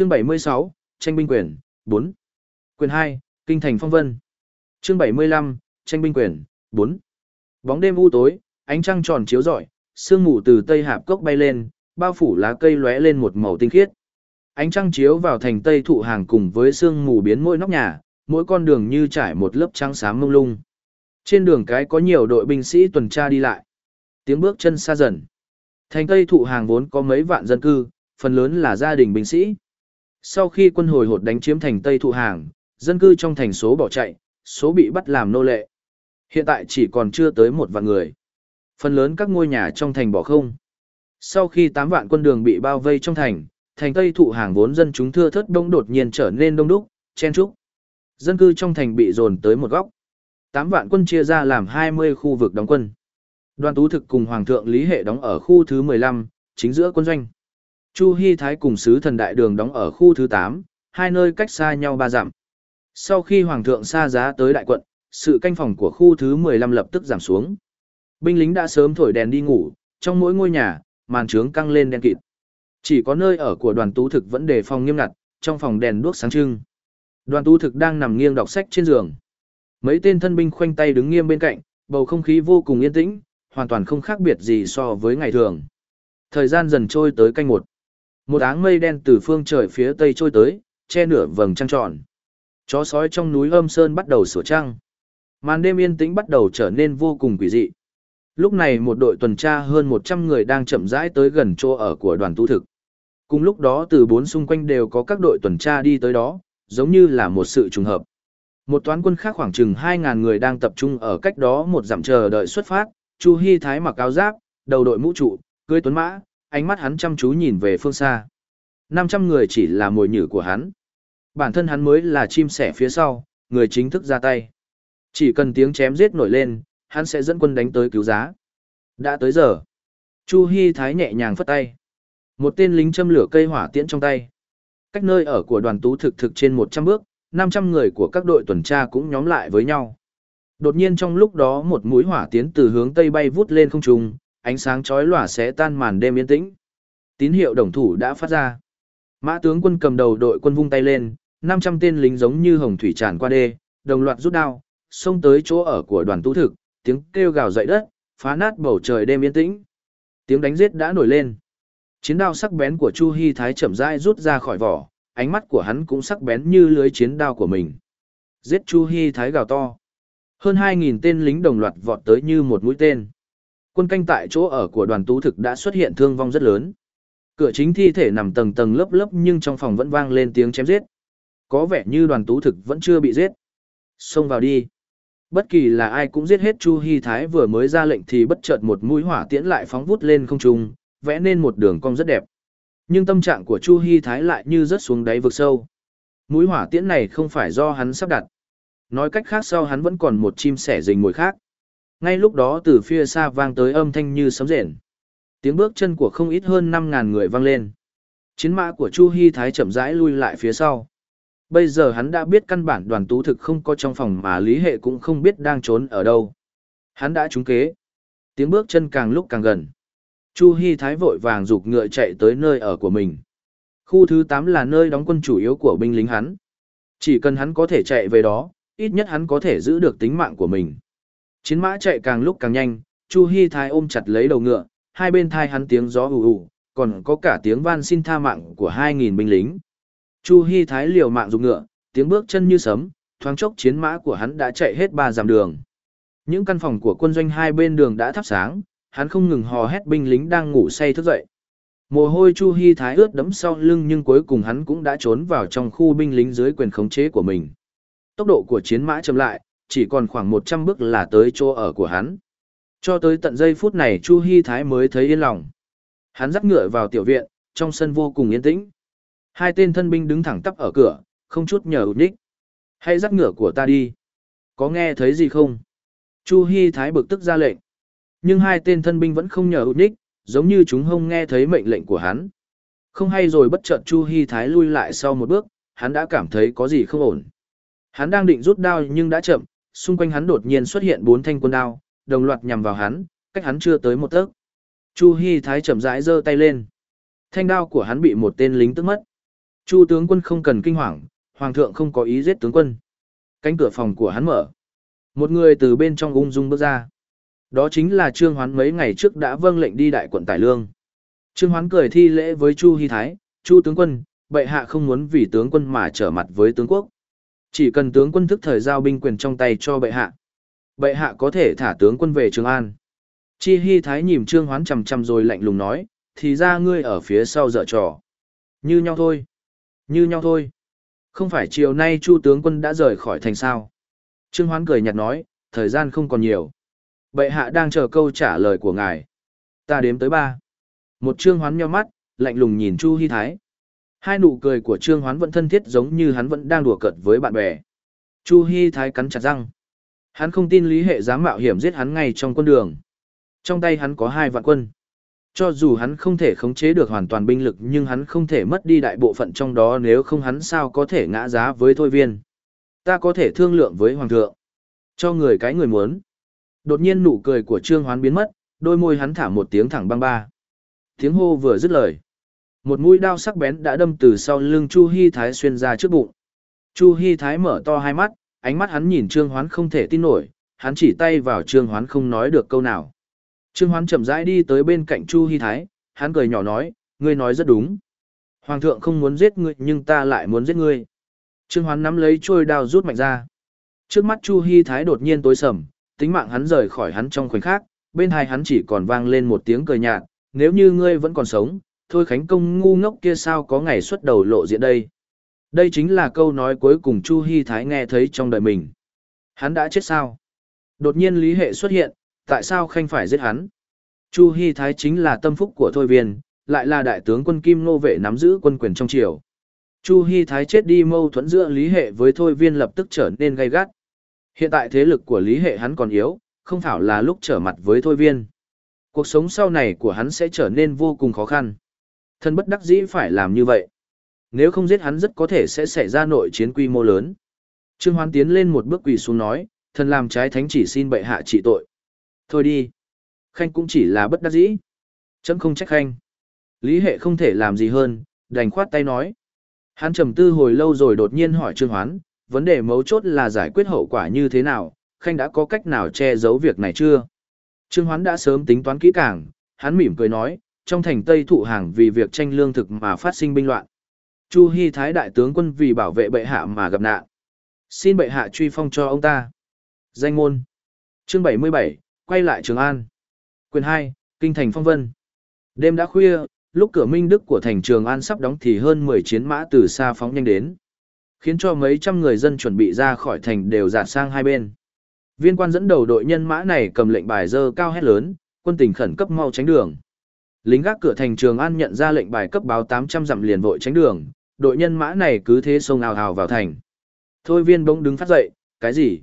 Chương 76, tranh binh quyền, 4. Quyền 2, Kinh thành phong vân. Chương 75, tranh binh quyền, 4. Bóng đêm u tối, ánh trăng tròn chiếu rọi, sương mù từ tây hạp cốc bay lên, bao phủ lá cây lóe lên một màu tinh khiết. Ánh trăng chiếu vào thành tây thụ hàng cùng với sương mù biến mỗi nóc nhà, mỗi con đường như trải một lớp trắng xám mông lung. Trên đường cái có nhiều đội binh sĩ tuần tra đi lại. Tiếng bước chân xa dần. Thành tây thụ hàng vốn có mấy vạn dân cư, phần lớn là gia đình binh sĩ. Sau khi quân hồi hột đánh chiếm thành tây thụ hàng, dân cư trong thành số bỏ chạy, số bị bắt làm nô lệ. Hiện tại chỉ còn chưa tới một vạn người. Phần lớn các ngôi nhà trong thành bỏ không. Sau khi 8 vạn quân đường bị bao vây trong thành, thành Tây thụ hàng vốn dân chúng thưa thớt đông đột nhiên trở nên đông đúc, chen trúc. Dân cư trong thành bị dồn tới một góc. 8 vạn quân chia ra làm 20 khu vực đóng quân. Đoàn Tú Thực cùng Hoàng thượng Lý Hệ đóng ở khu thứ 15, chính giữa quân doanh. Chu Hy Thái cùng Sứ Thần Đại Đường đóng ở khu thứ 8, hai nơi cách xa nhau ba dặm. Sau khi Hoàng thượng xa giá tới đại quận, sự canh phòng của khu thứ 15 lập tức giảm xuống. Binh lính đã sớm thổi đèn đi ngủ, trong mỗi ngôi nhà, màn trướng căng lên đen kịt. Chỉ có nơi ở của đoàn tú thực vẫn đề phòng nghiêm ngặt, trong phòng đèn đuốc sáng trưng. Đoàn tú thực đang nằm nghiêng đọc sách trên giường. Mấy tên thân binh khoanh tay đứng nghiêm bên cạnh, bầu không khí vô cùng yên tĩnh, hoàn toàn không khác biệt gì so với ngày thường. Thời gian dần trôi tới canh một. Một áng mây đen từ phương trời phía tây trôi tới, che nửa vầng trăng tròn. Chó sói trong núi âm sơn bắt đầu sửa trăng. Màn đêm yên tĩnh bắt đầu trở nên vô cùng quỷ dị. Lúc này một đội tuần tra hơn 100 người đang chậm rãi tới gần chỗ ở của đoàn tu thực. Cùng lúc đó từ bốn xung quanh đều có các đội tuần tra đi tới đó, giống như là một sự trùng hợp. Một toán quân khác khoảng chừng 2.000 người đang tập trung ở cách đó một dặm chờ đợi xuất phát, Chu Hi Thái mặc áo giáp, đầu đội mũ trụ, cưỡi tuấn mã, ánh mắt hắn chăm chú nhìn về phương xa. 500 người chỉ là mồi nhử của hắn. Bản thân hắn mới là chim sẻ phía sau, người chính thức ra tay. Chỉ cần tiếng chém giết nổi lên, hắn sẽ dẫn quân đánh tới cứu giá. Đã tới giờ. Chu Hi Thái nhẹ nhàng phất tay. Một tên lính châm lửa cây hỏa tiễn trong tay. Cách nơi ở của đoàn tú thực thực trên 100 bước, 500 người của các đội tuần tra cũng nhóm lại với nhau. Đột nhiên trong lúc đó một mũi hỏa tiến từ hướng tây bay vút lên không trung, ánh sáng chói lòa sẽ tan màn đêm yên tĩnh. Tín hiệu đồng thủ đã phát ra. Mã tướng quân cầm đầu đội quân vung tay lên, 500 tên lính giống như hồng thủy tràn qua đê, đồng loạt rút đao, xông tới chỗ ở của đoàn tú thực, tiếng kêu gào dậy đất, phá nát bầu trời đêm yên tĩnh. Tiếng đánh giết đã nổi lên. Chiến đao sắc bén của Chu Hi Thái chậm rãi rút ra khỏi vỏ, ánh mắt của hắn cũng sắc bén như lưới chiến đao của mình. Giết Chu Hi Thái gào to. Hơn 2.000 tên lính đồng loạt vọt tới như một mũi tên. Quân canh tại chỗ ở của đoàn tú thực đã xuất hiện thương vong rất lớn. Cửa chính thi thể nằm tầng tầng lớp lớp nhưng trong phòng vẫn vang lên tiếng chém giết. Có vẻ như đoàn tú thực vẫn chưa bị giết. Xông vào đi. Bất kỳ là ai cũng giết hết Chu Hi Thái vừa mới ra lệnh thì bất chợt một mũi hỏa tiễn lại phóng vút lên không trung, vẽ nên một đường cong rất đẹp. Nhưng tâm trạng của Chu Hi Thái lại như rớt xuống đáy vực sâu. Mũi hỏa tiễn này không phải do hắn sắp đặt. Nói cách khác sau hắn vẫn còn một chim sẻ rình mồi khác. Ngay lúc đó từ phía xa vang tới âm thanh như sấm rền. Tiếng bước chân của không ít hơn 5.000 người vang lên. Chiến mã của Chu Hi Thái chậm rãi lui lại phía sau. Bây giờ hắn đã biết căn bản đoàn tú thực không có trong phòng mà lý hệ cũng không biết đang trốn ở đâu. Hắn đã trúng kế. Tiếng bước chân càng lúc càng gần. Chu Hi Thái vội vàng rục ngựa chạy tới nơi ở của mình. Khu thứ 8 là nơi đóng quân chủ yếu của binh lính hắn. Chỉ cần hắn có thể chạy về đó, ít nhất hắn có thể giữ được tính mạng của mình. Chiến mã chạy càng lúc càng nhanh, Chu Hi Thái ôm chặt lấy đầu ngựa, hai bên thai hắn tiếng gió ù ù, còn có cả tiếng van xin tha mạng của 2.000 binh lính. Chu Hi Thái liều mạng dùng ngựa, tiếng bước chân như sấm, thoáng chốc chiến mã của hắn đã chạy hết ba dặm đường. Những căn phòng của quân doanh hai bên đường đã thắp sáng, hắn không ngừng hò hét binh lính đang ngủ say thức dậy. Mồ hôi Chu Hi Thái ướt đẫm sau lưng nhưng cuối cùng hắn cũng đã trốn vào trong khu binh lính dưới quyền khống chế của mình. Tốc độ của chiến mã chậm lại, chỉ còn khoảng 100 bước là tới chỗ ở của hắn. Cho tới tận giây phút này Chu Hi Thái mới thấy yên lòng. Hắn dắt ngựa vào tiểu viện, trong sân vô cùng yên tĩnh. Hai tên thân binh đứng thẳng tắp ở cửa, không chút nhờ ụt ních. Hãy dắt ngựa của ta đi. Có nghe thấy gì không? Chu Hi Thái bực tức ra lệnh. Nhưng hai tên thân binh vẫn không nhờ ụt ních, giống như chúng không nghe thấy mệnh lệnh của hắn. Không hay rồi bất chợt Chu Hi Thái lui lại sau một bước, hắn đã cảm thấy có gì không ổn. Hắn đang định rút đao nhưng đã chậm, xung quanh hắn đột nhiên xuất hiện bốn thanh quân đao, đồng loạt nhằm vào hắn, cách hắn chưa tới một tấc. Chu Hi Thái chậm rãi giơ tay lên. Thanh đao của hắn bị một tên lính tức mất. Chu tướng quân không cần kinh hoàng, hoàng thượng không có ý giết tướng quân. Cánh cửa phòng của hắn mở. Một người từ bên trong ung dung bước ra. Đó chính là Trương Hoán mấy ngày trước đã vâng lệnh đi đại quận Tài Lương. Trương Hoán cười thi lễ với Chu Hy Thái, Chu tướng quân, bệ hạ không muốn vì tướng quân mà trở mặt với tướng quốc. Chỉ cần tướng quân thức thời giao binh quyền trong tay cho bệ hạ. Bệ hạ có thể thả tướng quân về Trường An. Chi Hy Thái nhìn Trương Hoán chằm chằm rồi lạnh lùng nói, thì ra ngươi ở phía sau dở trò. Như nhau thôi. Như nhau thôi. Không phải chiều nay Chu tướng quân đã rời khỏi thành sao. Trương Hoán cười nhạt nói, thời gian không còn nhiều. Bệ hạ đang chờ câu trả lời của ngài. Ta đếm tới ba. Một Trương Hoán nheo mắt, lạnh lùng nhìn Chu Hy Thái. Hai nụ cười của Trương Hoán vẫn thân thiết giống như hắn vẫn đang đùa cợt với bạn bè. Chu Hy Thái cắn chặt răng. Hắn không tin Lý Hệ dám mạo hiểm giết hắn ngay trong quân đường. Trong tay hắn có hai vạn quân. Cho dù hắn không thể khống chế được hoàn toàn binh lực nhưng hắn không thể mất đi đại bộ phận trong đó nếu không hắn sao có thể ngã giá với thôi viên. Ta có thể thương lượng với hoàng thượng. Cho người cái người muốn. Đột nhiên nụ cười của Trương Hoán biến mất, đôi môi hắn thả một tiếng thẳng băng ba. Tiếng hô vừa dứt lời. Một mũi đao sắc bén đã đâm từ sau lưng Chu Hi Thái xuyên ra trước bụng. Chu Hi Thái mở to hai mắt, ánh mắt hắn nhìn Trương Hoán không thể tin nổi, hắn chỉ tay vào Trương Hoán không nói được câu nào. Trương Hoán chậm rãi đi tới bên cạnh Chu Hi Thái, hắn cười nhỏ nói, ngươi nói rất đúng. Hoàng thượng không muốn giết ngươi nhưng ta lại muốn giết ngươi. Trương Hoán nắm lấy chuôi đao rút mạnh ra. Trước mắt Chu Hi Thái đột nhiên tối sầm, tính mạng hắn rời khỏi hắn trong khoảnh khắc, bên hai hắn chỉ còn vang lên một tiếng cười nhạt, nếu như ngươi vẫn còn sống, thôi Khánh Công ngu ngốc kia sao có ngày xuất đầu lộ diện đây. Đây chính là câu nói cuối cùng Chu Hi Thái nghe thấy trong đời mình. Hắn đã chết sao? Đột nhiên Lý Hệ xuất hiện, tại sao Khanh phải giết hắn? Chu Hi Thái chính là tâm phúc của Thôi Viên, lại là đại tướng quân Kim Nô Vệ nắm giữ quân quyền trong triều. Chu Hi Thái chết đi mâu thuẫn giữa Lý Hệ với Thôi Viên lập tức trở nên gay gắt. Hiện tại thế lực của Lý Hệ hắn còn yếu, không thảo là lúc trở mặt với Thôi Viên. Cuộc sống sau này của hắn sẽ trở nên vô cùng khó khăn. Thân bất đắc dĩ phải làm như vậy. Nếu không giết hắn rất có thể sẽ xảy ra nội chiến quy mô lớn. Trương Hoán tiến lên một bước quỳ xuống nói, thần làm trái thánh chỉ xin bệ hạ trị tội. Thôi đi. Khanh cũng chỉ là bất đắc dĩ. Chấm không trách khanh. Lý hệ không thể làm gì hơn, đành khoát tay nói. Hắn trầm tư hồi lâu rồi đột nhiên hỏi Trương Hoán, vấn đề mấu chốt là giải quyết hậu quả như thế nào, khanh đã có cách nào che giấu việc này chưa? Trương Hoán đã sớm tính toán kỹ càng, hắn mỉm cười nói, trong thành Tây thụ hàng vì việc tranh lương thực mà phát sinh binh loạn. Chu Hy Thái đại tướng quân vì bảo vệ bệ hạ mà gặp nạn. Xin bệ hạ truy phong cho ông ta. Danh môn. Chương 77, quay lại Trường An. Quyền 2, Kinh thành phong vân. Đêm đã khuya, lúc cửa minh đức của thành Trường An sắp đóng thì hơn 10 chiến mã từ xa phóng nhanh đến. Khiến cho mấy trăm người dân chuẩn bị ra khỏi thành đều dạt sang hai bên. Viên quan dẫn đầu đội nhân mã này cầm lệnh bài dơ cao hét lớn, quân tình khẩn cấp mau tránh đường. Lính gác cửa thành Trường An nhận ra lệnh bài cấp báo 800 dặm liền vội tránh đường, đội nhân mã này cứ thế xông ào ào vào thành. Thôi viên bỗng đứng phát dậy, cái gì?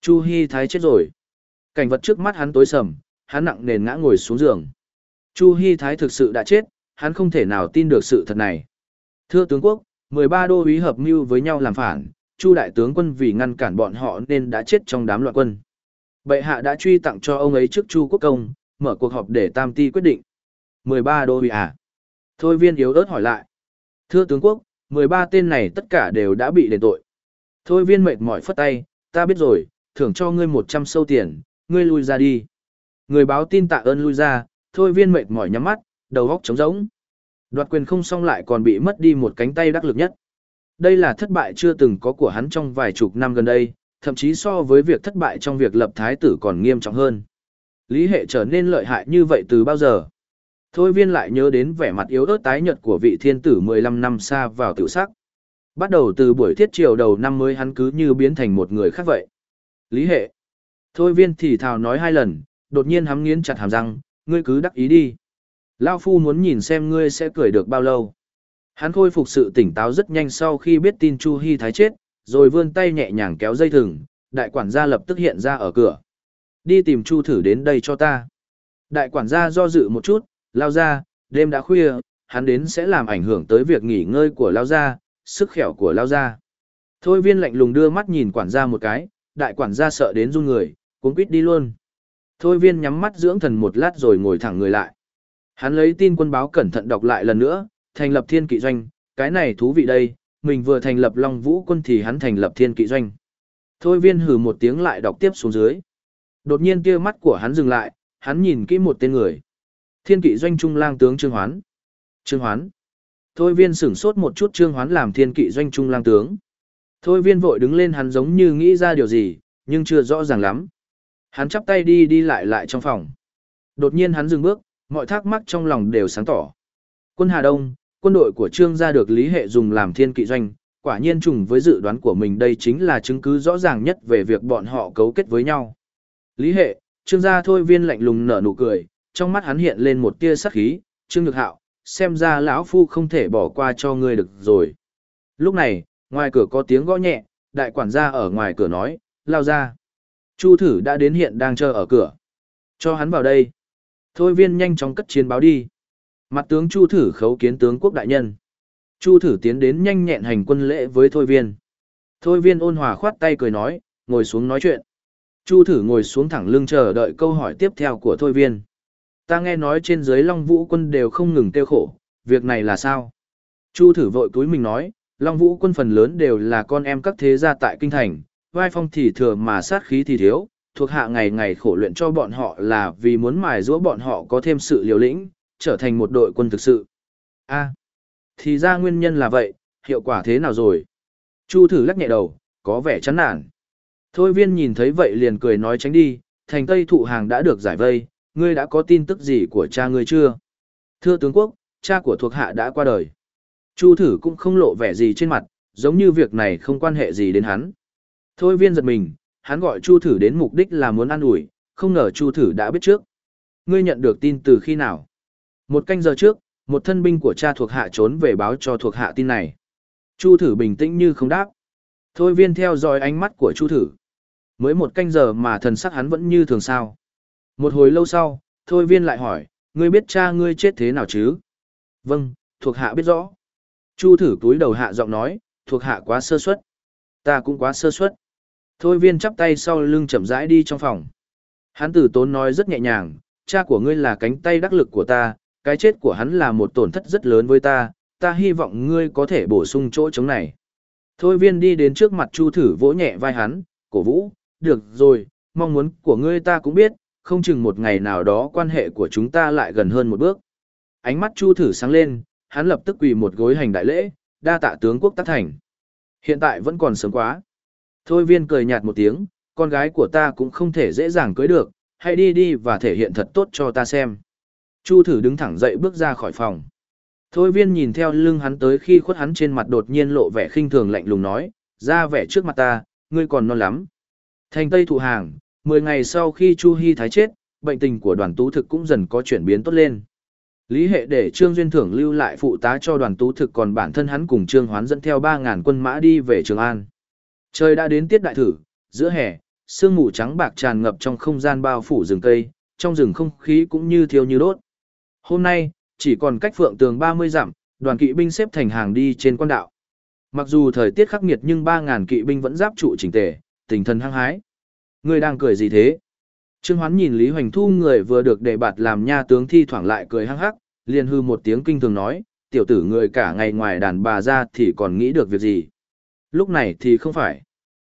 Chu Hi Thái chết rồi. Cảnh vật trước mắt hắn tối sầm, hắn nặng nề ngã ngồi xuống giường. Chu Hi Thái thực sự đã chết, hắn không thể nào tin được sự thật này. Thưa tướng quốc, 13 đô úy hợp mưu với nhau làm phản, Chu đại tướng quân vì ngăn cản bọn họ nên đã chết trong đám loạn quân. Bệ hạ đã truy tặng cho ông ấy trước Chu quốc công, mở cuộc họp để tam ti quyết định. 13 đô huy à? Thôi viên yếu ớt hỏi lại. Thưa tướng quốc, 13 tên này tất cả đều đã bị đền tội. Thôi viên mệt mỏi phất tay, ta biết rồi, thưởng cho ngươi 100 sâu tiền, ngươi lui ra đi. Người báo tin tạ ơn lui ra, thôi viên mệt mỏi nhắm mắt, đầu góc trống rỗng. Đoạt quyền không xong lại còn bị mất đi một cánh tay đắc lực nhất. Đây là thất bại chưa từng có của hắn trong vài chục năm gần đây, thậm chí so với việc thất bại trong việc lập thái tử còn nghiêm trọng hơn. Lý hệ trở nên lợi hại như vậy từ bao giờ? Thôi viên lại nhớ đến vẻ mặt yếu ớt tái nhợt của vị thiên tử 15 năm xa vào tiểu sắc. Bắt đầu từ buổi thiết triều đầu năm mới hắn cứ như biến thành một người khác vậy. Lý hệ. Thôi viên thì thào nói hai lần, đột nhiên hắn nghiến chặt hàm răng, ngươi cứ đắc ý đi. Lao phu muốn nhìn xem ngươi sẽ cười được bao lâu. Hắn khôi phục sự tỉnh táo rất nhanh sau khi biết tin Chu Hi Thái chết, rồi vươn tay nhẹ nhàng kéo dây thừng, đại quản gia lập tức hiện ra ở cửa. Đi tìm Chu thử đến đây cho ta. Đại quản gia do dự một chút, lao ra, đêm đã khuya, hắn đến sẽ làm ảnh hưởng tới việc nghỉ ngơi của lao gia, sức khỏe của lao gia. Thôi viên lạnh lùng đưa mắt nhìn quản gia một cái, đại quản gia sợ đến run người, cuốn quýt đi luôn. Thôi viên nhắm mắt dưỡng thần một lát rồi ngồi thẳng người lại. Hắn lấy tin quân báo cẩn thận đọc lại lần nữa, thành lập thiên kỵ doanh, cái này thú vị đây, mình vừa thành lập Long Vũ quân thì hắn thành lập Thiên Kỵ doanh. Thôi viên hừ một tiếng lại đọc tiếp xuống dưới. Đột nhiên tia mắt của hắn dừng lại, hắn nhìn kỹ một tên người. Thiên Kỵ doanh trung lang tướng Trương Hoán. Trương Hoán. Thôi viên sửng sốt một chút Trương Hoán làm Thiên Kỵ doanh trung lang tướng. Thôi viên vội đứng lên hắn giống như nghĩ ra điều gì, nhưng chưa rõ ràng lắm. Hắn chắp tay đi đi lại lại trong phòng. Đột nhiên hắn dừng bước, mọi thắc mắc trong lòng đều sáng tỏ. Quân Hà Đông, quân đội của Trương gia được Lý Hệ dùng làm thiên kỵ doanh, quả nhiên trùng với dự đoán của mình đây chính là chứng cứ rõ ràng nhất về việc bọn họ cấu kết với nhau. Lý Hệ, Trương gia thôi viên lạnh lùng nở nụ cười, trong mắt hắn hiện lên một tia sắc khí, Trương Nhược Hạo, xem ra lão phu không thể bỏ qua cho ngươi được rồi. Lúc này, ngoài cửa có tiếng gõ nhẹ, đại quản gia ở ngoài cửa nói, lao ra. Chu thử đã đến hiện đang chờ ở cửa. Cho hắn vào đây. Thôi viên nhanh chóng cất chiến báo đi. Mặt tướng Chu thử khấu kiến tướng quốc đại nhân. Chu thử tiến đến nhanh nhẹn hành quân lễ với Thôi viên. Thôi viên ôn hòa khoát tay cười nói, ngồi xuống nói chuyện. Chu thử ngồi xuống thẳng lưng chờ đợi câu hỏi tiếp theo của Thôi viên. Ta nghe nói trên dưới Long Vũ quân đều không ngừng tiêu khổ, việc này là sao? Chu thử vội túi mình nói, Long Vũ quân phần lớn đều là con em các thế gia tại kinh thành, vai phong thì thừa mà sát khí thì thiếu, thuộc hạ ngày ngày khổ luyện cho bọn họ là vì muốn mài giũa bọn họ có thêm sự liều lĩnh, trở thành một đội quân thực sự. A, thì ra nguyên nhân là vậy, hiệu quả thế nào rồi? Chu thử lắc nhẹ đầu, có vẻ chán nản. Thôi viên nhìn thấy vậy liền cười nói tránh đi, thành tây thụ hàng đã được giải vây, ngươi đã có tin tức gì của cha ngươi chưa? Thưa tướng quốc, cha của thuộc hạ đã qua đời. Chu thử cũng không lộ vẻ gì trên mặt, giống như việc này không quan hệ gì đến hắn. Thôi viên giật mình, hắn gọi Chu thử đến mục đích là muốn ăn ủi, không ngờ Chu thử đã biết trước. Ngươi nhận được tin từ khi nào? Một canh giờ trước, một thân binh của cha thuộc hạ trốn về báo cho thuộc hạ tin này. Chu thử bình tĩnh như không đáp. Thôi viên theo dõi ánh mắt của Chu thử. Mới một canh giờ mà thần sắc hắn vẫn như thường sao. Một hồi lâu sau, thôi viên lại hỏi, ngươi biết cha ngươi chết thế nào chứ? Vâng, thuộc hạ biết rõ. Chu thử túi đầu hạ giọng nói, thuộc hạ quá sơ suất. Ta cũng quá sơ suất. Thôi viên chắp tay sau lưng chậm rãi đi trong phòng. Hắn tử tốn nói rất nhẹ nhàng, cha của ngươi là cánh tay đắc lực của ta, cái chết của hắn là một tổn thất rất lớn với ta, ta hy vọng ngươi có thể bổ sung chỗ trống này. Thôi viên đi đến trước mặt chu thử vỗ nhẹ vai hắn, cổ vũ, được rồi, mong muốn của ngươi ta cũng biết, không chừng một ngày nào đó quan hệ của chúng ta lại gần hơn một bước. Ánh mắt chu thử sáng lên, hắn lập tức quỳ một gối hành đại lễ, đa tạ tướng quốc tác thành. Hiện tại vẫn còn sớm quá. Thôi viên cười nhạt một tiếng, con gái của ta cũng không thể dễ dàng cưới được, hãy đi đi và thể hiện thật tốt cho ta xem. Chu thử đứng thẳng dậy bước ra khỏi phòng. Thôi viên nhìn theo lưng hắn tới khi khuất hắn trên mặt đột nhiên lộ vẻ khinh thường lạnh lùng nói, ra vẻ trước mặt ta, ngươi còn non lắm. Thành Tây thụ hàng, 10 ngày sau khi Chu Hy Thái chết, bệnh tình của đoàn tú thực cũng dần có chuyển biến tốt lên. Lý hệ để Trương Duyên Thưởng lưu lại phụ tá cho đoàn tú thực còn bản thân hắn cùng Trương Hoán dẫn theo 3.000 quân mã đi về Trường An. Trời đã đến tiết đại thử, giữa hè, sương mù trắng bạc tràn ngập trong không gian bao phủ rừng cây, trong rừng không khí cũng như thiêu như đốt. Hôm nay, chỉ còn cách phượng tường 30 dặm, đoàn kỵ binh xếp thành hàng đi trên quan đạo. Mặc dù thời tiết khắc nghiệt nhưng 3.000 kỵ binh vẫn giáp trụ chỉnh tề, tình thần hăng hái. Ngươi đang cười gì thế? Trương Hoán nhìn Lý Hoành Thu người vừa được đề bạt làm nha tướng thi thoảng lại cười hăng hắc, liền hư một tiếng kinh thường nói, tiểu tử người cả ngày ngoài đàn bà ra thì còn nghĩ được việc gì. Lúc này thì không phải.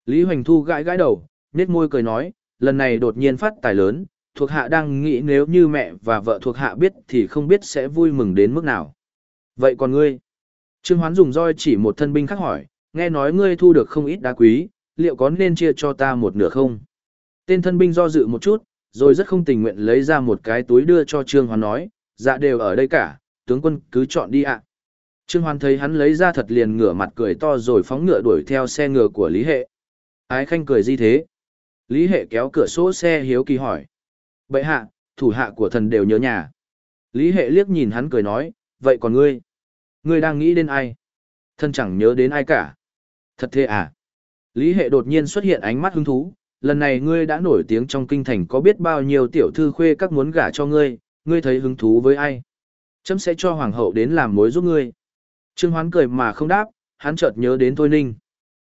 Lý Hoành Thu gãi gãi đầu, nét môi cười nói, lần này đột nhiên phát tài lớn, thuộc hạ đang nghĩ nếu như mẹ và vợ thuộc hạ biết thì không biết sẽ vui mừng đến mức nào. Vậy còn ngươi? Trương Hoán dùng roi chỉ một thân binh khác hỏi, nghe nói ngươi thu được không ít đá quý, liệu có nên chia cho ta một nửa không? Tên thân binh do dự một chút, rồi rất không tình nguyện lấy ra một cái túi đưa cho Trương Hoán nói, dạ đều ở đây cả, tướng quân cứ chọn đi ạ. Trương Hoán thấy hắn lấy ra thật liền ngửa mặt cười to rồi phóng ngựa đuổi theo xe ngựa của Lý Hệ. Ái Khanh cười gì thế? Lý Hệ kéo cửa sổ xe hiếu kỳ hỏi. Bậy hạ, thủ hạ của thần đều nhớ nhà. Lý Hệ liếc nhìn hắn cười nói, vậy còn ngươi? Ngươi đang nghĩ đến ai? Thân chẳng nhớ đến ai cả. Thật thế à? Lý Hệ đột nhiên xuất hiện ánh mắt hứng thú, lần này ngươi đã nổi tiếng trong kinh thành có biết bao nhiêu tiểu thư khuê các muốn gả cho ngươi, ngươi thấy hứng thú với ai? Chấm sẽ cho hoàng hậu đến làm mối giúp ngươi. Trương Hoán cười mà không đáp, hắn chợt nhớ đến Thôi Ninh.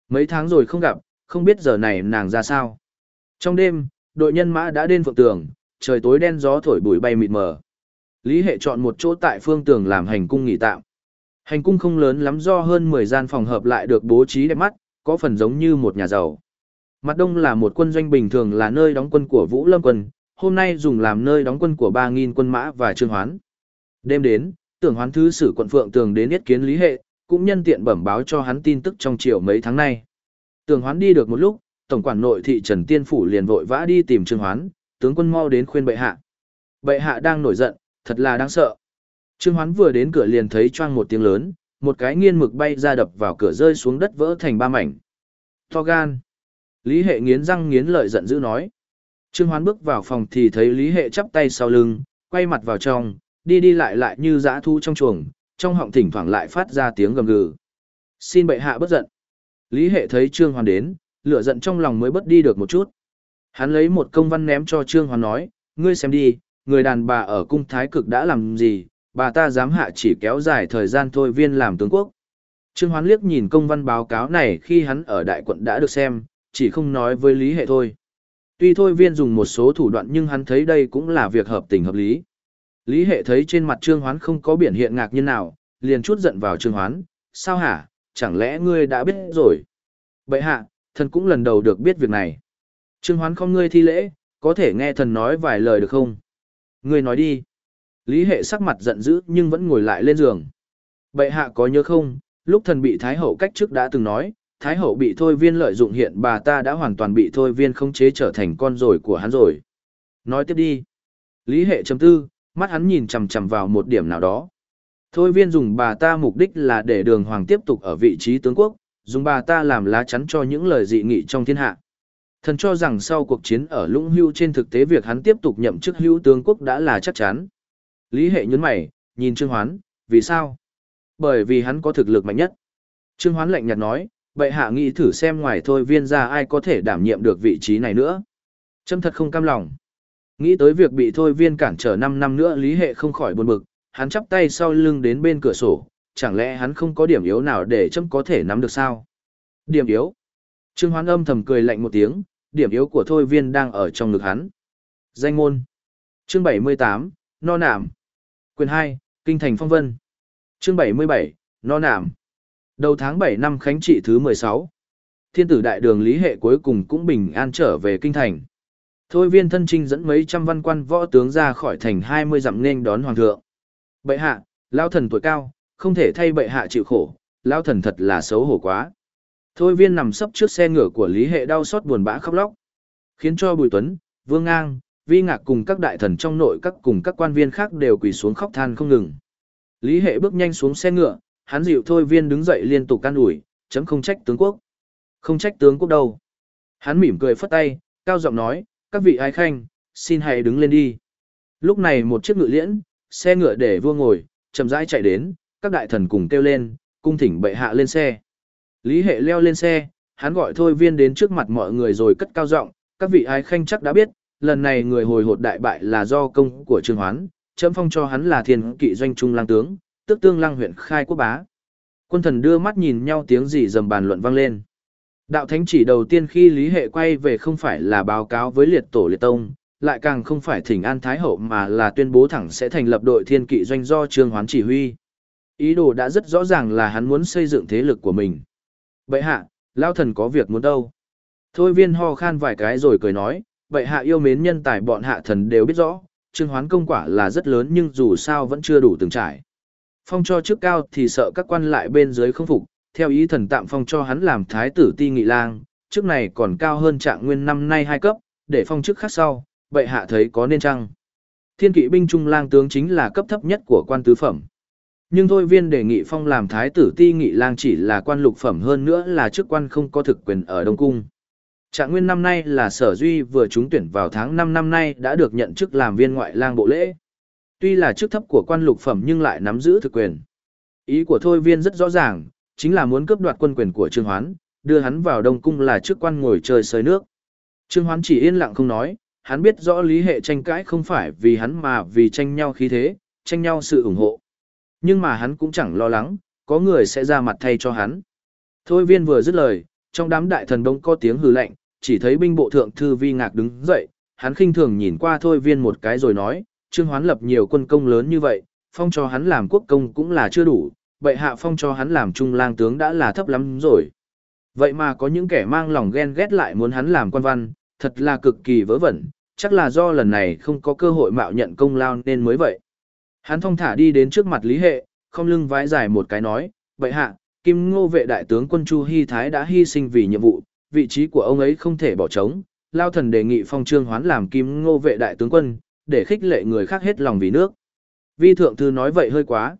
Mấy tháng rồi không gặp, không biết giờ này nàng ra sao. Trong đêm, đội nhân mã đã đến phượng tường, trời tối đen gió thổi bụi bay mịt mờ. Lý Hệ chọn một chỗ tại phương tường làm hành cung nghỉ tạm. Hành cung không lớn lắm do hơn 10 gian phòng hợp lại được bố trí đẹp mắt, có phần giống như một nhà giàu. Mặt đông là một quân doanh bình thường là nơi đóng quân của Vũ Lâm quân, hôm nay dùng làm nơi đóng quân của 3.000 quân mã và trương hoán. Đêm đến, tưởng hoán thứ sử quận Phượng Tường đến yết kiến Lý Hệ, cũng nhân tiện bẩm báo cho hắn tin tức trong chiều mấy tháng nay. Tưởng hoán đi được một lúc, tổng quản nội thị Trần Tiên Phủ liền vội vã đi tìm trương hoán, tướng quân mau đến khuyên bệ hạ. Bệ hạ đang nổi giận, thật là đáng sợ. Trương hoán vừa đến cửa liền thấy choang một tiếng lớn, một cái nghiên mực bay ra đập vào cửa rơi xuống đất vỡ thành ba mảnh. To gan. Lý hệ nghiến răng nghiến lợi giận dữ nói. Trương Hoán bước vào phòng thì thấy Lý Hệ chắp tay sau lưng, quay mặt vào trong, đi đi lại lại như dã thu trong chuồng, trong họng thỉnh thoảng lại phát ra tiếng gầm gừ. Xin bệ hạ bất giận. Lý Hệ thấy Trương Hoán đến, lửa giận trong lòng mới bất đi được một chút. Hắn lấy một công văn ném cho Trương Hoán nói, ngươi xem đi, người đàn bà ở cung thái cực đã làm gì, bà ta dám hạ chỉ kéo dài thời gian thôi viên làm tướng quốc. Trương Hoán liếc nhìn công văn báo cáo này khi hắn ở đại quận đã được xem, chỉ không nói với Lý Hệ thôi. Tuy thôi viên dùng một số thủ đoạn nhưng hắn thấy đây cũng là việc hợp tình hợp lý. Lý hệ thấy trên mặt trương hoán không có biểu hiện ngạc nhiên nào, liền chút giận vào trương hoán, sao hả, chẳng lẽ ngươi đã biết rồi? Bậy hạ, thần cũng lần đầu được biết việc này. Trương hoán không ngươi thi lễ, có thể nghe thần nói vài lời được không? Ngươi nói đi. Lý hệ sắc mặt giận dữ nhưng vẫn ngồi lại lên giường. Bệ hạ có nhớ không, lúc thần bị Thái Hậu cách trước đã từng nói, Thái hậu bị thôi viên lợi dụng hiện bà ta đã hoàn toàn bị thôi viên khống chế trở thành con rồi của hắn rồi. Nói tiếp đi. Lý hệ chấm tư, mắt hắn nhìn chằm chằm vào một điểm nào đó. Thôi viên dùng bà ta mục đích là để đường hoàng tiếp tục ở vị trí tướng quốc, dùng bà ta làm lá chắn cho những lời dị nghị trong thiên hạ. Thần cho rằng sau cuộc chiến ở Lũng Hưu trên thực tế việc hắn tiếp tục nhậm chức hữu tướng quốc đã là chắc chắn. Lý hệ nhấn mày, nhìn Trương Hoán, vì sao? Bởi vì hắn có thực lực mạnh nhất. Trương Hoán lạnh nhạt nói, bệ hạ nghĩ thử xem ngoài thôi viên ra ai có thể đảm nhiệm được vị trí này nữa. Trâm thật không cam lòng. Nghĩ tới việc bị thôi viên cản trở 5 năm nữa lý hệ không khỏi buồn bực, hắn chắp tay sau lưng đến bên cửa sổ, chẳng lẽ hắn không có điểm yếu nào để Trâm có thể nắm được sao? Điểm yếu? Trương Hoán âm thầm cười lạnh một tiếng, điểm yếu của thôi viên đang ở trong ngực hắn. Danh môn. Chương 78, No Nảm. Quyền 2, Kinh Thành Phong Vân. Chương 77, No Nảm. Đầu tháng 7 năm khánh trị thứ 16, thiên tử đại đường lý hệ cuối cùng cũng bình an trở về kinh thành. Thôi viên thân trinh dẫn mấy trăm văn quan võ tướng ra khỏi thành 20 dặm nên đón hoàng thượng. Bệ hạ, lao thần tuổi cao, không thể thay bệ hạ chịu khổ, lao thần thật là xấu hổ quá. Thôi viên nằm sấp trước xe ngựa của lý hệ đau xót buồn bã khóc lóc. Khiến cho Bùi Tuấn, Vương Ngang, Vi Ngạc cùng các đại thần trong nội các cùng các quan viên khác đều quỳ xuống khóc than không ngừng. Lý hệ bước nhanh xuống xe ngựa, hắn dịu thôi viên đứng dậy liên tục can ủi, chấm không trách tướng quốc. Không trách tướng quốc đâu. Hắn mỉm cười phất tay, cao giọng nói, các vị ái khanh, xin hãy đứng lên đi. Lúc này một chiếc ngựa liễn, xe ngựa để vua ngồi, chậm rãi chạy đến, các đại thần cùng kêu lên, cung thỉnh bệ hạ lên xe. Lý hệ leo lên xe, hắn gọi thôi viên đến trước mặt mọi người rồi cất cao giọng, các vị ái khanh chắc đã biết, lần này người hồi hột đại bại là do công của Trương Hoán, chấm phong cho hắn là thiên kỵ doanh trung lang tướng, tức tương lăng huyện khai quốc bá. Quân thần đưa mắt nhìn nhau tiếng gì dầm bàn luận vang lên. Đạo thánh chỉ đầu tiên khi Lý Hệ quay về không phải là báo cáo với liệt tổ liệt tông, lại càng không phải thỉnh an thái hậu mà là tuyên bố thẳng sẽ thành lập đội thiên kỵ doanh do trương hoán chỉ huy. Ý đồ đã rất rõ ràng là hắn muốn xây dựng thế lực của mình. Bệ hạ, lao thần có việc muốn đâu. Thôi viên ho khan vài cái rồi cười nói, bệ hạ yêu mến nhân tài bọn hạ thần đều biết rõ, trương hoán công quả là rất lớn nhưng dù sao vẫn chưa đủ từng trải. Phong cho chức cao thì sợ các quan lại bên dưới không phục, theo ý thần tạm phong cho hắn làm thái tử ti nghị lang, chức này còn cao hơn trạng nguyên năm nay hai cấp, để phong chức khác sau, bệ hạ thấy có nên chăng? Thiên kỵ binh trung lang tướng chính là cấp thấp nhất của quan tứ phẩm. Nhưng thôi viên đề nghị phong làm thái tử ti nghị lang chỉ là quan lục phẩm hơn nữa là chức quan không có thực quyền ở Đông Cung. Trạng nguyên năm nay là sở duy vừa trúng tuyển vào tháng 5 năm nay đã được nhận chức làm viên ngoại lang bộ lễ. Tuy là chức thấp của quan lục phẩm nhưng lại nắm giữ thực quyền. Ý của Thôi Viên rất rõ ràng, chính là muốn cướp đoạt quân quyền của Trương Hoán, đưa hắn vào Đông Cung là chức quan ngồi chơi sới nước. Trương Hoán chỉ yên lặng không nói, hắn biết rõ lý hệ tranh cãi không phải vì hắn mà vì tranh nhau khí thế, tranh nhau sự ủng hộ. Nhưng mà hắn cũng chẳng lo lắng, có người sẽ ra mặt thay cho hắn. Thôi viên vừa dứt lời, trong đám đại thần đông có tiếng hừ lạnh, chỉ thấy binh bộ thượng thư vi ngạc đứng dậy, hắn khinh thường nhìn qua thôi viên một cái rồi nói, Trương Hoán lập nhiều quân công lớn như vậy, phong cho hắn làm quốc công cũng là chưa đủ, bệ hạ phong cho hắn làm trung lang tướng đã là thấp lắm rồi. Vậy mà có những kẻ mang lòng ghen ghét lại muốn hắn làm quan văn, thật là cực kỳ vớ vẩn, chắc là do lần này không có cơ hội mạo nhận công lao nên mới vậy. Hắn thong thả đi đến trước mặt Lý Hệ, không lưng vái dài một cái nói, bệ hạ, Kim Ngô vệ đại tướng quân Chu Hy Thái đã hy sinh vì nhiệm vụ, vị trí của ông ấy không thể bỏ trống, lao thần đề nghị phong trương hoán làm Kim Ngô vệ đại tướng quân, để khích lệ người khác hết lòng vì nước. Vi thượng thư nói vậy hơi quá.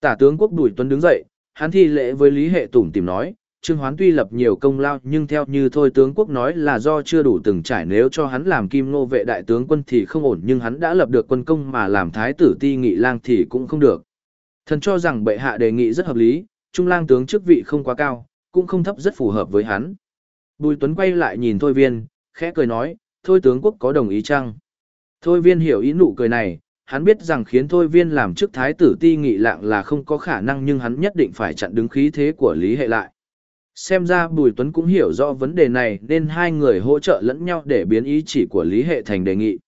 Tả tướng quốc Bùi Tuấn đứng dậy, hắn thi lễ với Lý Hệ Tùng tìm nói, Trương Hoán tuy lập nhiều công lao nhưng theo như thôi tướng quốc nói là do chưa đủ từng trải nếu cho hắn làm kim nô vệ đại tướng quân thì không ổn nhưng hắn đã lập được quân công mà làm thái tử ti nghị lang thì cũng không được. Thần cho rằng bệ hạ đề nghị rất hợp lý, trung lang tướng chức vị không quá cao, cũng không thấp rất phù hợp với hắn. Bùi Tuấn quay lại nhìn Thôi Viên, khẽ cười nói, Thôi tướng quốc có đồng ý chăng? Thôi Viên hiểu ý nụ cười này, hắn biết rằng khiến Thôi Viên làm chức thái tử ti nghị lạng là không có khả năng nhưng hắn nhất định phải chặn đứng khí thế của Lý Hệ lại. Xem ra Bùi Tuấn cũng hiểu rõ vấn đề này nên hai người hỗ trợ lẫn nhau để biến ý chỉ của Lý Hệ thành đề nghị.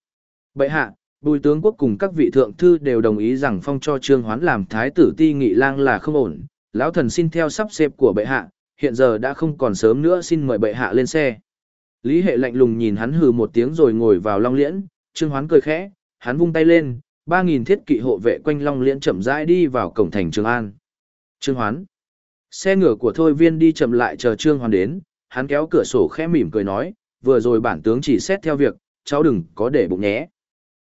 Bệ hạ, Bùi tướng quốc cùng các vị thượng thư đều đồng ý rằng phong cho Trương Hoán làm thái tử ti nghị lang là không ổn. Lão thần xin theo sắp xếp của bệ hạ, hiện giờ đã không còn sớm nữa xin mời bệ hạ lên xe. Lý Hệ lạnh lùng nhìn hắn hừ một tiếng rồi ngồi vào long liễn, Trương Hoán cười khẽ, hắn vung tay lên, ba nghìn thiết kỵ hộ vệ quanh long liễn chậm rãi đi vào cổng thành Trường An. Trương Hoán Xe ngựa của Thôi Viên đi chậm lại chờ Trương Hoán đến, hắn kéo cửa sổ khẽ mỉm cười nói, vừa rồi bản tướng chỉ xét theo việc, cháu đừng có để bụng nhé.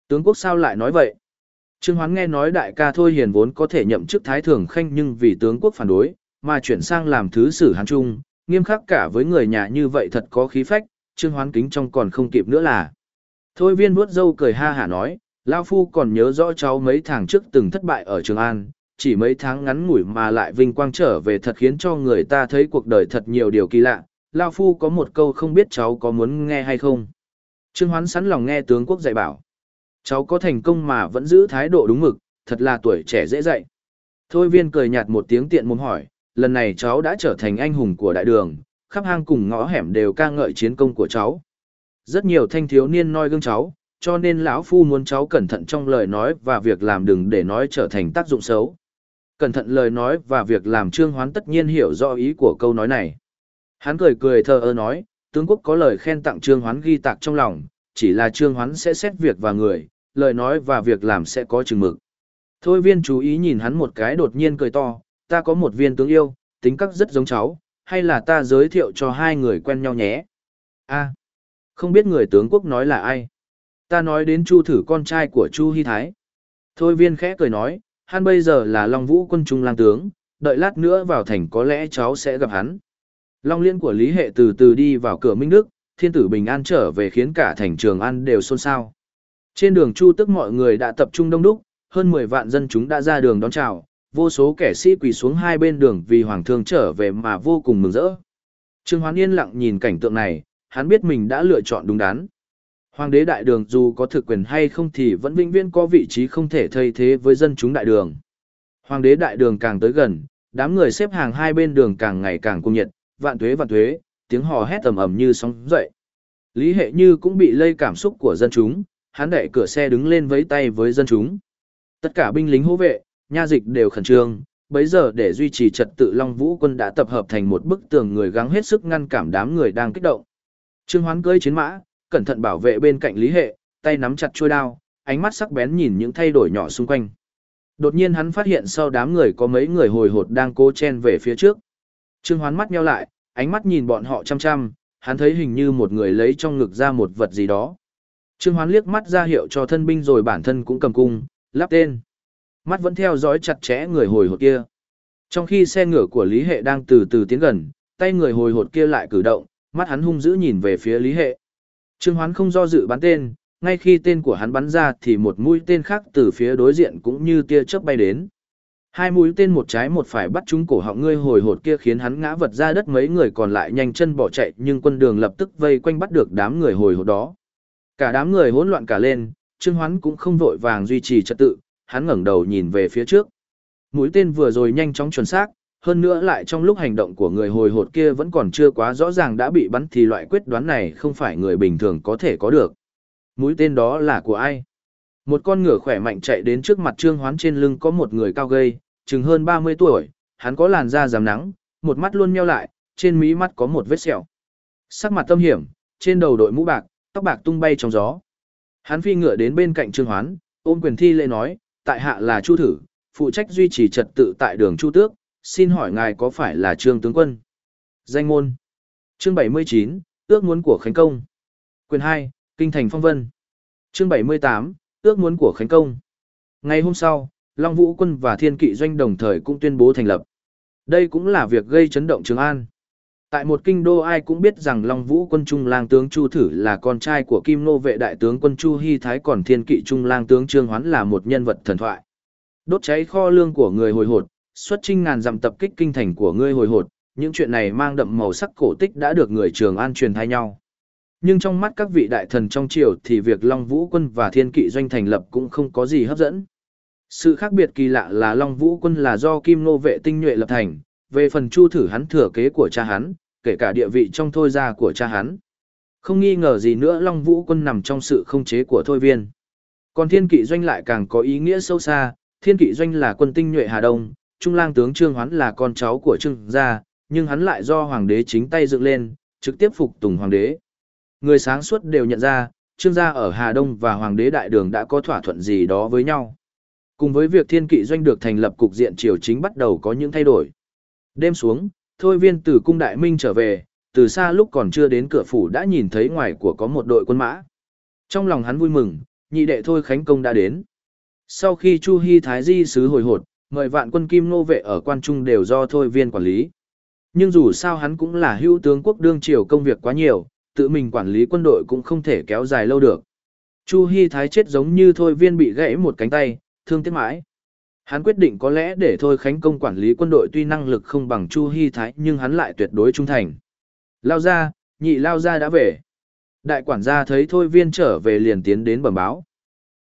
Tướng quốc sao lại nói vậy? Trương Hoán nghe nói đại ca Thôi Hiền vốn có thể nhậm chức Thái Thường Khanh nhưng vì tướng quốc phản đối, mà chuyển sang làm thứ sử Hán Trung, nghiêm khắc cả với người nhà như vậy thật có khí phách, Trương Hoán kính trong còn không kịp nữa là. Thôi viên vuốt dâu cười ha hả nói, Lao Phu còn nhớ rõ cháu mấy tháng trước từng thất bại ở Trường An, chỉ mấy tháng ngắn ngủi mà lại vinh quang trở về thật khiến cho người ta thấy cuộc đời thật nhiều điều kỳ lạ. Lao Phu có một câu không biết cháu có muốn nghe hay không. Trương Hoán sẵn lòng nghe tướng quốc dạy bảo. Cháu có thành công mà vẫn giữ thái độ đúng mực, thật là tuổi trẻ dễ dạy. Thôi viên cười nhạt một tiếng tiện mồm hỏi, lần này cháu đã trở thành anh hùng của đại đường, khắp hang cùng ngõ hẻm đều ca ngợi chiến công của cháu. Rất nhiều thanh thiếu niên noi gương cháu, cho nên lão phu muốn cháu cẩn thận trong lời nói và việc làm đừng để nói trở thành tác dụng xấu. Cẩn thận lời nói và việc làm Trương Hoán tất nhiên hiểu rõ ý của câu nói này. Hắn cười cười thờ ơ nói, tướng quốc có lời khen tặng Trương Hoán ghi tạc trong lòng, chỉ là Trương Hoán sẽ xét việc và người, lời nói và việc làm sẽ có chừng mực. Thôi viên chú ý nhìn hắn một cái đột nhiên cười to, ta có một viên tướng yêu, tính cách rất giống cháu, hay là ta giới thiệu cho hai người quen nhau nhé? a không biết người tướng quốc nói là ai? Ta nói đến Chu thử con trai của Chu Hy Thái. Thôi viên khẽ cười nói, hắn bây giờ là Long Vũ quân trung lang tướng, đợi lát nữa vào thành có lẽ cháu sẽ gặp hắn. Long liên của Lý Hệ từ từ đi vào cửa Minh Đức, thiên tử bình an trở về khiến cả thành trường an đều xôn xao. Trên đường Chu tức mọi người đã tập trung đông đúc, hơn 10 vạn dân chúng đã ra đường đón chào, vô số kẻ sĩ quỳ xuống hai bên đường vì hoàng thương trở về mà vô cùng mừng rỡ. Trương Hoán yên lặng nhìn cảnh tượng này, hắn biết mình đã lựa chọn đúng đắn. Hoàng đế đại đường dù có thực quyền hay không thì vẫn vĩnh viễn có vị trí không thể thay thế với dân chúng đại đường. Hoàng đế đại đường càng tới gần, đám người xếp hàng hai bên đường càng ngày càng cung nhiệt, vạn tuế vạn tuế, tiếng hò hét tầm ầm như sóng dậy. Lý Hệ Như cũng bị lây cảm xúc của dân chúng, hắn đẩy cửa xe đứng lên vẫy tay với dân chúng. Tất cả binh lính hô vệ, nha dịch đều khẩn trương, bấy giờ để duy trì trật tự Long Vũ quân đã tập hợp thành một bức tường người gắng hết sức ngăn cản đám người đang kích động. Trương Hoán cưỡi chiến mã, cẩn thận bảo vệ bên cạnh Lý Hệ, tay nắm chặt chuôi đao, ánh mắt sắc bén nhìn những thay đổi nhỏ xung quanh. Đột nhiên hắn phát hiện sau đám người có mấy người hồi hột đang cố chen về phía trước. Trương Hoán mắt nheo lại, ánh mắt nhìn bọn họ chăm chăm, hắn thấy hình như một người lấy trong ngực ra một vật gì đó. Trương Hoán liếc mắt ra hiệu cho thân binh rồi bản thân cũng cầm cung, lắp tên. Mắt vẫn theo dõi chặt chẽ người hồi hột kia. Trong khi xe ngựa của Lý Hệ đang từ từ tiến gần, tay người hồi hột kia lại cử động, mắt hắn hung dữ nhìn về phía Lý Hệ. Trương Hoán không do dự bắn tên, ngay khi tên của hắn bắn ra thì một mũi tên khác từ phía đối diện cũng như tia chớp bay đến. Hai mũi tên một trái một phải bắt trúng cổ họng ngươi hồi hột kia khiến hắn ngã vật ra đất mấy người còn lại nhanh chân bỏ chạy nhưng quân đường lập tức vây quanh bắt được đám người hồi hột đó. Cả đám người hỗn loạn cả lên, Trương Hoán cũng không vội vàng duy trì trật tự, hắn ngẩng đầu nhìn về phía trước. Mũi tên vừa rồi nhanh chóng chuẩn xác, hơn nữa lại trong lúc hành động của người hồi hột kia vẫn còn chưa quá rõ ràng đã bị bắn thì loại quyết đoán này không phải người bình thường có thể có được. Mũi tên đó là của ai? Một con ngựa khỏe mạnh chạy đến trước mặt Trương Hoán trên lưng có một người cao gầy, chừng hơn 30 tuổi, hắn có làn da rám nắng, một mắt luôn nheo lại, trên mí mắt có một vết sẹo. Sắc mặt tâm hiểm, trên đầu đội mũ bạc, tóc bạc tung bay trong gió. Hắn phi ngựa đến bên cạnh Trương Hoán, ôm quyền thi lễ nói, tại hạ là Chu Thử, phụ trách duy trì trật tự tại đường Chu Tước, xin hỏi ngài có phải là Trương Tướng Quân? Danh môn. Chương 79, ước muốn của Khánh Công. Quyền 2, Kinh thành phong vân. Chương 78, ước muốn của Khánh Công. Ngày hôm sau, Long Vũ quân và Thiên Kỵ doanh đồng thời cũng tuyên bố thành lập. Đây cũng là việc gây chấn động Trường An. Tại một kinh đô ai cũng biết rằng Long Vũ quân Trung lang tướng Chu Thử là con trai của Kim Nô vệ đại tướng quân Chu Hy Thái còn Thiên Kỵ Trung lang tướng Trương Hoán là một nhân vật thần thoại. Đốt cháy kho lương của người hồi hột, xuất chinh ngàn dặm tập kích kinh thành của ngươi hồi hột, những chuyện này mang đậm màu sắc cổ tích đã được người Trường An truyền thay nhau. Nhưng trong mắt các vị đại thần trong triều thì việc Long Vũ quân và Thiên Kỵ doanh thành lập cũng không có gì hấp dẫn. Sự khác biệt kỳ lạ là Long Vũ quân là do Kim Nô vệ tinh nhuệ lập thành, về phần Chu thử hắn thừa kế của cha hắn, kể cả địa vị trong thôi gia của cha hắn. Không nghi ngờ gì nữa Long Vũ quân nằm trong sự không chế của thôi viên. Còn Thiên Kỵ doanh lại càng có ý nghĩa sâu xa, Thiên Kỵ doanh là quân tinh nhuệ Hà Đông, Trung lang tướng Trương Hoán là con cháu của Trương gia, nhưng hắn lại do hoàng đế chính tay dựng lên, trực tiếp phục tùng hoàng đế. Người sáng suốt đều nhận ra, Trương gia ở Hà Đông và hoàng đế đại đường đã có thỏa thuận gì đó với nhau. Cùng với việc thiên kỵ doanh được thành lập cục diện triều chính bắt đầu có những thay đổi. Đêm xuống, thôi viên từ cung đại minh trở về, từ xa lúc còn chưa đến cửa phủ đã nhìn thấy ngoài của có một đội quân mã. Trong lòng hắn vui mừng, nhị đệ thôi khánh công đã đến. Sau khi Chu Hy Thái Di sứ hồi hột, mời vạn quân kim nô vệ ở quan trung đều do thôi viên quản lý. Nhưng dù sao hắn cũng là hữu tướng quốc đương triều công việc quá nhiều, tự mình quản lý quân đội cũng không thể kéo dài lâu được. Chu Hy Thái chết giống như thôi viên bị gãy một cánh tay, thương tiếc mãi. Hắn quyết định có lẽ để thôi Khánh Công quản lý quân đội tuy năng lực không bằng Chu Hy Thái nhưng hắn lại tuyệt đối trung thành. Lao ra, nhị Lao ra đã về. Đại quản gia thấy Thôi Viên trở về liền tiến đến bẩm báo.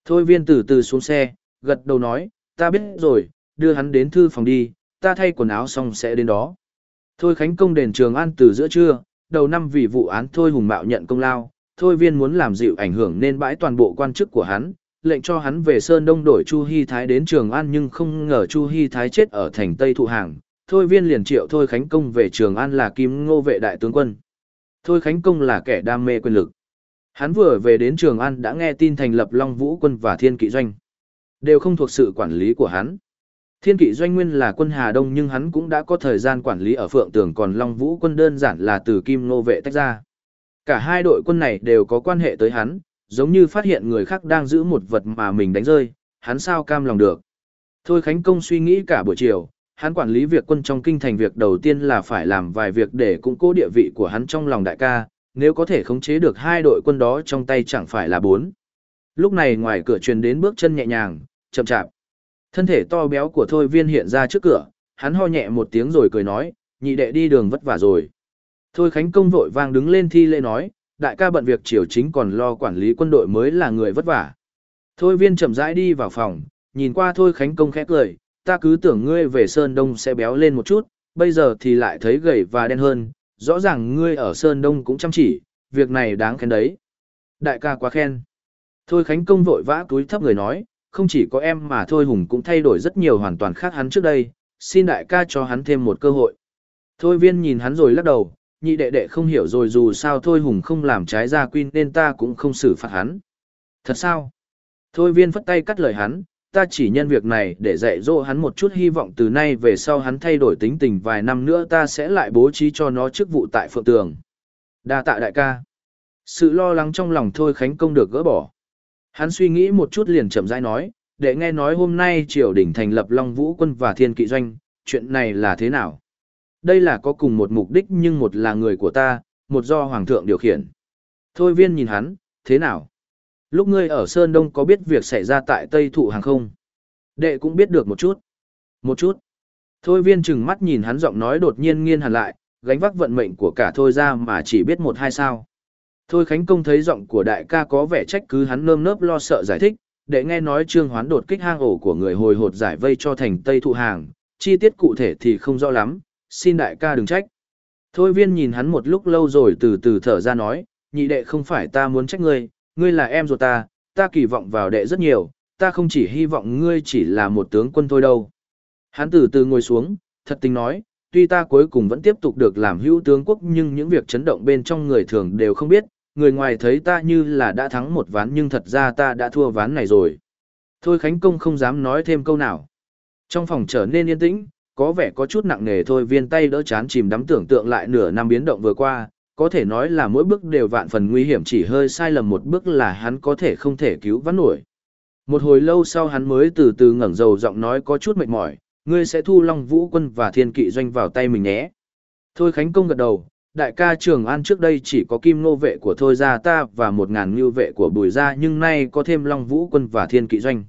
Thôi Viên từ từ xuống xe, gật đầu nói, ta biết rồi, đưa hắn đến thư phòng đi, ta thay quần áo xong sẽ đến đó. Thôi Khánh Công đền Trường An từ giữa trưa, đầu năm vì vụ án Thôi Hùng Mạo nhận công lao, Thôi Viên muốn làm dịu ảnh hưởng nên bãi toàn bộ quan chức của hắn, lệnh cho hắn về Sơn Đông đổi Chu Hy Thái đến Trường An nhưng không ngờ Chu Hy Thái chết ở thành Tây Thụ Hàng. Thôi viên liền triệu Thôi Khánh Công về Trường An là Kim Ngô vệ đại tướng quân. Thôi Khánh Công là kẻ đam mê quyền lực. Hắn vừa về đến Trường An đã nghe tin thành lập Long Vũ quân và Thiên Kỵ Doanh. Đều không thuộc sự quản lý của hắn. Thiên Kỵ Doanh nguyên là quân Hà Đông nhưng hắn cũng đã có thời gian quản lý ở Phượng Tường còn Long Vũ quân đơn giản là từ Kim nô vệ tách ra. Cả hai đội quân này đều có quan hệ tới hắn, giống như phát hiện người khác đang giữ một vật mà mình đánh rơi, hắn sao cam lòng được. Thôi Khánh Công suy nghĩ cả buổi chiều, hắn quản lý việc quân trong kinh thành việc đầu tiên là phải làm vài việc để củng cố địa vị của hắn trong lòng đại ca, nếu có thể khống chế được hai đội quân đó trong tay chẳng phải là bốn. Lúc này ngoài cửa truyền đến bước chân nhẹ nhàng, chậm chạp. Thân thể to béo của Thôi Viên hiện ra trước cửa, hắn ho nhẹ một tiếng rồi cười nói, nhị đệ đi đường vất vả rồi. Thôi Khánh Công vội vang đứng lên thi lễ nói, đại ca bận việc triều chính còn lo quản lý quân đội mới là người vất vả. Thôi viên chậm rãi đi vào phòng, nhìn qua thôi khánh công khẽ cười, ta cứ tưởng ngươi về Sơn Đông sẽ béo lên một chút, bây giờ thì lại thấy gầy và đen hơn, rõ ràng ngươi ở Sơn Đông cũng chăm chỉ, việc này đáng khen đấy. Đại ca quá khen. Thôi khánh công vội vã túi thấp người nói, không chỉ có em mà thôi hùng cũng thay đổi rất nhiều hoàn toàn khác hắn trước đây, xin đại ca cho hắn thêm một cơ hội. Thôi viên nhìn hắn rồi lắc đầu, nhị đệ đệ không hiểu rồi dù sao thôi hùng không làm trái gia quy nên ta cũng không xử phạt hắn. Thật sao? Thôi viên phất tay cắt lời hắn, ta chỉ nhân việc này để dạy dỗ hắn một chút hy vọng từ nay về sau hắn thay đổi tính tình vài năm nữa ta sẽ lại bố trí cho nó chức vụ tại phượng tường. đa tạ đại ca. Sự lo lắng trong lòng thôi khánh công được gỡ bỏ. Hắn suy nghĩ một chút liền chậm rãi nói, để nghe nói hôm nay triều đình thành lập Long Vũ quân và Thiên Kỵ Doanh, chuyện này là thế nào? Đây là có cùng một mục đích nhưng một là người của ta, một do Hoàng thượng điều khiển. Thôi viên nhìn hắn, thế nào? Lúc ngươi ở Sơn Đông có biết việc xảy ra tại Tây Thụ Hàng không? Đệ cũng biết được một chút. Một chút. Thôi viên chừng mắt nhìn hắn giọng nói đột nhiên nghiên hẳn lại, gánh vác vận mệnh của cả thôi ra mà chỉ biết một hai sao. Thôi Khánh Công thấy giọng của đại ca có vẻ trách cứ hắn nơm nớp lo sợ giải thích, để nghe nói trương hoán đột kích hang ổ của người hồi hột giải vây cho thành Tây Thụ Hàng, chi tiết cụ thể thì không rõ lắm, xin đại ca đừng trách. Thôi viên nhìn hắn một lúc lâu rồi từ từ thở ra nói, nhị đệ không phải ta muốn trách ngươi, ngươi là em ruột ta, ta kỳ vọng vào đệ rất nhiều, ta không chỉ hy vọng ngươi chỉ là một tướng quân thôi đâu. Hắn từ từ ngồi xuống, thật tình nói, tuy ta cuối cùng vẫn tiếp tục được làm hữu tướng quốc nhưng những việc chấn động bên trong người thường đều không biết, người ngoài thấy ta như là đã thắng một ván nhưng thật ra ta đã thua ván này rồi. Thôi Khánh Công không dám nói thêm câu nào. Trong phòng trở nên yên tĩnh, có vẻ có chút nặng nề thôi viên tay đỡ chán chìm đắm tưởng tượng lại nửa năm biến động vừa qua, có thể nói là mỗi bước đều vạn phần nguy hiểm chỉ hơi sai lầm một bước là hắn có thể không thể cứu vãn nổi. Một hồi lâu sau hắn mới từ từ ngẩng dầu giọng nói có chút mệt mỏi, ngươi sẽ thu Long Vũ quân và Thiên Kỵ doanh vào tay mình nhé. Thôi Khánh Công gật đầu, đại ca Trường An trước đây chỉ có kim nô vệ của Thôi gia ta và một ngàn ngưu vệ của Bùi gia nhưng nay có thêm Long Vũ quân và Thiên Kỵ doanh.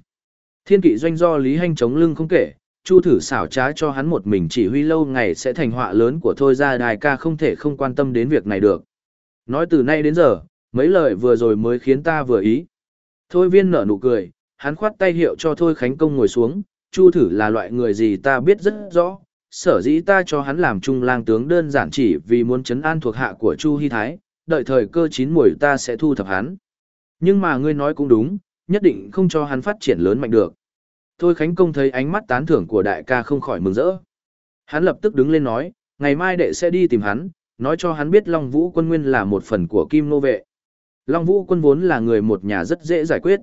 Thiên Kỵ doanh do Lý Hanh chống lưng không kể, Chu thử xảo trá cho hắn một mình chỉ huy lâu ngày sẽ thành họa lớn của Thôi gia đại ca không thể không quan tâm đến việc này được. Nói từ nay đến giờ, mấy lời vừa rồi mới khiến ta vừa ý. Thôi viên nở nụ cười, hắn khoát tay hiệu cho Thôi Khánh Công ngồi xuống, Chu thử là loại người gì ta biết rất rõ, sở dĩ ta cho hắn làm trung lang tướng đơn giản chỉ vì muốn chấn an thuộc hạ của Chu Hy Thái, đợi thời cơ chín muồi ta sẽ thu thập hắn. Nhưng mà ngươi nói cũng đúng, nhất định không cho hắn phát triển lớn mạnh được. Thôi Khánh Công thấy ánh mắt tán thưởng của đại ca không khỏi mừng rỡ. Hắn lập tức đứng lên nói, ngày mai đệ sẽ đi tìm hắn, nói cho hắn biết Long Vũ quân nguyên là một phần của Kim Nô Vệ. Long Vũ quân vốn là người một nhà rất dễ giải quyết.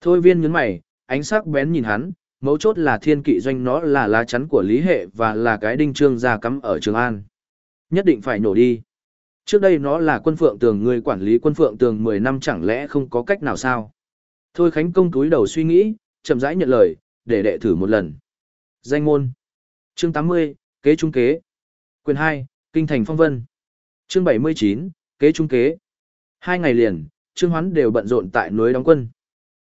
Thôi viên nhấn mày, ánh sắc bén nhìn hắn, mấu chốt là thiên kỵ doanh nó là lá chắn của lý hệ và là cái đinh trương gia cắm ở Trường An. Nhất định phải nổ đi. Trước đây nó là quân phượng tường người quản lý quân phượng tường 10 năm chẳng lẽ không có cách nào sao? Thôi Khánh Công túi đầu suy nghĩ, chậm rãi nhận lời, để đệ thử một lần. Danh môn. Chương 80, kế trung kế. Quyền 2, Kinh thành phong vân. Chương 79, kế trung kế. Hai ngày liền, Trương Hoán đều bận rộn tại núi đóng quân.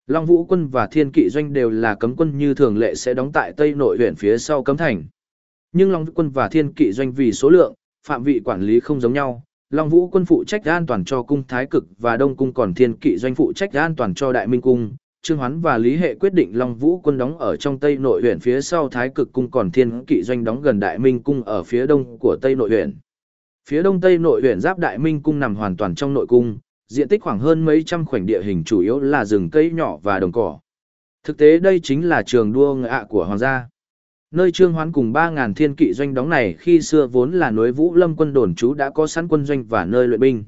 Long Vũ quân và Thiên Kỵ doanh đều là cấm quân như thường lệ sẽ đóng tại Tây Nội huyện phía sau cấm thành. Nhưng Long Vũ quân và Thiên Kỵ doanh vì số lượng, phạm vị quản lý không giống nhau. Long Vũ quân phụ trách an toàn cho cung Thái Cực và Đông cung còn Thiên Kỵ doanh phụ trách an toàn cho Đại Minh cung. Trương Hoán và Lý Hệ quyết định Long Vũ quân đóng ở trong Tây Nội huyện phía sau Thái Cực cung còn Thiên Kỵ doanh đóng gần Đại Minh cung ở phía đông của Tây Nội huyện. Phía đông Tây Nội huyện giáp Đại Minh cung nằm hoàn toàn trong nội cung, diện tích khoảng hơn mấy trăm khoảnh địa hình chủ yếu là rừng cây nhỏ và đồng cỏ. Thực tế đây chính là trường đua ngựa của hoàng gia. Nơi trương hoán cùng 3.000 thiên kỵ doanh đóng này khi xưa vốn là núi vũ lâm quân đồn trú đã có sẵn quân doanh và nơi luyện binh.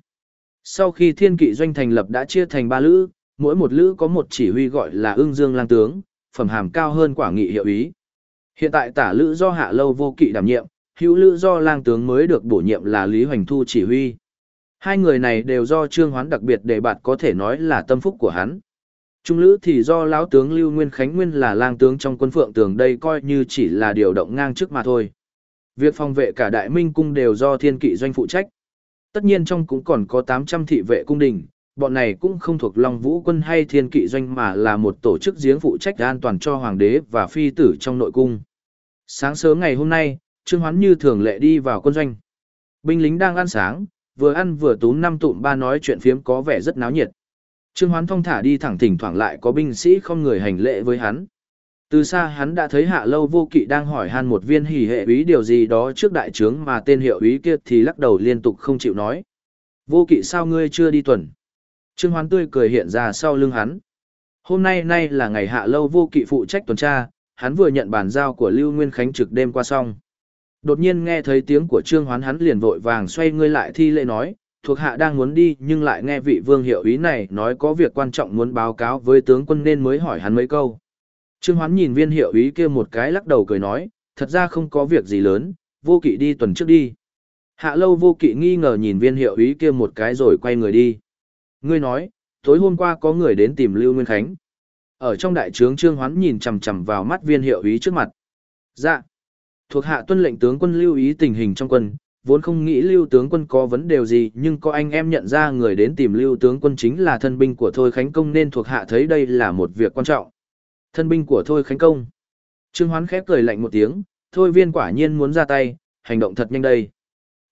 Sau khi thiên kỵ doanh thành lập đã chia thành ba lữ, mỗi một lữ có một chỉ huy gọi là ương dương lang tướng, phẩm hàm cao hơn quả nghị hiệu ý. Hiện tại tả lữ do hạ lâu vô kỵ đảm nhiệm, hữu lữ do lang tướng mới được bổ nhiệm là Lý Hoành Thu chỉ huy. Hai người này đều do Trương Hoán đặc biệt để bạn có thể nói là tâm phúc của hắn. Trung lữ thì do lão tướng Lưu Nguyên Khánh Nguyên là lang tướng trong quân phượng tường đây coi như chỉ là điều động ngang trước mà thôi. Việc phòng vệ cả đại minh cung đều do thiên kỵ doanh phụ trách. Tất nhiên trong cũng còn có 800 thị vệ cung đình, bọn này cũng không thuộc Long Vũ quân hay thiên kỵ doanh mà là một tổ chức giếng phụ trách an toàn cho hoàng đế và phi tử trong nội cung. Sáng sớm ngày hôm nay, Trương Hoán như thường lệ đi vào quân doanh. Binh lính đang ăn sáng, vừa ăn vừa túm năm tụm ba nói chuyện phiếm có vẻ rất náo nhiệt. Trương Hoán thong thả đi thẳng thỉnh thoảng lại có binh sĩ không người hành lễ với hắn. Từ xa hắn đã thấy hạ lâu vô kỵ đang hỏi han một viên hỉ hệ úy điều gì đó trước đại trướng mà tên hiệu úy kia thì lắc đầu liên tục không chịu nói. Vô kỵ sao ngươi chưa đi tuần? Trương Hoán tươi cười hiện ra sau lưng hắn. Hôm nay nay là ngày hạ lâu vô kỵ phụ trách tuần tra, hắn vừa nhận bàn giao của Lưu Nguyên Khánh trực đêm qua xong. Đột nhiên nghe thấy tiếng của Trương Hoán hắn liền vội vàng xoay ngươi lại thi lễ nói, thuộc hạ đang muốn đi nhưng lại nghe vị vương hiệu ý này nói có việc quan trọng muốn báo cáo với tướng quân nên mới hỏi hắn mấy câu. Trương Hoán nhìn viên hiệu ý kia một cái lắc đầu cười nói, thật ra không có việc gì lớn, vô kỵ đi tuần trước đi. Hạ lâu vô kỵ nghi ngờ nhìn viên hiệu ý kia một cái rồi quay người đi. Ngươi nói, tối hôm qua có người đến tìm Lưu Nguyên Khánh. Ở trong đại trướng Trương Hoán nhìn chằm chằm vào mắt viên hiệu ý trước mặt. Dạ. Thuộc hạ tuân lệnh tướng quân lưu ý tình hình trong quân, vốn không nghĩ lưu tướng quân có vấn đề gì nhưng có anh em nhận ra người đến tìm lưu tướng quân chính là thân binh của Thôi Khánh Công nên thuộc hạ thấy đây là một việc quan trọng. Thân binh của Thôi Khánh Công. Trương Hoán khép cười lạnh một tiếng, Thôi viên quả nhiên muốn ra tay, hành động thật nhanh đây.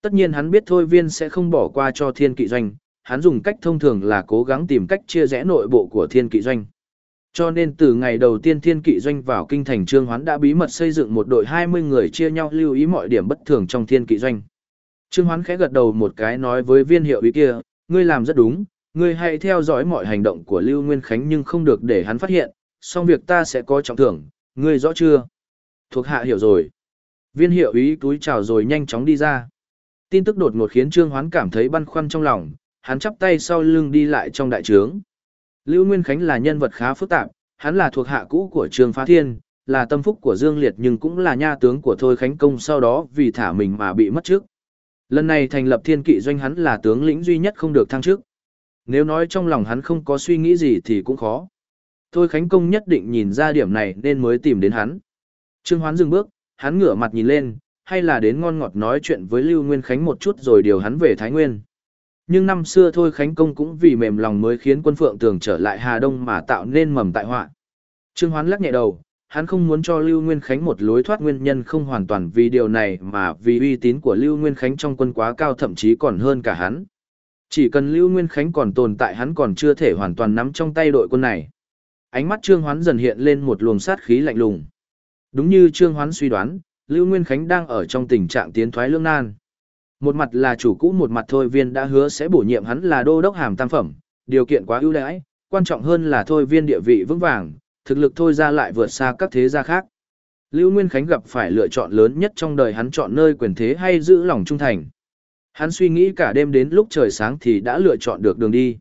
Tất nhiên hắn biết Thôi viên sẽ không bỏ qua cho thiên kỵ doanh, hắn dùng cách thông thường là cố gắng tìm cách chia rẽ nội bộ của thiên kỵ doanh. Cho nên từ ngày đầu tiên thiên kỵ doanh vào kinh thành trương hoán đã bí mật xây dựng một đội 20 người chia nhau lưu ý mọi điểm bất thường trong thiên kỵ doanh. Trương hoán khẽ gật đầu một cái nói với viên hiệu ý kia, ngươi làm rất đúng, ngươi hãy theo dõi mọi hành động của Lưu Nguyên Khánh nhưng không được để hắn phát hiện, xong việc ta sẽ có trọng thưởng, ngươi rõ chưa? Thuộc hạ hiểu rồi. Viên hiệu ý túi chào rồi nhanh chóng đi ra. Tin tức đột ngột khiến Trương Hoán cảm thấy băn khoăn trong lòng, hắn chắp tay sau lưng đi lại trong đại trướng. Lưu Nguyên Khánh là nhân vật khá phức tạp, hắn là thuộc hạ cũ của Trương Phá Thiên, là tâm phúc của Dương Liệt nhưng cũng là nha tướng của Thôi Khánh Công sau đó vì thả mình mà bị mất chức. Lần này thành lập thiên kỵ doanh hắn là tướng lĩnh duy nhất không được thăng chức. Nếu nói trong lòng hắn không có suy nghĩ gì thì cũng khó. Thôi Khánh Công nhất định nhìn ra điểm này nên mới tìm đến hắn. Trương Hoán dừng bước, hắn ngửa mặt nhìn lên, hay là đến ngon ngọt nói chuyện với Lưu Nguyên Khánh một chút rồi điều hắn về Thái Nguyên. Nhưng năm xưa thôi Khánh Công cũng vì mềm lòng mới khiến quân phượng tường trở lại Hà Đông mà tạo nên mầm tại họa. Trương Hoán lắc nhẹ đầu, hắn không muốn cho Lưu Nguyên Khánh một lối thoát nguyên nhân không hoàn toàn vì điều này mà vì uy tín của Lưu Nguyên Khánh trong quân quá cao thậm chí còn hơn cả hắn. Chỉ cần Lưu Nguyên Khánh còn tồn tại hắn còn chưa thể hoàn toàn nắm trong tay đội quân này. Ánh mắt Trương Hoán dần hiện lên một luồng sát khí lạnh lùng. Đúng như Trương Hoán suy đoán, Lưu Nguyên Khánh đang ở trong tình trạng tiến thoái lương nan. Một mặt là chủ cũ một mặt thôi viên đã hứa sẽ bổ nhiệm hắn là đô đốc hàm tam phẩm, điều kiện quá ưu đãi, quan trọng hơn là thôi viên địa vị vững vàng, thực lực thôi ra lại vượt xa các thế gia khác. Lưu Nguyên Khánh gặp phải lựa chọn lớn nhất trong đời hắn chọn nơi quyền thế hay giữ lòng trung thành. Hắn suy nghĩ cả đêm đến lúc trời sáng thì đã lựa chọn được đường đi.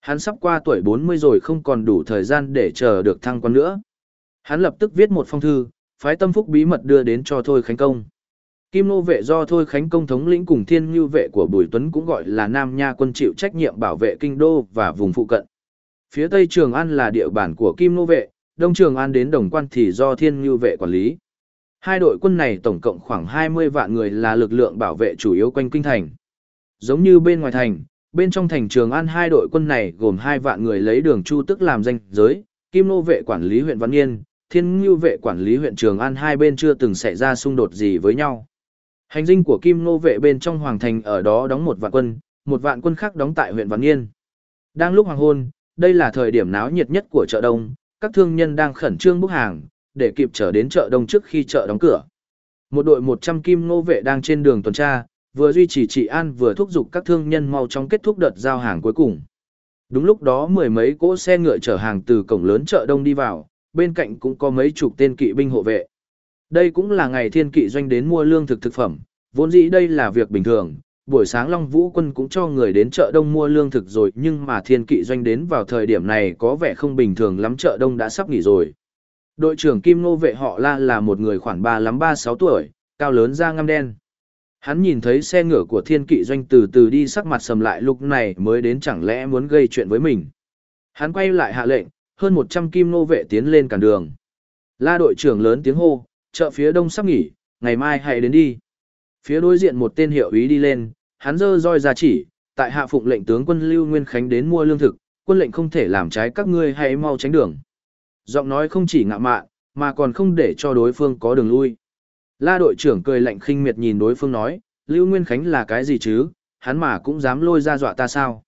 Hắn sắp qua tuổi 40 rồi không còn đủ thời gian để chờ được thăng quan nữa. Hắn lập tức viết một phong thư, phái tâm phúc bí mật đưa đến cho Thôi Khánh Công. Kim nô vệ do Thôi Khánh Công thống lĩnh cùng thiên như vệ của Bùi Tuấn cũng gọi là Nam Nha quân chịu trách nhiệm bảo vệ kinh đô và vùng phụ cận. Phía Tây Trường An là địa bàn của Kim nô vệ, Đông Trường An đến Đồng Quan thì do thiên như vệ quản lý. Hai đội quân này tổng cộng khoảng 20 vạn người là lực lượng bảo vệ chủ yếu quanh kinh thành. Giống như bên ngoài thành, bên trong thành Trường An hai đội quân này gồm hai vạn người lấy đường Chu Tức làm danh giới, Kim nô vệ quản lý huyện Văn Yên, Thiên Ngưu vệ quản lý huyện Trường An hai bên chưa từng xảy ra xung đột gì với nhau. Hành dinh của Kim Ngô vệ bên trong hoàng thành ở đó đóng một vạn quân, một vạn quân khác đóng tại huyện Văn Nghiên. Đang lúc hoàng hôn, đây là thời điểm náo nhiệt nhất của chợ đông, các thương nhân đang khẩn trương bốc hàng, để kịp trở đến chợ đông trước khi chợ đóng cửa. Một đội 100 Kim Ngô vệ đang trên đường tuần tra, vừa duy trì trị an vừa thúc giục các thương nhân mau chóng kết thúc đợt giao hàng cuối cùng. Đúng lúc đó mười mấy cỗ xe ngựa chở hàng từ cổng lớn chợ đông đi vào, bên cạnh cũng có mấy chục tên kỵ binh hộ vệ. Đây cũng là ngày thiên kỵ doanh đến mua lương thực thực phẩm, vốn dĩ đây là việc bình thường, buổi sáng Long Vũ quân cũng cho người đến chợ đông mua lương thực rồi nhưng mà thiên kỵ doanh đến vào thời điểm này có vẻ không bình thường lắm chợ đông đã sắp nghỉ rồi. Đội trưởng Kim Nô vệ họ La là một người khoảng ba lắm ba sáu tuổi, cao lớn da ngăm đen. Hắn nhìn thấy xe ngựa của thiên kỵ doanh từ từ đi sắc mặt sầm lại lúc này mới đến chẳng lẽ muốn gây chuyện với mình. Hắn quay lại hạ lệnh, hơn 100 kim nô vệ tiến lên cản đường. La đội trưởng lớn tiếng hô, chợ phía đông sắp nghỉ, ngày mai hãy đến đi. Phía đối diện một tên hiệu ý đi lên, hắn dơ roi ra chỉ, tại hạ phụng lệnh tướng quân Lưu Nguyên Khánh đến mua lương thực, quân lệnh không thể làm trái các ngươi hãy mau tránh đường. Giọng nói không chỉ ngạ mạn, mà còn không để cho đối phương có đường lui. La đội trưởng cười lạnh khinh miệt nhìn đối phương nói, Lưu Nguyên Khánh là cái gì chứ, hắn mà cũng dám lôi ra dọa ta sao.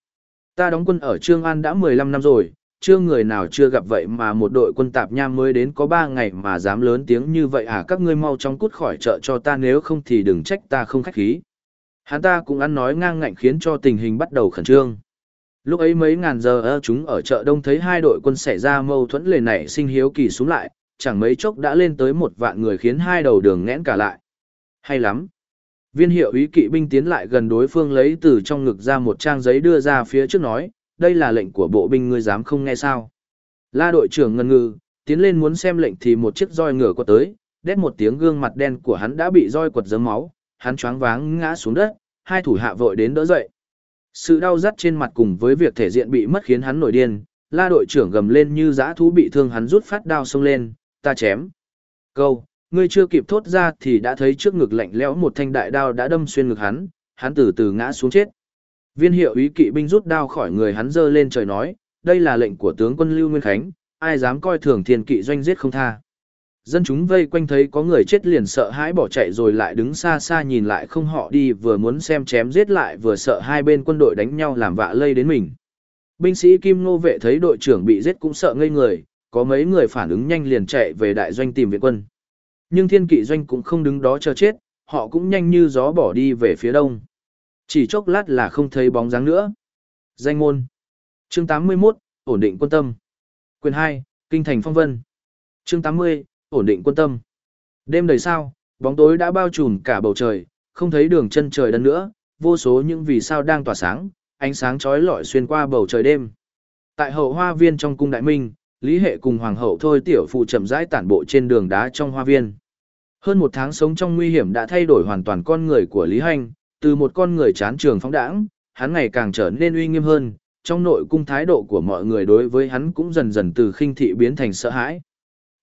Ta đóng quân ở Trương An đã 15 năm rồi, chưa người nào chưa gặp vậy mà một đội quân tạp nham mới đến có ba ngày mà dám lớn tiếng như vậy à các ngươi mau chóng cút khỏi chợ cho ta nếu không thì đừng trách ta không khách khí. Hắn ta cũng ăn nói ngang ngạnh khiến cho tình hình bắt đầu khẩn trương. Lúc ấy mấy ngàn giờ ơ chúng ở chợ đông thấy hai đội quân xảy ra mâu thuẫn lề nảy sinh hiếu kỳ xuống lại, chẳng mấy chốc đã lên tới một vạn người khiến hai đầu đường nghẽn cả lại. Hay lắm. Viên hiệu ý kỵ binh tiến lại gần đối phương lấy từ trong ngực ra một trang giấy đưa ra phía trước nói, đây là lệnh của bộ binh ngươi dám không nghe sao. La đội trưởng ngân ngư, tiến lên muốn xem lệnh thì một chiếc roi ngựa quật tới, đét một tiếng gương mặt đen của hắn đã bị roi quật dấm máu, hắn choáng váng ngã xuống đất, hai thủ hạ vội đến đỡ dậy. Sự đau rắt trên mặt cùng với việc thể diện bị mất khiến hắn nổi điên, la đội trưởng gầm lên như dã thú bị thương hắn rút phát đao xông lên, ta chém. Câu, ngươi chưa kịp thốt ra thì đã thấy trước ngực lạnh lẽo một thanh đại đao đã đâm xuyên ngực hắn, hắn từ từ ngã xuống chết. Viên hiệu ý kỵ binh rút đao khỏi người hắn dơ lên trời nói, đây là lệnh của tướng quân Lưu Nguyên Khánh, ai dám coi thường thiên kỵ doanh giết không tha. Dân chúng vây quanh thấy có người chết liền sợ hãi bỏ chạy rồi lại đứng xa xa nhìn lại không họ đi vừa muốn xem chém giết lại vừa sợ hai bên quân đội đánh nhau làm vạ lây đến mình. Binh sĩ Kim Ngô Vệ thấy đội trưởng bị giết cũng sợ ngây người, có mấy người phản ứng nhanh liền chạy về đại doanh tìm viện quân. Nhưng thiên kỵ doanh cũng không đứng đó chờ chết, họ cũng nhanh như gió bỏ đi về phía đông. Chỉ chốc lát là không thấy bóng dáng nữa. Danh môn. Chương 81, ổn định quân tâm. Quyền 2, Kinh thành phong vân. Chương 80, ổn định quân tâm. Đêm đầy sao, bóng tối đã bao trùm cả bầu trời, không thấy đường chân trời đất nữa, vô số những vì sao đang tỏa sáng, ánh sáng chói lọi xuyên qua bầu trời đêm. Tại hậu hoa viên trong cung đại minh, Lý Hệ cùng Hoàng hậu Thôi Tiểu Phụ chậm rãi tản bộ trên đường đá trong hoa viên. Hơn một tháng sống trong nguy hiểm đã thay đổi hoàn toàn con người của Lý Hành, từ một con người chán trường phóng đãng, hắn ngày càng trở nên uy nghiêm hơn, trong nội cung thái độ của mọi người đối với hắn cũng dần dần từ khinh thị biến thành sợ hãi.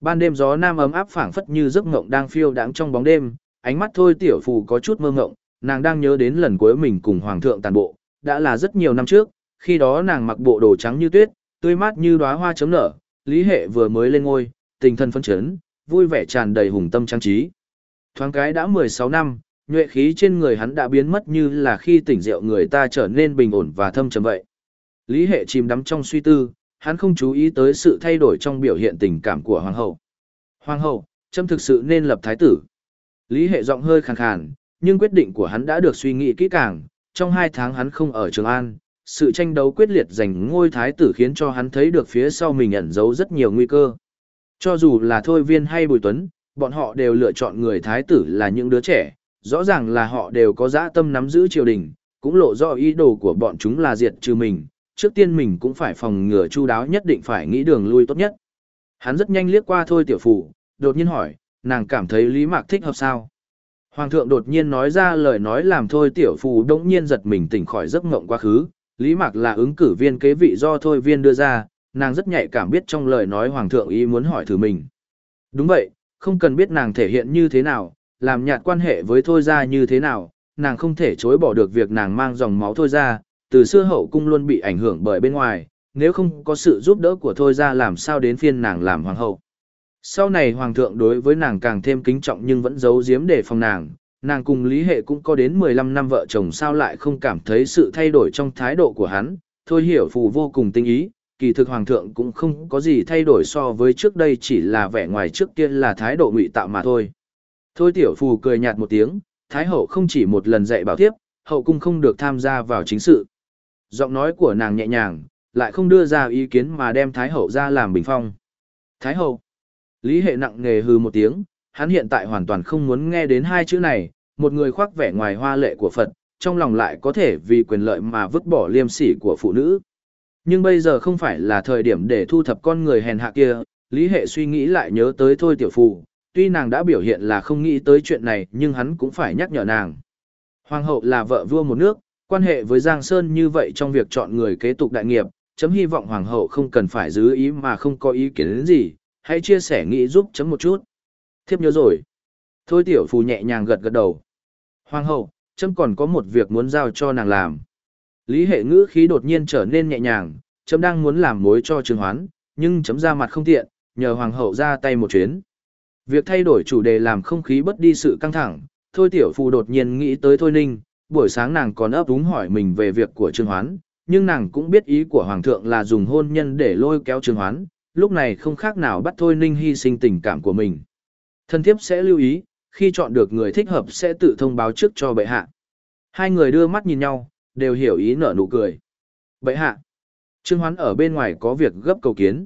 Ban đêm gió nam ấm áp phảng phất như giấc ngộng đang phiêu đãng trong bóng đêm, ánh mắt thôi tiểu phù có chút mơ ngộng, nàng đang nhớ đến lần cuối mình cùng hoàng thượng tàn bộ, đã là rất nhiều năm trước, khi đó nàng mặc bộ đồ trắng như tuyết, tươi mát như đóa hoa chấm nở, lý hệ vừa mới lên ngôi, tình thân phấn chấn, vui vẻ tràn đầy hùng tâm trang trí. Thoáng cái đã 16 năm, nhuệ khí trên người hắn đã biến mất như là khi tỉnh rượu người ta trở nên bình ổn và thâm trầm vậy. Lý hệ chìm đắm trong suy tư, hắn không chú ý tới sự thay đổi trong biểu hiện tình cảm của hoàng hậu. Hoàng hậu, trâm thực sự nên lập thái tử. Lý hệ giọng hơi khàn khàn, nhưng quyết định của hắn đã được suy nghĩ kỹ càng, trong hai tháng hắn không ở Trường An, sự tranh đấu quyết liệt giành ngôi thái tử khiến cho hắn thấy được phía sau mình ẩn giấu rất nhiều nguy cơ. Cho dù là Thôi Viên hay Bùi Tuấn, bọn họ đều lựa chọn người thái tử là những đứa trẻ, rõ ràng là họ đều có dã tâm nắm giữ triều đình, cũng lộ rõ ý đồ của bọn chúng là diệt trừ mình, trước tiên mình cũng phải phòng ngừa chu đáo nhất định phải nghĩ đường lui tốt nhất. Hắn rất nhanh liếc qua thôi tiểu phụ, đột nhiên hỏi, nàng cảm thấy Lý Mạc thích hợp sao? Hoàng thượng đột nhiên nói ra lời nói làm thôi tiểu phụ đống nhiên giật mình tỉnh khỏi giấc mộng quá khứ, Lý Mạc là ứng cử viên kế vị do thôi viên đưa ra, nàng rất nhạy cảm biết trong lời nói Hoàng thượng ý muốn hỏi thử mình. Đúng vậy, không cần biết nàng thể hiện như thế nào, làm nhạt quan hệ với thôi ra như thế nào, nàng không thể chối bỏ được việc nàng mang dòng máu thôi ra, từ xưa hậu cung luôn bị ảnh hưởng bởi bên ngoài, nếu không có sự giúp đỡ của thôi ra làm sao đến phiên nàng làm hoàng hậu. Sau này hoàng thượng đối với nàng càng thêm kính trọng nhưng vẫn giấu giếm để phòng nàng, nàng cùng lý hệ cũng có đến 15 năm vợ chồng sao lại không cảm thấy sự thay đổi trong thái độ của hắn, thôi hiểu phù vô cùng tinh ý, kỳ thực hoàng thượng cũng không có gì thay đổi so với trước đây chỉ là vẻ ngoài trước kia là thái độ ngụy tạo mà thôi. Thôi tiểu phù cười nhạt một tiếng, thái hậu không chỉ một lần dạy bảo tiếp, hậu cung không được tham gia vào chính sự. Giọng nói của nàng nhẹ nhàng, lại không đưa ra ý kiến mà đem Thái Hậu ra làm bình phong. Thái Hậu. Lý hệ nặng nề hư một tiếng, hắn hiện tại hoàn toàn không muốn nghe đến hai chữ này, một người khoác vẻ ngoài hoa lệ của Phật, trong lòng lại có thể vì quyền lợi mà vứt bỏ liêm sỉ của phụ nữ. Nhưng bây giờ không phải là thời điểm để thu thập con người hèn hạ kia, Lý Hệ suy nghĩ lại nhớ tới thôi tiểu phụ, tuy nàng đã biểu hiện là không nghĩ tới chuyện này nhưng hắn cũng phải nhắc nhở nàng. Hoàng hậu là vợ vua một nước, Quan hệ với Giang Sơn như vậy trong việc chọn người kế tục đại nghiệp, chấm hy vọng hoàng hậu không cần phải giữ ý mà không có ý kiến đến gì, hãy chia sẻ nghĩ giúp chấm một chút. Thiếp nhớ rồi. Thôi tiểu phù nhẹ nhàng gật gật đầu. Hoàng hậu, chấm còn có một việc muốn giao cho nàng làm. Lý hệ ngữ khí đột nhiên trở nên nhẹ nhàng, chấm đang muốn làm mối cho trường hoán, nhưng chấm ra mặt không tiện, nhờ hoàng hậu ra tay một chuyến. Việc thay đổi chủ đề làm không khí bất đi sự căng thẳng, thôi tiểu phù đột nhiên nghĩ tới thôi ninh, buổi sáng nàng còn ấp úng hỏi mình về việc của Trương Hoán, nhưng nàng cũng biết ý của Hoàng thượng là dùng hôn nhân để lôi kéo Trương Hoán, lúc này không khác nào bắt Thôi Ninh hy sinh tình cảm của mình. Thân thiếp sẽ lưu ý, khi chọn được người thích hợp sẽ tự thông báo trước cho bệ hạ. Hai người đưa mắt nhìn nhau, đều hiểu ý nở nụ cười. Bệ hạ, Trương Hoán ở bên ngoài có việc gấp cầu kiến.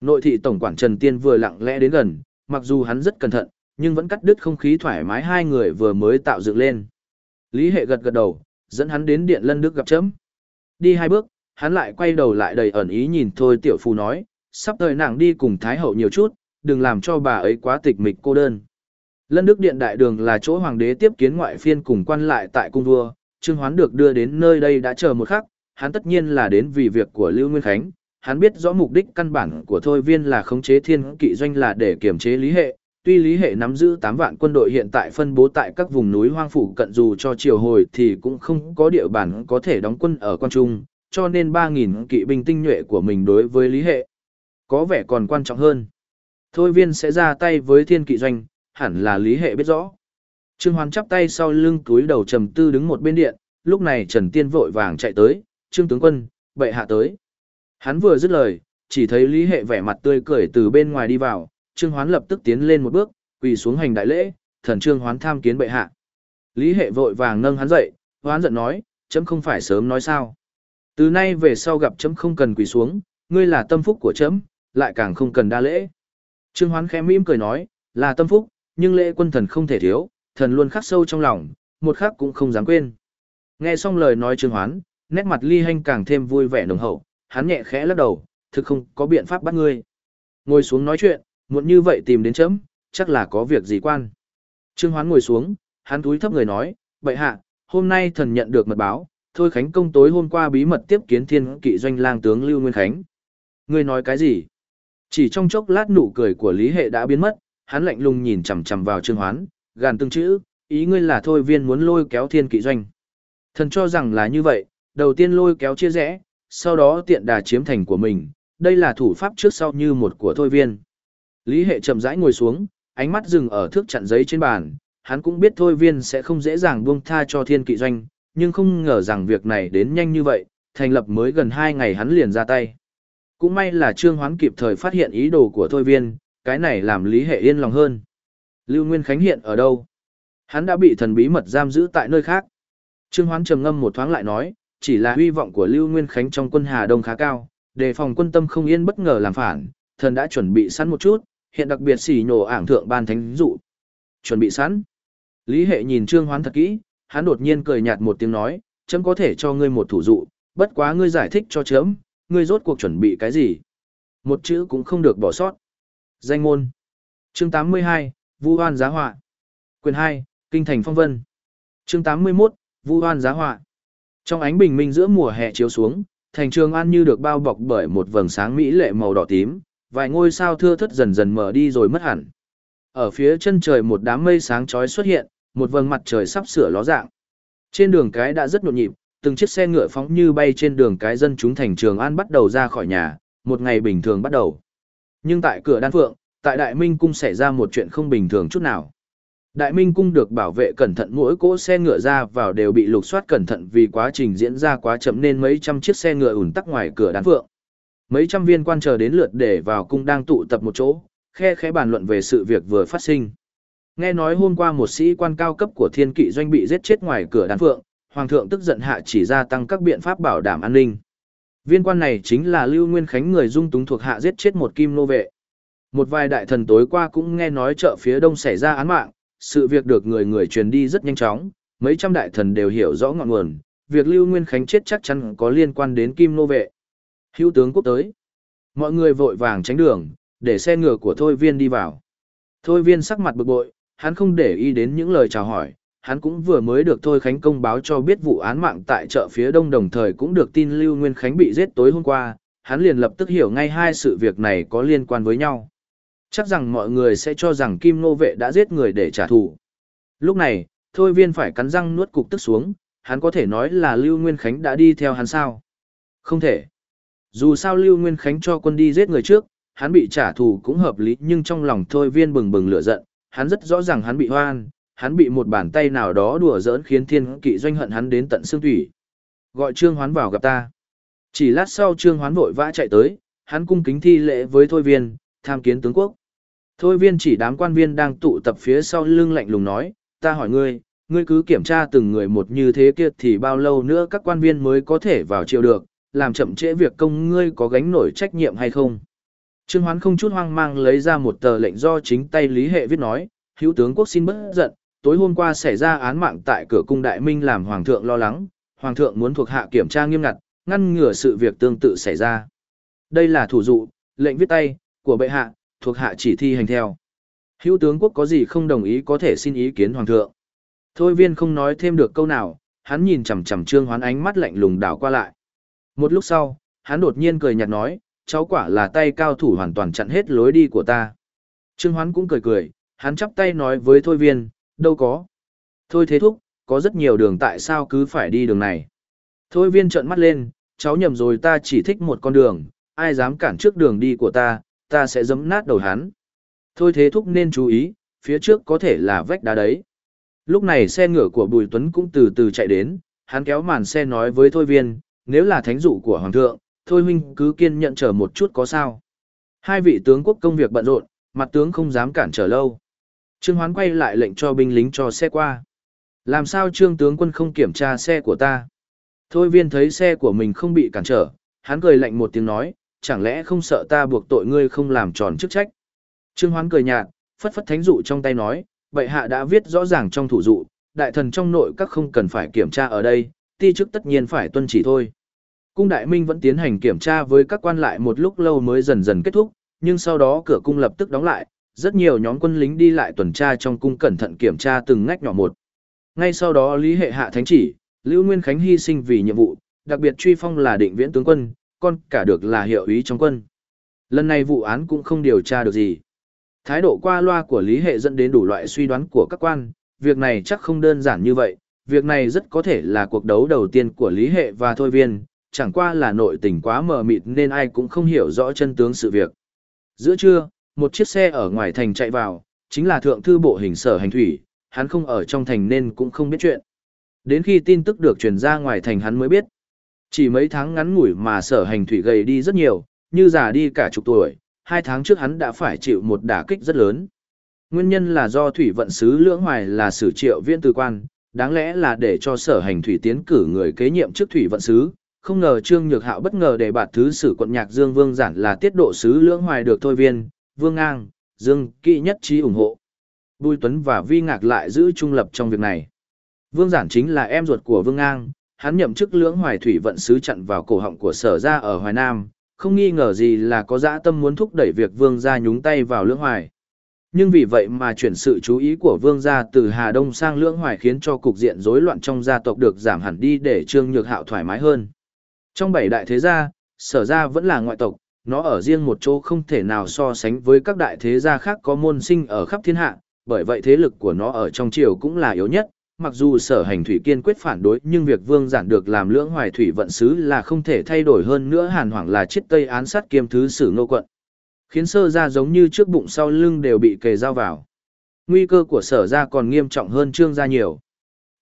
Nội thị tổng quản Trần Tiên vừa lặng lẽ đến gần, mặc dù hắn rất cẩn thận, nhưng vẫn cắt đứt không khí thoải mái hai người vừa mới tạo dựng lên. Lý hệ gật gật đầu, dẫn hắn đến điện lân đức gặp chấm. Đi hai bước, hắn lại quay đầu lại đầy ẩn ý nhìn thôi tiểu phu nói, sắp thời nàng đi cùng Thái hậu nhiều chút, đừng làm cho bà ấy quá tịch mịch cô đơn. Lân đức điện đại đường là chỗ hoàng đế tiếp kiến ngoại phiên cùng quan lại tại cung vua, Trương Hoán được đưa đến nơi đây đã chờ một khắc, hắn tất nhiên là đến vì việc của Lưu Nguyên Khánh, hắn biết rõ mục đích căn bản của Thôi Viên là khống chế thiên kỵ doanh là để kiểm chế lý hệ, tuy Lý Hệ nắm giữ tám vạn quân đội hiện tại phân bố tại các vùng núi hoang phủ cận dù cho triều hồi thì cũng không có địa bàn có thể đóng quân ở quan trung, cho nên ba nghìn kỵ binh tinh nhuệ của mình đối với Lý Hệ có vẻ còn quan trọng hơn. Thôi viên sẽ ra tay với thiên kỵ doanh, hẳn là Lý Hệ biết rõ. Trương Hoán chắp tay sau lưng túi đầu trầm tư đứng một bên điện, lúc này Trần Tiên vội vàng chạy tới, Trương tướng quân, bệ hạ tới. Hắn vừa dứt lời, chỉ thấy Lý Hệ vẻ mặt tươi cười từ bên ngoài đi vào, Trương Hoán lập tức tiến lên một bước, quỳ xuống hành đại lễ, thần Trương Hoán tham kiến bệ hạ. Lý Hệ vội vàng nâng hắn dậy, Hoán giận nói, chấm không phải sớm nói sao. Từ nay về sau gặp chấm không cần quỳ xuống, ngươi là tâm phúc của chấm, lại càng không cần đa lễ. Trương Hoán khẽ mỉm cười nói, là tâm phúc, nhưng lễ quân thần không thể thiếu, thần luôn khắc sâu trong lòng, một khắc cũng không dám quên. Nghe xong lời nói Trương Hoán, nét mặt Ly Hanh càng thêm vui vẻ nồng hậu, hắn nhẹ khẽ lắc đầu, thực không có biện pháp bắt ngươi. Ngồi xuống nói chuyện, muộn như vậy tìm đến chấm, chắc là có việc gì quan. Trương Hoán ngồi xuống, hắn túi thấp người nói, bệ hạ, hôm nay thần nhận được mật báo, thôi Khánh công tối hôm qua bí mật tiếp kiến thiên kỵ doanh lang tướng Lưu Nguyên Khánh. Ngươi nói cái gì? Chỉ trong chốc lát nụ cười của Lý Hệ đã biến mất, hắn lạnh lùng nhìn chằm chằm vào Trương Hoán, gàn từng chữ, ý ngươi là thôi viên muốn lôi kéo thiên kỵ doanh. Thần cho rằng là như vậy, đầu tiên lôi kéo chia rẽ, sau đó tiện đà chiếm thành của mình, đây là thủ pháp trước sau như một của thôi viên. Lý hệ chậm rãi ngồi xuống, ánh mắt dừng ở thước chặn giấy trên bàn, hắn cũng biết thôi viên sẽ không dễ dàng buông tha cho thiên kỵ doanh, nhưng không ngờ rằng việc này đến nhanh như vậy, thành lập mới gần 2 ngày hắn liền ra tay. Cũng may là Trương Hoán kịp thời phát hiện ý đồ của thôi viên, cái này làm Lý hệ yên lòng hơn. Lưu Nguyên Khánh hiện ở đâu? Hắn đã bị thần bí mật giam giữ tại nơi khác. Trương Hoán trầm ngâm một thoáng lại nói, chỉ là hy vọng của Lưu Nguyên Khánh trong quân Hà Đông khá cao, đề phòng quân tâm không yên bất ngờ làm phản, thần đã chuẩn bị sẵn một chút, hiện đặc biệt xỉ nhổ ảng thượng ban thánh dụ. Chuẩn bị sẵn. Lý hệ nhìn Trương Hoán thật kỹ, hắn đột nhiên cười nhạt một tiếng nói, chấm có thể cho ngươi một thủ dụ, bất quá ngươi giải thích cho chấm, ngươi rốt cuộc chuẩn bị cái gì. Một chữ cũng không được bỏ sót. Danh ngôn. Chương 82, Vu Hoan Giá Họa. Quyền 2, Kinh Thành Phong Vân. Chương 81, Vu Hoan Giá Họa. Trong ánh bình minh giữa mùa hè chiếu xuống, thành trường an như được bao bọc bởi một vầng sáng mỹ lệ màu đỏ tím, vài ngôi sao thưa thất dần dần mở đi rồi mất hẳn. Ở phía chân trời một đám mây sáng chói xuất hiện, một vầng mặt trời sắp sửa ló dạng. Trên đường cái đã rất nhộn nhịp, từng chiếc xe ngựa phóng như bay trên đường cái dân chúng thành trường an bắt đầu ra khỏi nhà, một ngày bình thường bắt đầu. Nhưng tại cửa đan phượng, tại Đại Minh Cung xảy ra một chuyện không bình thường chút nào. Đại Minh Cung được bảo vệ cẩn thận mỗi cỗ xe ngựa ra vào đều bị lục soát cẩn thận vì quá trình diễn ra quá chậm nên mấy trăm chiếc xe ngựa ủn tắc ngoài cửa đan phượng. Mấy trăm viên quan chờ đến lượt để vào cung đang tụ tập một chỗ, khe khẽ bàn luận về sự việc vừa phát sinh. Nghe nói hôm qua một sĩ quan cao cấp của thiên kỵ doanh bị giết chết ngoài cửa đan phượng, Hoàng thượng tức giận hạ chỉ ra tăng các biện pháp bảo đảm an ninh. Viên quan này chính là Lưu Nguyên Khánh người dung túng thuộc hạ giết chết một kim nô vệ. Một vài đại thần tối qua cũng nghe nói chợ phía đông xảy ra án mạng, sự việc được người người truyền đi rất nhanh chóng, mấy trăm đại thần đều hiểu rõ ngọn nguồn, việc Lưu Nguyên Khánh chết chắc chắn có liên quan đến Kim Nô Vệ. Hữu tướng quốc tới. Mọi người vội vàng tránh đường, để xe ngựa của Thôi Viên đi vào. Thôi Viên sắc mặt bực bội, hắn không để ý đến những lời chào hỏi, hắn cũng vừa mới được Thôi Khánh công báo cho biết vụ án mạng tại chợ phía đông đồng thời cũng được tin Lưu Nguyên Khánh bị giết tối hôm qua, hắn liền lập tức hiểu ngay hai sự việc này có liên quan với nhau. Chắc rằng mọi người sẽ cho rằng Kim Nô Vệ đã giết người để trả thù. Lúc này, Thôi Viên phải cắn răng nuốt cục tức xuống, hắn có thể nói là Lưu Nguyên Khánh đã đi theo hắn sao? Không thể. Dù sao Lưu Nguyên Khánh cho quân đi giết người trước, hắn bị trả thù cũng hợp lý nhưng trong lòng Thôi Viên bừng bừng lửa giận, hắn rất rõ ràng hắn bị hoan, hắn bị một bàn tay nào đó đùa giỡn khiến thiên kỵ doanh hận hắn đến tận xương thủy. Gọi Trương Hoán vào gặp ta. Chỉ lát sau Trương Hoán vội vã chạy tới, hắn cung kính thi lễ với Thôi Viên, tham kiến tướng quốc. Thôi viên chỉ đám quan viên đang tụ tập phía sau lưng lạnh lùng nói, ta hỏi ngươi, ngươi cứ kiểm tra từng người một như thế kia thì bao lâu nữa các quan viên mới có thể vào triều được, làm chậm trễ việc công ngươi có gánh nổi trách nhiệm hay không. Trương Hoán không chút hoang mang lấy ra một tờ lệnh do chính tay Lý Hệ viết nói, hữu tướng quốc xin bất giận, tối hôm qua xảy ra án mạng tại cửa cung đại minh làm hoàng thượng lo lắng, hoàng thượng muốn thuộc hạ kiểm tra nghiêm ngặt, ngăn ngừa sự việc tương tự xảy ra. Đây là thủ dụ, lệnh viết tay, của bệ hạ, thuộc hạ chỉ thi hành theo. Hữu tướng quốc có gì không đồng ý có thể xin ý kiến hoàng thượng. Thôi viên không nói thêm được câu nào, hắn nhìn chằm chằm trương hoán ánh mắt lạnh lùng đảo qua lại. Một lúc sau, hắn đột nhiên cười nhạt nói, cháu quả là tay cao thủ hoàn toàn chặn hết lối đi của ta. Trương hoán cũng cười cười, hắn chắp tay nói với thôi viên, đâu có. Thôi thế thúc, có rất nhiều đường tại sao cứ phải đi đường này. Thôi viên trợn mắt lên, cháu nhầm rồi ta chỉ thích một con đường, ai dám cản trước đường đi của ta, ta sẽ giấm nát đầu hắn. Thôi thế thúc nên chú ý, phía trước có thể là vách đá đấy. Lúc này xe ngựa của Bùi Tuấn cũng từ từ chạy đến, hắn kéo màn xe nói với Thôi Viên, nếu là thánh dụ của Hoàng thượng, Thôi huynh cứ kiên nhận chờ một chút có sao. Hai vị tướng quốc công việc bận rộn, mặt tướng không dám cản trở lâu. Trương Hoán quay lại lệnh cho binh lính cho xe qua. Làm sao trương tướng quân không kiểm tra xe của ta? Thôi viên thấy xe của mình không bị cản trở, hắn cười lạnh một tiếng nói, chẳng lẽ không sợ ta buộc tội ngươi không làm tròn chức trách. Trương Hoán cười nhạt, phất phất thánh dụ trong tay nói, vậy hạ đã viết rõ ràng trong thủ dụ, đại thần trong nội các không cần phải kiểm tra ở đây, ti chức tất nhiên phải tuân chỉ thôi. Cung đại minh vẫn tiến hành kiểm tra với các quan lại một lúc lâu mới dần dần kết thúc, nhưng sau đó cửa cung lập tức đóng lại, rất nhiều nhóm quân lính đi lại tuần tra trong cung cẩn thận kiểm tra từng ngách nhỏ một. Ngay sau đó Lý Hệ hạ thánh chỉ, Lưu Nguyên Khánh hy sinh vì nhiệm vụ, đặc biệt truy phong là định viễn tướng quân, con cả được là hiệu úy trong quân. Lần này vụ án cũng không điều tra được gì. Thái độ qua loa của Lý Hệ dẫn đến đủ loại suy đoán của các quan, việc này chắc không đơn giản như vậy, việc này rất có thể là cuộc đấu đầu tiên của Lý Hệ và Thôi Viên, chẳng qua là nội tình quá mờ mịt nên ai cũng không hiểu rõ chân tướng sự việc. Giữa trưa, một chiếc xe ở ngoài thành chạy vào, chính là thượng thư bộ hình sở hành thủy, hắn không ở trong thành nên cũng không biết chuyện. Đến khi tin tức được truyền ra ngoài thành hắn mới biết. Chỉ mấy tháng ngắn ngủi mà sở hành thủy gầy đi rất nhiều, như già đi cả chục tuổi, hai tháng trước hắn đã phải chịu một đả kích rất lớn. Nguyên nhân là do thủy vận sứ lưỡng hoài là sử triệu viên tư quan, đáng lẽ là để cho sở hành thủy tiến cử người kế nhiệm chức thủy vận sứ. Không ngờ Trương Nhược Hạo bất ngờ để bạt thứ sử quận nhạc Dương Vương giản là tiết độ sứ lưỡng hoài được thôi viên, Vương Ngang, Dương Kỵ nhất trí ủng hộ. Bùi Tuấn và Vi Ngạc lại giữ trung lập trong việc này. Vương Giản chính là em ruột của Vương Ngang, hắn nhậm chức lưỡng hoài thủy vận sứ chặn vào cổ họng của sở gia ở Hoài Nam, không nghi ngờ gì là có dã tâm muốn thúc đẩy việc Vương gia nhúng tay vào lưỡng hoài. Nhưng vì vậy mà chuyển sự chú ý của Vương gia từ Hà Đông sang lưỡng hoài khiến cho cục diện rối loạn trong gia tộc được giảm hẳn đi để Trương Nhược Hạo thoải mái hơn. Trong bảy đại thế gia, sở gia vẫn là ngoại tộc, nó ở riêng một chỗ không thể nào so sánh với các đại thế gia khác có môn sinh ở khắp thiên hạ, bởi vậy thế lực của nó ở trong triều cũng là yếu nhất. Mặc dù sở hành thủy kiên quyết phản đối nhưng việc vương giản được làm lưỡng hoài thủy vận sứ là không thể thay đổi hơn nữa hàn hoảng là chiết tây án sát kiêm thứ sử ngô quận. Khiến sơ ra giống như trước bụng sau lưng đều bị kề dao vào. Nguy cơ của sở ra còn nghiêm trọng hơn trương gia nhiều.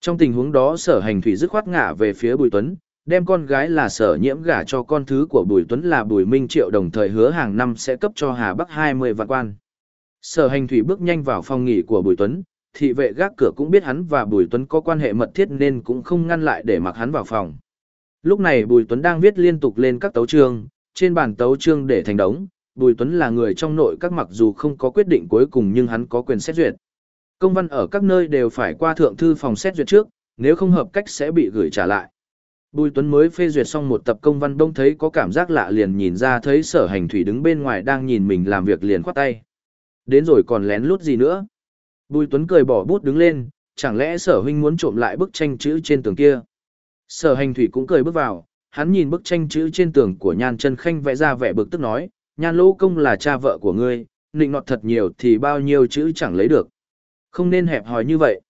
Trong tình huống đó sở hành thủy dứt khoát ngả về phía Bùi Tuấn, đem con gái là sở nhiễm gả cho con thứ của Bùi Tuấn là Bùi Minh Triệu đồng thời hứa hàng năm sẽ cấp cho Hà Bắc 20 vạn quan. Sở hành thủy bước nhanh vào phòng nghỉ của Bùi Tuấn, thị vệ gác cửa cũng biết hắn và Bùi Tuấn có quan hệ mật thiết nên cũng không ngăn lại để mặc hắn vào phòng. Lúc này Bùi Tuấn đang viết liên tục lên các tấu chương, trên bàn tấu chương để thành đống, Bùi Tuấn là người trong nội các mặc dù không có quyết định cuối cùng nhưng hắn có quyền xét duyệt. Công văn ở các nơi đều phải qua thượng thư phòng xét duyệt trước, nếu không hợp cách sẽ bị gửi trả lại. Bùi Tuấn mới phê duyệt xong một tập công văn đông thấy có cảm giác lạ liền nhìn ra thấy sở hành thủy đứng bên ngoài đang nhìn mình làm việc liền khoát tay. Đến rồi còn lén lút gì nữa. Bùi Tuấn cười bỏ bút đứng lên, chẳng lẽ sở huynh muốn trộm lại bức tranh chữ trên tường kia. Sở hành thủy cũng cười bước vào, hắn nhìn bức tranh chữ trên tường của nhan chân khanh vẽ ra vẻ bực tức nói, nhan lỗ công là cha vợ của ngươi, nịnh nọt thật nhiều thì bao nhiêu chữ chẳng lấy được. Không nên hẹp hòi như vậy.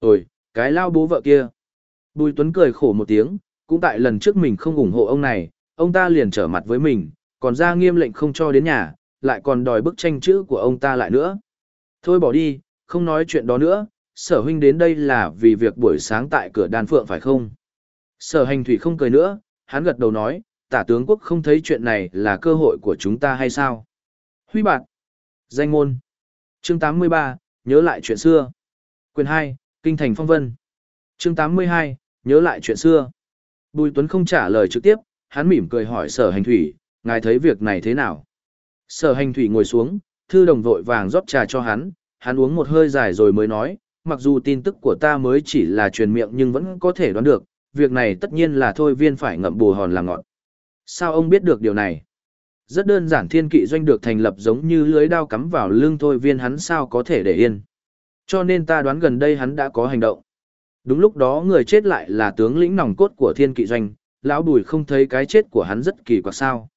Ôi, cái lao bố vợ kia. Bùi Tuấn cười khổ một tiếng, cũng tại lần trước mình không ủng hộ ông này, ông ta liền trở mặt với mình, còn ra nghiêm lệnh không cho đến nhà, lại còn đòi bức tranh chữ của ông ta lại nữa. Thôi bỏ đi, không nói chuyện đó nữa, sở huynh đến đây là vì việc buổi sáng tại cửa đan phượng phải không? Sở hành thủy không cười nữa, hắn gật đầu nói, tả tướng quốc không thấy chuyện này là cơ hội của chúng ta hay sao? Huy bạt. Danh môn. Chương 83, nhớ lại chuyện xưa. Quyền 2, Kinh thành phong vân. Chương 82, nhớ lại chuyện xưa. Bùi Tuấn không trả lời trực tiếp, hắn mỉm cười hỏi sở hành thủy, ngài thấy việc này thế nào? Sở hành thủy ngồi xuống, thư đồng vội vàng rót trà cho hắn, hắn uống một hơi dài rồi mới nói, mặc dù tin tức của ta mới chỉ là truyền miệng nhưng vẫn có thể đoán được, việc này tất nhiên là thôi viên phải ngậm bù hòn làm ngọn. Sao ông biết được điều này? Rất đơn giản thiên kỵ doanh được thành lập giống như lưới đao cắm vào lưng thôi viên hắn sao có thể để yên. Cho nên ta đoán gần đây hắn đã có hành động. Đúng lúc đó người chết lại là tướng lĩnh nòng cốt của thiên kỵ doanh, lão bùi không thấy cái chết của hắn rất kỳ quặc sao.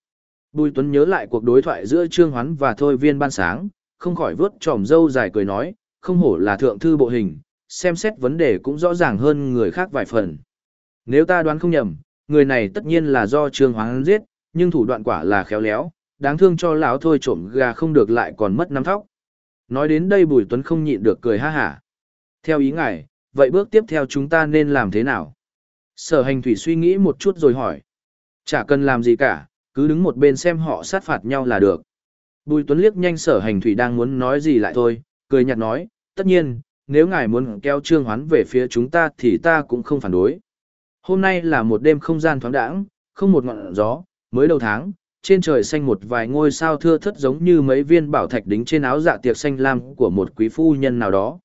Bùi Tuấn nhớ lại cuộc đối thoại giữa Trương Hoán và Thôi Viên ban sáng, không khỏi vớt tròm dâu dài cười nói, không hổ là thượng thư bộ hình, xem xét vấn đề cũng rõ ràng hơn người khác vài phần. Nếu ta đoán không nhầm, người này tất nhiên là do Trương Hoáng giết, nhưng thủ đoạn quả là khéo léo, đáng thương cho lão thôi trộm gà không được lại còn mất năm thóc. Nói đến đây Bùi Tuấn không nhịn được cười ha hả. Theo ý ngài, vậy bước tiếp theo chúng ta nên làm thế nào? Sở hành thủy suy nghĩ một chút rồi hỏi. Chả cần làm gì cả, cứ đứng một bên xem họ sát phạt nhau là được. Bùi Tuấn liếc nhanh sở hành thủy đang muốn nói gì lại thôi, cười nhạt nói, tất nhiên, nếu ngài muốn kéo trương hoán về phía chúng ta thì ta cũng không phản đối. Hôm nay là một đêm không gian thoáng đãng, không một ngọn gió, mới đầu tháng, trên trời xanh một vài ngôi sao thưa thất giống như mấy viên bảo thạch đính trên áo dạ tiệc xanh lam của một quý phu nhân nào đó.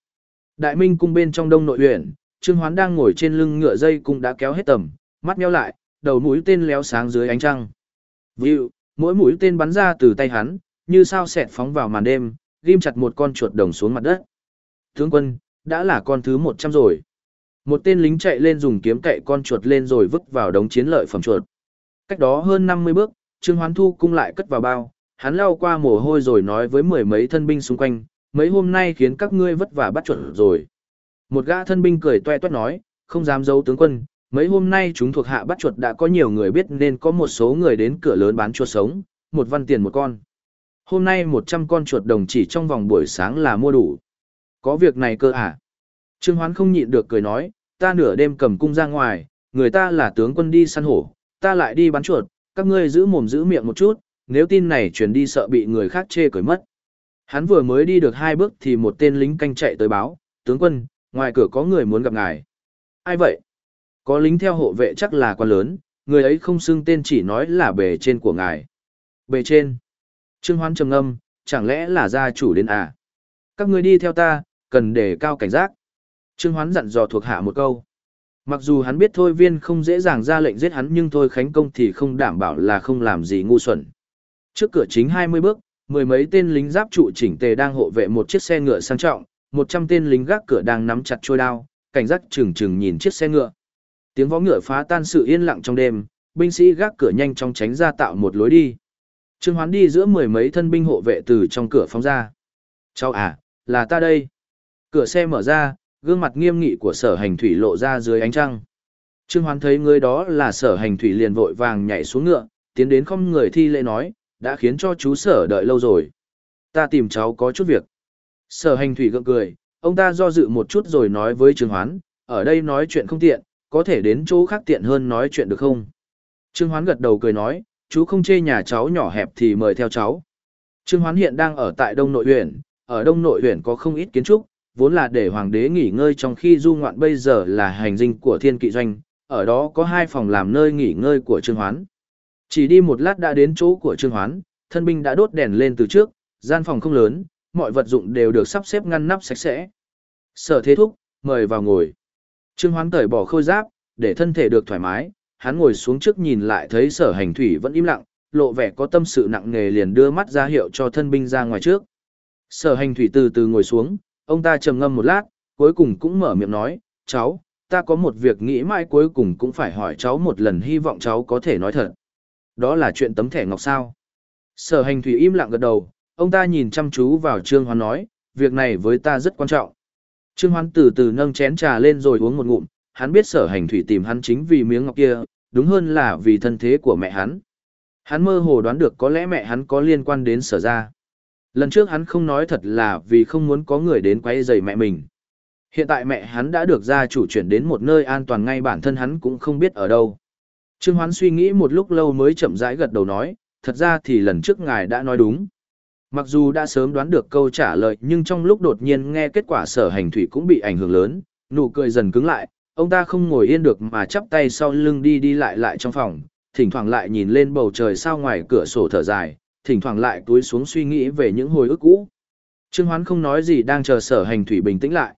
Đại Minh cung bên trong đông nội huyện, Trương Hoán đang ngồi trên lưng ngựa dây cũng đã kéo hết tầm, mắt nheo lại, đầu mũi tên léo sáng dưới ánh trăng. View, mỗi mũi tên bắn ra từ tay hắn, như sao xẹt phóng vào màn đêm, ghim chặt một con chuột đồng xuống mặt đất. Tướng quân, đã là con thứ 100 rồi. Một tên lính chạy lên dùng kiếm cậy con chuột lên rồi vứt vào đống chiến lợi phẩm chuột. Cách đó hơn 50 bước, Trương Hoán Thu cung lại cất vào bao, hắn lao qua mồ hôi rồi nói với mười mấy thân binh xung quanh, mấy hôm nay khiến các ngươi vất vả bắt chuột rồi. Một gã thân binh cười toe toét nói, không dám giấu tướng quân, mấy hôm nay chúng thuộc hạ bắt chuột đã có nhiều người biết nên có một số người đến cửa lớn bán chuột sống, một văn tiền một con. Hôm nay 100 con chuột đồng chỉ trong vòng buổi sáng là mua đủ. Có việc này cơ à? Trương Hoán không nhịn được cười nói, ta nửa đêm cầm cung ra ngoài, người ta là tướng quân đi săn hổ, ta lại đi bắn chuột, các ngươi giữ mồm giữ miệng một chút, nếu tin này truyền đi sợ bị người khác chê cười mất. Hắn vừa mới đi được hai bước thì một tên lính canh chạy tới báo, tướng quân, ngoài cửa có người muốn gặp ngài. Ai vậy? Có lính theo hộ vệ chắc là quan lớn, người ấy không xưng tên chỉ nói là bề trên của ngài. Bề trên. Trương Hoán trầm ngâm, chẳng lẽ là gia chủ đến à? Các ngươi đi theo ta, cần để cao cảnh giác. Trương Hoán dặn dò thuộc hạ một câu. Mặc dù hắn biết Thôi Viên không dễ dàng ra lệnh giết hắn nhưng Thôi Khánh Công thì không đảm bảo là không làm gì ngu xuẩn. Trước cửa chính 20 bước, mười mấy tên lính giáp trụ chỉnh tề đang hộ vệ một chiếc xe ngựa sang trọng, 100 tên lính gác cửa đang nắm chặt trôi đao, cảnh giác chừng chừng nhìn chiếc xe ngựa. Tiếng vó ngựa phá tan sự yên lặng trong đêm, binh sĩ gác cửa nhanh chóng tránh ra tạo một lối đi. Trương Hoán đi giữa mười mấy thân binh hộ vệ từ trong cửa phóng ra. Cháu à, là ta đây. Cửa xe mở ra, gương mặt nghiêm nghị của sở hành thủy lộ ra dưới ánh trăng. Trương Hoán thấy người đó là sở hành thủy liền vội vàng nhảy xuống ngựa, tiến đến không người thi lễ nói, đã khiến cho chú sở đợi lâu rồi. Ta tìm cháu có chút việc. Sở hành thủy gượng cười, ông ta do dự một chút rồi nói với Trương Hoán, ở đây nói chuyện không tiện, có thể đến chỗ khác tiện hơn nói chuyện được không? Trương Hoán gật đầu cười nói, chú không chê nhà cháu nhỏ hẹp thì mời theo cháu. Trương Hoán hiện đang ở tại Đông Nội huyện, ở Đông Nội huyện có không ít kiến trúc, vốn là để hoàng đế nghỉ ngơi trong khi du ngoạn bây giờ là hành dinh của thiên kỵ doanh, ở đó có hai phòng làm nơi nghỉ ngơi của Trương Hoán. Chỉ đi một lát đã đến chỗ của Trương Hoán, thân binh đã đốt đèn lên từ trước, gian phòng không lớn, mọi vật dụng đều được sắp xếp ngăn nắp sạch sẽ. Sở thế thúc, mời vào ngồi. Trương Hoán cởi bỏ khôi giáp, để thân thể được thoải mái, hắn ngồi xuống trước nhìn lại thấy sở hành thủy vẫn im lặng, lộ vẻ có tâm sự nặng nề liền đưa mắt ra hiệu cho thân binh ra ngoài trước. Sở hành thủy từ từ ngồi xuống, ông ta trầm ngâm một lát, cuối cùng cũng mở miệng nói, cháu, ta có một việc nghĩ mãi cuối cùng cũng phải hỏi cháu một lần hy vọng cháu có thể nói thật. Đó là chuyện tấm thẻ ngọc sao. Sở hành thủy im lặng gật đầu, ông ta nhìn chăm chú vào Trương Hoán nói, việc này với ta rất quan trọng. Trương Hoán từ từ nâng chén trà lên rồi uống một ngụm, hắn biết sở hành thủy tìm hắn chính vì miếng ngọc kia, đúng hơn là vì thân thế của mẹ hắn. Hắn mơ hồ đoán được có lẽ mẹ hắn có liên quan đến sở ra. Lần trước hắn không nói thật là vì không muốn có người đến quay rầy mẹ mình. Hiện tại mẹ hắn đã được gia chủ chuyển đến một nơi an toàn ngay bản thân hắn cũng không biết ở đâu. Trương Hoán suy nghĩ một lúc lâu mới chậm rãi gật đầu nói, thật ra thì lần trước ngài đã nói đúng. Mặc dù đã sớm đoán được câu trả lời nhưng trong lúc đột nhiên nghe kết quả sở hành thủy cũng bị ảnh hưởng lớn, nụ cười dần cứng lại, ông ta không ngồi yên được mà chắp tay sau lưng đi đi lại lại trong phòng, thỉnh thoảng lại nhìn lên bầu trời sao ngoài cửa sổ thở dài, thỉnh thoảng lại túi xuống suy nghĩ về những hồi ức cũ. Trương Hoán không nói gì đang chờ sở hành thủy bình tĩnh lại.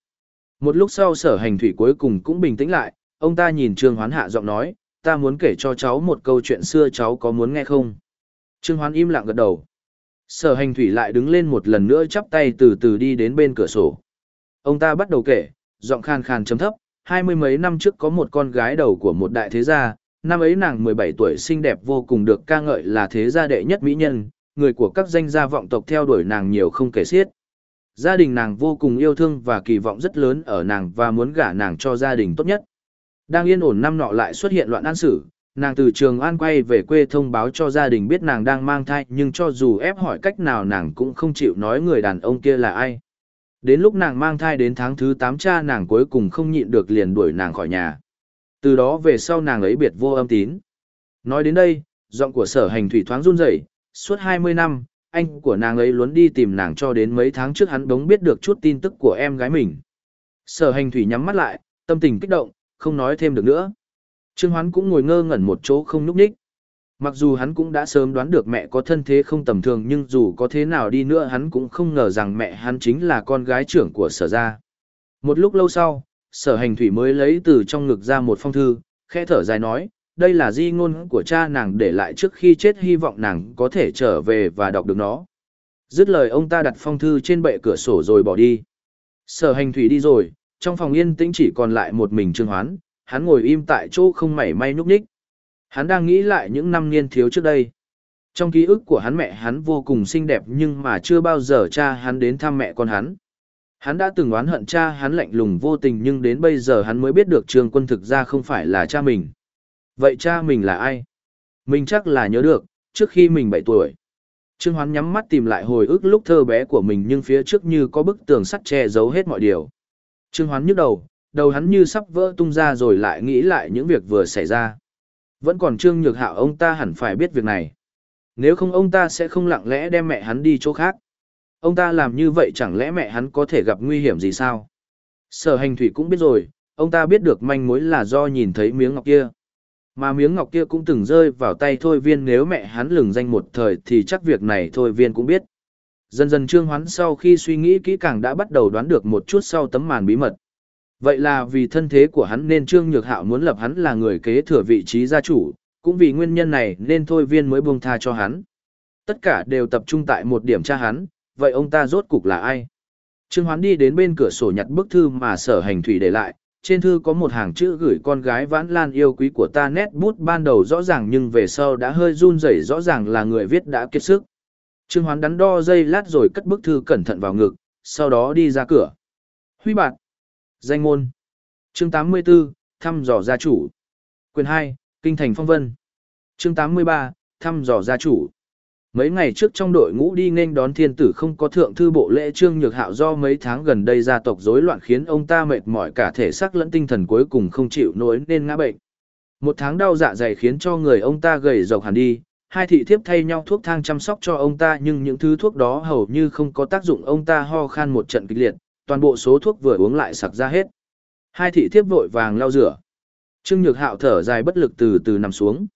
Một lúc sau sở hành thủy cuối cùng cũng bình tĩnh lại, ông ta nhìn Trương Hoán hạ giọng nói, ta muốn kể cho cháu một câu chuyện xưa cháu có muốn nghe không? Trương Hoán im lặng gật đầu. Sở hành thủy lại đứng lên một lần nữa chắp tay từ từ đi đến bên cửa sổ. Ông ta bắt đầu kể, giọng khan khan chấm thấp, hai mươi mấy năm trước có một con gái đầu của một đại thế gia, năm ấy nàng 17 tuổi xinh đẹp vô cùng được ca ngợi là thế gia đệ nhất mỹ nhân, người của các danh gia vọng tộc theo đuổi nàng nhiều không kể xiết. Gia đình nàng vô cùng yêu thương và kỳ vọng rất lớn ở nàng và muốn gả nàng cho gia đình tốt nhất. Đang yên ổn năm nọ lại xuất hiện loạn an sử, nàng từ trường an quay về quê thông báo cho gia đình biết nàng đang mang thai nhưng cho dù ép hỏi cách nào nàng cũng không chịu nói người đàn ông kia là ai. Đến lúc nàng mang thai đến tháng thứ 8 cha nàng cuối cùng không nhịn được liền đuổi nàng khỏi nhà. Từ đó về sau nàng ấy biệt vô âm tín. Nói đến đây, giọng của sở hành thủy thoáng run rẩy, suốt 20 năm, anh của nàng ấy luôn đi tìm nàng cho đến mấy tháng trước hắn đống biết được chút tin tức của em gái mình. Sở hành thủy nhắm mắt lại, tâm tình kích động, không nói thêm được nữa. Trương Hoán cũng ngồi ngơ ngẩn một chỗ không nhúc nhích. Mặc dù hắn cũng đã sớm đoán được mẹ có thân thế không tầm thường nhưng dù có thế nào đi nữa hắn cũng không ngờ rằng mẹ hắn chính là con gái trưởng của sở gia. Một lúc lâu sau, sở hành thủy mới lấy từ trong ngực ra một phong thư, khẽ thở dài nói, đây là di ngôn của cha nàng để lại trước khi chết hy vọng nàng có thể trở về và đọc được nó. Dứt lời ông ta đặt phong thư trên bệ cửa sổ rồi bỏ đi. Sở hành thủy đi rồi, trong phòng yên tĩnh chỉ còn lại một mình Trương Hoán, hắn ngồi im tại chỗ không mảy may nhúc nhích. Hắn đang nghĩ lại những năm niên thiếu trước đây. Trong ký ức của hắn mẹ hắn vô cùng xinh đẹp nhưng mà chưa bao giờ cha hắn đến thăm mẹ con hắn. Hắn đã từng oán hận cha hắn lạnh lùng vô tình nhưng đến bây giờ hắn mới biết được Trường Quân thực ra không phải là cha mình. Vậy cha mình là ai? Mình chắc là nhớ được, trước khi mình 7 tuổi. Trương Hoán nhắm mắt tìm lại hồi ức lúc thơ bé của mình nhưng phía trước như có bức tường sắt che giấu hết mọi điều. Trương Hoán nhức đầu, đầu hắn như sắp vỡ tung ra rồi lại nghĩ lại những việc vừa xảy ra. Vẫn còn Trương Nhược Hạo ông ta hẳn phải biết việc này. Nếu không ông ta sẽ không lặng lẽ đem mẹ hắn đi chỗ khác. Ông ta làm như vậy chẳng lẽ mẹ hắn có thể gặp nguy hiểm gì sao? Sở hành thủy cũng biết rồi, ông ta biết được manh mối là do nhìn thấy miếng ngọc kia. Mà miếng ngọc kia cũng từng rơi vào tay thôi viên nếu mẹ hắn lừng danh một thời thì chắc việc này thôi viên cũng biết. Dần dần Trương Hoán sau khi suy nghĩ kỹ càng đã bắt đầu đoán được một chút sau tấm màn bí mật. Vậy là vì thân thế của hắn nên Trương Nhược Hạo muốn lập hắn là người kế thừa vị trí gia chủ, cũng vì nguyên nhân này nên thôi viên mới buông tha cho hắn. Tất cả đều tập trung tại một điểm tra hắn, vậy ông ta rốt cục là ai? Trương Hoán đi đến bên cửa sổ nhặt bức thư mà sở hành thủy để lại, trên thư có một hàng chữ gửi con gái vãn lan yêu quý của ta nét bút ban đầu rõ ràng nhưng về sau đã hơi run rẩy rõ ràng là người viết đã kiệt sức. Trương Hoán đắn đo dây lát rồi cất bức thư cẩn thận vào ngực, sau đó đi ra cửa. Huy bạn. Danh môn. Chương 84, thăm dò gia chủ. Quyền 2, Kinh thành phong vân. Chương 83, thăm dò gia chủ. Mấy ngày trước trong đội ngũ đi nên đón thiên tử không có thượng thư bộ lễ trương nhược hạo do mấy tháng gần đây gia tộc rối loạn khiến ông ta mệt mỏi cả thể xác lẫn tinh thần cuối cùng không chịu nổi nên ngã bệnh. Một tháng đau dạ dày khiến cho người ông ta gầy rộc hẳn đi, hai thị thiếp thay nhau thuốc thang chăm sóc cho ông ta nhưng những thứ thuốc đó hầu như không có tác dụng ông ta ho khan một trận kịch liệt, toàn bộ số thuốc vừa uống lại sặc ra hết. Hai thị thiếp vội vàng lau rửa. Trương Nhược Hạo thở dài bất lực từ từ nằm xuống.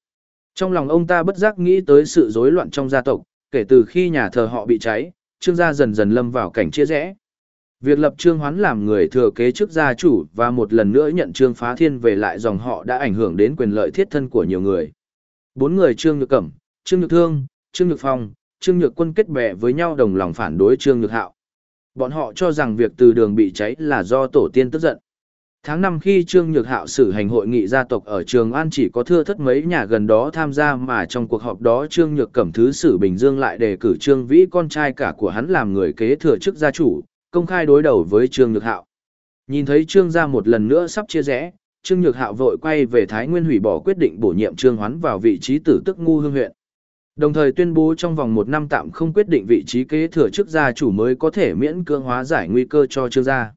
Trong lòng ông ta bất giác nghĩ tới sự rối loạn trong gia tộc, kể từ khi nhà thờ họ bị cháy, Trương gia dần dần lâm vào cảnh chia rẽ. Việc lập Trương Hoán làm người thừa kế chức gia chủ và một lần nữa nhận Trương Phá Thiên về lại dòng họ đã ảnh hưởng đến quyền lợi thiết thân của nhiều người. Bốn người Trương Nhược Cẩm, Trương Nhược Thương, Trương Nhược Phong, Trương Nhược Quân kết bè với nhau đồng lòng phản đối Trương Nhược Hạo. Bọn họ cho rằng việc từ đường bị cháy là do tổ tiên tức giận. Tháng năm khi Trương Nhược Hạo xử hành hội nghị gia tộc ở Trường An chỉ có thưa thất mấy nhà gần đó tham gia mà trong cuộc họp đó Trương Nhược Cẩm Thứ sử Bình Dương lại đề cử Trương Vĩ con trai cả của hắn làm người kế thừa chức gia chủ, công khai đối đầu với Trương Nhược Hạo. Nhìn thấy Trương gia một lần nữa sắp chia rẽ, Trương Nhược Hạo vội quay về Thái Nguyên hủy bỏ quyết định bổ nhiệm Trương Hoán vào vị trí tử tức ngu hương huyện. Đồng thời tuyên bố trong vòng một năm tạm không quyết định vị trí kế thừa chức gia chủ mới có thể miễn cưỡng hóa giải nguy cơ cho Trương gia.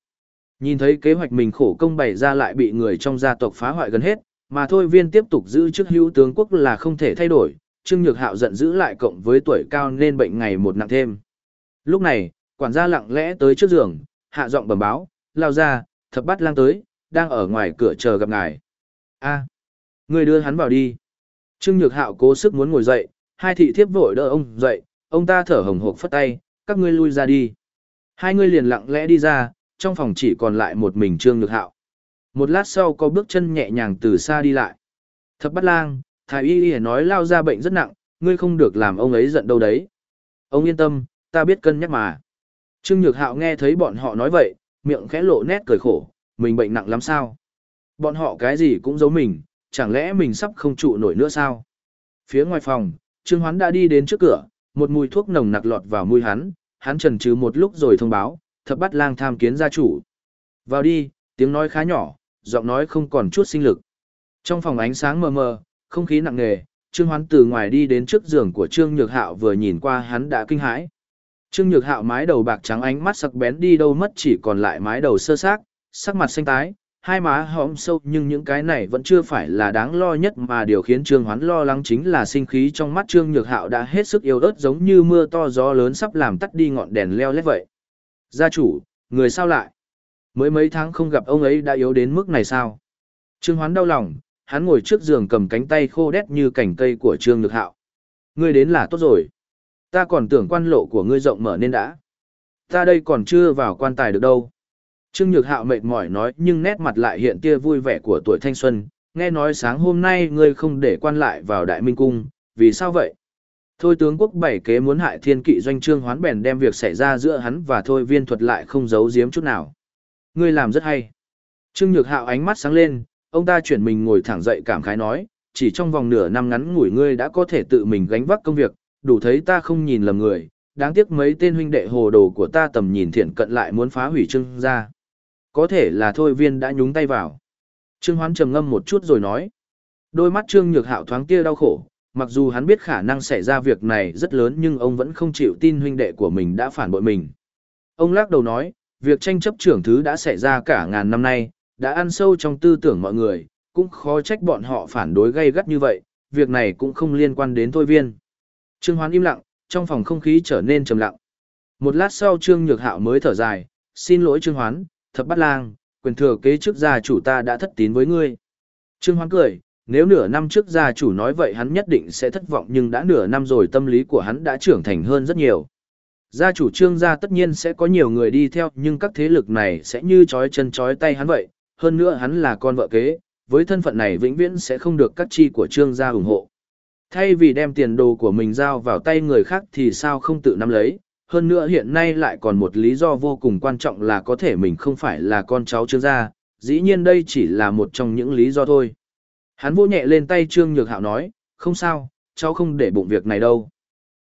Nhìn thấy kế hoạch mình khổ công bày ra lại bị người trong gia tộc phá hoại gần hết, mà thôi viên tiếp tục giữ chức hữu tướng quốc là không thể thay đổi, Trương Nhược Hạo giận dữ lại cộng với tuổi cao nên bệnh ngày một nặng thêm. Lúc này, quản gia lặng lẽ tới trước giường, hạ giọng bẩm báo, lao ra, thập bắt lang tới, đang ở ngoài cửa chờ gặp ngài. A, người đưa hắn vào đi. Trương Nhược Hạo cố sức muốn ngồi dậy, hai thị thiếp vội đỡ ông dậy, ông ta thở hồng hộc phất tay, các ngươi lui ra đi. Hai người liền lặng lẽ đi ra, trong phòng chỉ còn lại một mình Trương Nhược Hạo. Một lát sau có bước chân nhẹ nhàng từ xa đi lại. Thập bắt lang, thái y y nói lao ra bệnh rất nặng, ngươi không được làm ông ấy giận đâu đấy. Ông yên tâm, ta biết cân nhắc mà. Trương Nhược Hạo nghe thấy bọn họ nói vậy, miệng khẽ lộ nét cười khổ, mình bệnh nặng lắm sao? Bọn họ cái gì cũng giấu mình, chẳng lẽ mình sắp không trụ nổi nữa sao? Phía ngoài phòng, Trương Hoán đã đi đến trước cửa, một mùi thuốc nồng nặc lọt vào mũi hắn, hắn chần chừ một lúc rồi thông báo, thập bắt lang tham kiến gia chủ. Vào đi, tiếng nói khá nhỏ, giọng nói không còn chút sinh lực. Trong phòng ánh sáng mờ mờ, không khí nặng nề, Trương Hoán từ ngoài đi đến trước giường của Trương Nhược Hạo vừa nhìn qua hắn đã kinh hãi. Trương Nhược Hạo mái đầu bạc trắng ánh mắt sắc bén đi đâu mất chỉ còn lại mái đầu sơ xác, sắc mặt xanh tái, hai má hõm sâu nhưng những cái này vẫn chưa phải là đáng lo nhất mà điều khiến Trương Hoán lo lắng chính là sinh khí trong mắt Trương Nhược Hạo đã hết sức yếu ớt giống như mưa to gió lớn sắp làm tắt đi ngọn đèn leo lét vậy. Gia chủ, người sao lại? Mới mấy tháng không gặp ông ấy đã yếu đến mức này sao? Trương Hoán đau lòng, hắn ngồi trước giường cầm cánh tay khô đét như cành cây của Trương Nhược Hạo. Ngươi đến là tốt rồi. Ta còn tưởng quan lộ của ngươi rộng mở nên đã. Ta đây còn chưa vào quan tài được đâu. Trương Nhược Hạo mệt mỏi nói nhưng nét mặt lại hiện tia vui vẻ của tuổi thanh xuân. Nghe nói sáng hôm nay ngươi không để quan lại vào Đại Minh Cung, vì sao vậy? Thôi tướng quốc bảy kế muốn hại thiên kỵ doanh trương hoán bèn đem việc xảy ra giữa hắn và thôi viên thuật lại không giấu giếm chút nào. Ngươi làm rất hay. Trương Nhược Hạo ánh mắt sáng lên, ông ta chuyển mình ngồi thẳng dậy cảm khái nói, chỉ trong vòng nửa năm ngắn ngủi ngươi đã có thể tự mình gánh vác công việc, đủ thấy ta không nhìn lầm người, đáng tiếc mấy tên huynh đệ hồ đồ của ta tầm nhìn thiện cận lại muốn phá hủy trương gia. Có thể là thôi viên đã nhúng tay vào. Trương Hoán trầm ngâm một chút rồi nói. Đôi mắt Trương Nhược Hạo thoáng kia đau khổ, mặc dù hắn biết khả năng xảy ra việc này rất lớn nhưng ông vẫn không chịu tin huynh đệ của mình đã phản bội mình. Ông lắc đầu nói, việc tranh chấp trưởng thứ đã xảy ra cả ngàn năm nay, đã ăn sâu trong tư tưởng mọi người, cũng khó trách bọn họ phản đối gay gắt như vậy, việc này cũng không liên quan đến thôi viên. Trương Hoán im lặng, trong phòng không khí trở nên trầm lặng. Một lát sau Trương Nhược Hạo mới thở dài, xin lỗi Trương Hoán, thập bát lang, quyền thừa kế trước gia chủ ta đã thất tín với ngươi. Trương Hoán cười, nếu nửa năm trước gia chủ nói vậy hắn nhất định sẽ thất vọng nhưng đã nửa năm rồi tâm lý của hắn đã trưởng thành hơn rất nhiều. Gia chủ trương gia tất nhiên sẽ có nhiều người đi theo nhưng các thế lực này sẽ như chói chân chói tay hắn vậy, hơn nữa hắn là con vợ kế, với thân phận này vĩnh viễn sẽ không được các chi của trương gia ủng hộ. Thay vì đem tiền đồ của mình giao vào tay người khác thì sao không tự nắm lấy, hơn nữa hiện nay lại còn một lý do vô cùng quan trọng là có thể mình không phải là con cháu trương gia, dĩ nhiên đây chỉ là một trong những lý do thôi. Hắn vô nhẹ lên tay Trương Nhược Hạo nói, không sao, cháu không để bụng việc này đâu.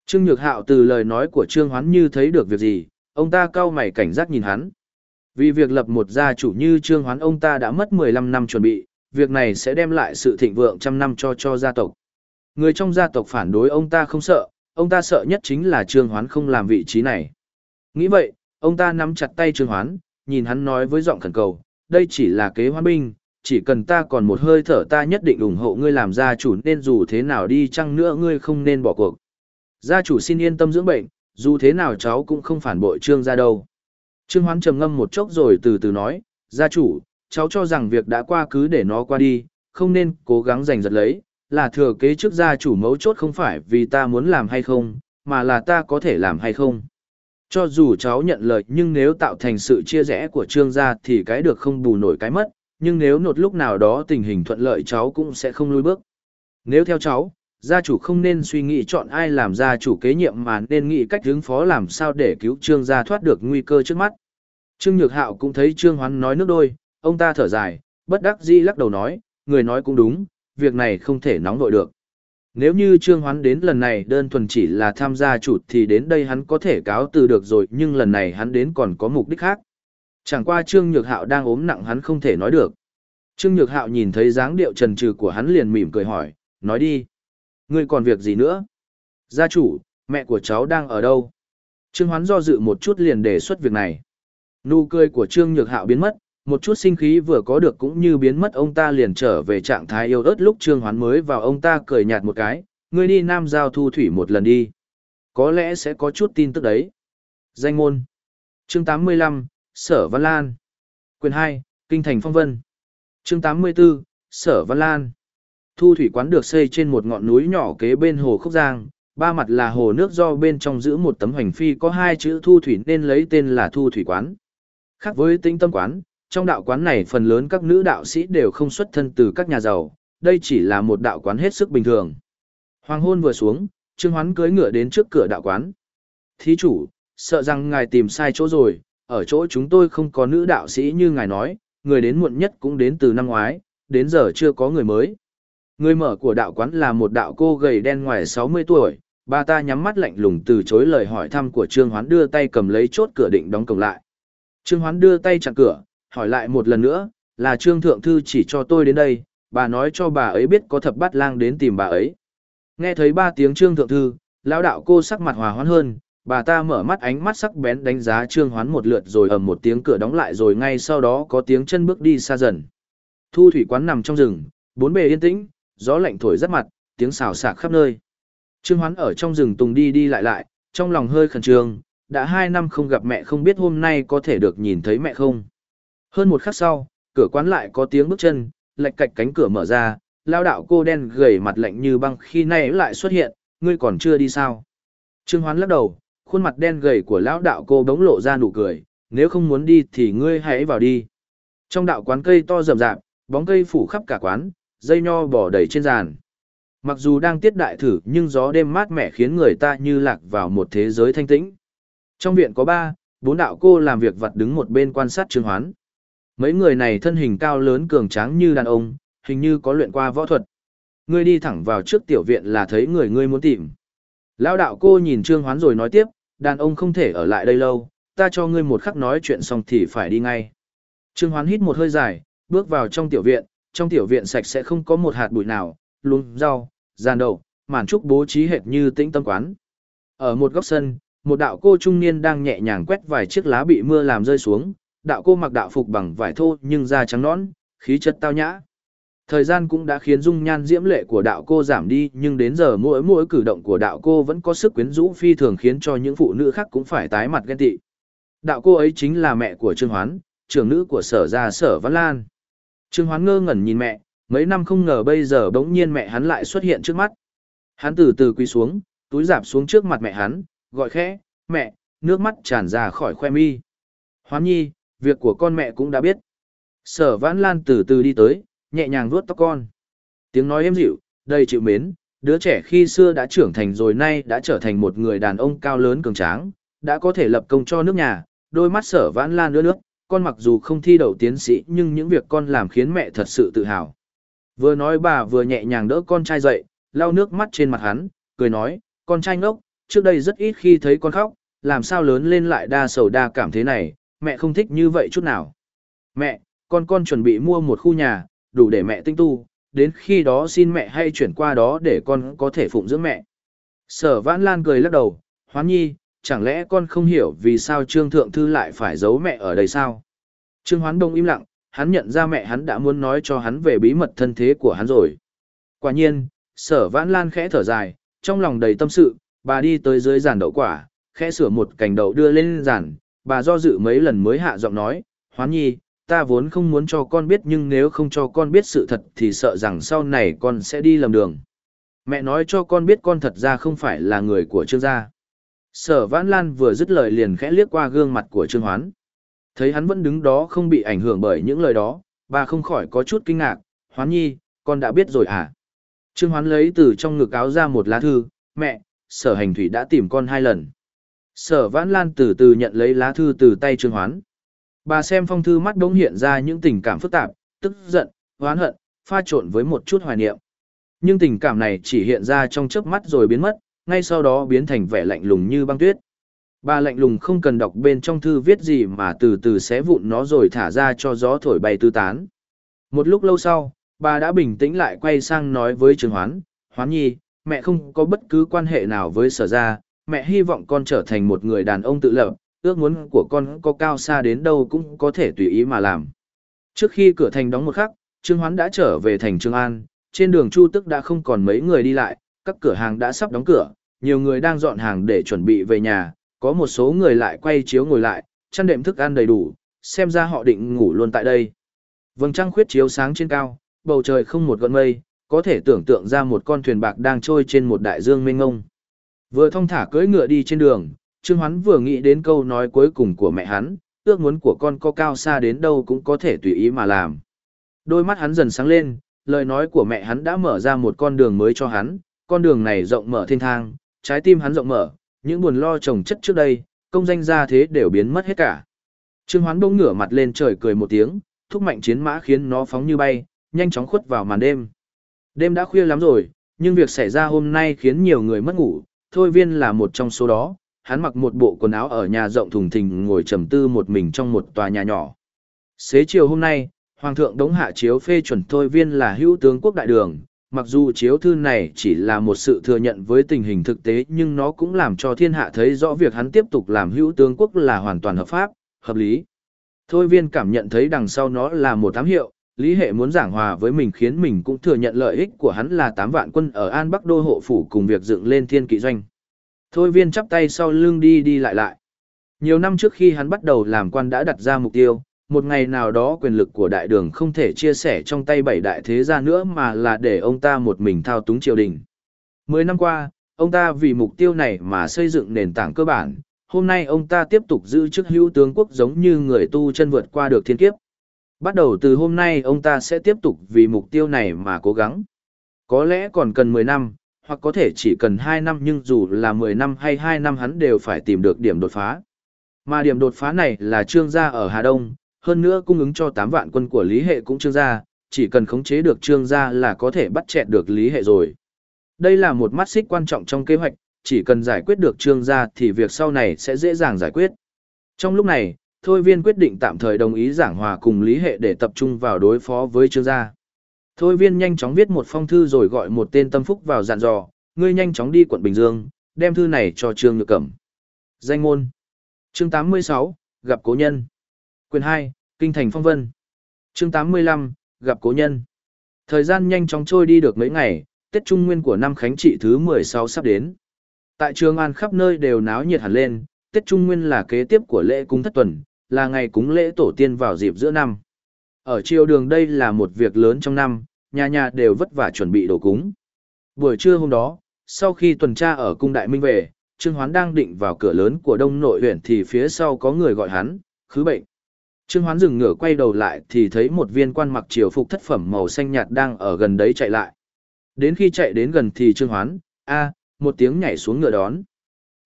Trương Nhược Hạo từ lời nói của Trương Hoán như thấy được việc gì, ông ta cau mày cảnh giác nhìn hắn. Vì việc lập một gia chủ như Trương Hoán ông ta đã mất 15 năm chuẩn bị, việc này sẽ đem lại sự thịnh vượng trăm năm cho cho gia tộc. Người trong gia tộc phản đối ông ta không sợ, ông ta sợ nhất chính là Trương Hoán không làm vị trí này. Nghĩ vậy, ông ta nắm chặt tay Trương Hoán, nhìn hắn nói với giọng khẩn cầu, đây chỉ là kế hoán binh, chỉ cần ta còn một hơi thở ta nhất định ủng hộ ngươi làm gia chủ nên dù thế nào đi chăng nữa ngươi không nên bỏ cuộc. Gia chủ xin yên tâm dưỡng bệnh, dù thế nào cháu cũng không phản bội trương gia đâu. Trương Hoán trầm ngâm một chốc rồi từ từ nói, gia chủ, cháu cho rằng việc đã qua cứ để nó qua đi, không nên cố gắng giành giật lấy, là thừa kế trước gia chủ mấu chốt không phải vì ta muốn làm hay không, mà là ta có thể làm hay không. Cho dù cháu nhận lời nhưng nếu tạo thành sự chia rẽ của trương gia thì cái được không bù nổi cái mất, nhưng nếu nột lúc nào đó tình hình thuận lợi cháu cũng sẽ không lùi bước. Nếu theo cháu, gia chủ không nên suy nghĩ chọn ai làm gia chủ kế nhiệm mà nên nghĩ cách hướng phó làm sao để cứu trương gia thoát được nguy cơ trước mắt. Trương Nhược Hạo cũng thấy Trương Hoán nói nước đôi, ông ta thở dài, bất đắc dĩ lắc đầu nói, người nói cũng đúng, việc này không thể nóng vội được. Nếu như Trương Hoán đến lần này đơn thuần chỉ là tham gia chủ thì đến đây hắn có thể cáo từ được rồi nhưng lần này hắn đến còn có mục đích khác. Chẳng qua Trương Nhược Hạo đang ốm nặng hắn không thể nói được. Trương Nhược Hạo nhìn thấy dáng điệu trần trừ của hắn liền mỉm cười hỏi, nói đi. Ngươi còn việc gì nữa? Gia chủ, mẹ của cháu đang ở đâu? Trương Hoán do dự một chút liền đề xuất việc này. Nụ cười của Trương Nhược Hạo biến mất, một chút sinh khí vừa có được cũng như biến mất ông ta liền trở về trạng thái yêu ớt lúc Trương Hoán mới vào ông ta cười nhạt một cái, ngươi đi Nam Giao thu thủy một lần đi. Có lẽ sẽ có chút tin tức đấy. Danh môn. Chương 85, Sở Văn Lan. Quyền 2, Kinh thành Phong Vân. Chương 84, Sở Văn Lan. Thu thủy quán được xây trên một ngọn núi nhỏ kế bên hồ Khúc Giang, ba mặt là hồ nước do bên trong giữ một tấm hoành phi có hai chữ thu thủy nên lấy tên là thu thủy quán. Khác với tinh tâm quán, trong đạo quán này phần lớn các nữ đạo sĩ đều không xuất thân từ các nhà giàu, đây chỉ là một đạo quán hết sức bình thường. Hoàng hôn vừa xuống, Trương Hoán cưỡi ngựa đến trước cửa đạo quán. Thí chủ, sợ rằng ngài tìm sai chỗ rồi, ở chỗ chúng tôi không có nữ đạo sĩ như ngài nói, người đến muộn nhất cũng đến từ năm ngoái, đến giờ chưa có người mới. Người mở của đạo quán là một đạo cô gầy đen ngoài 60 tuổi, bà ta nhắm mắt lạnh lùng từ chối lời hỏi thăm của Trương Hoán đưa tay cầm lấy chốt cửa định đóng cổng lại. Trương Hoán đưa tay chặn cửa, hỏi lại một lần nữa, là Trương Thượng Thư chỉ cho tôi đến đây, bà nói cho bà ấy biết có thập bát lang đến tìm bà ấy. Nghe thấy ba tiếng Trương Thượng Thư, lão đạo cô sắc mặt hòa hoãn hơn, bà ta mở mắt ánh mắt sắc bén đánh giá trương hoán một lượt rồi ầm một tiếng cửa đóng lại rồi ngay sau đó có tiếng chân bước đi xa dần. Thu thủy quán nằm trong rừng bốn bề yên tĩnh gió lạnh thổi rất mặt tiếng xào xạc khắp nơi. Trương hoán ở trong rừng tùng đi đi lại lại trong lòng hơi khẩn trương đã hai năm không gặp mẹ không biết hôm nay có thể được nhìn thấy mẹ không hơn một khắc sau cửa quán lại có tiếng bước chân lạch cạch cánh cửa mở ra lao đạo cô đen gầy mặt lạnh như băng khi nay lại xuất hiện, ngươi còn chưa đi sao? Trương Hoán lắc đầu, khuôn mặt đen gầy của lão đạo cô bỗng lộ ra nụ cười, nếu không muốn đi thì ngươi hãy vào đi. Trong đạo quán cây to rậm rạp, bóng cây phủ khắp cả quán, dây nho bỏ đầy trên giàn. Mặc dù đang tiết đại thử nhưng gió đêm mát mẻ khiến người ta như lạc vào một thế giới thanh tĩnh. Trong viện có ba, bốn đạo cô làm việc vặt đứng một bên quan sát Trương Hoán. Mấy người này thân hình cao lớn cường tráng như đàn ông, hình như có luyện qua võ thuật. Ngươi đi thẳng vào trước tiểu viện là thấy người ngươi muốn tìm. Lão đạo cô nhìn Trương Hoán rồi nói tiếp, đàn ông không thể ở lại đây lâu, ta cho ngươi một khắc nói chuyện xong thì phải đi ngay. Trương Hoán hít một hơi dài, bước vào trong tiểu viện, trong tiểu viện sạch sẽ không có một hạt bụi nào, luống rau, giàn đậu, màn trúc bố trí hệt như tĩnh tâm quán. Ở một góc sân, một đạo cô trung niên đang nhẹ nhàng quét vài chiếc lá bị mưa làm rơi xuống, đạo cô mặc đạo phục bằng vải thô nhưng da trắng nõn, khí chất tao nhã. Thời gian cũng đã khiến dung nhan diễm lệ của đạo cô giảm đi nhưng đến giờ mỗi mỗi cử động của đạo cô vẫn có sức quyến rũ phi thường khiến cho những phụ nữ khác cũng phải tái mặt ghen tị. Đạo cô ấy chính là mẹ của Trương Hoán, trưởng nữ của sở gia sở Văn Lan. Trương Hoán ngơ ngẩn nhìn mẹ, mấy năm không ngờ bây giờ bỗng nhiên mẹ hắn lại xuất hiện trước mắt. Hắn từ từ quỳ xuống, túi giảm xuống trước mặt mẹ hắn, gọi khẽ, mẹ, nước mắt tràn ra khỏi khoe mi. Hoán nhi, việc của con mẹ cũng đã biết. Sở Vãn Lan từ từ đi tới, nhẹ nhàng vuốt tóc con. Tiếng nói êm dịu, đầy chịu mến, đứa trẻ khi xưa đã trưởng thành rồi nay đã trở thành một người đàn ông cao lớn cường tráng, đã có thể lập công cho nước nhà, đôi mắt sở vãn lan nữa nước, con mặc dù không thi đậu tiến sĩ nhưng những việc con làm khiến mẹ thật sự tự hào. Vừa nói bà vừa nhẹ nhàng đỡ con trai dậy, lau nước mắt trên mặt hắn, cười nói, con trai ngốc, trước đây rất ít khi thấy con khóc, làm sao lớn lên lại đa sầu đa cảm thế này, mẹ không thích như vậy chút nào. Mẹ, con con chuẩn bị mua một khu nhà, đủ để mẹ tinh tu, đến khi đó xin mẹ hay chuyển qua đó để con có thể phụng dưỡng mẹ. Sở vãn lan cười lắc đầu, hoán nhi, chẳng lẽ con không hiểu vì sao Trương Thượng Thư lại phải giấu mẹ ở đây sao? Trương Hoán Đông im lặng, hắn nhận ra mẹ hắn đã muốn nói cho hắn về bí mật thân thế của hắn rồi. Quả nhiên, sở vãn lan khẽ thở dài, trong lòng đầy tâm sự, bà đi tới dưới giàn đậu quả, khẽ sửa một cành đậu đưa lên giàn, bà do dự mấy lần mới hạ giọng nói, Hoán Nhi, ta vốn không muốn cho con biết nhưng nếu không cho con biết sự thật thì sợ rằng sau này con sẽ đi lầm đường. Mẹ nói cho con biết con thật ra không phải là người của Trương gia. Sở Vãn Lan vừa dứt lời liền khẽ liếc qua gương mặt của Trương Hoán. Thấy hắn vẫn đứng đó không bị ảnh hưởng bởi những lời đó, bà không khỏi có chút kinh ngạc, Hoán Nhi, con đã biết rồi à? Trương Hoán lấy từ trong ngực áo ra một lá thư, mẹ, sở hành thủy đã tìm con hai lần. Sở Vãn Lan từ từ nhận lấy lá thư từ tay Trương Hoán. Bà xem phong thư mắt đống hiện ra những tình cảm phức tạp, tức giận, hoán hận, pha trộn với một chút hoài niệm. Nhưng tình cảm này chỉ hiện ra trong chớp mắt rồi biến mất, ngay sau đó biến thành vẻ lạnh lùng như băng tuyết. Bà lạnh lùng không cần đọc bên trong thư viết gì mà từ từ xé vụn nó rồi thả ra cho gió thổi bay tư tán. Một lúc lâu sau, bà đã bình tĩnh lại quay sang nói với Trương Hoán, Hoán Nhi, mẹ không có bất cứ quan hệ nào với sở gia, mẹ hy vọng con trở thành một người đàn ông tự lập, ước muốn của con có cao xa đến đâu cũng có thể tùy ý mà làm. Trước khi cửa thành đóng một khắc, Trương Hoán đã trở về thành Trương An, trên đường Chu Tức đã không còn mấy người đi lại, các cửa hàng đã sắp đóng cửa, nhiều người đang dọn hàng để chuẩn bị về nhà, có một số người lại quay chiếu ngồi lại, chăn đệm thức ăn đầy đủ, xem ra họ định ngủ luôn tại đây. Vầng trăng khuyết chiếu sáng trên cao, bầu trời không một gợn mây, có thể tưởng tượng ra một con thuyền bạc đang trôi trên một đại dương mênh ngông. Vừa thong thả cưỡi ngựa đi trên đường, Trương Hoán vừa nghĩ đến câu nói cuối cùng của mẹ hắn, ước muốn của con có cao xa đến đâu cũng có thể tùy ý mà làm. Đôi mắt hắn dần sáng lên, lời nói của mẹ hắn đã mở ra một con đường mới cho hắn, con đường này rộng mở thiên thang, trái tim hắn rộng mở, những buồn lo trồng chất trước đây, công danh gia thế đều biến mất hết cả. Trương Hoán bỗng ngửa mặt lên trời cười một tiếng, thúc mạnh chiến mã khiến nó phóng như bay, nhanh chóng khuất vào màn đêm. Đêm đã khuya lắm rồi, nhưng việc xảy ra hôm nay khiến nhiều người mất ngủ, Thôi Viên là một trong số đó, hắn mặc một bộ quần áo ở nhà rộng thùng thình ngồi trầm tư một mình trong một tòa nhà nhỏ. Xế chiều hôm nay, Hoàng thượng đống hạ chiếu phê chuẩn Thôi Viên là hữu tướng quốc đại đường, mặc dù chiếu thư này chỉ là một sự thừa nhận với tình hình thực tế nhưng nó cũng làm cho thiên hạ thấy rõ việc hắn tiếp tục làm hữu tướng quốc là hoàn toàn hợp pháp, hợp lý. Thôi viên cảm nhận thấy đằng sau nó là một ám hiệu, lý hệ muốn giảng hòa với mình khiến mình cũng thừa nhận lợi ích của hắn là 8 vạn quân ở An Bắc Đô hộ phủ cùng việc dựng lên thiên kỵ doanh. Thôi viên chắp tay sau lưng đi đi lại lại. Nhiều năm trước khi hắn bắt đầu làm quan đã đặt ra mục tiêu, một ngày nào đó quyền lực của đại đường không thể chia sẻ trong tay bảy đại thế gia nữa mà là để ông ta một mình thao túng triều đình. Mười năm qua, ông ta vì mục tiêu này mà xây dựng nền tảng cơ bản, hôm nay ông ta tiếp tục giữ chức hữu tướng quốc giống như người tu chân vượt qua được thiên kiếp. Bắt đầu từ hôm nay ông ta sẽ tiếp tục vì mục tiêu này mà cố gắng. Có lẽ còn cần 10 năm, hoặc có thể chỉ cần 2 năm nhưng dù là 10 năm hay 2 năm hắn đều phải tìm được điểm đột phá. Mà điểm đột phá này là trương gia ở Hà Đông, hơn nữa cung ứng cho 8 vạn quân của Lý Hệ cũng trương gia, chỉ cần khống chế được trương gia là có thể bắt chẹt được Lý Hệ rồi. Đây là một mắt xích quan trọng trong kế hoạch, chỉ cần giải quyết được trương gia thì việc sau này sẽ dễ dàng giải quyết. Trong lúc này, Thôi Viên quyết định tạm thời đồng ý giảng hòa cùng Lý Hệ để tập trung vào đối phó với trương gia. Thôi Viên nhanh chóng viết một phong thư rồi gọi một tên tâm phúc vào dặn dò, ngươi nhanh chóng đi quận Bình Dương, đem thư này cho Trương Nhược Cẩm. Danh ngôn Chương 86, gặp cố nhân. Quyền 2, Kinh thành phong vân. Chương 85, gặp cố nhân. Thời gian nhanh chóng trôi đi được mấy ngày, Tết Trung Nguyên của năm Khánh trị thứ 16 sắp đến. Tại Trường An khắp nơi đều náo nhiệt hẳn lên, Tết Trung Nguyên là kế tiếp của lễ cung thất tuần, là ngày cúng lễ tổ tiên vào dịp giữa năm. Ở triều đường đây là một việc lớn trong năm, nhà nhà đều vất vả chuẩn bị đồ cúng. Buổi trưa hôm đó, sau khi tuần tra ở cung đại minh về, Trương Hoán đang định vào cửa lớn của đông nội huyện thì phía sau có người gọi hắn, khứ bệnh. Trương Hoán dừng ngửa quay đầu lại thì thấy một viên quan mặc triều phục thất phẩm màu xanh nhạt đang ở gần đấy chạy lại. Đến khi chạy đến gần thì Trương Hoán, a, một tiếng nhảy xuống ngựa đón.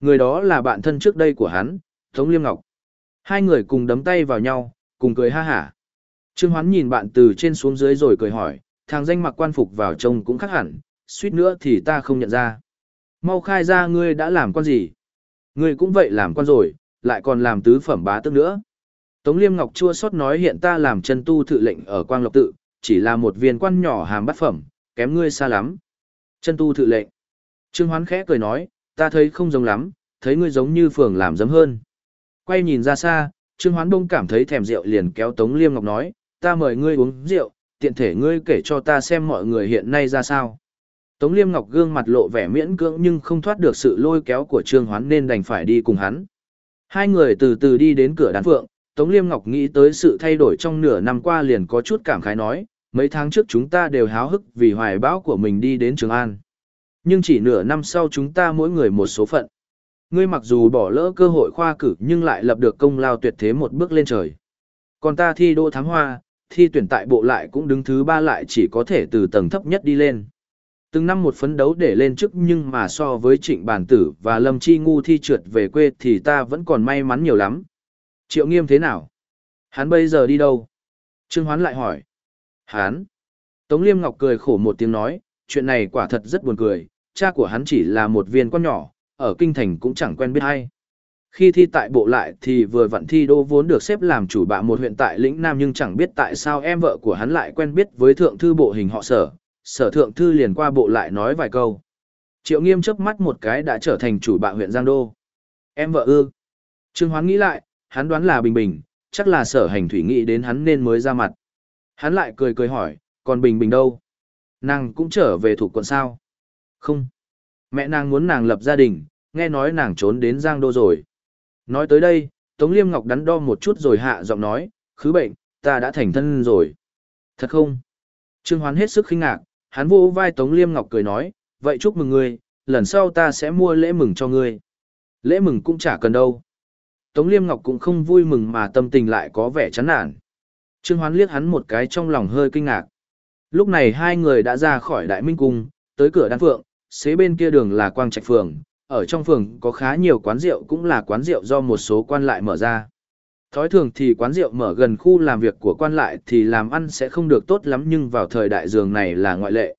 Người đó là bạn thân trước đây của hắn, Tống Liêm Ngọc. Hai người cùng đấm tay vào nhau, cùng cười ha hả. Trương Hoán nhìn bạn từ trên xuống dưới rồi cười hỏi, thằng danh mặc quan phục vào trông cũng khác hẳn, suýt nữa thì ta không nhận ra. Mau khai ra ngươi đã làm con gì? Ngươi cũng vậy làm con rồi, lại còn làm tứ phẩm bá tước nữa. Tống Liêm Ngọc chua xót nói hiện ta làm chân tu thự lệnh ở Quang Lộc Tự, chỉ là một viên quan nhỏ hàm bát phẩm, kém ngươi xa lắm. Chân tu thự lệnh. Trương Hoán khẽ cười nói, ta thấy không giống lắm, thấy ngươi giống như phường làm giấm hơn. Quay nhìn ra xa, Trương Hoán Đông cảm thấy thèm rượu liền kéo Tống Liêm Ngọc nói, ta mời ngươi uống rượu, tiện thể ngươi kể cho ta xem mọi người hiện nay ra sao. Tống Liêm Ngọc gương mặt lộ vẻ miễn cưỡng nhưng không thoát được sự lôi kéo của Trương Hoán nên đành phải đi cùng hắn. Hai người từ từ đi đến cửa đàn phượng, Tống Liêm Ngọc nghĩ tới sự thay đổi trong nửa năm qua liền có chút cảm khái nói, mấy tháng trước chúng ta đều háo hức vì hoài bão của mình đi đến Trường An. Nhưng chỉ nửa năm sau chúng ta mỗi người một số phận. Ngươi mặc dù bỏ lỡ cơ hội khoa cử nhưng lại lập được công lao tuyệt thế một bước lên trời. Còn ta thi đô thám hoa, thi tuyển tại bộ lại cũng đứng thứ ba lại chỉ có thể từ tầng thấp nhất đi lên. Từng năm một phấn đấu để lên chức nhưng mà so với trịnh bản tử và lâm chi ngu thi trượt về quê thì ta vẫn còn may mắn nhiều lắm. Triệu nghiêm thế nào? Hắn bây giờ đi đâu? Trương Hoán lại hỏi. Hắn? Tống Liêm Ngọc cười khổ một tiếng nói, chuyện này quả thật rất buồn cười, cha của hắn chỉ là một viên con nhỏ, ở kinh thành cũng chẳng quen biết hay Khi thi tại bộ lại thì vừa vặn thi đô vốn được xếp làm chủ bạ một huyện tại lĩnh Nam nhưng chẳng biết tại sao em vợ của hắn lại quen biết với thượng thư bộ hình họ sở, sở thượng thư liền qua bộ lại nói vài câu. Triệu nghiêm chớp mắt một cái đã trở thành chủ bạ huyện Giang Đô. Em vợ ư. Trương Hoán nghĩ lại, hắn đoán là Bình Bình, chắc là sở hành thủy nghĩ đến hắn nên mới ra mặt. Hắn lại cười cười hỏi, còn Bình Bình đâu? Nàng cũng trở về thủ quận sao? Không. Mẹ nàng muốn nàng lập gia đình, nghe nói nàng trốn đến Giang Đô rồi. Nói tới đây, Tống Liêm Ngọc đắn đo một chút rồi hạ giọng nói, khứ bệnh, ta đã thành thân rồi. Thật không? Trương Hoán hết sức khinh ngạc, hắn vô vai Tống Liêm Ngọc cười nói, vậy chúc mừng ngươi, lần sau ta sẽ mua lễ mừng cho ngươi. Lễ mừng cũng chả cần đâu. Tống Liêm Ngọc cũng không vui mừng mà tâm tình lại có vẻ chán nản. Trương Hoán liếc hắn một cái trong lòng hơi kinh ngạc. Lúc này hai người đã ra khỏi Đại Minh Cung, tới cửa đan phượng, xế bên kia đường là Quang Trạch Phường, ở trong phường có khá nhiều quán rượu cũng là quán rượu do một số quan lại mở ra. Thói thường thì quán rượu mở gần khu làm việc của quan lại thì làm ăn sẽ không được tốt lắm nhưng vào thời đại dường này là ngoại lệ.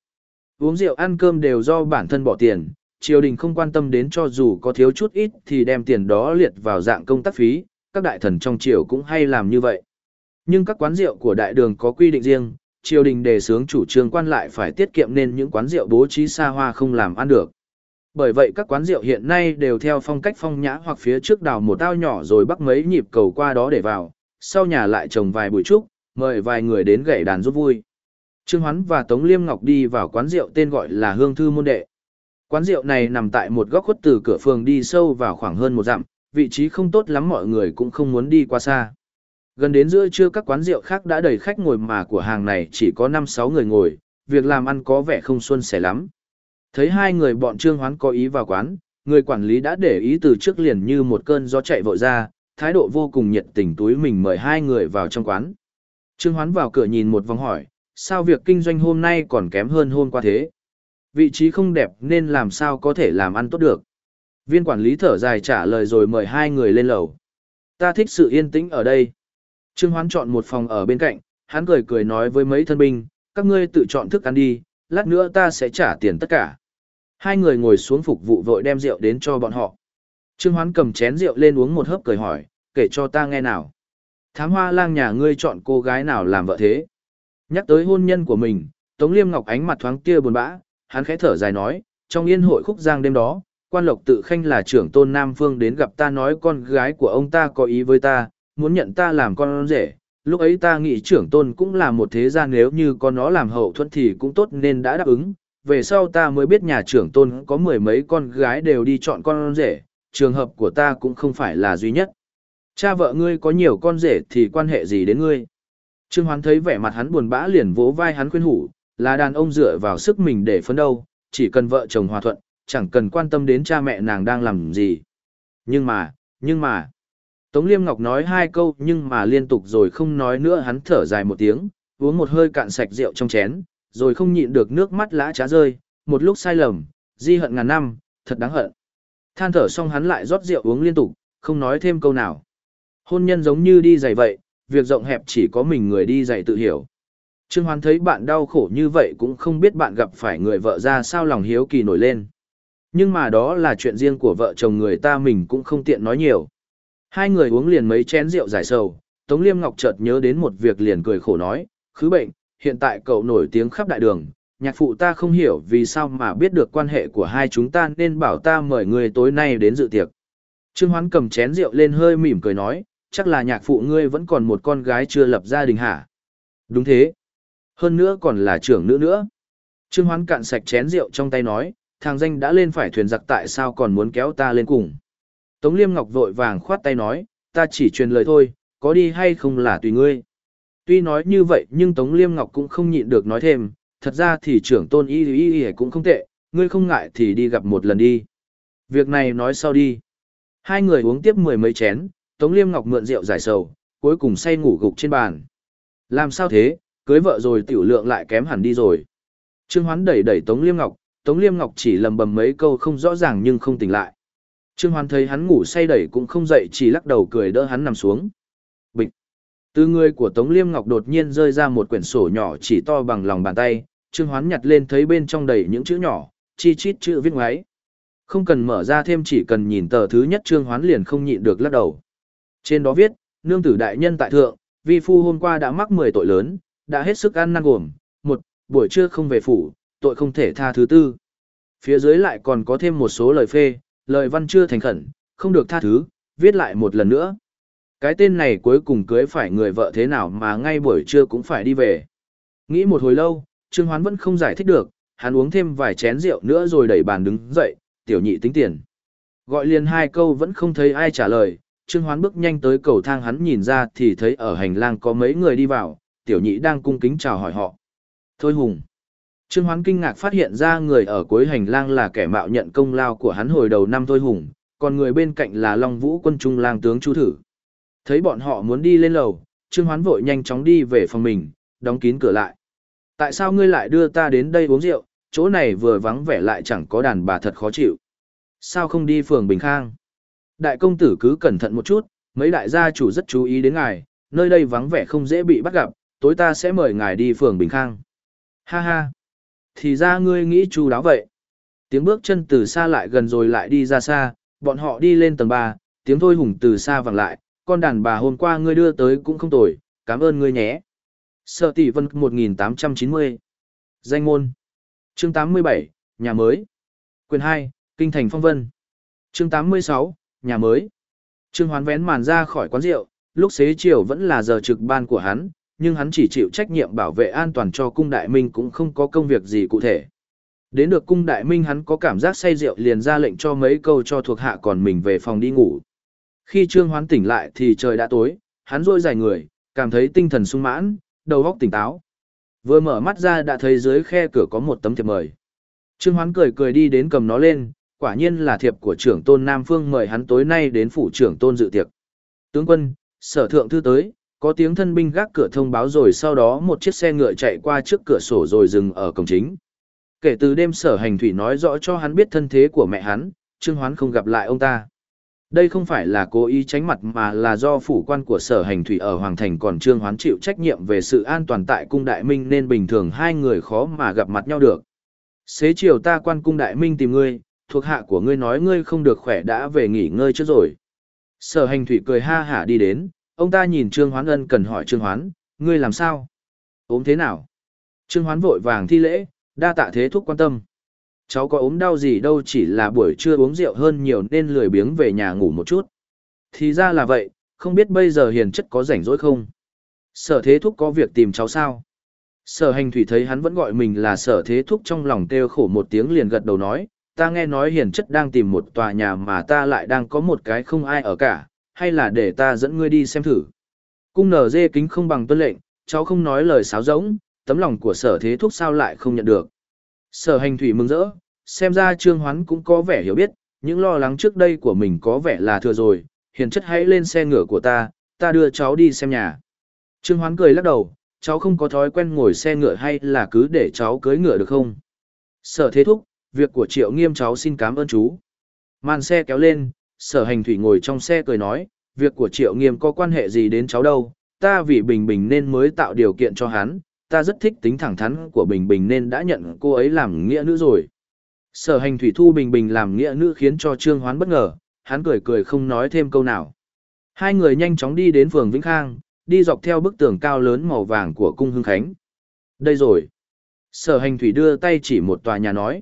Uống rượu ăn cơm đều do bản thân bỏ tiền, triều đình không quan tâm đến cho dù có thiếu chút ít thì đem tiền đó liệt vào dạng công tác phí, các đại thần trong triều cũng hay làm như vậy. Nhưng các quán rượu của đại đường có quy định riêng, triều đình đề xướng chủ trương quan lại phải tiết kiệm nên những quán rượu bố trí xa hoa không làm ăn được. Bởi vậy các quán rượu hiện nay đều theo phong cách phong nhã hoặc phía trước đào một ao nhỏ rồi bắt mấy nhịp cầu qua đó để vào, sau nhà lại trồng vài bụi trúc, mời vài người đến gảy đàn giúp vui. Trương Hoán và Tống Liêm Ngọc đi vào quán rượu tên gọi là Hương Thư Môn Đệ. Quán rượu này nằm tại một góc khuất từ cửa phường đi sâu vào khoảng hơn một dặm, vị trí không tốt lắm mọi người cũng không muốn đi qua xa. Gần đến giữa trưa các quán rượu khác đã đầy khách ngồi mà của hàng này chỉ có 5-6 người ngồi, việc làm ăn có vẻ không xuân sẻ lắm. Thấy hai người bọn Trương Hoán có ý vào quán, người quản lý đã để ý từ trước liền như một cơn gió chạy vội ra, thái độ vô cùng nhiệt tình túi mình mời hai người vào trong quán. Trương Hoán vào cửa nhìn một vòng hỏi, sao việc kinh doanh hôm nay còn kém hơn hôm qua thế? Vị trí không đẹp nên làm sao có thể làm ăn tốt được? Viên quản lý thở dài trả lời rồi mời hai người lên lầu. Ta thích sự yên tĩnh ở đây. Trương Hoán chọn một phòng ở bên cạnh, hắn cười cười nói với mấy thân binh, các ngươi tự chọn thức ăn đi, lát nữa ta sẽ trả tiền tất cả. Hai người ngồi xuống phục vụ vội đem rượu đến cho bọn họ. Trương Hoán cầm chén rượu lên uống một hớp cười hỏi, kể cho ta nghe nào. Thám hoa lang nhà ngươi chọn cô gái nào làm vợ thế? Nhắc tới hôn nhân của mình, Tống Liêm Ngọc ánh mặt thoáng tia buồn bã, hắn khẽ thở dài nói, trong yên hội khúc giang đêm đó, quan lộc tự khanh là trưởng tôn Nam Phương đến gặp ta nói con gái của ông ta có ý với ta, muốn nhận ta làm con rể. Lúc ấy ta nghĩ trưởng tôn cũng là một thế gia nếu như con nó làm hậu thuẫn thì cũng tốt nên đã đáp ứng. Về sau ta mới biết nhà trưởng tôn có mười mấy con gái đều đi chọn con rể, trường hợp của ta cũng không phải là duy nhất. Cha vợ ngươi có nhiều con rể thì quan hệ gì đến ngươi? Trương Hoán thấy vẻ mặt hắn buồn bã liền vỗ vai hắn khuyên hủ, là đàn ông dựa vào sức mình để phấn đấu, chỉ cần vợ chồng hòa thuận, chẳng cần quan tâm đến cha mẹ nàng đang làm gì. Nhưng mà, nhưng mà, Tống Liêm Ngọc nói hai câu nhưng mà liên tục rồi không nói nữa hắn thở dài một tiếng, uống một hơi cạn sạch rượu trong chén, rồi không nhịn được nước mắt lã trá rơi, một lúc sai lầm, di hận ngàn năm, thật đáng hận. Than thở xong hắn lại rót rượu uống liên tục, không nói thêm câu nào. Hôn nhân giống như đi giày vậy, việc rộng hẹp chỉ có mình người đi giày tự hiểu. Trương Hoán thấy bạn đau khổ như vậy cũng không biết bạn gặp phải người vợ ra sao lòng hiếu kỳ nổi lên. Nhưng mà đó là chuyện riêng của vợ chồng người ta mình cũng không tiện nói nhiều. Hai người uống liền mấy chén rượu giải sầu, Tống Liêm Ngọc chợt nhớ đến một việc liền cười khổ nói, khứ bệnh, hiện tại cậu nổi tiếng khắp đại đường, nhạc phụ ta không hiểu vì sao mà biết được quan hệ của hai chúng ta nên bảo ta mời người tối nay đến dự tiệc. Trương Hoán cầm chén rượu lên hơi mỉm cười nói, chắc là nhạc phụ ngươi vẫn còn một con gái chưa lập gia đình hả? Đúng thế. Hơn nữa còn là trưởng nữ nữa. Trương Hoán cạn sạch chén rượu trong tay nói, thằng danh đã lên phải thuyền giặc tại sao còn muốn kéo ta lên cùng. Tống Liêm Ngọc vội vàng khoát tay nói, ta chỉ truyền lời thôi, có đi hay không là tùy ngươi. Tuy nói như vậy nhưng Tống Liêm Ngọc cũng không nhịn được nói thêm, thật ra thì trưởng tôn y y y cũng không tệ, ngươi không ngại thì đi gặp một lần đi. Việc này nói sau đi. Hai người uống tiếp mười mấy chén, Tống Liêm Ngọc mượn rượu giải sầu, cuối cùng say ngủ gục trên bàn. Làm sao thế, cưới vợ rồi tiểu lượng lại kém hẳn đi rồi. Trương Hoán đẩy đẩy Tống Liêm Ngọc, Tống Liêm Ngọc chỉ lầm bầm mấy câu không rõ ràng nhưng không tỉnh lại. Trương Hoán thấy hắn ngủ say đẩy cũng không dậy chỉ lắc đầu cười đỡ hắn nằm xuống. Bịch. Từ người của Tống Liêm Ngọc đột nhiên rơi ra một quyển sổ nhỏ chỉ to bằng lòng bàn tay, Trương Hoán nhặt lên thấy bên trong đầy những chữ nhỏ, chi chít chữ viết ngoáy. Không cần mở ra thêm chỉ cần nhìn tờ thứ nhất Trương Hoán liền không nhịn được lắc đầu. Trên đó viết, nương tử đại nhân tại thượng, vi phu hôm qua đã mắc 10 tội lớn, đã hết sức ăn năn gồm, một, buổi trưa không về phủ, tội không thể tha thứ tư. Phía dưới lại còn có thêm một số lời phê, lời văn chưa thành khẩn, không được tha thứ, viết lại một lần nữa. Cái tên này cuối cùng cưới phải người vợ thế nào mà ngay buổi trưa cũng phải đi về. Nghĩ một hồi lâu, Trương Hoán vẫn không giải thích được, hắn uống thêm vài chén rượu nữa rồi đẩy bàn đứng dậy, tiểu nhị tính tiền. Gọi liền hai câu vẫn không thấy ai trả lời, Trương Hoán bước nhanh tới cầu thang hắn nhìn ra thì thấy ở hành lang có mấy người đi vào, tiểu nhị đang cung kính chào hỏi họ. Thôi hùng. Trương Hoán kinh ngạc phát hiện ra người ở cuối hành lang là kẻ mạo nhận công lao của hắn hồi đầu năm Thôi hùng, còn người bên cạnh là Long Vũ quân trung lang tướng Chu Thử. Thấy bọn họ muốn đi lên lầu, Trương Hoán vội nhanh chóng đi về phòng mình, đóng kín cửa lại. Tại sao ngươi lại đưa ta đến đây uống rượu, chỗ này vừa vắng vẻ lại chẳng có đàn bà thật khó chịu. Sao không đi phường Bình Khang? Đại công tử cứ cẩn thận một chút, mấy đại gia chủ rất chú ý đến ngài, nơi đây vắng vẻ không dễ bị bắt gặp, tối ta sẽ mời ngài đi phường Bình Khang. Ha ha! Thì ra ngươi nghĩ chu đáo vậy. Tiếng bước chân từ xa lại gần rồi lại đi ra xa, bọn họ đi lên tầng 3, tiếng thôi hùng từ xa vẳng lại, con đàn bà hôm qua ngươi đưa tới cũng không tồi, cảm ơn ngươi nhé. Sở tỷ vân 1890 Danh môn. Chương 87, Nhà mới. Quyền 2, Kinh thành phong vân. Chương 86, Nhà mới. Trương Hoán vén màn ra khỏi quán rượu, lúc xế chiều vẫn là giờ trực ban của hắn, nhưng hắn chỉ chịu trách nhiệm bảo vệ an toàn cho cung đại minh cũng không có công việc gì cụ thể. Đến được cung đại minh hắn có cảm giác say rượu liền ra lệnh cho mấy câu cho thuộc hạ còn mình về phòng đi ngủ. Khi Trương Hoán tỉnh lại thì trời đã tối, hắn rôi dài người, cảm thấy tinh thần sung mãn, đầu óc tỉnh táo. Vừa mở mắt ra đã thấy dưới khe cửa có một tấm thiệp mời. Trương Hoán cười cười đi đến cầm nó lên, quả nhiên là thiệp của trưởng tôn Nam Phương mời hắn tối nay đến phủ trưởng tôn dự tiệc. Tướng quân, sở thượng thư tới, có tiếng thân binh gác cửa thông báo rồi sau đó một chiếc xe ngựa chạy qua trước cửa sổ rồi dừng ở cổng chính. Kể từ đêm sở hành thủy nói rõ cho hắn biết thân thế của mẹ hắn, Trương Hoán không gặp lại ông ta. Đây không phải là cố ý tránh mặt mà là do phủ quan của sở hành thủy ở Hoàng Thành còn Trương Hoán chịu trách nhiệm về sự an toàn tại cung Đại Minh nên bình thường hai người khó mà gặp mặt nhau được. Xế chiều ta quan cung Đại Minh tìm ngươi, thuộc hạ của ngươi nói ngươi không được khỏe đã về nghỉ ngơi trước rồi. Sở hành thủy cười ha hả đi đến, ông ta nhìn Trương Hoán ân cần hỏi Trương Hoán, ngươi làm sao? ốm thế nào? Trương Hoán vội vàng thi lễ, đa tạ thế thúc quan tâm. Cháu có ốm đau gì đâu chỉ là buổi trưa uống rượu hơn nhiều nên lười biếng về nhà ngủ một chút. Thì ra là vậy, không biết bây giờ hiền chất có rảnh rỗi không? Sở thế thúc có việc tìm cháu sao? Sở hành thủy thấy hắn vẫn gọi mình là sở thế thúc trong lòng kêu khổ một tiếng liền gật đầu nói, ta nghe nói hiền chất đang tìm một tòa nhà mà ta lại đang có một cái không ai ở cả, hay là để ta dẫn ngươi đi xem thử. Cung nở dê kính không bằng tuân lệnh, cháu không nói lời sáo rỗng, tấm lòng của sở thế thúc sao lại không nhận được. Sở hành thủy mừng rỡ, xem ra trương hoán cũng có vẻ hiểu biết, những lo lắng trước đây của mình có vẻ là thừa rồi, hiền chất hãy lên xe ngựa của ta, ta đưa cháu đi xem nhà. Trương hoán cười lắc đầu, cháu không có thói quen ngồi xe ngựa hay là cứ để cháu cưới ngựa được không? Sở thế thúc, việc của triệu nghiêm cháu xin cảm ơn chú. Màn xe kéo lên, sở hành thủy ngồi trong xe cười nói, việc của triệu nghiêm có quan hệ gì đến cháu đâu, ta vì bình bình nên mới tạo điều kiện cho hắn, ta rất thích tính thẳng thắn của bình bình nên đã nhận cô ấy làm nghĩa nữ rồi. Sở hành thủy thu bình bình làm nghĩa nữ khiến cho trương hoán bất ngờ, hắn cười cười không nói thêm câu nào. Hai người nhanh chóng đi đến phường Vĩnh Khang, đi dọc theo bức tường cao lớn màu vàng của cung hưng khánh. Đây rồi. Sở hành thủy đưa tay chỉ một tòa nhà nói.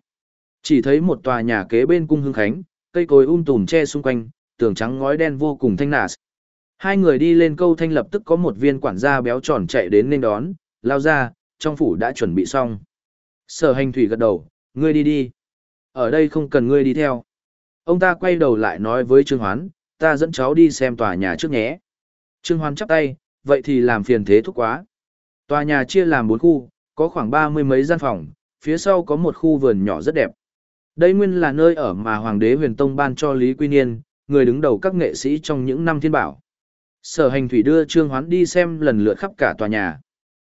Chỉ thấy một tòa nhà kế bên cung hưng khánh, cây cối um tùm che xung quanh, tường trắng ngói đen vô cùng thanh nạt. Hai người đi lên câu thanh lập tức có một viên quản gia béo tròn chạy đến nên đón, lao ra, trong phủ đã chuẩn bị xong. Sở hành thủy gật đầu, ngươi đi đi. Ở đây không cần ngươi đi theo. Ông ta quay đầu lại nói với Trương Hoán, ta dẫn cháu đi xem tòa nhà trước nhé. Trương Hoán chắp tay, vậy thì làm phiền thế thúc quá. Tòa nhà chia làm bốn khu, có khoảng ba mươi mấy gian phòng, phía sau có một khu vườn nhỏ rất đẹp. Đây nguyên là nơi ở mà Hoàng đế huyền tông ban cho Lý Quy Niên, người đứng đầu các nghệ sĩ trong những năm thiên bảo. Sở hành thủy đưa Trương Hoán đi xem lần lượt khắp cả tòa nhà.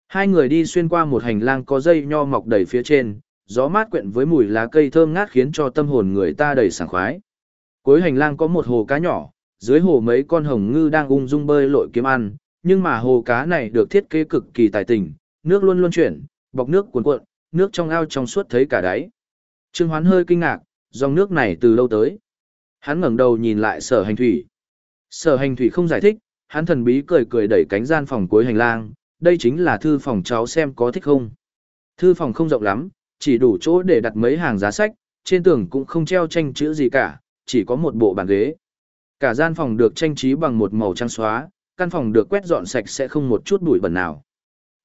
Hai người đi xuyên qua một hành lang có dây nho mọc đầy phía trên, gió mát quyện với mùi lá cây thơm ngát khiến cho tâm hồn người ta đầy sảng khoái. Cuối hành lang có một hồ cá nhỏ, dưới hồ mấy con hồng ngư đang ung dung bơi lội kiếm ăn, nhưng mà hồ cá này được thiết kế cực kỳ tài tình, nước luôn luôn chuyển, bọc nước cuồn cuộn, nước trong ao trong suốt thấy cả đáy. Trương Hoán hơi kinh ngạc, dòng nước này từ lâu tới. Hắn ngẩng đầu nhìn lại sở hành thủy. Sở hành thủy không giải thích, hắn thần bí cười cười đẩy cánh gian phòng cuối hành lang, đây chính là thư phòng cháu xem có thích không. Thư phòng không rộng lắm, chỉ đủ chỗ để đặt mấy hàng giá sách, trên tường cũng không treo tranh chữ gì cả, chỉ có một bộ bàn ghế. Cả gian phòng được trang trí bằng một màu trắng xóa, căn phòng được quét dọn sạch sẽ không một chút bụi bẩn nào.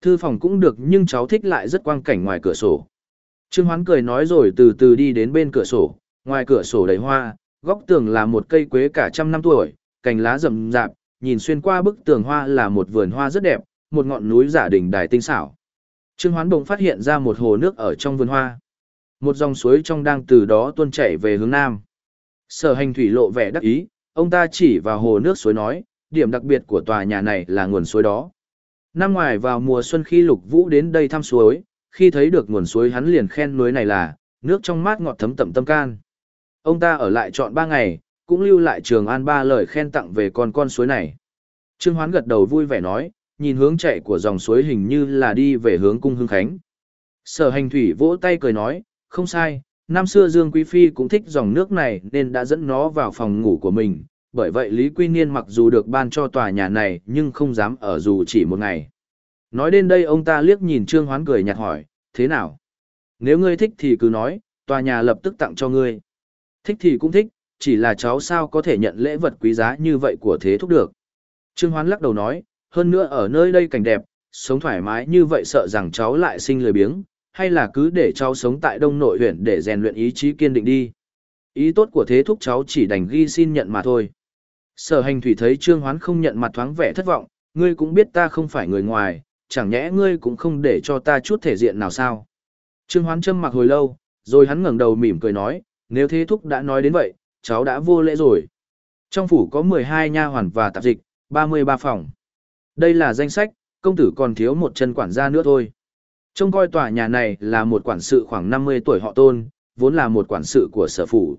Thư phòng cũng được nhưng cháu thích lại rất quang cảnh ngoài cửa sổ. Trương Hoán cười nói rồi từ từ đi đến bên cửa sổ, ngoài cửa sổ đầy hoa, góc tường là một cây quế cả trăm năm tuổi, cành lá rậm rạp, nhìn xuyên qua bức tường hoa là một vườn hoa rất đẹp, một ngọn núi giả đỉnh đài tinh xảo. Trương Hoán bỗng phát hiện ra một hồ nước ở trong vườn hoa. Một dòng suối trong đang từ đó tuôn chảy về hướng nam. Sở hành thủy lộ vẻ đắc ý, ông ta chỉ vào hồ nước suối nói, điểm đặc biệt của tòa nhà này là nguồn suối đó. Năm ngoài vào mùa xuân khi Lục Vũ đến đây thăm suối, khi thấy được nguồn suối hắn liền khen núi này là, nước trong mát ngọt thấm tẩm tâm can. Ông ta ở lại trọn ba ngày, cũng lưu lại trường an ba lời khen tặng về con con suối này. Trương Hoán gật đầu vui vẻ nói, nhìn hướng chạy của dòng suối hình như là đi về hướng cung hương khánh. Sở hành thủy vỗ tay cười nói, không sai, năm xưa Dương Quý Phi cũng thích dòng nước này nên đã dẫn nó vào phòng ngủ của mình, bởi vậy Lý Quy Niên mặc dù được ban cho tòa nhà này nhưng không dám ở dù chỉ một ngày. Nói đến đây ông ta liếc nhìn Trương Hoán cười nhạt hỏi, thế nào? Nếu ngươi thích thì cứ nói, tòa nhà lập tức tặng cho ngươi. Thích thì cũng thích, chỉ là cháu sao có thể nhận lễ vật quý giá như vậy của thế thúc được. Trương Hoán lắc đầu nói, hơn nữa ở nơi đây cảnh đẹp, sống thoải mái như vậy sợ rằng cháu lại sinh lười biếng, hay là cứ để cháu sống tại đông nội huyện để rèn luyện ý chí kiên định đi. Ý tốt của thế thúc cháu chỉ đành ghi xin nhận mà thôi. Sở hành thủy thấy Trương Hoán không nhận mặt thoáng vẻ thất vọng, ngươi cũng biết ta không phải người ngoài, chẳng nhẽ ngươi cũng không để cho ta chút thể diện nào sao. Trương Hoán Trâm mặc hồi lâu, rồi hắn ngẩng đầu mỉm cười nói, nếu thế thúc đã nói đến vậy, cháu đã vô lễ rồi. Trong phủ có 12 nha hoàn và tạp dịch, 33 phòng. Đây là danh sách, công tử còn thiếu một chân quản gia nữa thôi. Trông coi tòa nhà này là một quản sự khoảng 50 tuổi họ tôn, vốn là một quản sự của sở phủ.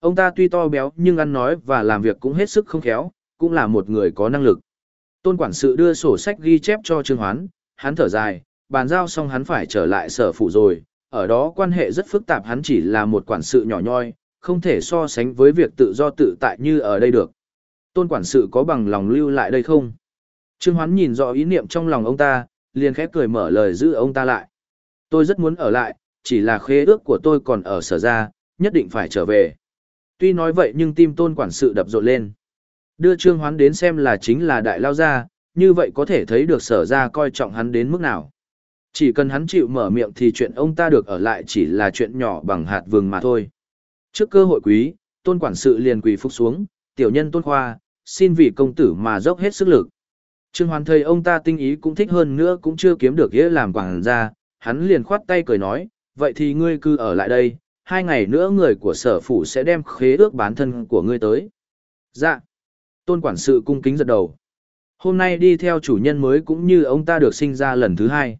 Ông ta tuy to béo nhưng ăn nói và làm việc cũng hết sức không khéo, cũng là một người có năng lực. Tôn quản sự đưa sổ sách ghi chép cho Trương Hoán, hắn thở dài, bàn giao xong hắn phải trở lại sở phủ rồi, ở đó quan hệ rất phức tạp hắn chỉ là một quản sự nhỏ nhoi, không thể so sánh với việc tự do tự tại như ở đây được. Tôn quản sự có bằng lòng lưu lại đây không? Trương Hoán nhìn rõ ý niệm trong lòng ông ta, liền khẽ cười mở lời giữ ông ta lại. Tôi rất muốn ở lại, chỉ là khế ước của tôi còn ở sở ra, nhất định phải trở về. Tuy nói vậy nhưng tim tôn quản sự đập rộn lên. Đưa Trương Hoán đến xem là chính là đại lao gia, như vậy có thể thấy được sở ra coi trọng hắn đến mức nào. Chỉ cần hắn chịu mở miệng thì chuyện ông ta được ở lại chỉ là chuyện nhỏ bằng hạt vừng mà thôi. Trước cơ hội quý, tôn quản sự liền quỳ phục xuống, tiểu nhân tôn khoa, xin vì công tử mà dốc hết sức lực. Trương hoán thấy ông ta tinh ý cũng thích hơn nữa cũng chưa kiếm được nghĩa làm quảng ra, hắn liền khoát tay cười nói, vậy thì ngươi cứ ở lại đây, hai ngày nữa người của sở phủ sẽ đem khế ước bán thân của ngươi tới. Dạ. Tôn quản sự cung kính giật đầu. Hôm nay đi theo chủ nhân mới cũng như ông ta được sinh ra lần thứ hai.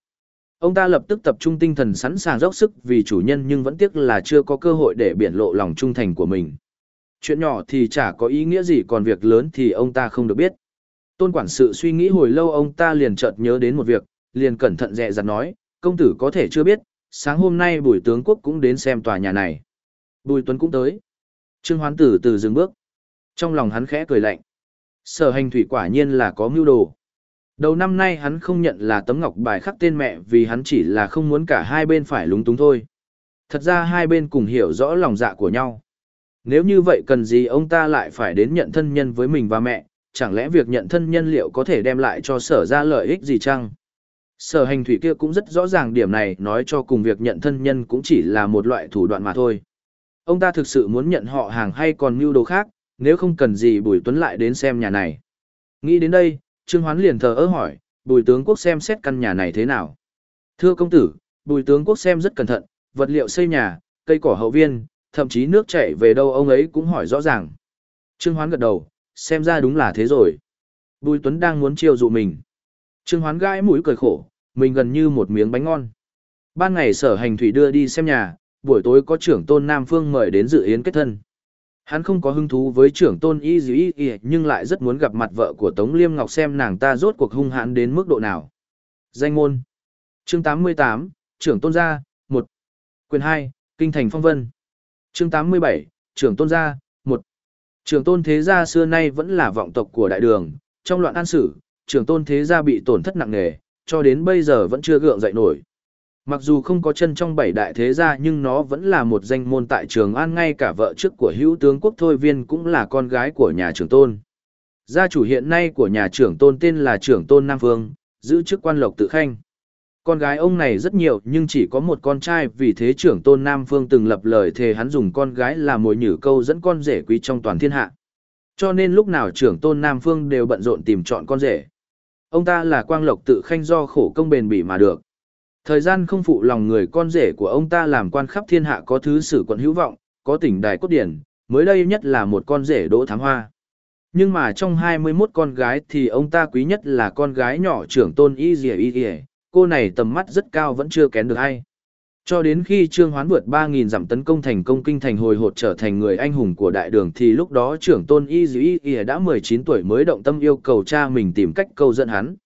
Ông ta lập tức tập trung tinh thần sẵn sàng dốc sức vì chủ nhân nhưng vẫn tiếc là chưa có cơ hội để biển lộ lòng trung thành của mình. Chuyện nhỏ thì chả có ý nghĩa gì còn việc lớn thì ông ta không được biết. Tôn quản sự suy nghĩ hồi lâu ông ta liền chợt nhớ đến một việc, liền cẩn thận dè dặt nói, công tử có thể chưa biết, sáng hôm nay bùi tướng quốc cũng đến xem tòa nhà này. Bùi tuấn cũng tới. Trương hoán tử từ dừng bước. Trong lòng hắn khẽ cười lạnh. Sở hành thủy quả nhiên là có mưu đồ. Đầu năm nay hắn không nhận là tấm ngọc bài khắc tên mẹ vì hắn chỉ là không muốn cả hai bên phải lúng túng thôi. Thật ra hai bên cùng hiểu rõ lòng dạ của nhau. Nếu như vậy cần gì ông ta lại phải đến nhận thân nhân với mình và mẹ, chẳng lẽ việc nhận thân nhân liệu có thể đem lại cho sở ra lợi ích gì chăng? Sở hành thủy kia cũng rất rõ ràng điểm này nói cho cùng việc nhận thân nhân cũng chỉ là một loại thủ đoạn mà thôi. Ông ta thực sự muốn nhận họ hàng hay còn mưu đồ khác, nếu không cần gì Bùi Tuấn lại đến xem nhà này. Nghĩ đến đây, Trương Hoán liền thờ ơ hỏi, Bùi tướng quốc xem xét căn nhà này thế nào? Thưa công tử, Bùi tướng quốc xem rất cẩn thận, vật liệu xây nhà, cây cỏ hậu viên, thậm chí nước chảy về đâu ông ấy cũng hỏi rõ ràng. Trương Hoán gật đầu, xem ra đúng là thế rồi. Bùi Tuấn đang muốn chiêu dụ mình. Trương Hoán gãi mũi cười khổ, mình gần như một miếng bánh ngon. Ban ngày sở hành thủy đưa đi xem nhà, buổi tối có trưởng tôn Nam Phương mời đến dự yến kết thân. Hắn không có hứng thú với trưởng tôn y dĩ y nhưng lại rất muốn gặp mặt vợ của Tống Liêm Ngọc xem nàng ta rốt cuộc hung hãn đến mức độ nào. Danh ngôn Chương 88, trưởng tôn gia, 1. Quyền 2, Kinh thành phong vân. Chương 87, trưởng tôn gia, 1. Trưởng tôn thế gia xưa nay vẫn là vọng tộc của đại đường, trong loạn an sử, trưởng tôn thế gia bị tổn thất nặng nề, cho đến bây giờ vẫn chưa gượng dậy nổi. Mặc dù không có chân trong bảy đại thế gia nhưng nó vẫn là một danh môn tại trường an ngay cả vợ trước của hữu tướng quốc Thôi Viên cũng là con gái của nhà trưởng tôn. Gia chủ hiện nay của nhà trưởng tôn tên là trưởng tôn Nam Vương, giữ chức quan lộc tự khanh. Con gái ông này rất nhiều nhưng chỉ có một con trai vì thế trưởng tôn Nam Vương từng lập lời thề hắn dùng con gái là mồi nhử câu dẫn con rể quý trong toàn thiên hạ. Cho nên lúc nào trưởng tôn Nam Vương đều bận rộn tìm chọn con rể. Ông ta là quang lộc tự khanh do khổ công bền bỉ mà được. Thời gian không phụ lòng người con rể của ông ta làm quan khắp thiên hạ có thứ sử quận hữu vọng, có tỉnh đài cốt điển, mới đây nhất là một con rể đỗ thám hoa. Nhưng mà trong 21 con gái thì ông ta quý nhất là con gái nhỏ trưởng tôn y dì y dì, cô này tầm mắt rất cao vẫn chưa kén được ai. Cho đến khi Trương Hoán vượt 3.000 dặm tấn công thành công kinh thành hồi hột trở thành người anh hùng của đại đường thì lúc đó trưởng tôn Y Dĩ Y đã 19 tuổi mới động tâm yêu cầu cha mình tìm cách câu dẫn hắn.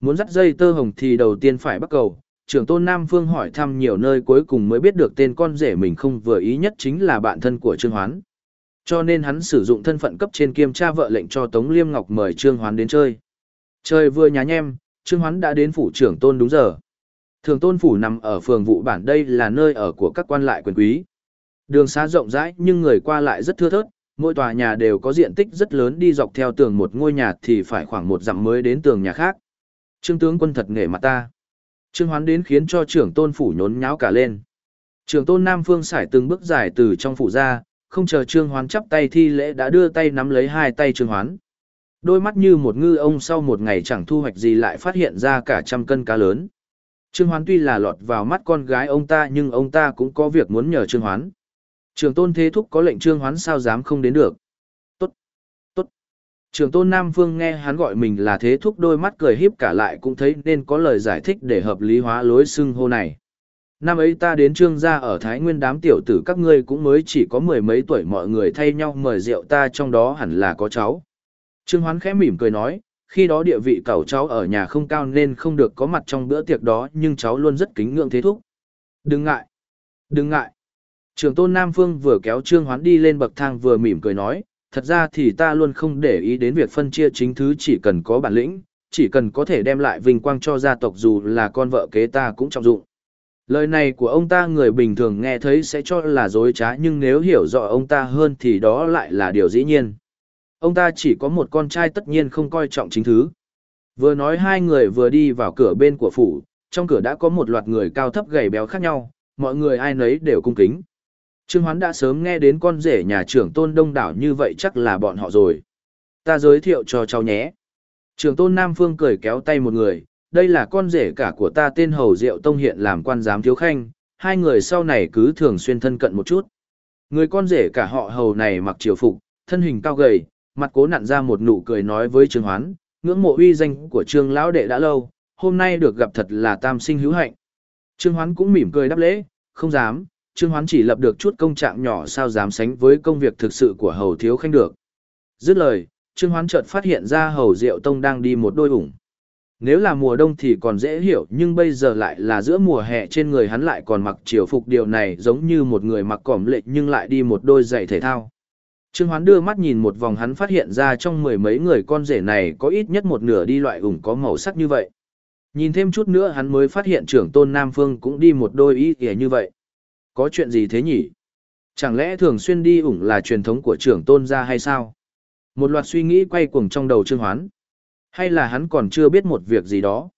Muốn dắt dây tơ hồng thì đầu tiên phải bắt cầu, trưởng tôn Nam Phương hỏi thăm nhiều nơi cuối cùng mới biết được tên con rể mình không vừa ý nhất chính là bạn thân của Trương Hoán. Cho nên hắn sử dụng thân phận cấp trên kiêm tra vợ lệnh cho Tống Liêm Ngọc mời Trương Hoán đến chơi. Chơi vừa nhá nhem, Trương Hoán đã đến phủ trưởng tôn đúng giờ. Thường tôn phủ nằm ở phường vụ bản đây là nơi ở của các quan lại quyền quý. Đường xá rộng rãi nhưng người qua lại rất thưa thớt, mỗi tòa nhà đều có diện tích rất lớn đi dọc theo tường một ngôi nhà thì phải khoảng một dặm mới đến tường nhà khác. Trương tướng quân thật nghề mặt ta. Trương hoán đến khiến cho trưởng tôn phủ nhốn nháo cả lên. Trưởng tôn Nam Phương xải từng bước dài từ trong phủ ra, không chờ trương hoán chắp tay thi lễ đã đưa tay nắm lấy hai tay trương hoán. Đôi mắt như một ngư ông sau một ngày chẳng thu hoạch gì lại phát hiện ra cả trăm cân cá lớn. Trương Hoán tuy là lọt vào mắt con gái ông ta nhưng ông ta cũng có việc muốn nhờ Trương Hoán. Trường tôn thế thúc có lệnh Trương Hoán sao dám không đến được. Trường tôn Nam Phương nghe hắn gọi mình là thế thúc đôi mắt cười híp cả lại cũng thấy nên có lời giải thích để hợp lý hóa lối xưng hô này. Năm ấy ta đến trương gia ở Thái Nguyên đám tiểu tử các ngươi cũng mới chỉ có mười mấy tuổi mọi người thay nhau mời rượu ta trong đó hẳn là có cháu. Trương Hoán khẽ mỉm cười nói, khi đó địa vị cậu cháu ở nhà không cao nên không được có mặt trong bữa tiệc đó nhưng cháu luôn rất kính ngưỡng thế thúc. Đừng ngại, đừng ngại. Trường tôn Nam Phương vừa kéo Trương Hoán đi lên bậc thang vừa mỉm cười nói, thật ra thì ta luôn không để ý đến việc phân chia chính thứ chỉ cần có bản lĩnh, chỉ cần có thể đem lại vinh quang cho gia tộc dù là con vợ kế ta cũng trọng dụng. Lời này của ông ta người bình thường nghe thấy sẽ cho là dối trá nhưng nếu hiểu rõ ông ta hơn thì đó lại là điều dĩ nhiên. Ông ta chỉ có một con trai tất nhiên không coi trọng chính thứ. Vừa nói hai người vừa đi vào cửa bên của phủ, trong cửa đã có một loạt người cao thấp gầy béo khác nhau, mọi người ai nấy đều cung kính. Trương Hoán đã sớm nghe đến con rể nhà trưởng tôn đông đảo như vậy chắc là bọn họ rồi. Ta giới thiệu cho cháu nhé. Trưởng tôn Nam Phương cười kéo tay một người, đây là con rể cả của ta tên Hầu Diệu Tông hiện làm quan giám thiếu khanh, hai người sau này cứ thường xuyên thân cận một chút. Người con rể cả họ Hầu này mặc triều phục, thân hình cao gầy, mặt cố nặn ra một nụ cười nói với Trương Hoán, ngưỡng mộ uy danh của Trương lão đệ đã lâu, hôm nay được gặp thật là tam sinh hữu hạnh. Trương Hoán cũng mỉm cười đáp lễ, không dám, Trương Hoán chỉ lập được chút công trạng nhỏ sao dám sánh với công việc thực sự của Hầu thiếu khanh được. Dứt lời, Trương Hoán chợt phát hiện ra Hầu Diệu Tông đang đi một đôi ủng. Nếu là mùa đông thì còn dễ hiểu nhưng bây giờ lại là giữa mùa hè trên người hắn lại còn mặc triều phục điều này giống như một người mặc cỏm lệ nhưng lại đi một đôi giày thể thao. Trương Hoán đưa mắt nhìn một vòng hắn phát hiện ra trong mười mấy người con rể này có ít nhất một nửa đi loại ủng có màu sắc như vậy. Nhìn thêm chút nữa hắn mới phát hiện trưởng tôn Nam Phương cũng đi một đôi ý kìa như vậy. Có chuyện gì thế nhỉ? Chẳng lẽ thường xuyên đi ủng là truyền thống của trưởng tôn gia hay sao? Một loạt suy nghĩ quay cuồng trong đầu Trương Hoán. Hay là hắn còn chưa biết một việc gì đó?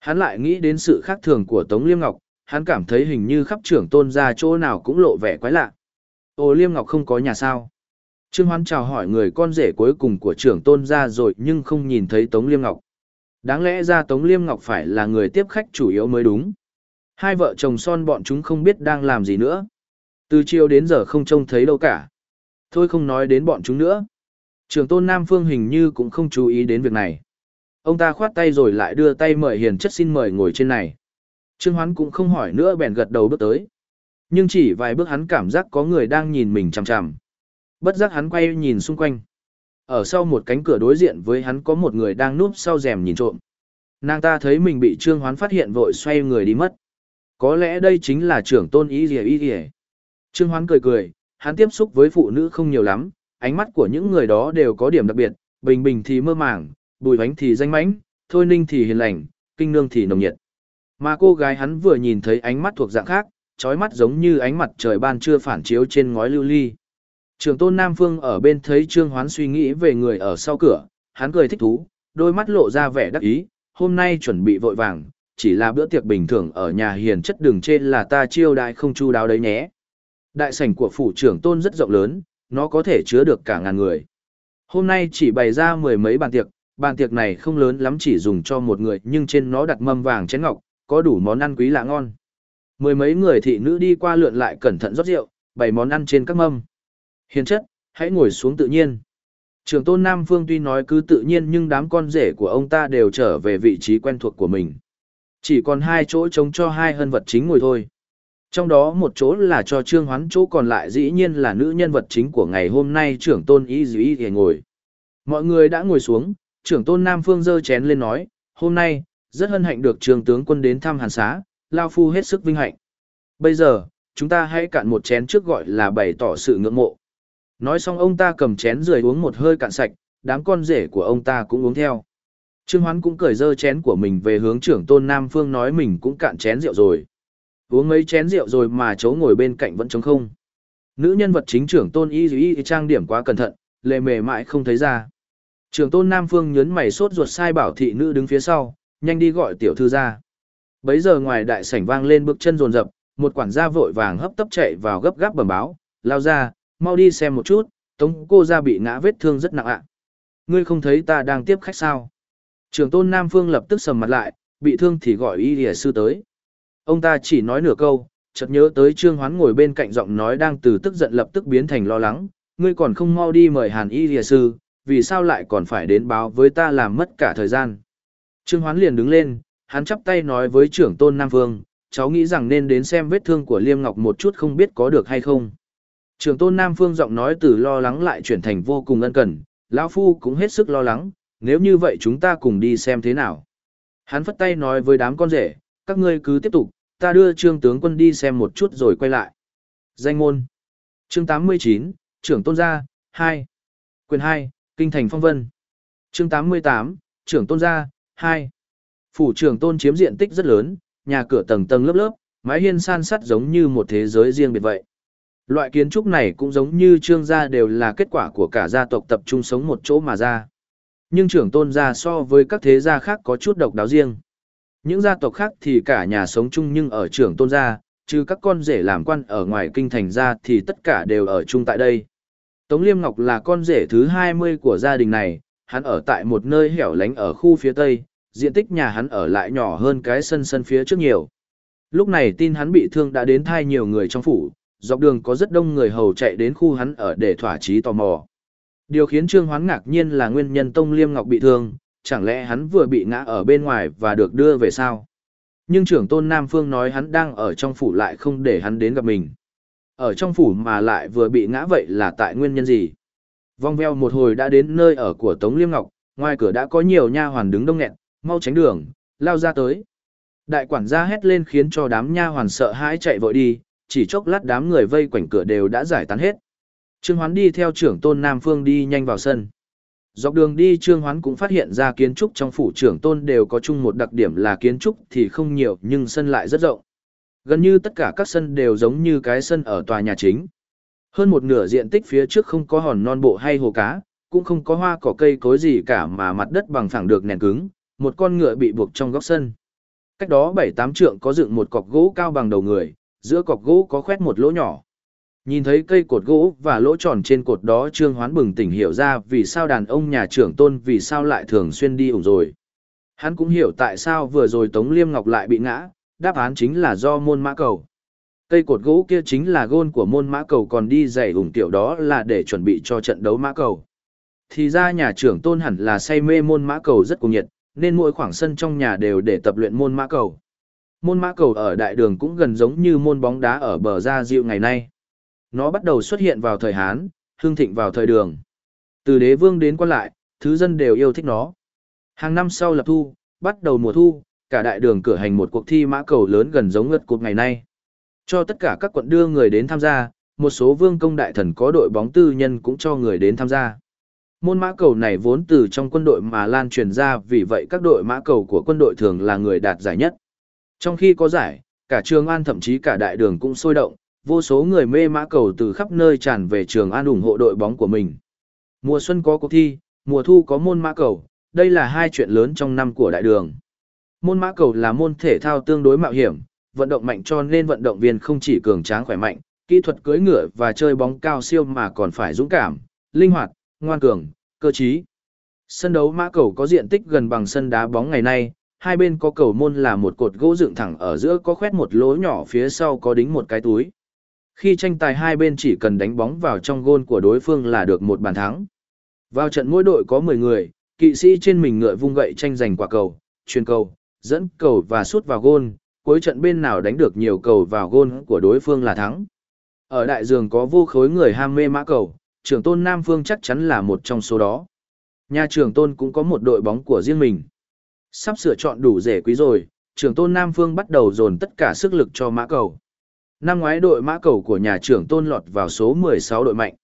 Hắn lại nghĩ đến sự khác thường của Tống Liêm Ngọc, hắn cảm thấy hình như khắp trưởng tôn gia chỗ nào cũng lộ vẻ quái lạ. ô Liêm Ngọc không có nhà sao? Trương Hoán chào hỏi người con rể cuối cùng của trưởng tôn gia rồi nhưng không nhìn thấy Tống Liêm Ngọc. Đáng lẽ ra Tống Liêm Ngọc phải là người tiếp khách chủ yếu mới đúng. Hai vợ chồng son bọn chúng không biết đang làm gì nữa. Từ chiều đến giờ không trông thấy đâu cả. Thôi không nói đến bọn chúng nữa. Trường tôn Nam Phương hình như cũng không chú ý đến việc này. Ông ta khoát tay rồi lại đưa tay mời hiền chất xin mời ngồi trên này. Trương Hoán cũng không hỏi nữa bèn gật đầu bước tới. Nhưng chỉ vài bước hắn cảm giác có người đang nhìn mình chằm chằm. Bất giác hắn quay nhìn xung quanh. Ở sau một cánh cửa đối diện với hắn có một người đang núp sau rèm nhìn trộm. Nàng ta thấy mình bị Trương Hoán phát hiện vội xoay người đi mất. Có lẽ đây chính là trưởng tôn ý gì ý gì Trương Hoán cười cười, hắn tiếp xúc với phụ nữ không nhiều lắm, ánh mắt của những người đó đều có điểm đặc biệt, bình bình thì mơ màng, bùi bánh thì danh mãnh, thôi ninh thì hiền lành, kinh nương thì nồng nhiệt. Mà cô gái hắn vừa nhìn thấy ánh mắt thuộc dạng khác, trói mắt giống như ánh mặt trời ban trưa phản chiếu trên ngói lưu ly. Trường tôn Nam Phương ở bên thấy Trương Hoán suy nghĩ về người ở sau cửa, hắn cười thích thú, đôi mắt lộ ra vẻ đắc ý, hôm nay chuẩn bị vội vàng, chỉ là bữa tiệc bình thường ở nhà hiền chất đường trên là ta chiêu đại không chu đáo đấy nhé. Đại sảnh của phủ trưởng tôn rất rộng lớn, nó có thể chứa được cả ngàn người. Hôm nay chỉ bày ra mười mấy bàn tiệc, bàn tiệc này không lớn lắm chỉ dùng cho một người nhưng trên nó đặt mâm vàng chén ngọc, có đủ món ăn quý lạ ngon. Mười mấy người thị nữ đi qua lượn lại cẩn thận rót rượu, bày món ăn trên các mâm. Hiền chất, hãy ngồi xuống tự nhiên. Trường tôn Nam Phương tuy nói cứ tự nhiên nhưng đám con rể của ông ta đều trở về vị trí quen thuộc của mình. Chỉ còn hai chỗ trống cho hai hân vật chính ngồi thôi. Trong đó một chỗ là cho trương hoán chỗ còn lại dĩ nhiên là nữ nhân vật chính của ngày hôm nay trưởng tôn y dĩ thì ngồi. Mọi người đã ngồi xuống, trưởng tôn Nam Phương dơ chén lên nói, hôm nay, rất hân hạnh được trường tướng quân đến thăm hàn xá, Lao Phu hết sức vinh hạnh. Bây giờ, chúng ta hãy cạn một chén trước gọi là bày tỏ sự ngưỡng mộ. Nói xong ông ta cầm chén rời uống một hơi cạn sạch, đám con rể của ông ta cũng uống theo. Trương Hoán cũng cởi dơ chén của mình về hướng trưởng tôn Nam Phương nói mình cũng cạn chén rượu rồi. Uống mấy chén rượu rồi mà chỗ ngồi bên cạnh vẫn trống không. Nữ nhân vật chính trưởng tôn y y trang điểm quá cẩn thận, lề mề mãi không thấy ra. Trưởng tôn Nam Phương nhấn mày sốt ruột sai bảo thị nữ đứng phía sau, nhanh đi gọi tiểu thư ra. Bấy giờ ngoài đại sảnh vang lên bước chân rồn rập, một quản gia vội vàng hấp tấp chạy vào gấp gáp bẩm báo, lao ra, mau đi xem một chút, tống cô ra bị ngã vết thương rất nặng ạ. Ngươi không thấy ta đang tiếp khách sao? Trường tôn Nam Phương lập tức sầm mặt lại, bị thương thì gọi y lìa sư tới. Ông ta chỉ nói nửa câu, chợt nhớ tới Trương Hoán ngồi bên cạnh giọng nói đang từ tức giận lập tức biến thành lo lắng, ngươi còn không mau đi mời Hàn y lìa sư, vì sao lại còn phải đến báo với ta làm mất cả thời gian. Trương Hoán liền đứng lên, hắn chắp tay nói với trưởng tôn Nam Phương, cháu nghĩ rằng nên đến xem vết thương của Liêm Ngọc một chút không biết có được hay không. Trưởng tôn Nam Phương giọng nói từ lo lắng lại chuyển thành vô cùng ân cần, lão Phu cũng hết sức lo lắng, nếu như vậy chúng ta cùng đi xem thế nào. Hắn phất tay nói với đám con rể, các ngươi cứ tiếp tục, ta đưa trương tướng quân đi xem một chút rồi quay lại. Danh môn Chương 89, trưởng tôn gia, 2. Quyền 2, Kinh thành phong vân. Chương 88, trưởng tôn gia, 2. Phủ trưởng tôn chiếm diện tích rất lớn, nhà cửa tầng tầng lớp lớp, mái hiên san sắt giống như một thế giới riêng biệt vậy. Loại kiến trúc này cũng giống như trương gia đều là kết quả của cả gia tộc tập trung sống một chỗ mà ra. Nhưng trưởng tôn gia so với các thế gia khác có chút độc đáo riêng. Những gia tộc khác thì cả nhà sống chung nhưng ở trưởng tôn gia, trừ các con rể làm quan ở ngoài kinh thành gia thì tất cả đều ở chung tại đây. Tống Liêm Ngọc là con rể thứ 20 của gia đình này, hắn ở tại một nơi hẻo lánh ở khu phía tây, diện tích nhà hắn ở lại nhỏ hơn cái sân sân phía trước nhiều. Lúc này tin hắn bị thương đã đến thai nhiều người trong phủ, dọc đường có rất đông người hầu chạy đến khu hắn ở để thỏa chí tò mò. Điều khiến Trương Hoán ngạc nhiên là nguyên nhân Tông Liêm Ngọc bị thương, chẳng lẽ hắn vừa bị ngã ở bên ngoài và được đưa về sao? Nhưng trưởng tôn Nam Phương nói hắn đang ở trong phủ lại không để hắn đến gặp mình. Ở trong phủ mà lại vừa bị ngã vậy là tại nguyên nhân gì? Vong veo một hồi đã đến nơi ở của Tống Liêm Ngọc, ngoài cửa đã có nhiều nha hoàn đứng đông nghẹn, mau tránh đường, lao ra tới. Đại quản gia hét lên khiến cho đám nha hoàn sợ hãi chạy vội đi, chỉ chốc lát đám người vây quanh cửa đều đã giải tán hết. Trương Hoán đi theo trưởng tôn Nam Phương đi nhanh vào sân. Dọc đường đi Trương Hoán cũng phát hiện ra kiến trúc trong phủ trưởng tôn đều có chung một đặc điểm là kiến trúc thì không nhiều nhưng sân lại rất rộng. Gần như tất cả các sân đều giống như cái sân ở tòa nhà chính. Hơn một nửa diện tích phía trước không có hòn non bộ hay hồ cá, cũng không có hoa cỏ cây cối gì cả mà mặt đất bằng phẳng được nền cứng, một con ngựa bị buộc trong góc sân. Cách đó bảy tám trượng có dựng một cọc gỗ cao bằng đầu người, giữa cọc gỗ có khoét một lỗ nhỏ. Nhìn thấy cây cột gỗ và lỗ tròn trên cột đó Trương Hoán bừng tỉnh hiểu ra vì sao đàn ông nhà trưởng tôn vì sao lại thường xuyên đi ủng rồi. Hắn cũng hiểu tại sao vừa rồi Tống Liêm Ngọc lại bị ngã, đáp án chính là do môn mã cầu. Cây cột gỗ kia chính là gôn của môn mã cầu còn đi giày ủng tiểu đó là để chuẩn bị cho trận đấu mã cầu. Thì ra nhà trưởng tôn hẳn là say mê môn mã cầu rất cuồng nhiệt, nên mỗi khoảng sân trong nhà đều để tập luyện môn mã cầu. Môn mã cầu ở đại đường cũng gần giống như môn bóng đá ở bờ gia diệu ngày nay. Nó bắt đầu xuất hiện vào thời Hán, hương thịnh vào thời đường. Từ đế vương đến quan lại, thứ dân đều yêu thích nó. Hàng năm sau lập thu, bắt đầu mùa thu, cả đại đường cử hành một cuộc thi mã cầu lớn gần giống ngất cuộc ngày nay. Cho tất cả các quận đưa người đến tham gia, một số vương công đại thần có đội bóng tư nhân cũng cho người đến tham gia. Môn mã cầu này vốn từ trong quân đội mà lan truyền ra vì vậy các đội mã cầu của quân đội thường là người đạt giải nhất. Trong khi có giải, cả trường an thậm chí cả đại đường cũng sôi động, vô số người mê mã cầu từ khắp nơi tràn về trường an ủng hộ đội bóng của mình. Mùa xuân có cuộc thi, mùa thu có môn mã cầu, đây là hai chuyện lớn trong năm của đại đường. Môn mã cầu là môn thể thao tương đối mạo hiểm, vận động mạnh cho nên vận động viên không chỉ cường tráng khỏe mạnh, kỹ thuật cưỡi ngựa và chơi bóng cao siêu mà còn phải dũng cảm, linh hoạt, ngoan cường, cơ trí. Sân đấu mã cầu có diện tích gần bằng sân đá bóng ngày nay, hai bên có cầu môn là một cột gỗ dựng thẳng ở giữa có khoét một lỗ nhỏ phía sau có đính một cái túi. Khi tranh tài hai bên chỉ cần đánh bóng vào trong gôn của đối phương là được một bàn thắng. Vào trận mỗi đội có 10 người, kỵ sĩ trên mình ngựa vung gậy tranh giành quả cầu, truyền cầu, dẫn cầu và sút vào gôn, cuối trận bên nào đánh được nhiều cầu vào gôn của đối phương là thắng. Ở đại dường có vô khối người ham mê mã cầu, trưởng tôn Nam Phương chắc chắn là một trong số đó. Nhà trưởng tôn cũng có một đội bóng của riêng mình. Sắp sửa chọn đủ rể quý rồi, trưởng tôn Nam Phương bắt đầu dồn tất cả sức lực cho mã cầu. Năm ngoái đội mã cầu của nhà trưởng tôn lọt vào số 16 đội mạnh.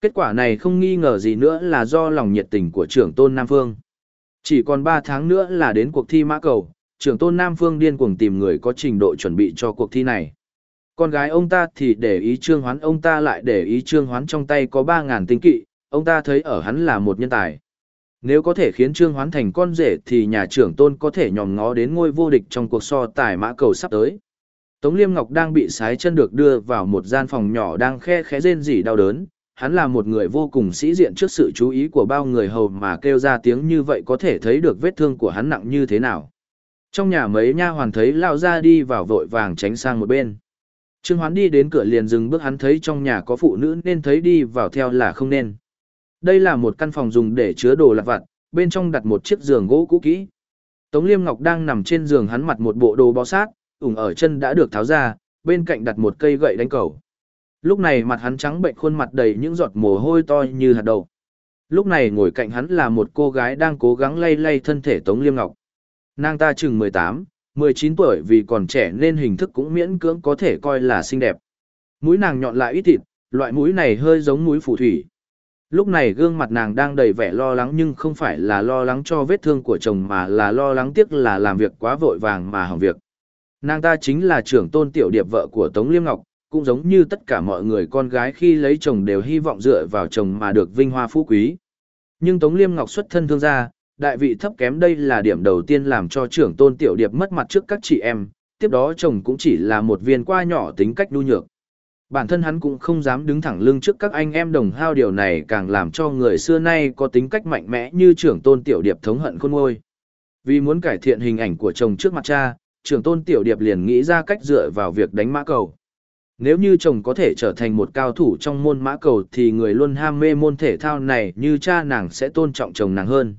Kết quả này không nghi ngờ gì nữa là do lòng nhiệt tình của trưởng tôn Nam Phương. Chỉ còn 3 tháng nữa là đến cuộc thi mã cầu, trưởng tôn Nam Phương điên cuồng tìm người có trình độ chuẩn bị cho cuộc thi này. Con gái ông ta thì để ý trương hoán ông ta lại để ý trương hoán trong tay có 3.000 tinh kỵ, ông ta thấy ở hắn là một nhân tài. Nếu có thể khiến trương hoán thành con rể thì nhà trưởng tôn có thể nhòm ngó đến ngôi vô địch trong cuộc so tài mã cầu sắp tới. Tống Liêm Ngọc đang bị sái chân được đưa vào một gian phòng nhỏ đang khe khẽ rên rỉ đau đớn, hắn là một người vô cùng sĩ diện trước sự chú ý của bao người hầu mà kêu ra tiếng như vậy có thể thấy được vết thương của hắn nặng như thế nào. Trong nhà mấy nha hoàn thấy lao ra đi vào vội vàng tránh sang một bên. Trương Hoán đi đến cửa liền dừng bước hắn thấy trong nhà có phụ nữ nên thấy đi vào theo là không nên. Đây là một căn phòng dùng để chứa đồ lặt vặt, bên trong đặt một chiếc giường gỗ cũ kỹ. Tống Liêm Ngọc đang nằm trên giường hắn mặt một bộ đồ bó sát, ủng ở chân đã được tháo ra, bên cạnh đặt một cây gậy đánh cầu. Lúc này mặt hắn trắng bệnh khuôn mặt đầy những giọt mồ hôi to như hạt đậu. Lúc này ngồi cạnh hắn là một cô gái đang cố gắng lay lay thân thể Tống Liêm Ngọc. Nàng ta chừng 18, 19 tuổi vì còn trẻ nên hình thức cũng miễn cưỡng có thể coi là xinh đẹp. Mũi nàng nhọn lại ít thịt, loại mũi này hơi giống mũi phù thủy. Lúc này gương mặt nàng đang đầy vẻ lo lắng nhưng không phải là lo lắng cho vết thương của chồng mà là lo lắng tiếc là làm việc quá vội vàng mà hỏng việc. Nàng ta chính là trưởng tôn tiểu điệp vợ của Tống Liêm Ngọc, cũng giống như tất cả mọi người con gái khi lấy chồng đều hy vọng dựa vào chồng mà được vinh hoa phú quý. Nhưng Tống Liêm Ngọc xuất thân thương gia, đại vị thấp kém đây là điểm đầu tiên làm cho trưởng tôn tiểu điệp mất mặt trước các chị em, tiếp đó chồng cũng chỉ là một viên qua nhỏ tính cách nhu nhược. Bản thân hắn cũng không dám đứng thẳng lưng trước các anh em đồng hao điều này càng làm cho người xưa nay có tính cách mạnh mẽ như trưởng tôn tiểu điệp thống hận khôn ngôi. Vì muốn cải thiện hình ảnh của chồng trước mặt cha, trưởng tôn tiểu điệp liền nghĩ ra cách dựa vào việc đánh mã cầu. Nếu như chồng có thể trở thành một cao thủ trong môn mã cầu thì người luôn ham mê môn thể thao này như cha nàng sẽ tôn trọng chồng nàng hơn.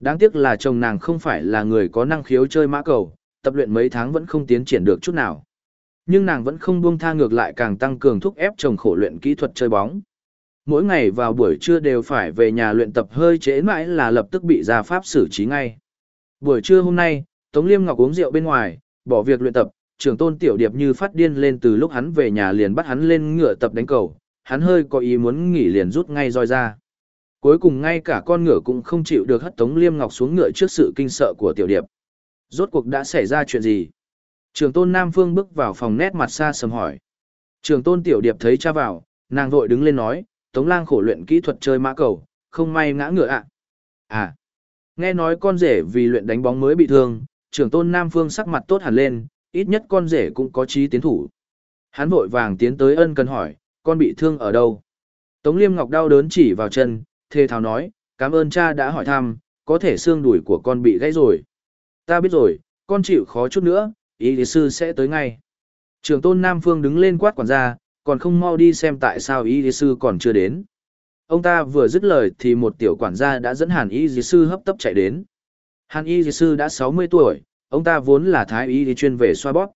Đáng tiếc là chồng nàng không phải là người có năng khiếu chơi mã cầu, tập luyện mấy tháng vẫn không tiến triển được chút nào. Nhưng nàng vẫn không buông tha ngược lại càng tăng cường thúc ép chồng khổ luyện kỹ thuật chơi bóng. Mỗi ngày vào buổi trưa đều phải về nhà luyện tập hơi trễ mãi là lập tức bị gia pháp xử trí ngay. Buổi trưa hôm nay, Tống Liêm Ngọc uống rượu bên ngoài, bỏ việc luyện tập, trưởng tôn tiểu điệp như phát điên lên từ lúc hắn về nhà liền bắt hắn lên ngựa tập đánh cầu, hắn hơi có ý muốn nghỉ liền rút ngay roi ra. Cuối cùng ngay cả con ngựa cũng không chịu được hất Tống Liêm Ngọc xuống ngựa trước sự kinh sợ của tiểu điệp. Rốt cuộc đã xảy ra chuyện gì? Trường tôn Nam Phương bước vào phòng nét mặt xa sầm hỏi. Trường tôn tiểu điệp thấy cha vào, nàng vội đứng lên nói, Tống lang khổ luyện kỹ thuật chơi mã cầu, không may ngã ngựa ạ. À. à, nghe nói con rể vì luyện đánh bóng mới bị thương, trưởng tôn Nam Phương sắc mặt tốt hẳn lên, ít nhất con rể cũng có trí tiến thủ. Hắn vội vàng tiến tới ân cần hỏi, con bị thương ở đâu? Tống Liêm Ngọc đau đớn chỉ vào chân, thề thào nói, cảm ơn cha đã hỏi thăm, có thể xương đùi của con bị gãy rồi. Ta biết rồi, con chịu khó chút nữa, ý lý sư sẽ tới ngay. Trường tôn Nam Phương đứng lên quát quản gia, còn không mau đi xem tại sao ý lý sư còn chưa đến. Ông ta vừa dứt lời thì một tiểu quản gia đã dẫn hàn y lý sư hấp tấp chạy đến. Hàn y lý sư đã 60 tuổi, ông ta vốn là thái y chuyên về xoa bóp.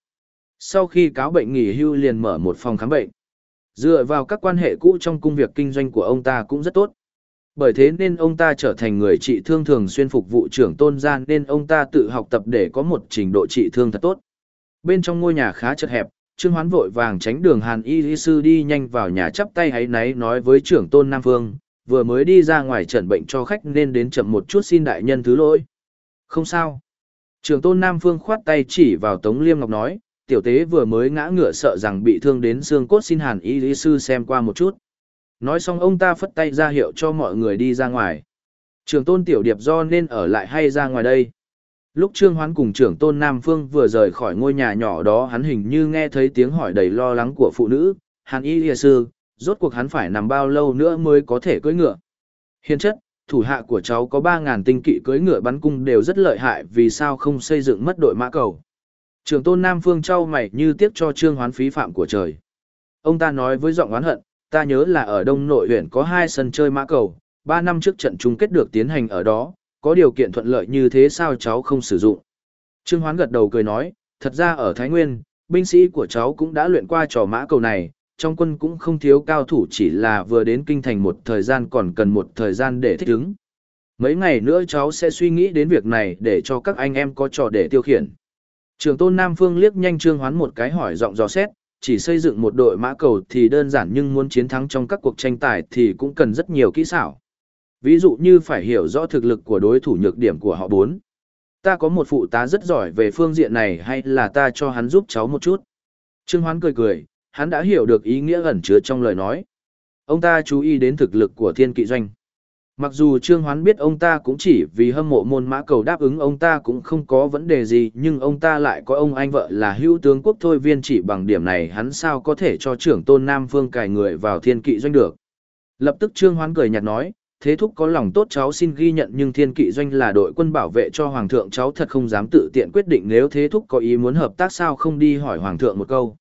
Sau khi cáo bệnh nghỉ hưu liền mở một phòng khám bệnh. Dựa vào các quan hệ cũ trong công việc kinh doanh của ông ta cũng rất tốt. Bởi thế nên ông ta trở thành người trị thương thường xuyên phục vụ trưởng tôn gian nên ông ta tự học tập để có một trình độ trị thương thật tốt. Bên trong ngôi nhà khá chật hẹp, Trương Hoán vội vàng tránh đường Hàn Y Lý Sư đi nhanh vào nhà chắp tay hãy náy nói với trưởng tôn Nam Phương, vừa mới đi ra ngoài trần bệnh cho khách nên đến chậm một chút xin đại nhân thứ lỗi. Không sao. trường tôn Nam Phương khoát tay chỉ vào Tống Liêm Ngọc nói, tiểu tế vừa mới ngã ngựa sợ rằng bị thương đến xương cốt xin Hàn Y Lý Sư xem qua một chút. Nói xong ông ta phất tay ra hiệu cho mọi người đi ra ngoài. Trường tôn tiểu điệp do nên ở lại hay ra ngoài đây. Lúc Trương Hoán cùng trưởng tôn Nam Phương vừa rời khỏi ngôi nhà nhỏ đó hắn hình như nghe thấy tiếng hỏi đầy lo lắng của phụ nữ, Hàn Y Lìa Sư, rốt cuộc hắn phải nằm bao lâu nữa mới có thể cưỡi ngựa. Hiền chất, thủ hạ của cháu có 3.000 tinh kỵ cưỡi ngựa bắn cung đều rất lợi hại vì sao không xây dựng mất đội mã cầu. Trường tôn Nam Phương trao mày như tiếc cho Trương Hoán phí phạm của trời. Ông ta nói với giọng oán hận, ta nhớ là ở đông nội huyện có hai sân chơi mã cầu, ba năm trước trận chung kết được tiến hành ở đó, có điều kiện thuận lợi như thế sao cháu không sử dụng. Trương Hoán gật đầu cười nói, thật ra ở Thái Nguyên, binh sĩ của cháu cũng đã luyện qua trò mã cầu này, trong quân cũng không thiếu cao thủ chỉ là vừa đến kinh thành một thời gian còn cần một thời gian để thích ứng. Mấy ngày nữa cháu sẽ suy nghĩ đến việc này để cho các anh em có trò để tiêu khiển. Trường tôn Nam Phương liếc nhanh Trương Hoán một cái hỏi giọng dò xét, chỉ xây dựng một đội mã cầu thì đơn giản nhưng muốn chiến thắng trong các cuộc tranh tài thì cũng cần rất nhiều kỹ xảo. Ví dụ như phải hiểu rõ thực lực của đối thủ nhược điểm của họ bốn. Ta có một phụ tá rất giỏi về phương diện này hay là ta cho hắn giúp cháu một chút. Trương Hoán cười cười, hắn đã hiểu được ý nghĩa ẩn chứa trong lời nói. Ông ta chú ý đến thực lực của thiên kỵ doanh. Mặc dù Trương Hoán biết ông ta cũng chỉ vì hâm mộ môn mã cầu đáp ứng ông ta cũng không có vấn đề gì nhưng ông ta lại có ông anh vợ là hữu tướng quốc thôi viên chỉ bằng điểm này hắn sao có thể cho trưởng tôn Nam Phương cài người vào thiên kỵ doanh được. Lập tức Trương Hoán cười nhạt nói, thế thúc có lòng tốt cháu xin ghi nhận nhưng thiên kỵ doanh là đội quân bảo vệ cho hoàng thượng cháu thật không dám tự tiện quyết định nếu thế thúc có ý muốn hợp tác sao không đi hỏi hoàng thượng một câu.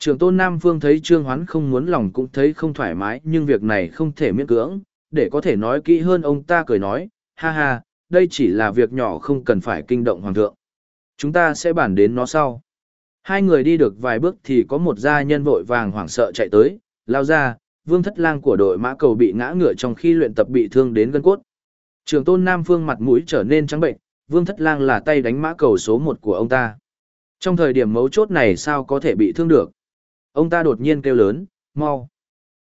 Trường tôn Nam Phương thấy Trương Hoán không muốn lòng cũng thấy không thoải mái nhưng việc này không thể miễn cưỡng, để có thể nói kỹ hơn ông ta cười nói, ha ha, đây chỉ là việc nhỏ không cần phải kinh động hoàng thượng. Chúng ta sẽ bàn đến nó sau. Hai người đi được vài bước thì có một gia nhân vội vàng hoảng sợ chạy tới, lao ra, vương thất lang của đội mã cầu bị ngã ngựa trong khi luyện tập bị thương đến gân cốt. Trường tôn Nam Phương mặt mũi trở nên trắng bệnh, vương thất lang là tay đánh mã cầu số một của ông ta. Trong thời điểm mấu chốt này sao có thể bị thương được? Ông ta đột nhiên kêu lớn, mau.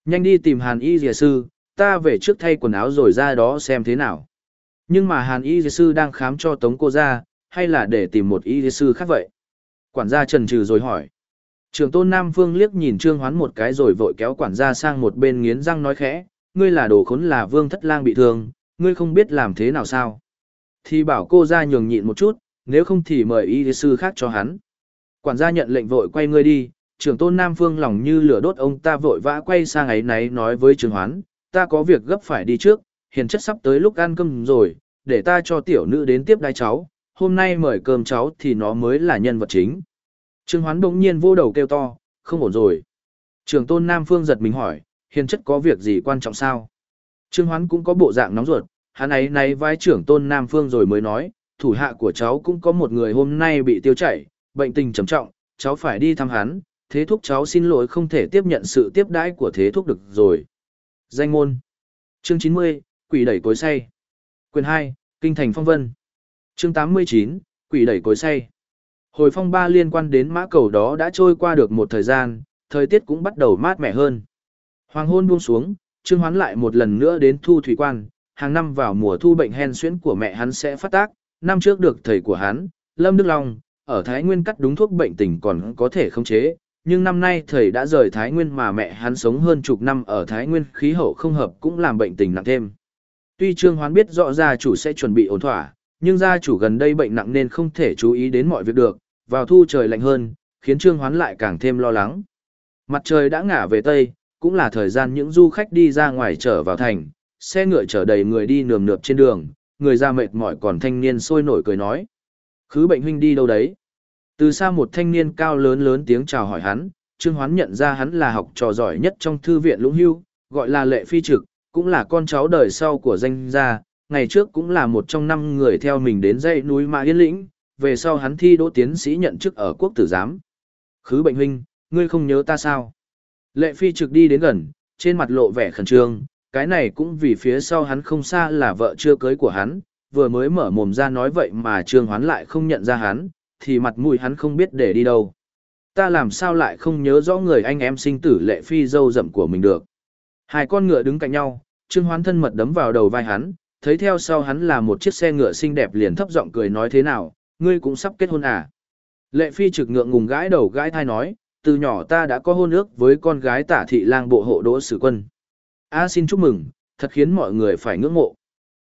Nhanh đi tìm hàn y dìa sư, ta về trước thay quần áo rồi ra đó xem thế nào. Nhưng mà hàn y dìa sư đang khám cho tống cô ra, hay là để tìm một y dìa sư khác vậy? Quản gia trần trừ rồi hỏi. Trường tôn Nam Vương liếc nhìn Trương Hoán một cái rồi vội kéo quản gia sang một bên nghiến răng nói khẽ, ngươi là đồ khốn là vương thất lang bị thương, ngươi không biết làm thế nào sao. Thì bảo cô ra nhường nhịn một chút, nếu không thì mời y sư khác cho hắn. Quản gia nhận lệnh vội quay ngươi đi, trưởng tôn Nam Phương lòng như lửa đốt ông ta vội vã quay sang ấy náy nói với Trương Hoán, ta có việc gấp phải đi trước, hiền chất sắp tới lúc ăn cơm rồi, để ta cho tiểu nữ đến tiếp đai cháu, hôm nay mời cơm cháu thì nó mới là nhân vật chính. Trương Hoán bỗng nhiên vô đầu kêu to, không ổn rồi. Trường tôn Nam Phương giật mình hỏi, hiền chất có việc gì quan trọng sao? Trương Hoán cũng có bộ dạng nóng ruột, hắn ấy nay vai trưởng tôn Nam Phương rồi mới nói, thủ hạ của cháu cũng có một người hôm nay bị tiêu chảy, bệnh tình trầm trọng, cháu phải đi thăm hắn, thế thúc cháu xin lỗi không thể tiếp nhận sự tiếp đãi của thế thúc được rồi. Danh môn Chương 90, Quỷ đẩy cối say. Quyền 2, Kinh thành phong vân. Chương 89, Quỷ đẩy cối say. Hồi phong ba liên quan đến mã cầu đó đã trôi qua được một thời gian, thời tiết cũng bắt đầu mát mẻ hơn. Hoàng hôn buông xuống, Trương Hoán lại một lần nữa đến thu thủy quan, hàng năm vào mùa thu bệnh hen suyễn của mẹ hắn sẽ phát tác, năm trước được thầy của hắn, Lâm Đức Long, ở Thái Nguyên cắt đúng thuốc bệnh tình còn có thể khống chế, nhưng năm nay thầy đã rời Thái Nguyên mà mẹ hắn sống hơn chục năm ở Thái Nguyên khí hậu không hợp cũng làm bệnh tình nặng thêm. Tuy Trương Hoán biết rõ gia chủ sẽ chuẩn bị ổn thỏa, nhưng gia chủ gần đây bệnh nặng nên không thể chú ý đến mọi việc được, vào thu trời lạnh hơn, khiến Trương Hoán lại càng thêm lo lắng. Mặt trời đã ngả về Tây, cũng là thời gian những du khách đi ra ngoài trở vào thành, xe ngựa chở đầy người đi nườm nượp trên đường, người ra mệt mỏi còn thanh niên sôi nổi cười nói. Khứ bệnh huynh đi đâu đấy? Từ xa một thanh niên cao lớn lớn tiếng chào hỏi hắn, Trương Hoán nhận ra hắn là học trò giỏi nhất trong thư viện Lũng Hưu, gọi là Lệ Phi Trực, cũng là con cháu đời sau của danh gia, ngày trước cũng là một trong năm người theo mình đến dãy núi Mã Yên Lĩnh, về sau hắn thi đỗ tiến sĩ nhận chức ở quốc tử giám. Khứ bệnh huynh, ngươi không nhớ ta sao? Lệ Phi Trực đi đến gần, trên mặt lộ vẻ khẩn trương, cái này cũng vì phía sau hắn không xa là vợ chưa cưới của hắn, vừa mới mở mồm ra nói vậy mà Trương Hoán lại không nhận ra hắn, thì mặt mũi hắn không biết để đi đâu. Ta làm sao lại không nhớ rõ người anh em sinh tử lệ phi dâu rậm của mình được. Hai con ngựa đứng cạnh nhau, Trương Hoán thân mật đấm vào đầu vai hắn, thấy theo sau hắn là một chiếc xe ngựa xinh đẹp liền thấp giọng cười nói thế nào, ngươi cũng sắp kết hôn à. Lệ phi trực ngượng ngùng gãi đầu gãi thai nói, từ nhỏ ta đã có hôn ước với con gái tả thị lang bộ hộ đỗ sử quân. A xin chúc mừng, thật khiến mọi người phải ngưỡng mộ.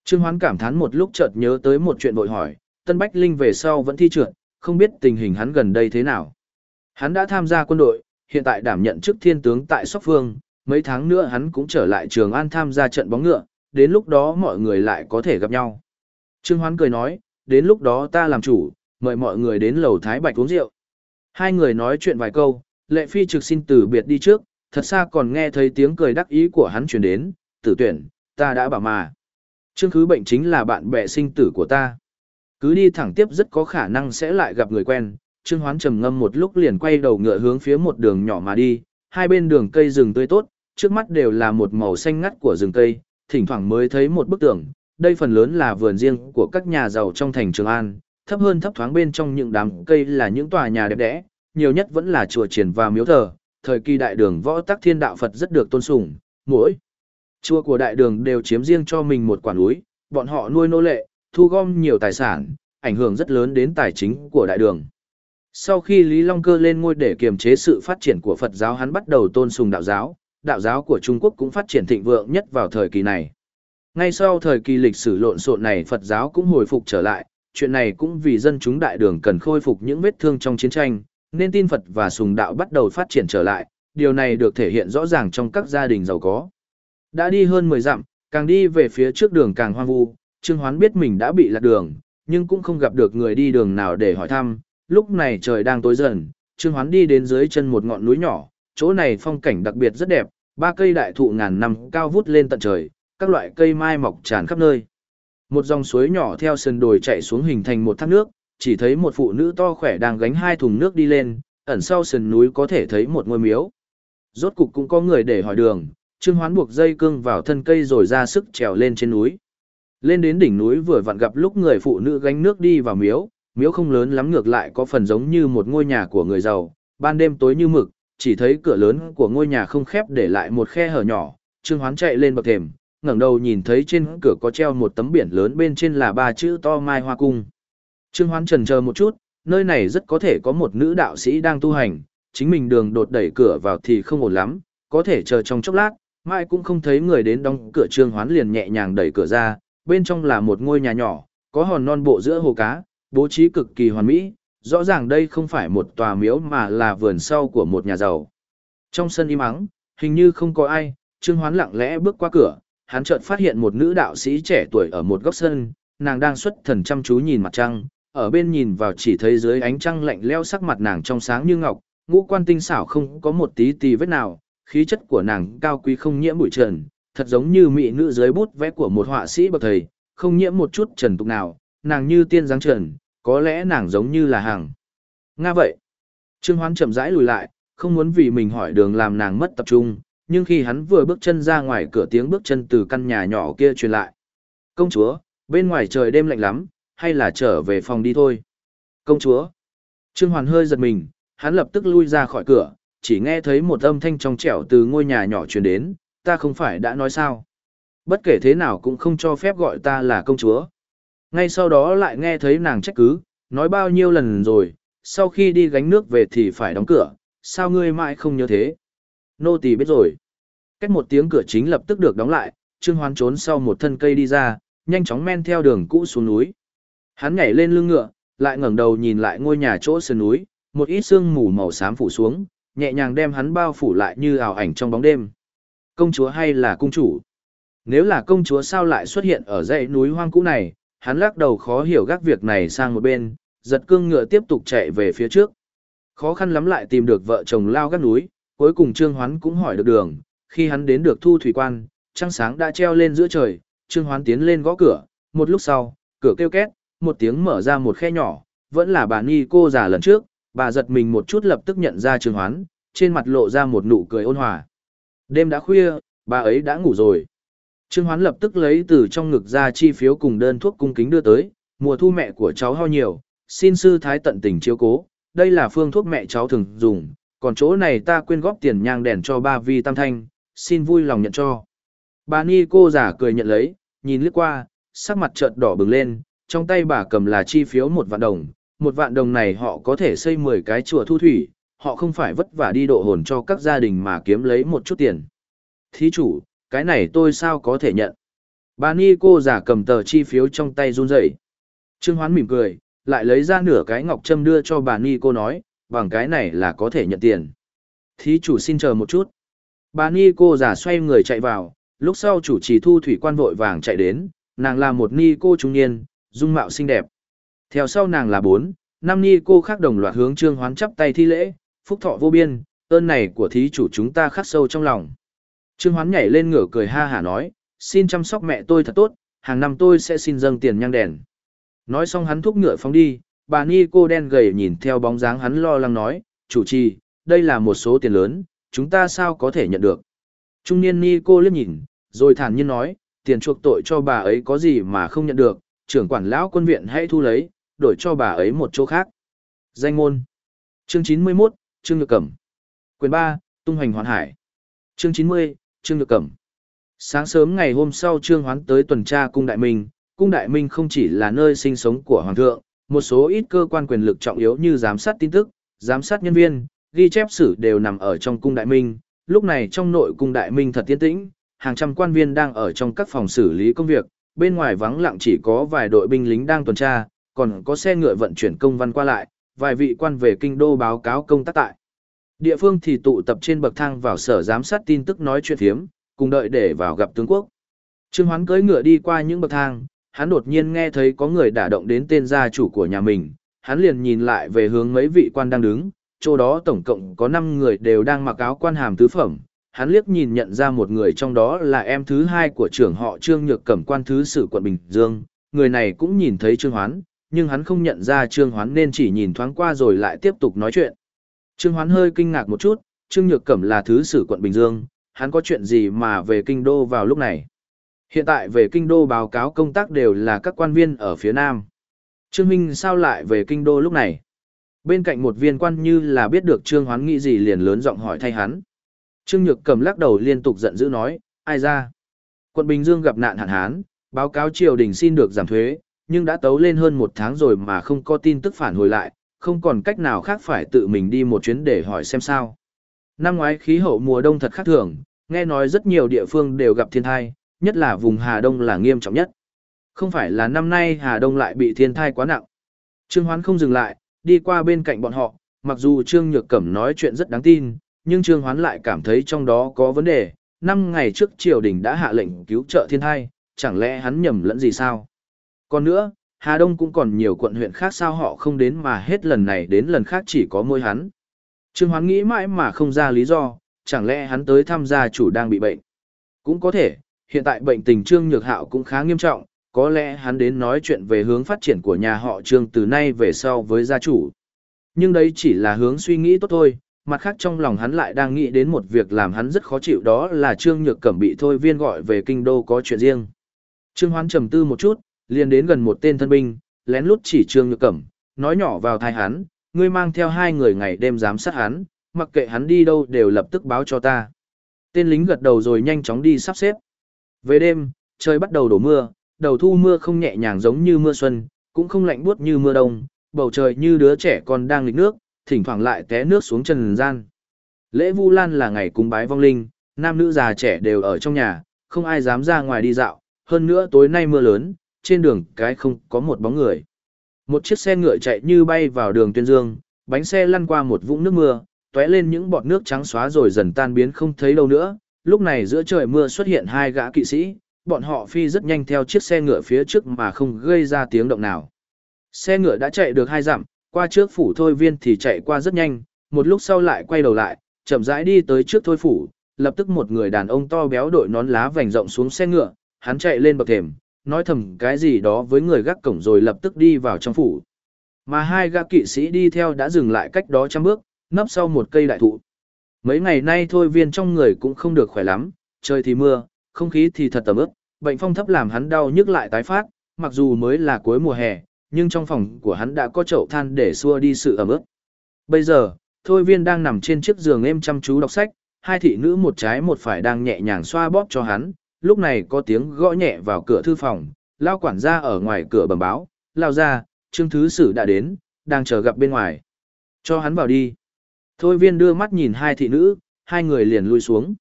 Trương Hoán cảm thán một lúc chợt nhớ tới một chuyện bội hỏi, Tân Bách Linh về sau vẫn thi trượt, không biết tình hình hắn gần đây thế nào. Hắn đã tham gia quân đội, hiện tại đảm nhận chức thiên tướng tại Sóc Phương, mấy tháng nữa hắn cũng trở lại Trường An tham gia trận bóng ngựa, đến lúc đó mọi người lại có thể gặp nhau. Trương Hoán cười nói, đến lúc đó ta làm chủ, mời mọi người đến lầu Thái Bạch uống rượu. Hai người nói chuyện vài câu, lệ phi trực xin từ biệt đi trước, thật xa còn nghe thấy tiếng cười đắc ý của hắn truyền đến, tử tuyển, ta đã bảo mà. Trương khứ bệnh chính là bạn bè sinh tử của ta. Cứ đi thẳng tiếp rất có khả năng sẽ lại gặp người quen, Trương Hoán trầm ngâm một lúc liền quay đầu ngựa hướng phía một đường nhỏ mà đi, hai bên đường cây rừng tươi tốt, trước mắt đều là một màu xanh ngắt của rừng cây, thỉnh thoảng mới thấy một bức tường, đây phần lớn là vườn riêng của các nhà giàu trong thành Trường An, thấp hơn thấp thoáng bên trong những đám cây là những tòa nhà đẹp đẽ, nhiều nhất vẫn là chùa triển và miếu thờ, thời kỳ đại đường võ tắc thiên đạo Phật rất được tôn sùng, mỗi chùa của đại đường đều chiếm riêng cho mình một quản núi, bọn họ nuôi nô lệ, thu gom nhiều tài sản, ảnh hưởng rất lớn đến tài chính của đại đường. Sau khi Lý Long Cơ lên ngôi để kiềm chế sự phát triển của Phật giáo hắn bắt đầu tôn sùng đạo giáo, đạo giáo của Trung Quốc cũng phát triển thịnh vượng nhất vào thời kỳ này. Ngay sau thời kỳ lịch sử lộn xộn này Phật giáo cũng hồi phục trở lại, chuyện này cũng vì dân chúng đại đường cần khôi phục những vết thương trong chiến tranh, nên tin Phật và sùng đạo bắt đầu phát triển trở lại, điều này được thể hiện rõ ràng trong các gia đình giàu có. Đã đi hơn 10 dặm, càng đi về phía trước đường càng hoang vu, Trương Hoán biết mình đã bị lạc đường, nhưng cũng không gặp được người đi đường nào để hỏi thăm. Lúc này trời đang tối dần, Trương Hoán đi đến dưới chân một ngọn núi nhỏ, chỗ này phong cảnh đặc biệt rất đẹp, ba cây đại thụ ngàn năm cao vút lên tận trời, các loại cây mai mọc tràn khắp nơi. Một dòng suối nhỏ theo sườn đồi chạy xuống hình thành một thác nước, chỉ thấy một phụ nữ to khỏe đang gánh hai thùng nước đi lên, ẩn sau sườn núi có thể thấy một ngôi miếu. Rốt cục cũng có người để hỏi đường, Trương Hoán buộc dây cương vào thân cây rồi ra sức trèo lên trên núi. Lên đến đỉnh núi vừa vặn gặp lúc người phụ nữ gánh nước đi vào miếu, miếu không lớn lắm ngược lại có phần giống như một ngôi nhà của người giàu, ban đêm tối như mực, chỉ thấy cửa lớn của ngôi nhà không khép để lại một khe hở nhỏ, Trương Hoán chạy lên bậc thềm, ngẩng đầu nhìn thấy trên cửa có treo một tấm biển lớn bên trên là ba chữ to Mai Hoa Cung. Trương Hoán trần chờ một chút, nơi này rất có thể có một nữ đạo sĩ đang tu hành, chính mình đường đột đẩy cửa vào thì không ổn lắm, có thể chờ trong chốc lát, mai cũng không thấy người đến đóng cửa Trương Hoán liền nhẹ nhàng đẩy cửa ra, bên trong là một ngôi nhà nhỏ, có hòn non bộ giữa hồ cá, bố trí cực kỳ hoàn mỹ, rõ ràng đây không phải một tòa miếu mà là vườn sau của một nhà giàu. Trong sân im ắng, hình như không có ai, Trương Hoán lặng lẽ bước qua cửa, hắn chợt phát hiện một nữ đạo sĩ trẻ tuổi ở một góc sân, nàng đang xuất thần chăm chú nhìn mặt trăng, ở bên nhìn vào chỉ thấy dưới ánh trăng lạnh leo sắc mặt nàng trong sáng như ngọc, ngũ quan tinh xảo không có một tí tì vết nào, khí chất của nàng cao quý không nhiễm bụi trần, thật giống như mỹ nữ dưới bút vẽ của một họa sĩ bậc thầy, không nhiễm một chút trần tục nào, nàng như tiên dáng trần, có lẽ nàng giống như là hàng. Nga vậy. Trương Hoán chậm rãi lùi lại, không muốn vì mình hỏi đường làm nàng mất tập trung, nhưng khi hắn vừa bước chân ra ngoài cửa tiếng bước chân từ căn nhà nhỏ kia truyền lại. Công chúa, bên ngoài trời đêm lạnh lắm, hay là trở về phòng đi thôi. Công chúa. Trương Hoàn hơi giật mình, hắn lập tức lui ra khỏi cửa, chỉ nghe thấy một âm thanh trong trẻo từ ngôi nhà nhỏ truyền đến, ta không phải đã nói sao. Bất kể thế nào cũng không cho phép gọi ta là công chúa. Ngay sau đó lại nghe thấy nàng trách cứ, nói bao nhiêu lần rồi, sau khi đi gánh nước về thì phải đóng cửa, sao ngươi mãi không nhớ thế? Nô tỳ biết rồi. Cách một tiếng cửa chính lập tức được đóng lại, Trương Hoán trốn sau một thân cây đi ra, nhanh chóng men theo đường cũ xuống núi. Hắn nhảy lên lưng ngựa, lại ngẩng đầu nhìn lại ngôi nhà chỗ sườn núi, một ít sương mù màu xám phủ xuống, nhẹ nhàng đem hắn bao phủ lại như ảo ảnh trong bóng đêm. Công chúa hay là cung chủ? Nếu là công chúa sao lại xuất hiện ở dãy núi hoang cũ này, hắn lắc đầu khó hiểu gác việc này sang một bên, giật cương ngựa tiếp tục chạy về phía trước. Khó khăn lắm lại tìm được vợ chồng lao gác núi, cuối cùng Trương Hoán cũng hỏi được đường, khi hắn đến được thu thủy quan, trăng sáng đã treo lên giữa trời, Trương Hoán tiến lên gõ cửa, một lúc sau, cửa kêu két, một tiếng mở ra một khe nhỏ, vẫn là bà Ni cô già lần trước, bà giật mình một chút lập tức nhận ra Trương Hoán, trên mặt lộ ra một nụ cười ôn hòa. Đêm đã khuya, bà ấy đã ngủ rồi. Trương Hoán lập tức lấy từ trong ngực ra chi phiếu cùng đơn thuốc cung kính đưa tới, mùa thu mẹ của cháu ho nhiều, xin sư thái tận tình chiếu cố, đây là phương thuốc mẹ cháu thường dùng, còn chỗ này ta quyên góp tiền nhang đèn cho ba vi tam thanh, xin vui lòng nhận cho. Bà Ni cô giả cười nhận lấy, nhìn lướt qua, sắc mặt chợt đỏ bừng lên, trong tay bà cầm là chi phiếu một vạn đồng, một vạn đồng này họ có thể xây 10 cái chùa thu thủy, họ không phải vất vả đi độ hồn cho các gia đình mà kiếm lấy một chút tiền. Thí chủ, cái này tôi sao có thể nhận? Bà Ni cô giả cầm tờ chi phiếu trong tay run rẩy. Trương Hoán mỉm cười, lại lấy ra nửa cái ngọc châm đưa cho bà Ni cô nói, bằng cái này là có thể nhận tiền. Thí chủ xin chờ một chút. Bà Ni cô giả xoay người chạy vào, lúc sau chủ trì thu thủy quan vội vàng chạy đến, nàng là một Ni cô trung niên, dung mạo xinh đẹp. Theo sau nàng là bốn, năm Ni cô khác đồng loạt hướng trương hoán chắp tay thi lễ, phúc thọ vô biên, ơn này của thí chủ chúng ta khắc sâu trong lòng. Trương hoán nhảy lên ngửa cười ha hả nói, xin chăm sóc mẹ tôi thật tốt, hàng năm tôi sẽ xin dâng tiền nhang đèn. Nói xong hắn thúc ngựa phóng đi, bà Ni cô đen gầy nhìn theo bóng dáng hắn lo lắng nói, chủ trì, đây là một số tiền lớn, chúng ta sao có thể nhận được. Trung niên Ni cô liếc nhìn, rồi thản nhiên nói, tiền chuộc tội cho bà ấy có gì mà không nhận được, trưởng quản lão quân viện hãy thu lấy, đổi cho bà ấy một chỗ khác. Danh môn. Chương 91, Trương Nhược Cẩm. Quyền 3, Tung Hoành Hoàn Hải. Chương 90, Trương Nhược Cẩm. Sáng sớm ngày hôm sau Trương Hoán tới tuần tra cung Đại Minh, cung Đại Minh không chỉ là nơi sinh sống của Hoàng thượng, một số ít cơ quan quyền lực trọng yếu như giám sát tin tức, giám sát nhân viên, ghi chép sử đều nằm ở trong cung Đại Minh. Lúc này trong nội cung Đại Minh thật tiến tĩnh, hàng trăm quan viên đang ở trong các phòng xử lý công việc, bên ngoài vắng lặng chỉ có vài đội binh lính đang tuần tra, còn có xe ngựa vận chuyển công văn qua lại, vài vị quan về kinh đô báo cáo công tác tại. Địa phương thì tụ tập trên bậc thang vào sở giám sát tin tức nói chuyện thiếm, cùng đợi để vào gặp tướng quốc. Trương Hoán cưỡi ngựa đi qua những bậc thang, hắn đột nhiên nghe thấy có người đả động đến tên gia chủ của nhà mình, hắn liền nhìn lại về hướng mấy vị quan đang đứng, chỗ đó tổng cộng có 5 người đều đang mặc áo quan hàm tứ phẩm. Hắn liếc nhìn nhận ra một người trong đó là em thứ hai của trưởng họ Trương Nhược Cẩm quan thứ sử quận Bình Dương, người này cũng nhìn thấy Trương Hoán, nhưng hắn không nhận ra Trương Hoán nên chỉ nhìn thoáng qua rồi lại tiếp tục nói chuyện. Trương Hoán hơi kinh ngạc một chút, Trương Nhược Cẩm là thứ sử quận Bình Dương, hắn có chuyện gì mà về kinh đô vào lúc này. Hiện tại về kinh đô báo cáo công tác đều là các quan viên ở phía Nam. Trương Minh sao lại về kinh đô lúc này? Bên cạnh một viên quan như là biết được Trương Hoán nghĩ gì liền lớn giọng hỏi thay hắn. Trương Nhược cẩm lắc đầu liên tục giận dữ nói, ai ra? Quận Bình Dương gặp nạn hạn hán, báo cáo triều đình xin được giảm thuế, nhưng đã tấu lên hơn một tháng rồi mà không có tin tức phản hồi lại, không còn cách nào khác phải tự mình đi một chuyến để hỏi xem sao. Năm ngoái khí hậu mùa đông thật khác thường, nghe nói rất nhiều địa phương đều gặp thiên thai, nhất là vùng Hà Đông là nghiêm trọng nhất. Không phải là năm nay Hà Đông lại bị thiên thai quá nặng. Trương Hoán không dừng lại, đi qua bên cạnh bọn họ, mặc dù Trương Nhược Cẩm nói chuyện rất đáng tin, nhưng Trương Hoán lại cảm thấy trong đó có vấn đề. Năm ngày trước triều đình đã hạ lệnh cứu trợ thiên thai, chẳng lẽ hắn nhầm lẫn gì sao? Còn nữa, Hà Đông cũng còn nhiều quận huyện khác sao họ không đến mà hết lần này đến lần khác chỉ có môi hắn. Trương Hoán nghĩ mãi mà không ra lý do, chẳng lẽ hắn tới tham gia chủ đang bị bệnh. Cũng có thể, hiện tại bệnh tình Trương Nhược Hạo cũng khá nghiêm trọng, có lẽ hắn đến nói chuyện về hướng phát triển của nhà họ Trương từ nay về sau với gia chủ. Nhưng đấy chỉ là hướng suy nghĩ tốt thôi, mặt khác trong lòng hắn lại đang nghĩ đến một việc làm hắn rất khó chịu đó là Trương Nhược Cẩm bị thôi viên gọi về kinh đô có chuyện riêng. Trương Hoán trầm tư một chút, liền đến gần một tên thân binh, lén lút chỉ Trương Nhược Cẩm, nói nhỏ vào tai hắn, ngươi mang theo hai người ngày đêm giám sát hắn, mặc kệ hắn đi đâu đều lập tức báo cho ta. Tên lính gật đầu rồi nhanh chóng đi sắp xếp. Về đêm, trời bắt đầu đổ mưa, đầu thu mưa không nhẹ nhàng giống như mưa xuân, cũng không lạnh buốt như mưa đông, bầu trời như đứa trẻ còn đang lịch nước, thỉnh thoảng lại té nước xuống trần gian. Lễ Vu Lan là ngày cúng bái vong linh, nam nữ già trẻ đều ở trong nhà, không ai dám ra ngoài đi dạo, hơn nữa tối nay mưa lớn, trên đường cái không có một bóng người. Một chiếc xe ngựa chạy như bay vào đường tuyên dương, bánh xe lăn qua một vũng nước mưa, tóe lên những bọt nước trắng xóa rồi dần tan biến không thấy đâu nữa. Lúc này giữa trời mưa xuất hiện hai gã kỵ sĩ, bọn họ phi rất nhanh theo chiếc xe ngựa phía trước mà không gây ra tiếng động nào. Xe ngựa đã chạy được hai dặm, qua trước phủ thôi viên thì chạy qua rất nhanh, một lúc sau lại quay đầu lại, chậm rãi đi tới trước thôi phủ, lập tức một người đàn ông to béo đội nón lá vành rộng xuống xe ngựa, hắn chạy lên bậc thềm, nói thầm cái gì đó với người gác cổng rồi lập tức đi vào trong phủ. Mà hai gã kỵ sĩ đi theo đã dừng lại cách đó trăm bước, nấp sau một cây đại thụ. Mấy ngày nay thôi viên trong người cũng không được khỏe lắm, trời thì mưa, không khí thì thật tầm ướp, bệnh phong thấp làm hắn đau nhức lại tái phát, mặc dù mới là cuối mùa hè, nhưng trong phòng của hắn đã có chậu than để xua đi sự ẩm ướt. Bây giờ, thôi viên đang nằm trên chiếc giường êm chăm chú đọc sách, hai thị nữ một trái một phải đang nhẹ nhàng xoa bóp cho hắn, lúc này có tiếng gõ nhẹ vào cửa thư phòng, lao quản gia ở ngoài cửa bẩm báo, lao ra, trương thứ sử đã đến, đang chờ gặp bên ngoài. Cho hắn vào đi. Thôi viên đưa mắt nhìn hai thị nữ, hai người liền lui xuống.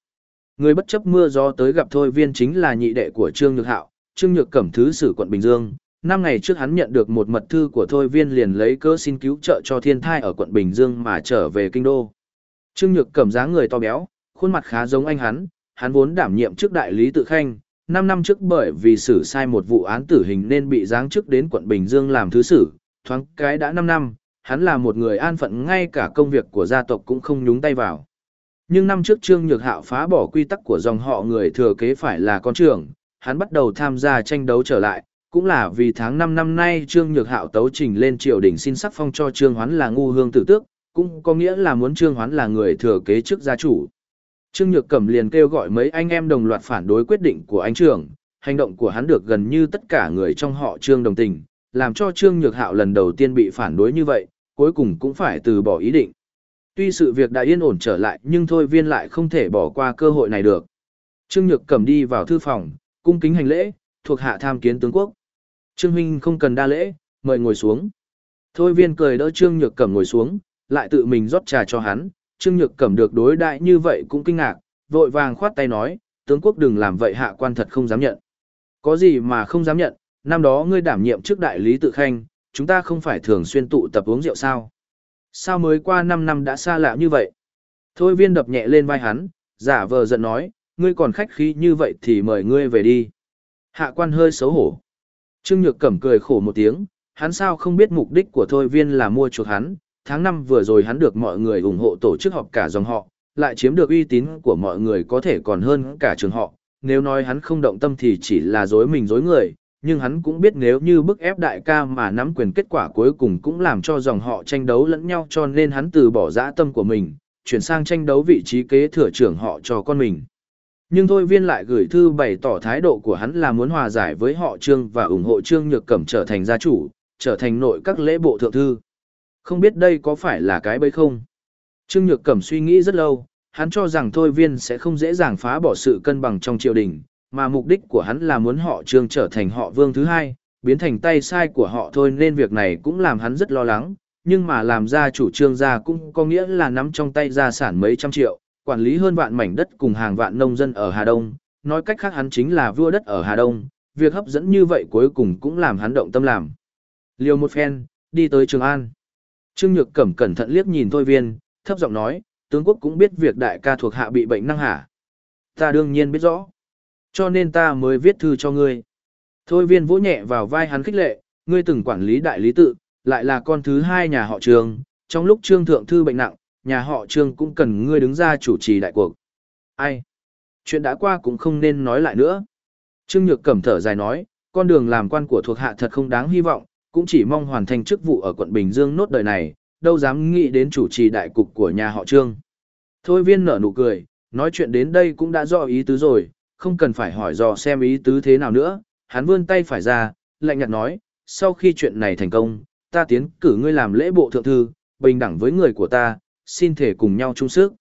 Người bất chấp mưa gió tới gặp Thôi viên chính là nhị đệ của Trương Nhược Hạo, Trương Nhược Cẩm Thứ Sử quận Bình Dương. Năm ngày trước hắn nhận được một mật thư của Thôi viên liền lấy cớ xin cứu trợ cho thiên thai ở quận Bình Dương mà trở về kinh đô. Trương Nhược Cẩm dáng người to béo, khuôn mặt khá giống anh hắn, hắn vốn đảm nhiệm chức đại lý tự khanh. Năm năm trước bởi vì xử sai một vụ án tử hình nên bị giáng chức đến quận Bình Dương làm thứ sử, thoáng cái đã 5 năm, hắn là một người an phận ngay cả công việc của gia tộc cũng không nhúng tay vào. Nhưng năm trước Trương Nhược Hạo phá bỏ quy tắc của dòng họ người thừa kế phải là con trưởng, hắn bắt đầu tham gia tranh đấu trở lại, cũng là vì tháng 5 năm nay Trương Nhược Hạo tấu trình lên triều đình xin sắc phong cho Trương Hoán là ngu hương tử tước, cũng có nghĩa là muốn Trương Hoán là người thừa kế chức gia chủ. Trương Nhược Cẩm liền kêu gọi mấy anh em đồng loạt phản đối quyết định của anh trưởng, hành động của hắn được gần như tất cả người trong họ Trương đồng tình, làm cho Trương Nhược Hạo lần đầu tiên bị phản đối như vậy, cuối cùng cũng phải từ bỏ ý định. Tuy sự việc đã yên ổn trở lại nhưng thôi viên lại không thể bỏ qua cơ hội này được. Trương Nhược Cẩm đi vào thư phòng, cung kính hành lễ, thuộc hạ tham kiến tướng quốc. Trương Huynh không cần đa lễ, mời ngồi xuống. Thôi viên cười đỡ Trương Nhược Cẩm ngồi xuống, lại tự mình rót trà cho hắn. Trương Nhược Cẩm được đối đại như vậy cũng kinh ngạc, vội vàng khoát tay nói, tướng quốc đừng làm vậy hạ quan thật không dám nhận. Có gì mà không dám nhận, năm đó ngươi đảm nhiệm trước đại lý tự khanh, chúng ta không phải thường xuyên tụ tập uống rượu sao. Sao mới qua 5 năm đã xa lạ như vậy? Thôi viên đập nhẹ lên vai hắn, giả vờ giận nói, ngươi còn khách khí như vậy thì mời ngươi về đi. Hạ quan hơi xấu hổ. Trương Nhược Cẩm cười khổ một tiếng, hắn sao không biết mục đích của Thôi Viên là mua chuộc hắn, tháng năm vừa rồi hắn được mọi người ủng hộ tổ chức họp cả dòng họ, lại chiếm được uy tín của mọi người có thể còn hơn cả trường họ, nếu nói hắn không động tâm thì chỉ là dối mình dối người, nhưng hắn cũng biết nếu như bức ép đại ca mà nắm quyền kết quả cuối cùng cũng làm cho dòng họ tranh đấu lẫn nhau cho nên hắn từ bỏ dã tâm của mình, chuyển sang tranh đấu vị trí kế thừa trưởng họ cho con mình. Nhưng Thôi Viên lại gửi thư bày tỏ thái độ của hắn là muốn hòa giải với họ Trương và ủng hộ Trương Nhược Cẩm trở thành gia chủ, trở thành nội các lễ bộ thượng thư. Không biết đây có phải là cái bẫy không? Trương Nhược Cẩm suy nghĩ rất lâu, hắn cho rằng Thôi Viên sẽ không dễ dàng phá bỏ sự cân bằng trong triều đình, mà mục đích của hắn là muốn họ Trương trở thành họ Vương thứ hai, biến thành tay sai của họ thôi nên việc này cũng làm hắn rất lo lắng, nhưng mà làm ra chủ trương gia cũng có nghĩa là nắm trong tay gia sản mấy trăm triệu, quản lý hơn vạn mảnh đất cùng hàng vạn nông dân ở Hà Đông, nói cách khác hắn chính là vua đất ở Hà Đông, việc hấp dẫn như vậy cuối cùng cũng làm hắn động tâm làm. Liều một phen, đi tới Trường An. Trương Nhược Cẩm cẩn thận liếc nhìn Thôi Viên, thấp giọng nói, tướng quốc cũng biết việc đại ca thuộc hạ bị bệnh năng hả. Ta đương nhiên biết rõ. Cho nên ta mới viết thư cho ngươi. Thôi viên vỗ nhẹ vào vai hắn khích lệ, ngươi từng quản lý đại lý tự, lại là con thứ hai nhà họ trường, trong lúc trương thượng thư bệnh nặng, nhà họ trương cũng cần ngươi đứng ra chủ trì đại cuộc. Ai? Chuyện đã qua cũng không nên nói lại nữa. Trương Nhược Cẩm thở dài nói, con đường làm quan của thuộc hạ thật không đáng hy vọng, cũng chỉ mong hoàn thành chức vụ ở quận Bình Dương nốt đời này, đâu dám nghĩ đến chủ trì đại cục của nhà họ Trương. Thôi viên nở nụ cười, nói chuyện đến đây cũng đã rõ ý tứ rồi, không cần phải hỏi dò xem ý tứ thế nào nữa, hắn vươn tay phải ra, lạnh nhạt nói, sau khi chuyện này thành công, ta tiến cử ngươi làm lễ bộ thượng thư, bình đẳng với người của ta, xin thể cùng nhau chung sức.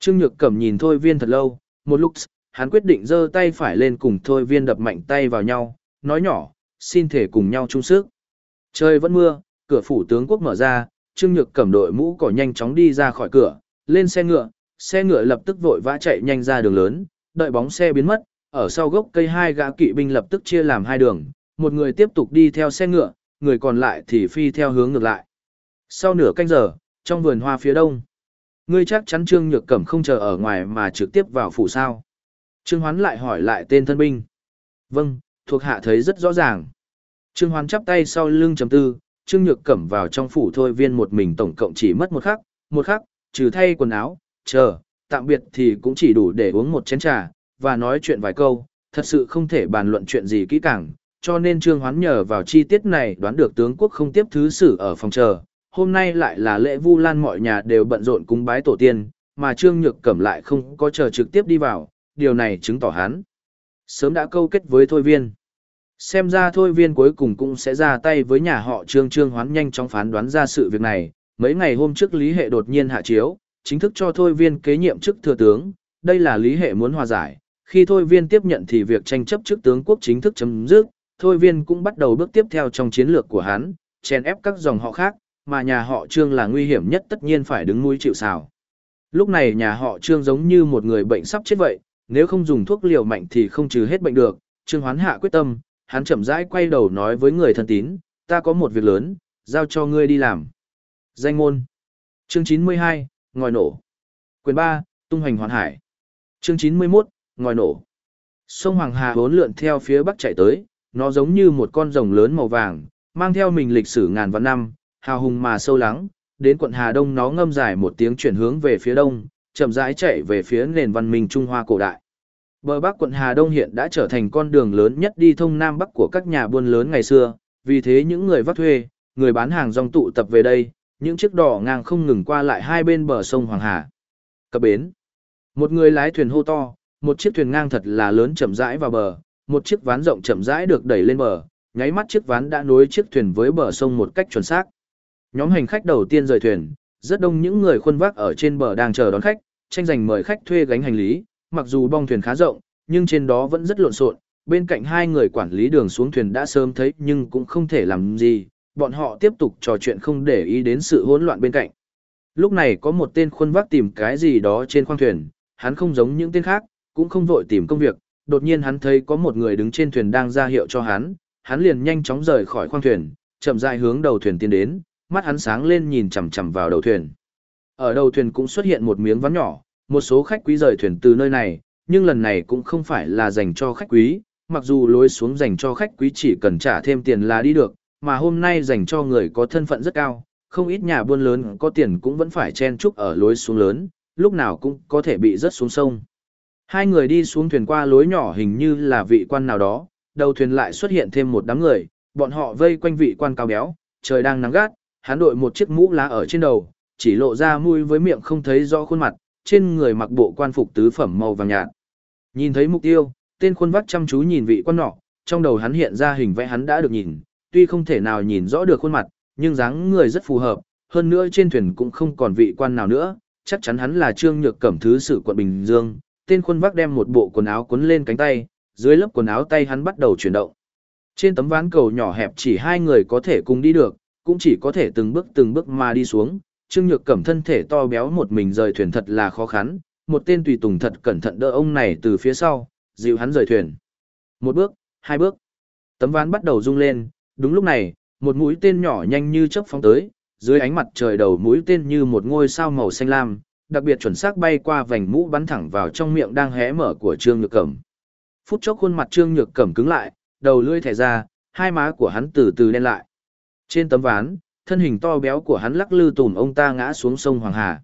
Trương Nhược Cẩm nhìn Thôi Viên thật lâu, một lúc, hắn quyết định giơ tay phải lên cùng Thôi Viên đập mạnh tay vào nhau, nói nhỏ, xin thể cùng nhau chung sức. Trời vẫn mưa, cửa phủ tướng quốc mở ra, Trương Nhược Cẩm đội mũ cỏ nhanh chóng đi ra khỏi cửa, lên xe ngựa, xe ngựa lập tức vội vã chạy nhanh ra đường lớn, đợi bóng xe biến mất, ở sau gốc cây hai gã kỵ binh lập tức chia làm hai đường, một người tiếp tục đi theo xe ngựa, người còn lại thì phi theo hướng ngược lại. Sau nửa canh giờ, trong vườn hoa phía đông, ngươi chắc chắn Trương Nhược Cẩm không chờ ở ngoài mà trực tiếp vào phủ sao. Trương Hoán lại hỏi lại tên thân binh. Vâng, thuộc hạ thấy rất rõ ràng. Trương Hoán chắp tay sau lưng chấm tư, Trương Nhược Cẩm vào trong phủ thôi viên một mình tổng cộng chỉ mất một khắc, một khắc, trừ thay quần áo, chờ, tạm biệt thì cũng chỉ đủ để uống một chén trà, và nói chuyện vài câu, thật sự không thể bàn luận chuyện gì kỹ càng, cho nên Trương Hoán nhờ vào chi tiết này đoán được tướng quốc không tiếp thứ sử ở phòng chờ. Hôm nay lại là lễ Vu Lan mọi nhà đều bận rộn cúng bái tổ tiên, mà Trương Nhược Cẩm lại không có chờ trực tiếp đi vào, điều này chứng tỏ hắn sớm đã câu kết với Thôi Viên. Xem ra Thôi Viên cuối cùng cũng sẽ ra tay với nhà họ Trương Trương Hoán nhanh chóng phán đoán ra sự việc này. Mấy ngày hôm trước Lý Hệ đột nhiên hạ chiếu, chính thức cho Thôi Viên kế nhiệm chức thừa tướng, đây là Lý Hệ muốn hòa giải. Khi Thôi Viên tiếp nhận thì việc tranh chấp chức tướng quốc chính thức chấm dứt, Thôi Viên cũng bắt đầu bước tiếp theo trong chiến lược của hắn, chèn ép các dòng họ khác, mà nhà họ Trương là nguy hiểm nhất tất nhiên phải đứng mũi chịu sào. Lúc này nhà họ Trương giống như một người bệnh sắp chết vậy, nếu không dùng thuốc liều mạnh thì không trừ hết bệnh được. Trương Hoán hạ quyết tâm, hắn chậm rãi quay đầu nói với người thân tín, ta có một việc lớn, giao cho ngươi đi làm. Danh môn. Chương 92, ngòi nổ. Quyền 3, tung hoành hoàn hải. Chương 91, ngòi nổ. Sông Hoàng Hà hốn lượn theo phía bắc chạy tới, nó giống như một con rồng lớn màu vàng, mang theo mình lịch sử ngàn vạn năm, hào hùng mà sâu lắng, đến quận Hà Đông nó ngâm dài một tiếng chuyển hướng về phía đông, chậm rãi chạy về phía nền văn minh Trung Hoa cổ đại. Bờ Bắc quận Hà Đông hiện đã trở thành con đường lớn nhất đi thông Nam Bắc của các nhà buôn lớn ngày xưa, vì thế những người vắt thuê, người bán hàng rong tụ tập về đây, những chiếc đỏ ngang không ngừng qua lại hai bên bờ sông Hoàng Hà. Cập bến. Một người lái thuyền hô to, một chiếc thuyền ngang thật là lớn chậm rãi vào bờ, một chiếc ván rộng chậm rãi được đẩy lên bờ, nháy mắt chiếc ván đã nối chiếc thuyền với bờ sông một cách chuẩn xác. Nhóm hành khách đầu tiên rời thuyền, rất đông những người khuân vác ở trên bờ đang chờ đón khách, tranh giành mời khách thuê gánh hành lý, mặc dù bong thuyền khá rộng, nhưng trên đó vẫn rất lộn xộn. Bên cạnh hai người quản lý đường xuống thuyền đã sớm thấy nhưng cũng không thể làm gì, bọn họ tiếp tục trò chuyện không để ý đến sự hỗn loạn bên cạnh. Lúc này có một tên khuôn vác tìm cái gì đó trên khoang thuyền, hắn không giống những tên khác, cũng không vội tìm công việc, đột nhiên hắn thấy có một người đứng trên thuyền đang ra hiệu cho hắn, hắn liền nhanh chóng rời khỏi khoang thuyền, chậm rãi hướng đầu thuyền tiến đến, mắt hắn sáng lên nhìn chằm chằm vào đầu thuyền. Ở đầu thuyền cũng xuất hiện một miếng ván nhỏ, một số khách quý rời thuyền từ nơi này, nhưng lần này cũng không phải là dành cho khách quý, mặc dù lối xuống dành cho khách quý chỉ cần trả thêm tiền là đi được, mà hôm nay dành cho người có thân phận rất cao, không ít nhà buôn lớn có tiền cũng vẫn phải chen chúc ở lối xuống lớn, lúc nào cũng có thể bị rớt xuống sông. Hai người đi xuống thuyền qua lối nhỏ hình như là vị quan nào đó, đầu thuyền lại xuất hiện thêm một đám người, bọn họ vây quanh vị quan cao béo, trời đang nắng gắt, hắn đội một chiếc mũ lá ở trên đầu, chỉ lộ ra mũi với miệng không thấy rõ khuôn mặt, trên người mặc bộ quan phục tứ phẩm màu vàng nhạt. Nhìn thấy mục tiêu, tên khuôn vắt chăm chú nhìn vị quan nọ, trong đầu hắn hiện ra hình vẽ hắn đã được nhìn, tuy không thể nào nhìn rõ được khuôn mặt, nhưng dáng người rất phù hợp, hơn nữa trên thuyền cũng không còn vị quan nào nữa, chắc chắn hắn là Trương Nhược Cẩm thứ sự quận Bình Dương. Tên khuôn vác đem một bộ quần áo cuốn lên cánh tay, dưới lớp quần áo tay hắn bắt đầu chuyển động. Trên tấm ván cầu nhỏ hẹp chỉ hai người có thể cùng đi được, cũng chỉ có thể từng bước từng bước mà đi xuống. Trương Nhược Cẩm thân thể to béo một mình rời thuyền thật là khó khăn, một tên tùy tùng thật cẩn thận đỡ ông này từ phía sau, dịu hắn rời thuyền. Một bước, hai bước. Tấm ván bắt đầu rung lên, đúng lúc này, một mũi tên nhỏ nhanh như chớp phóng tới, dưới ánh mặt trời đầu mũi tên như một ngôi sao màu xanh lam, đặc biệt chuẩn xác bay qua vành mũ bắn thẳng vào trong miệng đang hé mở của Trương Nhược Cẩm. Phút chốc khuôn mặt Trương Nhược Cẩm cứng lại, đầu lưỡi thẻ ra, hai má của hắn từ từ đen lại. Trên tấm ván, thân hình to béo của hắn lắc lư tùm ông ta ngã xuống sông Hoàng Hà.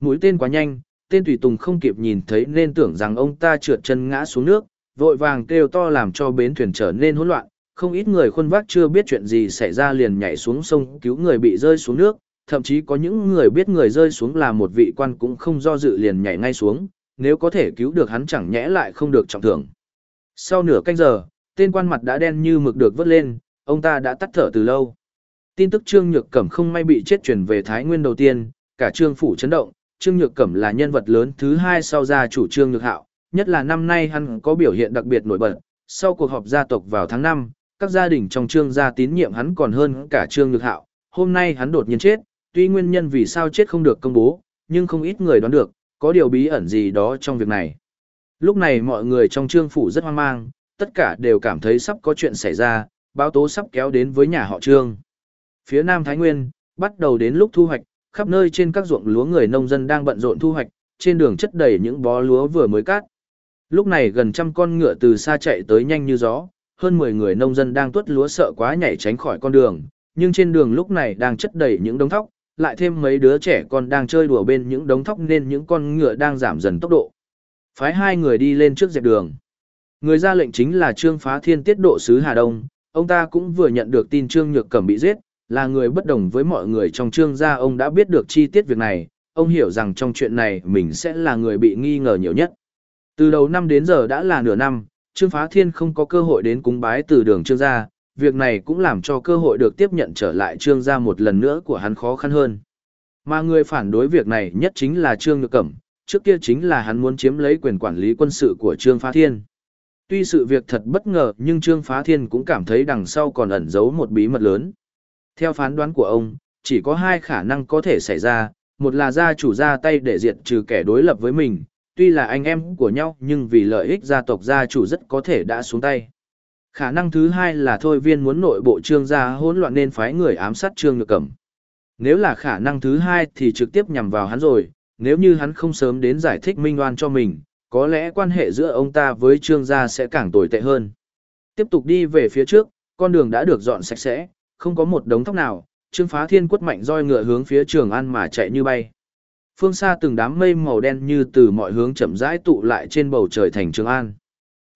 Mũi tên quá nhanh, tên tùy tùng không kịp nhìn thấy nên tưởng rằng ông ta trượt chân ngã xuống nước, vội vàng kêu to làm cho bến thuyền trở nên hỗn loạn, không ít người khuôn vác chưa biết chuyện gì xảy ra liền nhảy xuống sông cứu người bị rơi xuống nước, thậm chí có những người biết người rơi xuống là một vị quan cũng không do dự liền nhảy ngay xuống, nếu có thể cứu được hắn chẳng nhẽ lại không được trọng thưởng. Sau nửa canh giờ, tên quan mặt đã đen như mực được vớt lên, ông ta đã tắt thở từ lâu. Tin tức Trương Nhược Cẩm không may bị chết truyền về Thái Nguyên đầu tiên, cả Trương Phủ chấn động, Trương Nhược Cẩm là nhân vật lớn thứ hai sau gia chủ Trương Nhược Hạo, nhất là năm nay hắn có biểu hiện đặc biệt nổi bật, sau cuộc họp gia tộc vào tháng 5, các gia đình trong trương gia tín nhiệm hắn còn hơn cả trương nhược hạo, hôm nay hắn đột nhiên chết, tuy nguyên nhân vì sao chết không được công bố, nhưng không ít người đoán được, có điều bí ẩn gì đó trong việc này. Lúc này mọi người trong trương phủ rất hoang mang, tất cả đều cảm thấy sắp có chuyện xảy ra, báo tố sắp kéo đến với nhà họ trương. Phía Nam Thái Nguyên, bắt đầu đến lúc thu hoạch, khắp nơi trên các ruộng lúa người nông dân đang bận rộn thu hoạch, trên đường chất đầy những bó lúa vừa mới cắt. Lúc này gần trăm con ngựa từ xa chạy tới nhanh như gió, hơn 10 người nông dân đang tuốt lúa sợ quá nhảy tránh khỏi con đường, nhưng trên đường lúc này đang chất đầy những đống thóc, lại thêm mấy đứa trẻ con đang chơi đùa bên những đống thóc nên những con ngựa đang giảm dần tốc độ. Phái hai người đi lên trước dẹp đường. Người ra lệnh chính là Trương Phá Thiên tiết độ sứ Hà Đông, ông ta cũng vừa nhận được tin Trương Nhược Cẩm bị giết, là người bất đồng với mọi người trong Trương gia ông đã biết được chi tiết việc này, ông hiểu rằng trong chuyện này mình sẽ là người bị nghi ngờ nhiều nhất. Từ đầu năm đến giờ đã là nửa năm, Trương Phá Thiên không có cơ hội đến cúng bái từ đường Trương gia, việc này cũng làm cho cơ hội được tiếp nhận trở lại Trương gia một lần nữa của hắn khó khăn hơn. Mà người phản đối việc này nhất chính là Trương Nhược Cẩm, trước kia chính là hắn muốn chiếm lấy quyền quản lý quân sự của Trương Phá Thiên. Tuy sự việc thật bất ngờ nhưng Trương Phá Thiên cũng cảm thấy đằng sau còn ẩn giấu một bí mật lớn. Theo phán đoán của ông, chỉ có hai khả năng có thể xảy ra, một là gia chủ ra tay để diệt trừ kẻ đối lập với mình, tuy là anh em của nhau nhưng vì lợi ích gia tộc gia chủ rất có thể đã xuống tay. Khả năng thứ hai là thôi viên muốn nội bộ trương gia hỗn loạn nên phái người ám sát trương nhược cẩm. Nếu là khả năng thứ hai thì trực tiếp nhằm vào hắn rồi, nếu như hắn không sớm đến giải thích minh oan cho mình, có lẽ quan hệ giữa ông ta với trương gia sẽ càng tồi tệ hơn. Tiếp tục đi về phía trước, con đường đã được dọn sạch sẽ, không có một đống tóc nào, trương phá thiên quất mạnh roi ngựa hướng phía trường an mà chạy như bay phương xa từng đám mây màu đen như từ mọi hướng chậm rãi tụ lại trên bầu trời thành Trường An.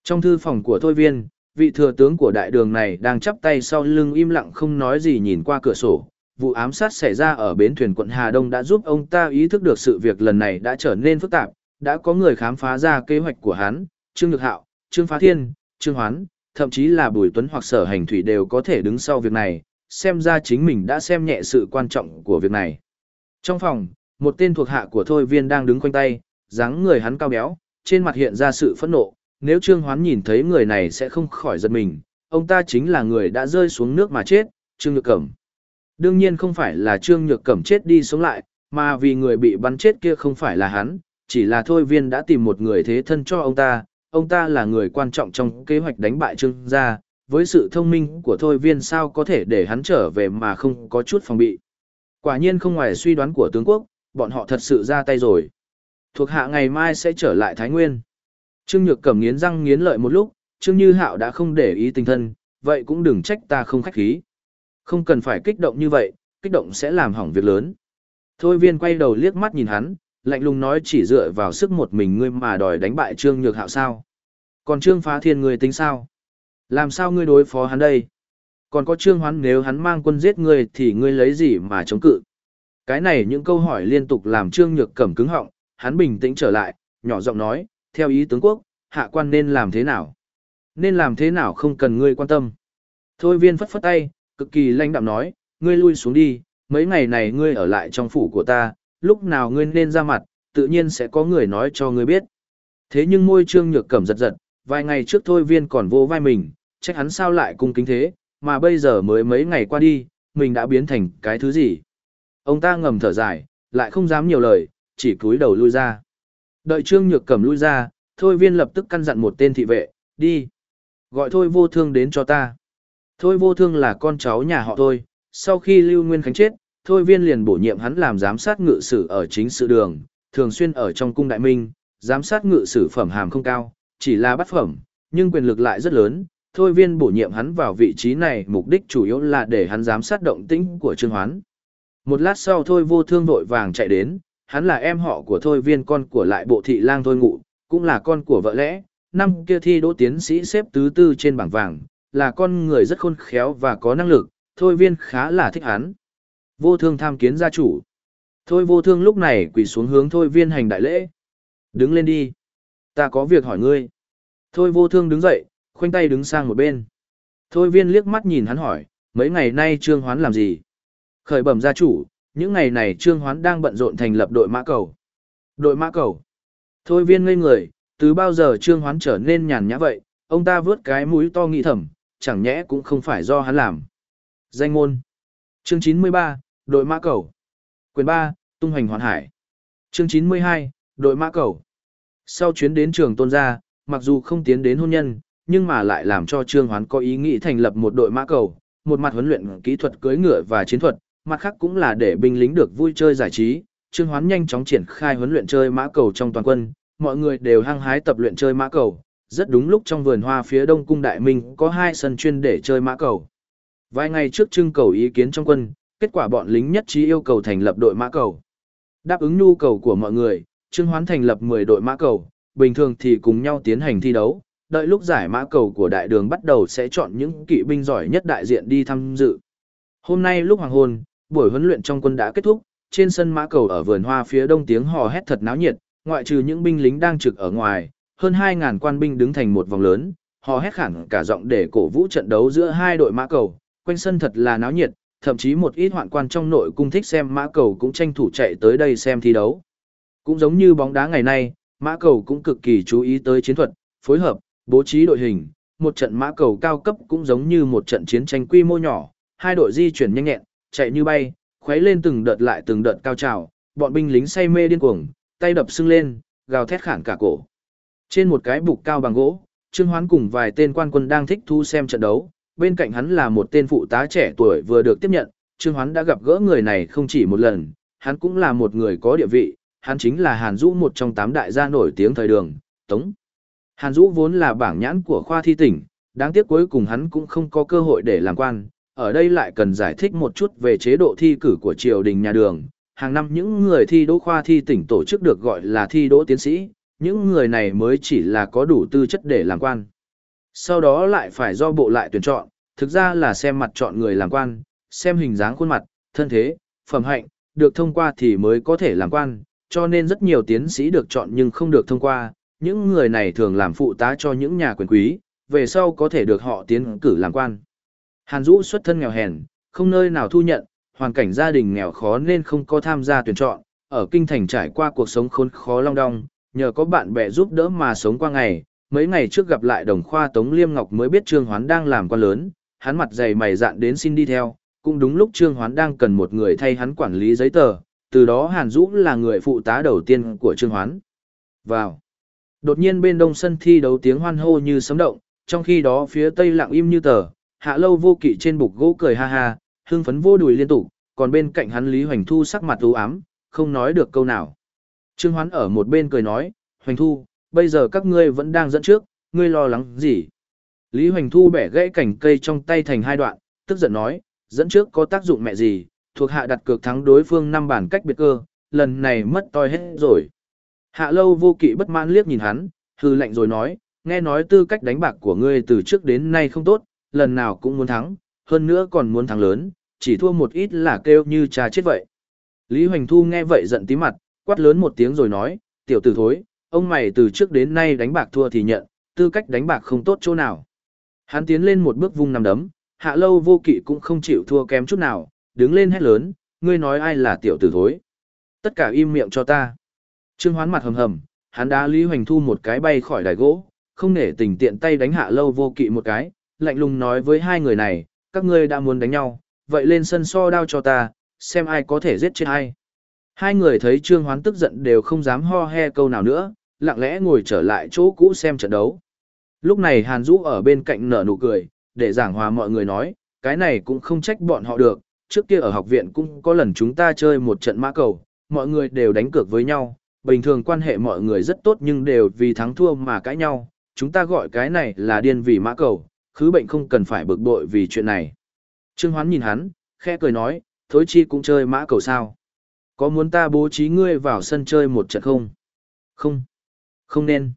Trong thư phòng của Thôi Viên, vị thừa tướng của đại đường này đang chắp tay sau lưng im lặng không nói gì nhìn qua cửa sổ. Vụ ám sát xảy ra ở bến thuyền quận Hà Đông đã giúp ông ta ý thức được sự việc lần này đã trở nên phức tạp, đã có người khám phá ra kế hoạch của hắn, Trương Nhược Hạo, Trương Phá Thiên, Trương Hoán, thậm chí là Bùi Tuấn hoặc Sở Hành Thủy đều có thể đứng sau việc này, xem ra chính mình đã xem nhẹ sự quan trọng của việc này. Trong phòng, một tên thuộc hạ của Thôi Viên đang đứng quanh tay, dáng người hắn cao béo, trên mặt hiện ra sự phẫn nộ, nếu Trương Hoán nhìn thấy người này sẽ không khỏi giật mình, ông ta chính là người đã rơi xuống nước mà chết, Trương Nhược Cẩm. Đương nhiên không phải là Trương Nhược Cẩm chết đi sống lại, mà vì người bị bắn chết kia không phải là hắn, chỉ là Thôi Viên đã tìm một người thế thân cho ông ta, ông ta là người quan trọng trong kế hoạch đánh bại Trương gia, với sự thông minh của Thôi Viên sao có thể để hắn trở về mà không có chút phòng bị. Quả nhiên không ngoài suy đoán của tướng quốc, bọn họ thật sự ra tay rồi. Thuộc hạ ngày mai sẽ trở lại Thái Nguyên. Trương Nhược cầm nghiến răng nghiến lợi một lúc, Trương Như Hạo đã không để ý tình thân, vậy cũng đừng trách ta không khách khí. Không cần phải kích động như vậy, kích động sẽ làm hỏng việc lớn. Thôi viên quay đầu liếc mắt nhìn hắn, lạnh lùng nói chỉ dựa vào sức một mình ngươi mà đòi đánh bại Trương Nhược Hạo sao. Còn Trương Phá Thiên ngươi tính sao? Làm sao ngươi đối phó hắn đây? Còn có Trương Hoán nếu hắn mang quân giết ngươi thì ngươi lấy gì mà chống cự? Cái này những câu hỏi liên tục làm Trương Nhược Cẩm cứng họng, hắn bình tĩnh trở lại, nhỏ giọng nói, theo ý tướng quốc, hạ quan nên làm thế nào? Nên làm thế nào không cần ngươi quan tâm. Thôi viên phất phất tay, cực kỳ lanh đạm nói, ngươi lui xuống đi, mấy ngày này ngươi ở lại trong phủ của ta, lúc nào ngươi nên ra mặt, tự nhiên sẽ có người nói cho ngươi biết. Thế nhưng môi trương nhược cẩm giật giật, vài ngày trước thôi viên còn vô vai mình, trách hắn sao lại cung kính thế, mà bây giờ mới mấy ngày qua đi, mình đã biến thành cái thứ gì. Ông ta ngầm thở dài, lại không dám nhiều lời, chỉ cúi đầu lui ra. Đợi trương nhược cầm lui ra, thôi viên lập tức căn dặn một tên thị vệ, đi. Gọi thôi vô thương đến cho ta. Thôi vô thương là con cháu nhà họ thôi, sau khi Lưu Nguyên Khánh chết, thôi viên liền bổ nhiệm hắn làm giám sát ngự sử ở chính sự đường, thường xuyên ở trong cung đại minh, giám sát ngự sử phẩm hàm không cao, chỉ là bắt phẩm, nhưng quyền lực lại rất lớn. Thôi viên bổ nhiệm hắn vào vị trí này mục đích chủ yếu là để hắn giám sát động tĩnh của Trương Hoán. Một lát sau thôi vô thương vội vàng chạy đến, hắn là em họ của thôi viên con của lại bộ thị lang thôi ngụ, cũng là con của vợ lẽ, năm kia thi đỗ tiến sĩ xếp tứ tư trên bảng vàng, là con người rất khôn khéo và có năng lực, thôi viên khá là thích hắn. Vô thương tham kiến gia chủ. Thôi vô thương lúc này quỳ xuống hướng thôi viên hành đại lễ. Đứng lên đi. Ta có việc hỏi ngươi. Thôi vô thương đứng dậy, khoanh tay đứng sang một bên. Thôi viên liếc mắt nhìn hắn hỏi, mấy ngày nay trương hoán làm gì? Khởi bẩm gia chủ, những ngày này trương hoán đang bận rộn thành lập đội mã cầu. Đội mã cầu. Thôi viên ngây người, từ bao giờ trương hoán trở nên nhàn nhã vậy, ông ta vướt cái mũi to nghĩ thầm, chẳng nhẽ cũng không phải do hắn làm. Danh môn. Chương 93, đội mã cầu. Quyền 3, tung hoành hoàn hải. Chương 92, đội mã cầu. Sau chuyến đến trường tôn gia, mặc dù không tiến đến hôn nhân, nhưng mà lại làm cho Trương Hoán có ý nghĩ thành lập một đội mã cầu, một mặt huấn luyện kỹ thuật cưỡi ngựa và chiến thuật, mặt khác cũng là để binh lính được vui chơi giải trí. Trương Hoán nhanh chóng triển khai huấn luyện chơi mã cầu trong toàn quân, mọi người đều hăng hái tập luyện chơi mã cầu. Rất đúng lúc trong vườn hoa phía đông cung đại minh có hai sân chuyên để chơi mã cầu. Vài ngày trước trưng cầu ý kiến trong quân, kết quả bọn lính nhất trí yêu cầu thành lập đội mã cầu. Đáp ứng nhu cầu của mọi người, Trương Hoán thành lập 10 đội mã cầu, bình thường thì cùng nhau tiến hành thi đấu, đợi lúc giải mã cầu của đại đường bắt đầu sẽ chọn những kỵ binh giỏi nhất đại diện đi tham dự. Hôm nay lúc hoàng hôn, buổi huấn luyện trong quân đã kết thúc, trên sân mã cầu ở vườn hoa phía đông tiếng hò hét thật náo nhiệt, ngoại trừ những binh lính đang trực ở ngoài, hơn 2.000 quan binh đứng thành một vòng lớn, hò hét khẳng cả giọng để cổ vũ trận đấu giữa hai đội mã cầu, quanh sân thật là náo nhiệt, thậm chí một ít hoạn quan trong nội cung thích xem mã cầu cũng tranh thủ chạy tới đây xem thi đấu. Cũng giống như bóng đá ngày nay, mã cầu cũng cực kỳ chú ý tới chiến thuật, phối hợp, bố trí đội hình, một trận mã cầu cao cấp cũng giống như một trận chiến tranh quy mô nhỏ, hai đội di chuyển nhanh nhẹn, chạy như bay, khuấy lên từng đợt lại từng đợt cao trào, bọn binh lính say mê điên cuồng, tay đập sưng lên, gào thét khản cả cổ. Trên một cái bục cao bằng gỗ, Trương Hoán cùng vài tên quan quân đang thích thu xem trận đấu, bên cạnh hắn là một tên phụ tá trẻ tuổi vừa được tiếp nhận, Trương Hoán đã gặp gỡ người này không chỉ một lần, hắn cũng là một người có địa vị, hắn chính là Hàn Dũ một trong tám đại gia nổi tiếng thời đường, Tống. Hàn Dũ vốn là bảng nhãn của khoa thi tỉnh, đáng tiếc cuối cùng hắn cũng không có cơ hội để làm quan, ở đây lại cần giải thích một chút về chế độ thi cử của triều đình nhà đường. Hàng năm những người thi đỗ khoa thi tỉnh tổ chức được gọi là thi đỗ tiến sĩ, những người này mới chỉ là có đủ tư chất để làm quan. Sau đó lại phải do bộ lại tuyển chọn, thực ra là xem mặt chọn người làm quan, xem hình dáng khuôn mặt, thân thế, phẩm hạnh, được thông qua thì mới có thể làm quan, cho nên rất nhiều tiến sĩ được chọn nhưng không được thông qua, những người này thường làm phụ tá cho những nhà quyền quý, về sau có thể được họ tiến cử làm quan. Hàn Dũ xuất thân nghèo hèn, không nơi nào thu nhận, hoàn cảnh gia đình nghèo khó nên không có tham gia tuyển chọn, ở kinh thành trải qua cuộc sống khốn khó long đong, nhờ có bạn bè giúp đỡ mà sống qua ngày, mấy ngày trước gặp lại đồng khoa Tống Liêm Ngọc mới biết Trương Hoán đang làm quan lớn, hắn mặt dày mày dạn đến xin đi theo, cũng đúng lúc Trương Hoán đang cần một người thay hắn quản lý giấy tờ, từ đó Hàn Dũ là người phụ tá đầu tiên của Trương Hoán. Vào. Đột nhiên bên đông sân thi đấu tiếng hoan hô như sấm động, trong khi đó phía tây lặng im như tờ, hạ lâu vô kỵ trên bục gỗ cười ha ha, hưng phấn vô đùi liên tục, còn bên cạnh hắn Lý Hoành Thu sắc mặt u ám, không nói được câu nào. Trương Hoán ở một bên cười nói, Hoành Thu, bây giờ các ngươi vẫn đang dẫn trước, ngươi lo lắng gì? Lý Hoành Thu bẻ gãy cành cây trong tay thành hai đoạn, tức giận nói, dẫn trước có tác dụng mẹ gì, thuộc hạ đặt cược thắng đối phương năm bản cách biệt cơ, lần này mất toi hết rồi. Hạ lâu vô kỵ bất mãn liếc nhìn hắn, hư lạnh rồi nói, nghe nói tư cách đánh bạc của ngươi từ trước đến nay không tốt, lần nào cũng muốn thắng, hơn nữa còn muốn thắng lớn, chỉ thua một ít là kêu như cha chết vậy. Lý Hoành Thu nghe vậy giận tí mặt, quát lớn một tiếng rồi nói, tiểu tử thối, ông mày từ trước đến nay đánh bạc thua thì nhận, tư cách đánh bạc không tốt chỗ nào. Hắn tiến lên một bước vung nằm đấm, hạ lâu vô kỵ cũng không chịu thua kém chút nào, đứng lên hét lớn, ngươi nói ai là tiểu tử thối. Tất cả im miệng cho ta. Trương hoán mặt hầm hầm, hắn đá Lý Hoành Thu một cái bay khỏi đài gỗ, không nể tình tiện tay đánh hạ lâu vô kỵ một cái, lạnh lùng nói với hai người này, các ngươi đã muốn đánh nhau, vậy lên sân so đao cho ta, xem ai có thể giết chết ai. Hai người thấy Trương Hoán tức giận đều không dám ho he câu nào nữa, lặng lẽ ngồi trở lại chỗ cũ xem trận đấu. Lúc này Hàn Dũ ở bên cạnh nở nụ cười, để giảng hòa mọi người nói, cái này cũng không trách bọn họ được, trước kia ở học viện cũng có lần chúng ta chơi một trận mã cầu, mọi người đều đánh cược với nhau, bình thường quan hệ mọi người rất tốt nhưng đều vì thắng thua mà cãi nhau, chúng ta gọi cái này là điên vì mã cầu, khứ bệnh không cần phải bực bội vì chuyện này. Trương Hoán nhìn hắn, khẽ cười nói, thối chi cũng chơi mã cầu sao. Có muốn ta bố trí ngươi vào sân chơi một trận không? Không. Không nên.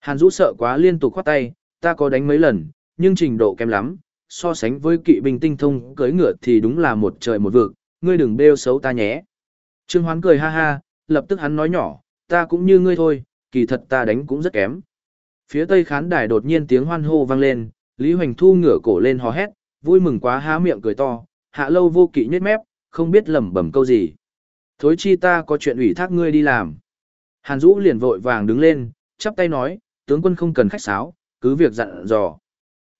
Hàn Dũ sợ quá liên tục khoát tay, ta có đánh mấy lần, nhưng trình độ kém lắm, so sánh với kỵ binh tinh thông cưỡi ngựa thì đúng là một trời một vực, ngươi đừng bêu xấu ta nhé. Trương Hoán cười ha ha, lập tức hắn nói nhỏ, ta cũng như ngươi thôi, kỳ thật ta đánh cũng rất kém. Phía tây khán đài đột nhiên tiếng hoan hô vang lên, Lý Hoành Thu ngửa cổ lên hò hét, vui mừng quá há miệng cười to, hạ lâu vô kỵ nhếch mép, không biết lẩm bẩm câu gì. Thối chi ta có chuyện ủy thác ngươi đi làm. Hàn Dũ liền vội vàng đứng lên, chắp tay nói, tướng quân không cần khách sáo, cứ việc dặn dò.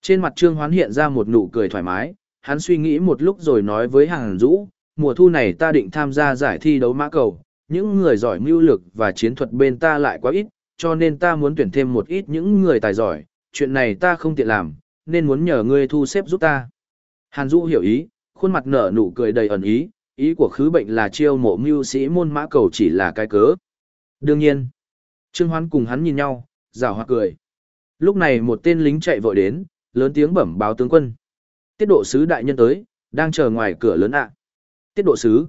Trên mặt Trương Hoán hiện ra một nụ cười thoải mái, hắn suy nghĩ một lúc rồi nói với Hàn Dũ, mùa thu này ta định tham gia giải thi đấu mã cầu, những người giỏi mưu lược và chiến thuật bên ta lại quá ít, cho nên ta muốn tuyển thêm một ít những người tài giỏi, chuyện này ta không tiện làm, nên muốn nhờ ngươi thu xếp giúp ta. Hàn Dũ hiểu ý, khuôn mặt nở nụ cười đầy ẩn ý, ý của khứ bệnh là chiêu mộ mưu sĩ môn mã cầu chỉ là cái cớ. Đương nhiên, Trương Hoán cùng hắn nhìn nhau, rào hoa cười. Lúc này một tên lính chạy vội đến, lớn tiếng bẩm báo tướng quân. Tiết độ sứ đại nhân tới, đang chờ ngoài cửa lớn ạ. Tiết độ sứ.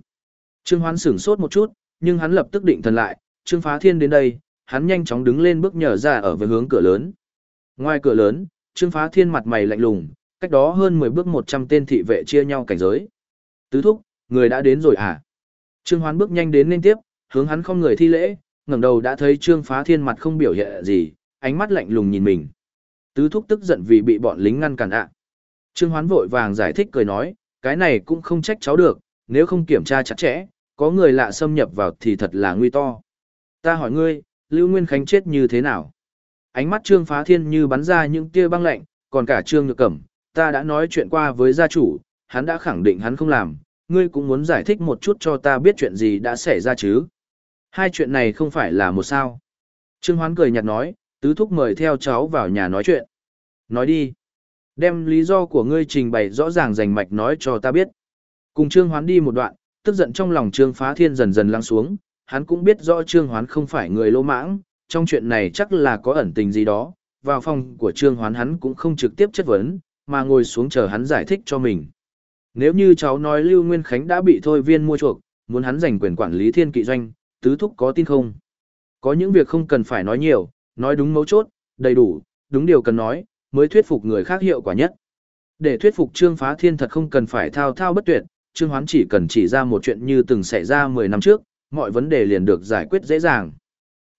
Trương Hoán sửng sốt một chút, nhưng hắn lập tức định thần lại, Trương Phá Thiên đến đây, hắn nhanh chóng đứng lên bước nhở ra ở về hướng cửa lớn. Ngoài cửa lớn, Trương Phá Thiên mặt mày lạnh lùng, cách đó hơn 10 bước 100 tên thị vệ chia nhau cảnh giới. Tứ thúc, người đã đến rồi à? Trương Hoán bước nhanh đến lên tiếp, hướng hắn không người thi lễ, ngẩng đầu đã thấy Trương Phá Thiên mặt không biểu hiện gì, ánh mắt lạnh lùng nhìn mình. Tứ thúc tức giận vì bị bọn lính ngăn cản ạ. Trương Hoán vội vàng giải thích cười nói, cái này cũng không trách cháu được, nếu không kiểm tra chặt chẽ, có người lạ xâm nhập vào thì thật là nguy to. Ta hỏi ngươi, Lưu Nguyên Khánh chết như thế nào? Ánh mắt Trương Phá Thiên như bắn ra những tia băng lạnh, còn cả Trương Nhược Cẩm, ta đã nói chuyện qua với gia chủ, hắn đã khẳng định hắn không làm, ngươi cũng muốn giải thích một chút cho ta biết chuyện gì đã xảy ra chứ. Hai chuyện này không phải là một sao. Trương Hoán cười nhạt nói, tứ thúc mời theo cháu vào nhà nói chuyện. Nói đi. Đem lý do của ngươi trình bày rõ ràng rành mạch nói cho ta biết. Cùng Trương Hoán đi một đoạn, tức giận trong lòng Trương Phá Thiên dần dần lắng xuống, hắn cũng biết rõ Trương Hoán không phải người lỗ mãng, trong chuyện này chắc là có ẩn tình gì đó, vào phòng của Trương Hoán hắn cũng không trực tiếp chất vấn, mà ngồi xuống chờ hắn giải thích cho mình. Nếu như cháu nói Lưu Nguyên Khánh đã bị thôi viên mua chuộc, muốn hắn giành quyền quản lý thiên kỵ doanh, tứ thúc có tin không? Có những việc không cần phải nói nhiều, nói đúng mấu chốt, đầy đủ, đúng điều cần nói, mới thuyết phục người khác hiệu quả nhất. Để thuyết phục Trương Phá Thiên thật không cần phải thao thao bất tuyệt, Trương Hoán chỉ cần chỉ ra một chuyện như từng xảy ra 10 năm trước, mọi vấn đề liền được giải quyết dễ dàng.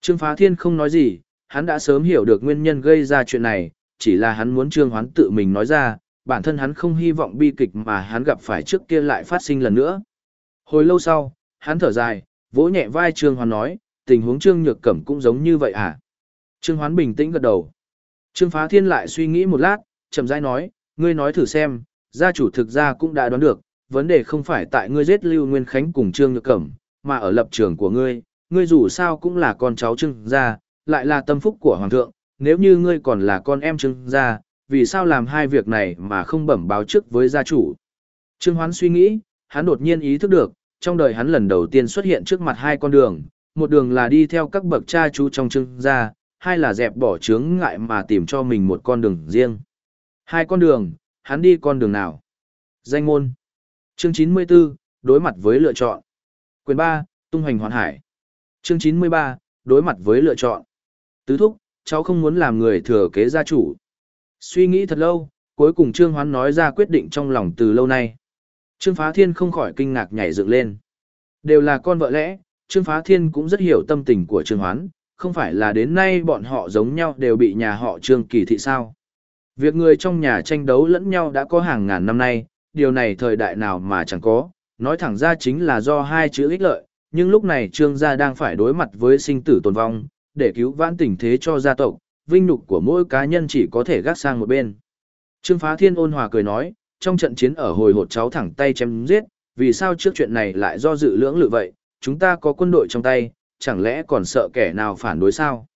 Trương Phá Thiên không nói gì, hắn đã sớm hiểu được nguyên nhân gây ra chuyện này, chỉ là hắn muốn Trương Hoán tự mình nói ra, bản thân hắn không hy vọng bi kịch mà hắn gặp phải trước kia lại phát sinh lần nữa. Hồi lâu sau, hắn thở dài, vỗ nhẹ vai Trương Hoán nói, tình huống Trương Nhược Cẩm cũng giống như vậy à? Trương Hoán bình tĩnh gật đầu. Trương Phá Thiên lại suy nghĩ một lát, chậm rãi nói, ngươi nói thử xem, gia chủ thực ra cũng đã đoán được, vấn đề không phải tại ngươi giết Lưu Nguyên Khánh cùng Trương Nhược Cẩm, mà ở lập trường của ngươi, ngươi dù sao cũng là con cháu Trương gia, lại là tâm phúc của hoàng thượng, nếu như ngươi còn là con em Trương gia, vì sao làm hai việc này mà không bẩm báo trước với gia chủ? Trương Hoán suy nghĩ, hắn đột nhiên ý thức được, trong đời hắn lần đầu tiên xuất hiện trước mặt hai con đường, một đường là đi theo các bậc cha chú trong Trương gia, hai là dẹp bỏ chướng ngại mà tìm cho mình một con đường riêng. Hai con đường, hắn đi con đường nào? Danh môn. Chương 94, đối mặt với lựa chọn. Quyền 3, tung hoành hoàn hải. Chương 93, đối mặt với lựa chọn. Tứ thúc, cháu không muốn làm người thừa kế gia chủ. Suy nghĩ thật lâu, cuối cùng Trương Hoán nói ra quyết định trong lòng từ lâu nay. Trương Phá Thiên không khỏi kinh ngạc nhảy dựng lên. Đều là con vợ lẽ, Trương Phá Thiên cũng rất hiểu tâm tình của Trương Hoán, không phải là đến nay bọn họ giống nhau đều bị nhà họ Trương kỳ thị sao. Việc người trong nhà tranh đấu lẫn nhau đã có hàng ngàn năm nay, điều này thời đại nào mà chẳng có, nói thẳng ra chính là do hai chữ ích lợi, nhưng lúc này Trương gia đang phải đối mặt với sinh tử tồn vong, để cứu vãn tình thế cho gia tộc, vinh nhục của mỗi cá nhân chỉ có thể gác sang một bên. Trương Phá Thiên ôn hòa cười nói, trong trận chiến ở hồi hột cháu thẳng tay chém giết, vì sao trước chuyện này lại do dự lưỡng lự vậy, chúng ta có quân đội trong tay, chẳng lẽ còn sợ kẻ nào phản đối sao?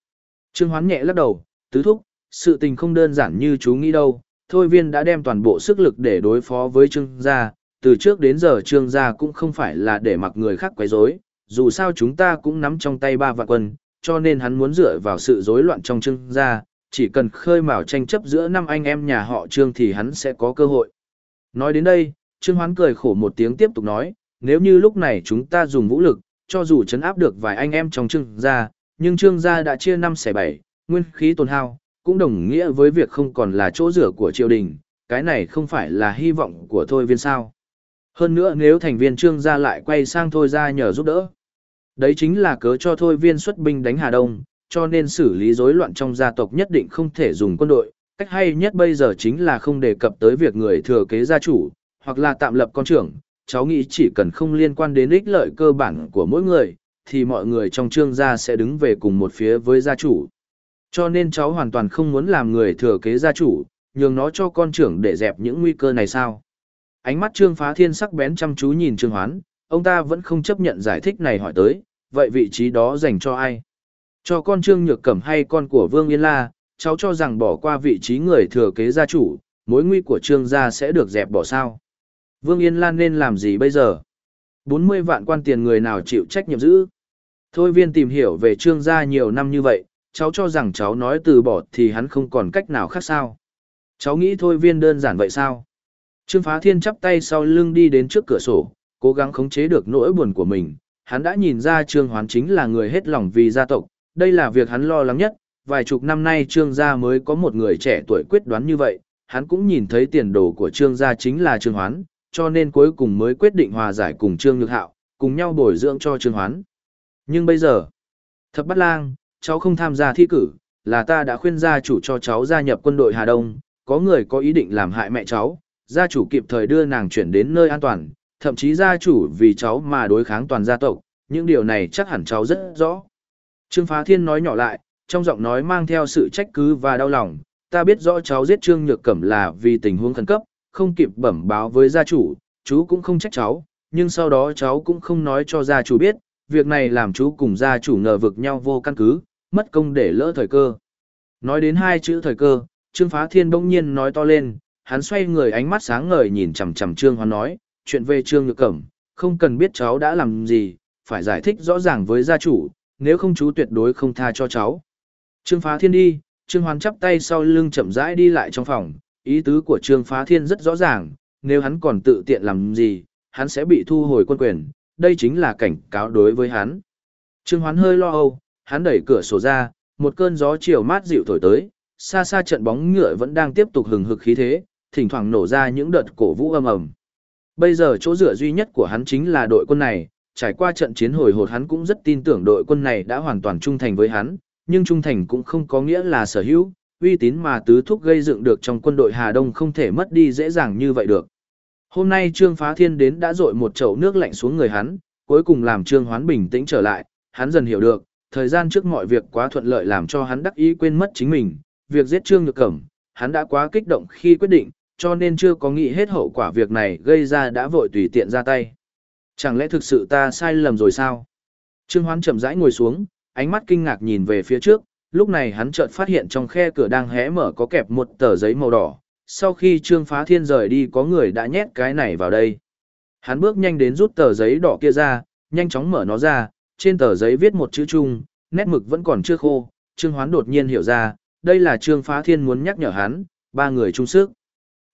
Trương Hoán nhẹ lắc đầu, tứ thúc, sự tình không đơn giản như chú nghĩ đâu, thôi viên đã đem toàn bộ sức lực để đối phó với trương gia, từ trước đến giờ trương gia cũng không phải là để mặc người khác quấy rối, dù sao chúng ta cũng nắm trong tay ba vạn quân, cho nên hắn muốn dựa vào sự rối loạn trong trương gia, chỉ cần khơi mào tranh chấp giữa năm anh em nhà họ trương thì hắn sẽ có cơ hội. Nói đến đây, trương hoán cười khổ một tiếng tiếp tục nói, nếu như lúc này chúng ta dùng vũ lực, cho dù chấn áp được vài anh em trong trương gia, nhưng trương gia đã chia năm xẻ bảy, nguyên khí tồn hao, cũng đồng nghĩa với việc không còn là chỗ rửa của triều đình, cái này không phải là hy vọng của thôi viên sao. Hơn nữa nếu thành viên trương gia lại quay sang thôi ra nhờ giúp đỡ. Đấy chính là cớ cho thôi viên xuất binh đánh Hà Đông, cho nên xử lý rối loạn trong gia tộc nhất định không thể dùng quân đội. Cách hay nhất bây giờ chính là không đề cập tới việc người thừa kế gia chủ, hoặc là tạm lập con trưởng. Cháu nghĩ chỉ cần không liên quan đến ích lợi cơ bản của mỗi người, thì mọi người trong trương gia sẽ đứng về cùng một phía với gia chủ. Cho nên cháu hoàn toàn không muốn làm người thừa kế gia chủ, nhường nó cho con trưởng để dẹp những nguy cơ này sao. Ánh mắt Trương Phá Thiên sắc bén chăm chú nhìn Trương Hoán, ông ta vẫn không chấp nhận giải thích này hỏi tới, vậy vị trí đó dành cho ai? Cho con Trương Nhược Cẩm hay con của Vương Yên La, cháu cho rằng bỏ qua vị trí người thừa kế gia chủ, mối nguy của Trương gia sẽ được dẹp bỏ sao? Vương Yên La nên làm gì bây giờ? 40 vạn quan tiền người nào chịu trách nhiệm giữ? Thôi viên tìm hiểu về Trương gia nhiều năm như vậy, cháu cho rằng cháu nói từ bỏ thì hắn không còn cách nào khác sao. Cháu nghĩ thôi viên đơn giản vậy sao? Trương Phá Thiên chắp tay sau lưng đi đến trước cửa sổ, cố gắng khống chế được nỗi buồn của mình. Hắn đã nhìn ra Trương Hoán chính là người hết lòng vì gia tộc, đây là việc hắn lo lắng nhất. Vài chục năm nay Trương gia mới có một người trẻ tuổi quyết đoán như vậy, hắn cũng nhìn thấy tiền đồ của Trương gia chính là Trương Hoán, cho nên cuối cùng mới quyết định hòa giải cùng Trương Nhược Hạo, cùng nhau bồi dưỡng cho Trương Hoán. Nhưng bây giờ, thập bắt lang, cháu không tham gia thi cử, là ta đã khuyên gia chủ cho cháu gia nhập quân đội Hà Đông, có người có ý định làm hại mẹ cháu, gia chủ kịp thời đưa nàng chuyển đến nơi an toàn, thậm chí gia chủ vì cháu mà đối kháng toàn gia tộc, những điều này chắc hẳn cháu rất rõ. Trương Phá Thiên nói nhỏ lại, trong giọng nói mang theo sự trách cứ và đau lòng, ta biết rõ cháu giết Trương Nhược Cẩm là vì tình huống khẩn cấp, không kịp bẩm báo với gia chủ, chú cũng không trách cháu, nhưng sau đó cháu cũng không nói cho gia chủ biết, việc này làm chú cùng gia chủ ngờ vực nhau vô căn cứ, mất công để lỡ thời cơ. Nói đến hai chữ thời cơ, Trương Phá Thiên bỗng nhiên nói to lên, hắn xoay người ánh mắt sáng ngời nhìn chằm chằm Trương Hoán nói, chuyện về Trương Nhược Cẩm, không cần biết cháu đã làm gì, phải giải thích rõ ràng với gia chủ, nếu không chú tuyệt đối không tha cho cháu. Trương Phá Thiên đi, Trương Hoán chắp tay sau lưng chậm rãi đi lại trong phòng, ý tứ của Trương Phá Thiên rất rõ ràng, nếu hắn còn tự tiện làm gì, hắn sẽ bị thu hồi quân quyền, đây chính là cảnh cáo đối với hắn. Trương Hoán hơi lo âu, hắn đẩy cửa sổ ra, một cơn gió chiều mát dịu thổi tới, xa xa trận bóng ngựa vẫn đang tiếp tục hừng hực khí thế, thỉnh thoảng nổ ra những đợt cổ vũ âm ầm. Bây giờ chỗ dựa duy nhất của hắn chính là đội quân này, trải qua trận chiến hồi hột hắn cũng rất tin tưởng đội quân này đã hoàn toàn trung thành với hắn, nhưng trung thành cũng không có nghĩa là sở hữu, uy tín mà tứ thúc gây dựng được trong quân đội Hà Đông không thể mất đi dễ dàng như vậy được. Hôm nay Trương Phá Thiên đến đã dội một chậu nước lạnh xuống người hắn, cuối cùng làm Trương Hoán bình tĩnh trở lại, hắn dần hiểu được, thời gian trước mọi việc quá thuận lợi làm cho hắn đắc ý quên mất chính mình, việc giết Trương Nhược Cẩm, hắn đã quá kích động khi quyết định, cho nên chưa có nghĩ hết hậu quả việc này gây ra đã vội tùy tiện ra tay. Chẳng lẽ thực sự ta sai lầm rồi sao? Trương Hoán chậm rãi ngồi xuống, ánh mắt kinh ngạc nhìn về phía trước, lúc này hắn chợt phát hiện trong khe cửa đang hé mở có kẹp một tờ giấy màu đỏ, sau khi Trương Phá Thiên rời đi có người đã nhét cái này vào đây. Hắn bước nhanh đến rút tờ giấy đỏ kia ra, nhanh chóng mở nó ra, trên tờ giấy viết một chữ chung, nét mực vẫn còn chưa khô, Trương Hoán đột nhiên hiểu ra, đây là Trương Phá Thiên muốn nhắc nhở hắn, ba người chung sức.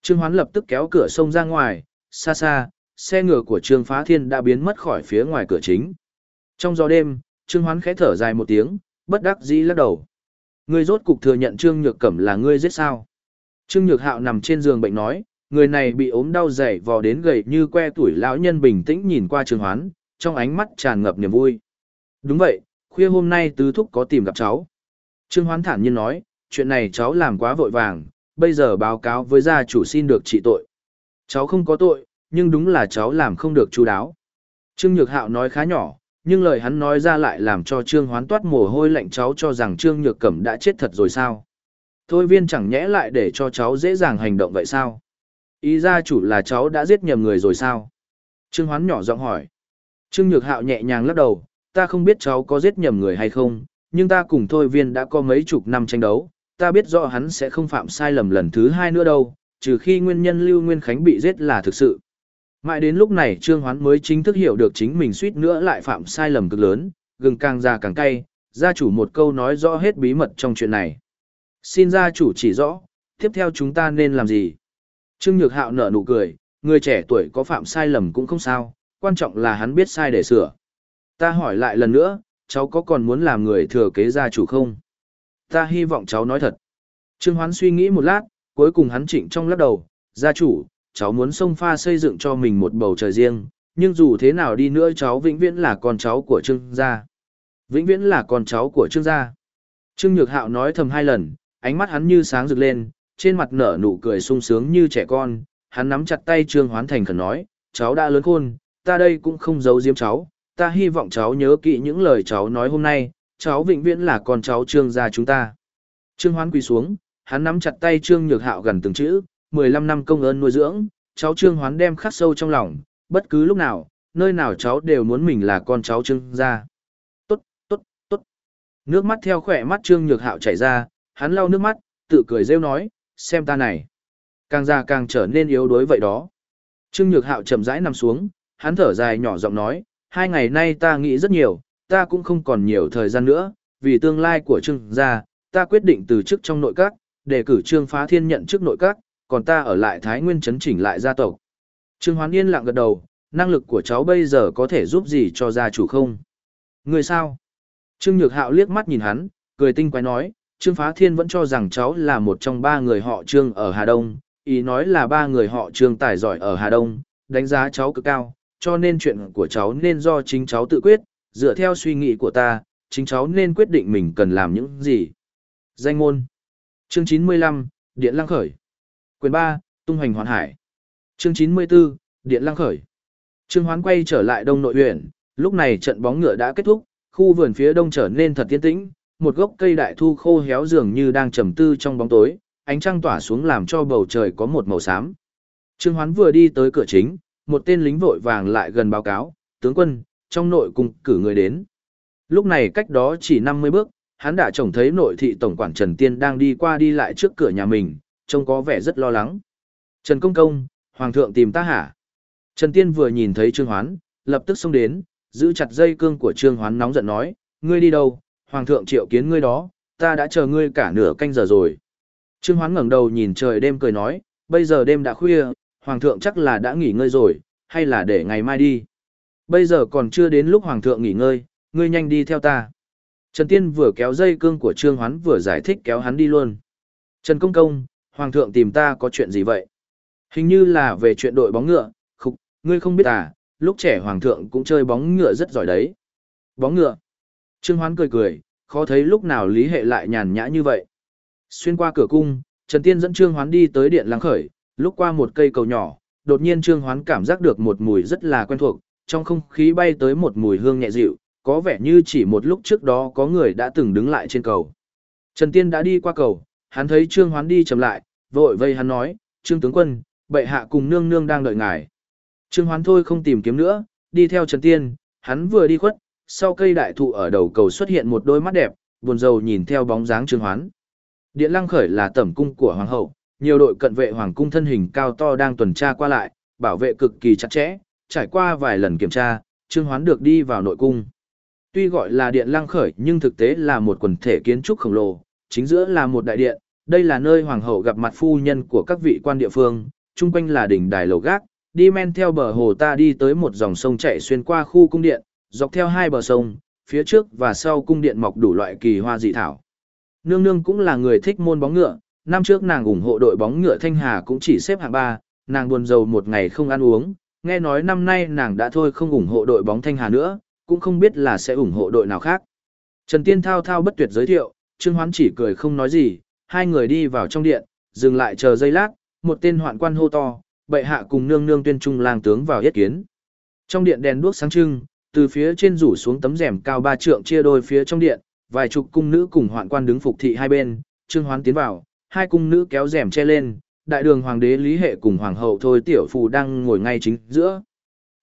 Trương Hoán lập tức kéo cửa sông ra ngoài, xa xa, xe ngựa của Trương Phá Thiên đã biến mất khỏi phía ngoài cửa chính. Trong gió đêm, Trương Hoán khẽ thở dài một tiếng, bất đắc dĩ lắc đầu. Ngươi rốt cục thừa nhận Trương Nhược Cẩm là ngươi giết sao? Trương Nhược Hạo nằm trên giường bệnh nói, người này bị ốm đau dày vò đến gầy như que tuổi lão nhân bình tĩnh nhìn qua Trương Hoán, trong ánh mắt tràn ngập niềm vui. Đúng vậy, khuya hôm nay tứ thúc có tìm gặp cháu. Trương Hoán thản nhiên nói, chuyện này cháu làm quá vội vàng, bây giờ báo cáo với gia chủ xin được trị tội. Cháu không có tội, nhưng đúng là cháu làm không được chú đáo. Trương Nhược Hạo nói khá nhỏ, nhưng lời hắn nói ra lại làm cho Trương Hoán toát mồ hôi lạnh cháu cho rằng Trương Nhược Cẩm đã chết thật rồi sao. Thôi viên chẳng nhẽ lại để cho cháu dễ dàng hành động vậy sao? Ý gia chủ là cháu đã giết nhầm người rồi sao? Trương Hoán nhỏ giọng hỏi. Trương Nhược Hạo nhẹ nhàng lắc đầu, ta không biết cháu có giết nhầm người hay không, nhưng ta cùng Thôi viên đã có mấy chục năm tranh đấu, ta biết rõ hắn sẽ không phạm sai lầm lần thứ hai nữa đâu, trừ khi nguyên nhân Lưu Nguyên Khánh bị giết là thực sự. Mãi đến lúc này Trương Hoán mới chính thức hiểu được chính mình suýt nữa lại phạm sai lầm cực lớn, gừng càng già càng cay, gia chủ một câu nói rõ hết bí mật trong chuyện này. Xin gia chủ chỉ rõ, tiếp theo chúng ta nên làm gì? Trương Nhược Hạo nở nụ cười, người trẻ tuổi có phạm sai lầm cũng không sao, quan trọng là hắn biết sai để sửa. Ta hỏi lại lần nữa, cháu có còn muốn làm người thừa kế gia chủ không? Ta hy vọng cháu nói thật. Trương Hoán suy nghĩ một lát, cuối cùng hắn chỉnh trong lắc đầu, gia chủ, cháu muốn sông pha xây dựng cho mình một bầu trời riêng, nhưng dù thế nào đi nữa cháu vĩnh viễn là con cháu của Trương gia. Vĩnh viễn là con cháu của Trương gia. Trương Nhược Hạo nói thầm hai lần, ánh mắt hắn như sáng rực lên, trên mặt nở nụ cười sung sướng như trẻ con, hắn nắm chặt tay Trương Hoán Thành khẩn nói, cháu đã lớn khôn, ta đây cũng không giấu giếm cháu, ta hy vọng cháu nhớ kỹ những lời cháu nói hôm nay, cháu vĩnh viễn là con cháu Trương gia chúng ta. Trương Hoán quỳ xuống, hắn nắm chặt tay Trương Nhược Hạo gần từng chữ, 15 năm công ơn nuôi dưỡng, cháu Trương Hoán đem khắc sâu trong lòng, bất cứ lúc nào, nơi nào cháu đều muốn mình là con cháu Trương gia. Tốt, tốt, tốt. Nước mắt theo khỏe mắt Trương Nhược Hạo chảy ra, hắn lau nước mắt, tự cười rêu nói, xem ta này. Càng già càng trở nên yếu đuối vậy đó. Trương Nhược Hạo chậm rãi nằm xuống, hắn thở dài nhỏ giọng nói, hai ngày nay ta nghĩ rất nhiều, ta cũng không còn nhiều thời gian nữa, vì tương lai của Trương gia, ta quyết định từ chức trong nội các, để cử Trương Phá Thiên nhận chức nội các, còn ta ở lại Thái Nguyên chấn chỉnh lại gia tộc. Trương Hoán Yên lặng gật đầu, năng lực của cháu bây giờ có thể giúp gì cho gia chủ không? Người sao? Trương Nhược Hạo liếc mắt nhìn hắn, cười tinh quái nói, Trương Phá Thiên vẫn cho rằng cháu là một trong ba người họ Trương ở Hà Đông, ý nói là ba người họ Trương tài giỏi ở Hà Đông, đánh giá cháu cực cao, cho nên chuyện của cháu nên do chính cháu tự quyết, dựa theo suy nghĩ của ta, chính cháu nên quyết định mình cần làm những gì. Danh ngôn, Chương 95, Điện Lăng Khởi Quyền 3, Tung Hoành Hoàn Hải Chương 94, Điện Lăng Khởi Trương Hoán quay trở lại Đông Nội huyện, lúc này trận bóng ngựa đã kết thúc, khu vườn phía đông trở nên thật yên tĩnh, một gốc cây đại thu khô héo dường như đang trầm tư trong bóng tối, ánh trăng tỏa xuống làm cho bầu trời có một màu xám. Trương Hoán vừa đi tới cửa chính, một tên lính vội vàng lại gần báo cáo, tướng quân, trong nội cung cử người đến. Lúc này cách đó chỉ 50 bước, hắn đã trông thấy nội thị tổng quản Trần Tiên đang đi qua đi lại trước cửa nhà mình, trông có vẻ rất lo lắng. Trần Công Công, Hoàng thượng tìm ta hả? Trần Tiên vừa nhìn thấy Trương Hoán, lập tức xông đến, giữ chặt dây cương của Trương Hoán nóng giận nói, ngươi đi đâu, Hoàng thượng triệu kiến ngươi đó, ta đã chờ ngươi cả nửa canh giờ rồi. Trương Hoán ngẩng đầu nhìn trời đêm cười nói, bây giờ đêm đã khuya, Hoàng thượng chắc là đã nghỉ ngơi rồi, hay là để ngày mai đi. Bây giờ còn chưa đến lúc Hoàng thượng nghỉ ngơi, ngươi nhanh đi theo ta. Trần Tiên vừa kéo dây cương của Trương Hoán vừa giải thích kéo hắn đi luôn. Trần Công Công, Hoàng thượng tìm ta có chuyện gì vậy? Hình như là về chuyện đội bóng ngựa, khục, ngươi không biết à, lúc trẻ Hoàng thượng cũng chơi bóng ngựa rất giỏi đấy. Bóng ngựa. Trương Hoán cười cười, khó thấy lúc nào Lý Hệ lại nhàn nhã như vậy. Xuyên qua cửa cung, Trần Tiên dẫn Trương Hoán đi tới điện lăng khởi, lúc qua một cây cầu nhỏ, đột nhiên Trương Hoán cảm giác được một mùi rất là quen thuộc, trong không khí bay tới một mùi hương nhẹ dịu, có vẻ như chỉ một lúc trước đó có người đã từng đứng lại trên cầu. Trần Tiên đã đi qua cầu, hắn thấy Trương Hoán đi chậm lại, vội vây hắn nói, Trương tướng quân, bệ hạ cùng nương nương đang đợi ngài. Trương Hoán thôi không tìm kiếm nữa, đi theo Trần Tiên, hắn vừa đi khuất, sau cây đại thụ ở đầu cầu xuất hiện một đôi mắt đẹp, buồn rầu nhìn theo bóng dáng Trương Hoán. Điện Lăng Khởi là tẩm cung của hoàng hậu, nhiều đội cận vệ hoàng cung thân hình cao to đang tuần tra qua lại, bảo vệ cực kỳ chặt chẽ, trải qua vài lần kiểm tra, Trương Hoán được đi vào nội cung. Tuy gọi là điện lăng khởi nhưng thực tế là một quần thể kiến trúc khổng lồ, chính giữa là một đại điện, đây là nơi hoàng hậu gặp mặt phu nhân của các vị quan địa phương, chung quanh là đỉnh đài lầu gác, đi men theo bờ hồ ta đi tới một dòng sông chảy xuyên qua khu cung điện, dọc theo hai bờ sông, phía trước và sau cung điện mọc đủ loại kỳ hoa dị thảo. Nương nương cũng là người thích môn bóng ngựa, năm trước nàng ủng hộ đội bóng ngựa Thanh Hà cũng chỉ xếp hạng 3, nàng buồn rầu một ngày không ăn uống, nghe nói năm nay nàng đã thôi không ủng hộ đội bóng Thanh Hà nữa, cũng không biết là sẽ ủng hộ đội nào khác. Trần Tiên thao thao bất tuyệt giới thiệu, Trương Hoán chỉ cười không nói gì, hai người đi vào trong điện, dừng lại chờ giây lát, một tên hoạn quan hô to, bệ hạ cùng nương nương tuyên trung lang tướng vào yết kiến. Trong điện đèn đuốc sáng trưng, từ phía trên rủ xuống tấm rèm cao ba trượng chia đôi phía trong điện, vài chục cung nữ cùng hoạn quan đứng phục thị hai bên, Trương Hoán tiến vào, hai cung nữ kéo rèm che lên, đại đường hoàng đế Lý Hệ cùng hoàng hậu Thôi Tiểu Phù đang ngồi ngay chính giữa.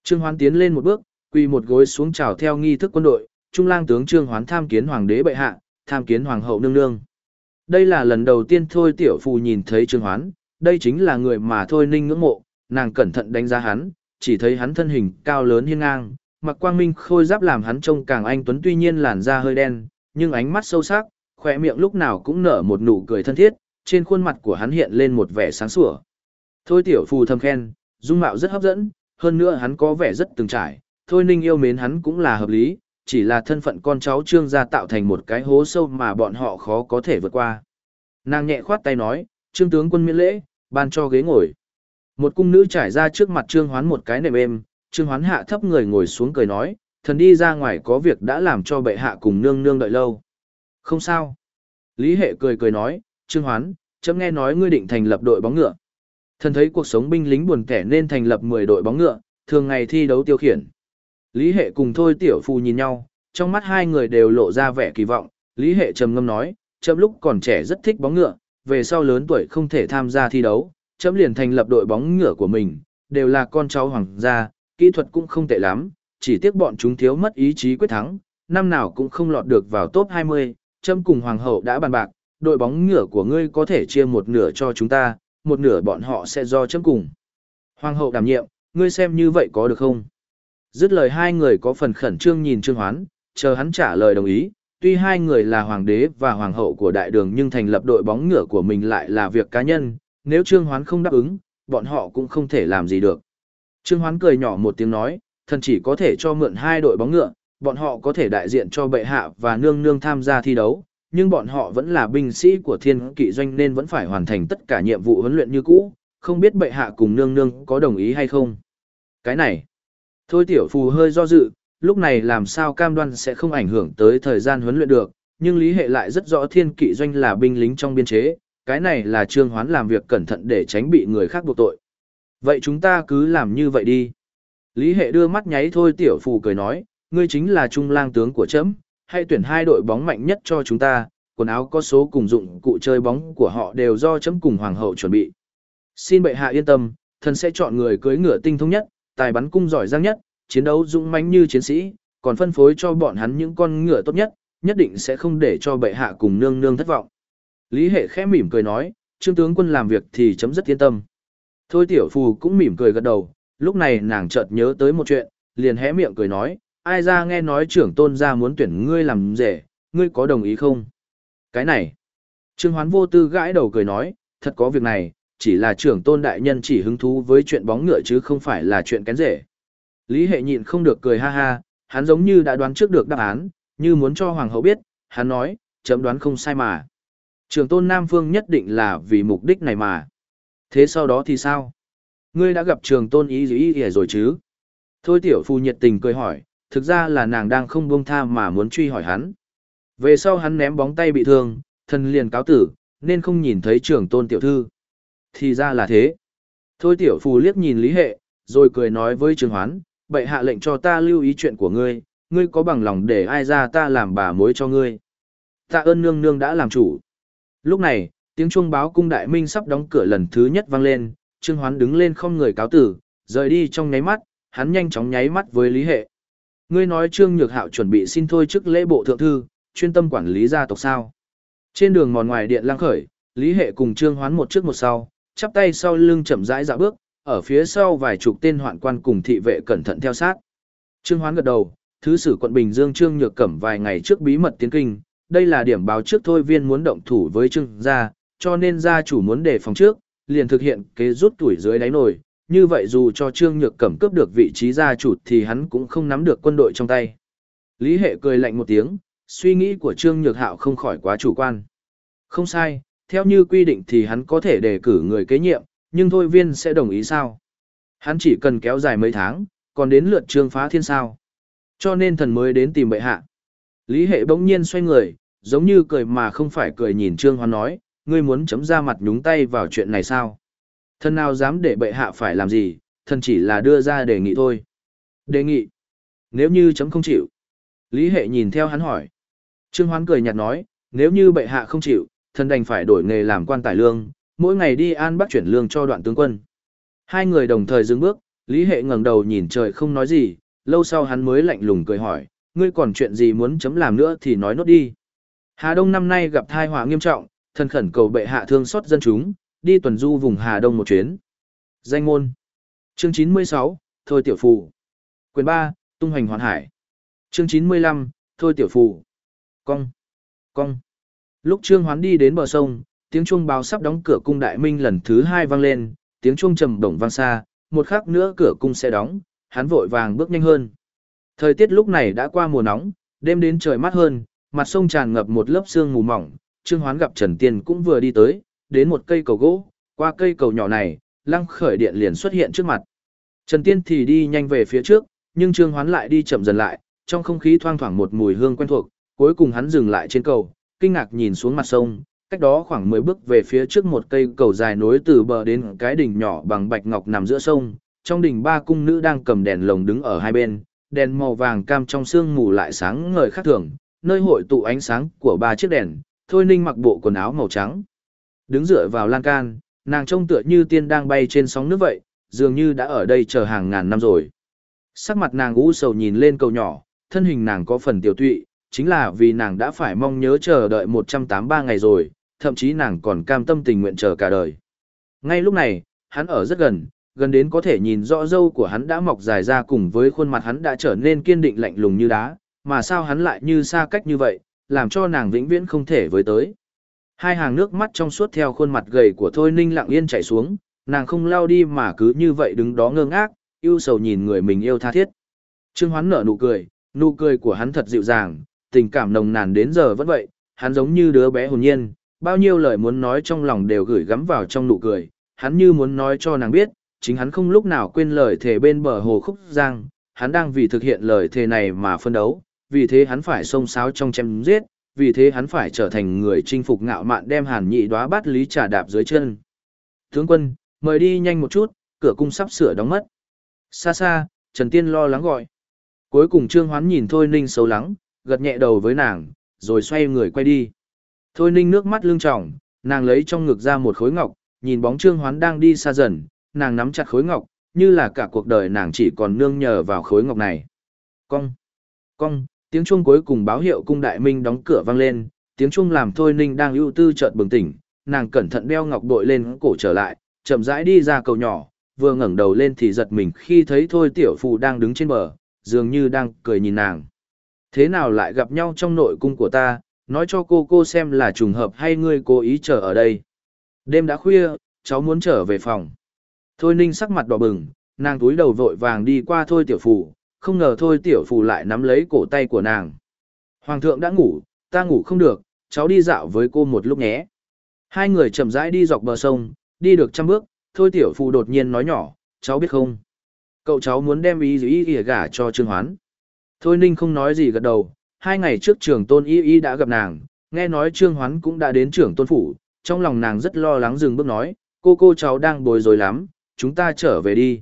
Trương Hoán tiến lên một bước, quỳ một gối xuống chào theo nghi thức quân đội, trung lang tướng Trương Hoán tham kiến hoàng đế bệ hạ, tham kiến hoàng hậu nương nương. Đây là lần đầu tiên Thôi Tiểu Phù nhìn thấy Trương Hoán, đây chính là người mà Thôi Ninh ngưỡng mộ, nàng cẩn thận đánh giá hắn, chỉ thấy hắn thân hình cao lớn hiên ngang, mặc quang minh khôi giáp làm hắn trông càng anh tuấn tuy nhiên làn da hơi đen, nhưng ánh mắt sâu sắc, khỏe miệng lúc nào cũng nở một nụ cười thân thiết, trên khuôn mặt của hắn hiện lên một vẻ sáng sủa. Thôi tiểu phù thầm khen, dung mạo rất hấp dẫn, hơn nữa hắn có vẻ rất từng trải, thôi ninh yêu mến hắn cũng là hợp lý, chỉ là thân phận con cháu trương gia tạo thành một cái hố sâu mà bọn họ khó có thể vượt qua. Nàng nhẹ khoát tay nói, trương tướng quân miễn lễ, ban cho ghế ngồi. Một cung nữ trải ra trước mặt trương hoán một cái nệm êm, trương hoán hạ thấp người ngồi xuống cười nói, thần đi ra ngoài có việc đã làm cho bệ hạ cùng nương nương đợi lâu. Không sao. Lý hệ cười cười nói, trương hoán, chấm nghe nói ngươi định thành lập đội bóng ngựa. Thần thấy cuộc sống binh lính buồn kẻ nên thành lập 10 đội bóng ngựa, thường ngày thi đấu tiêu khiển. Lý hệ cùng thôi tiểu phu nhìn nhau, trong mắt hai người đều lộ ra vẻ kỳ vọng. Lý hệ trầm ngâm nói, chấm lúc còn trẻ rất thích bóng ngựa, về sau lớn tuổi không thể tham gia thi đấu, chấm liền thành lập đội bóng ngựa của mình, đều là con cháu hoàng gia, kỹ thuật cũng không tệ lắm, chỉ tiếc bọn chúng thiếu mất ý chí quyết thắng, năm nào cũng không lọt được vào top 20, chấm cùng hoàng hậu đã bàn bạc, đội bóng ngựa của ngươi có thể chia một nửa cho chúng ta, một nửa bọn họ sẽ do chấm cùng. Hoàng hậu đảm nhiệm, ngươi xem như vậy có được không? Dứt lời hai người có phần khẩn trương nhìn Trương Hoán, chờ hắn trả lời đồng ý, tuy hai người là hoàng đế và hoàng hậu của đại đường nhưng thành lập đội bóng ngựa của mình lại là việc cá nhân, nếu Trương Hoán không đáp ứng, bọn họ cũng không thể làm gì được. Trương Hoán cười nhỏ một tiếng nói, thần chỉ có thể cho mượn hai đội bóng ngựa, bọn họ có thể đại diện cho bệ hạ và nương nương tham gia thi đấu, nhưng bọn họ vẫn là binh sĩ của thiên kỵ doanh nên vẫn phải hoàn thành tất cả nhiệm vụ huấn luyện như cũ, không biết bệ hạ cùng nương nương có đồng ý hay không. Cái này, thôi tiểu phù hơi do dự, lúc này làm sao cam đoan sẽ không ảnh hưởng tới thời gian huấn luyện được, nhưng lý hệ lại rất rõ thiên kỵ doanh là binh lính trong biên chế, cái này là trương hoán làm việc cẩn thận để tránh bị người khác buộc tội. Vậy chúng ta cứ làm như vậy đi. Lý hệ đưa mắt nháy thôi tiểu phù cười nói, ngươi chính là trung lang tướng của chấm, hay tuyển hai đội bóng mạnh nhất cho chúng ta, quần áo có số cùng dụng cụ chơi bóng của họ đều do chấm cùng hoàng hậu chuẩn bị. Xin bệ hạ yên tâm, thần sẽ chọn người cưới ngựa tinh thông nhất, tài bắn cung giỏi giang nhất, chiến đấu dũng mãnh như chiến sĩ, còn phân phối cho bọn hắn những con ngựa tốt nhất, nhất định sẽ không để cho bệ hạ cùng nương nương thất vọng. Lý hệ khẽ mỉm cười nói, trương tướng quân làm việc thì chấm rất yên tâm. Thôi tiểu phù cũng mỉm cười gật đầu, lúc này nàng chợt nhớ tới một chuyện, liền hé miệng cười nói, ai ra nghe nói trưởng tôn gia muốn tuyển ngươi làm rể, ngươi có đồng ý không? Cái này, Trương Hoán vô tư gãi đầu cười nói, thật có việc này, chỉ là trưởng tôn đại nhân chỉ hứng thú với chuyện bóng ngựa chứ không phải là chuyện kén rể. Lý hệ nhịn không được cười ha ha, hắn giống như đã đoán trước được đáp án, như muốn cho hoàng hậu biết, hắn nói, chấm đoán không sai mà. Trưởng tôn Nam Phương nhất định là vì mục đích này mà. Thế sau đó thì sao? Ngươi đã gặp trường tôn ý gì ý rồi chứ? Thôi tiểu phu nhiệt tình cười hỏi, thực ra là nàng đang không buông tha mà muốn truy hỏi hắn. Về sau hắn ném bóng tay bị thương, thân liền cáo tử, nên không nhìn thấy trưởng tôn tiểu thư. Thì ra là thế. Thôi tiểu phù liếc nhìn lý hệ, rồi cười nói với trường hoán, bệ hạ lệnh cho ta lưu ý chuyện của ngươi, ngươi có bằng lòng để ai ra ta làm bà mối cho ngươi. Tạ ơn nương nương đã làm chủ. Lúc này, tiếng chuông báo cung đại minh sắp đóng cửa lần thứ nhất vang lên, trương hoán đứng lên không người cáo tử, rời đi trong nháy mắt, hắn nhanh chóng nháy mắt với lý hệ. Ngươi nói Trương Nhược Hạo chuẩn bị xin thôi chức lễ bộ thượng thư, chuyên tâm quản lý gia tộc sao. Trên đường mòn ngoài điện lang khởi, Lý Hệ cùng Trương Hoán một trước một sau, chắp tay sau lưng chậm rãi dạo bước, ở phía sau vài chục tên hoạn quan cùng thị vệ cẩn thận theo sát. Trương Hoán gật đầu, Thứ sử quận Bình Dương Trương Nhược Cẩm vài ngày trước bí mật tiến kinh, đây là điểm báo trước thôi viên muốn động thủ với Trương gia, cho nên gia chủ muốn đề phòng trước, liền thực hiện kế rút tuổi dưới đáy nồi. Như vậy dù cho Trương Nhược Cẩm cướp được vị trí gia chủ thì hắn cũng không nắm được quân đội trong tay. Lý Hệ cười lạnh một tiếng, suy nghĩ của Trương Nhược Hạo không khỏi quá chủ quan. Không sai, theo như quy định thì hắn có thể đề cử người kế nhiệm, nhưng thôi viên sẽ đồng ý sao? Hắn chỉ cần kéo dài mấy tháng, còn đến lượt trương phá thiên sao. Cho nên thần mới đến tìm bệ hạ. Lý hệ bỗng nhiên xoay người, giống như cười mà không phải cười nhìn trương hoan nói, ngươi muốn chấm ra mặt nhúng tay vào chuyện này sao? Thần nào dám để bệ hạ phải làm gì, thần chỉ là đưa ra đề nghị thôi. Đề nghị? Nếu như chấm không chịu. Lý hệ nhìn theo hắn hỏi. Trương hoán cười nhạt nói, nếu như bệ hạ không chịu, thần đành phải đổi nghề làm quan tài lương, mỗi ngày đi an bắc chuyển lương cho đoạn tướng quân. Hai người đồng thời dừng bước, Lý Hệ ngẩng đầu nhìn trời không nói gì, lâu sau hắn mới lạnh lùng cười hỏi, ngươi còn chuyện gì muốn chấm làm nữa thì nói nốt đi. Hà Đông năm nay gặp tai họa nghiêm trọng, thần khẩn cầu bệ hạ thương xót dân chúng, đi tuần du vùng Hà Đông một chuyến. Danh ngôn. Chương 96, Thôi Tiểu Phù. Quyền 3, Tung Hoành Hoàn Hải. Chương 95, Thôi Tiểu Phù. Cong. Cong. Lúc Trương Hoán đi đến bờ sông, tiếng chuông báo sắp đóng cửa cung đại minh lần thứ hai vang lên, tiếng chuông trầm đồng vang xa, một khắc nữa cửa cung sẽ đóng, hắn vội vàng bước nhanh hơn. Thời tiết lúc này đã qua mùa nóng, đêm đến trời mát hơn, mặt sông tràn ngập một lớp sương mù mỏng, Trương Hoán gặp Trần Tiên cũng vừa đi tới, đến một cây cầu gỗ, qua cây cầu nhỏ này, lăng khởi điện liền xuất hiện trước mặt. Trần Tiên thì đi nhanh về phía trước, nhưng Trương Hoán lại đi chậm dần lại, trong không khí thoang thoảng một mùi hương quen thuộc, cuối cùng hắn dừng lại trên cầu, kinh ngạc nhìn xuống mặt sông, cách đó khoảng 10 bước về phía trước một cây cầu dài nối từ bờ đến cái đỉnh nhỏ bằng bạch ngọc nằm giữa sông, trong đỉnh ba cung nữ đang cầm đèn lồng đứng ở hai bên, đèn màu vàng cam trong sương mù lại sáng ngời khác thường, nơi hội tụ ánh sáng của ba chiếc đèn, Thôi Ninh mặc bộ quần áo màu trắng. Đứng dựa vào lan can, nàng trông tựa như tiên đang bay trên sóng nước vậy, dường như đã ở đây chờ hàng ngàn năm rồi. Sắc mặt nàng u sầu nhìn lên cầu nhỏ, thân hình nàng có phần tiểu tụy, chính là vì nàng đã phải mong nhớ chờ đợi 183 ngày rồi, thậm chí nàng còn cam tâm tình nguyện chờ cả đời. Ngay lúc này, hắn ở rất gần, gần đến có thể nhìn rõ râu của hắn đã mọc dài ra cùng với khuôn mặt hắn đã trở nên kiên định lạnh lùng như đá, mà sao hắn lại như xa cách như vậy, làm cho nàng vĩnh viễn không thể với tới. Hai hàng nước mắt trong suốt theo khuôn mặt gầy của Thôi Ninh lặng yên chảy xuống, nàng không lao đi mà cứ như vậy đứng đó ngơ ngác, yêu sầu nhìn người mình yêu tha thiết. Trương Hoán nở nụ cười, nụ cười của hắn thật dịu dàng, tình cảm nồng nàn đến giờ vẫn vậy, hắn giống như đứa bé hồn nhiên, bao nhiêu lời muốn nói trong lòng đều gửi gắm vào trong nụ cười, hắn như muốn nói cho nàng biết, chính hắn không lúc nào quên lời thề bên bờ hồ khúc giang, hắn đang vì thực hiện lời thề này mà phân đấu, vì thế hắn phải xông xáo trong chém giết, vì thế hắn phải trở thành người chinh phục ngạo mạn đem hàn nhị đóa bát lý trà đạp dưới chân. Tướng quân, mời đi nhanh một chút, cửa cung sắp sửa đóng mất. Xa xa, Trần Tiên lo lắng gọi. Cuối cùng Trương Hoán nhìn Thôi Ninh xấu lắng, gật nhẹ đầu với nàng, rồi xoay người quay đi. Thôi ninh nước mắt lưng tròng, nàng lấy trong ngực ra một khối ngọc, nhìn bóng trương hoán đang đi xa dần, nàng nắm chặt khối ngọc, như là cả cuộc đời nàng chỉ còn nương nhờ vào khối ngọc này. Cong! Cong! Tiếng chuông cuối cùng báo hiệu cung đại minh đóng cửa vang lên, tiếng chuông làm thôi ninh đang ưu tư chợt bừng tỉnh, nàng cẩn thận đeo ngọc bội lên cổ trở lại, chậm rãi đi ra cầu nhỏ, vừa ngẩng đầu lên thì giật mình khi thấy thôi tiểu phụ đang đứng trên bờ, dường như đang cười nhìn nàng. Thế nào lại gặp nhau trong nội cung của ta, nói cho cô cô xem là trùng hợp hay ngươi cố ý chờ ở đây. Đêm đã khuya, cháu muốn trở về phòng. Thôi ninh sắc mặt đỏ bừng, nàng túi đầu vội vàng đi qua thôi tiểu phù, không ngờ thôi tiểu phù lại nắm lấy cổ tay của nàng. Hoàng thượng đã ngủ, ta ngủ không được, cháu đi dạo với cô một lúc nhé. Hai người chậm rãi đi dọc bờ sông, đi được trăm bước, thôi tiểu phù đột nhiên nói nhỏ, cháu biết không? Cậu cháu muốn đem ý ý ỉa gả cho Trương Hoán. Thôi ninh không nói gì gật đầu, hai ngày trước trường tôn y y đã gặp nàng, nghe nói trương hoán cũng đã đến trưởng tôn phủ, trong lòng nàng rất lo lắng dừng bước nói, cô cô cháu đang bồi rối lắm, chúng ta trở về đi.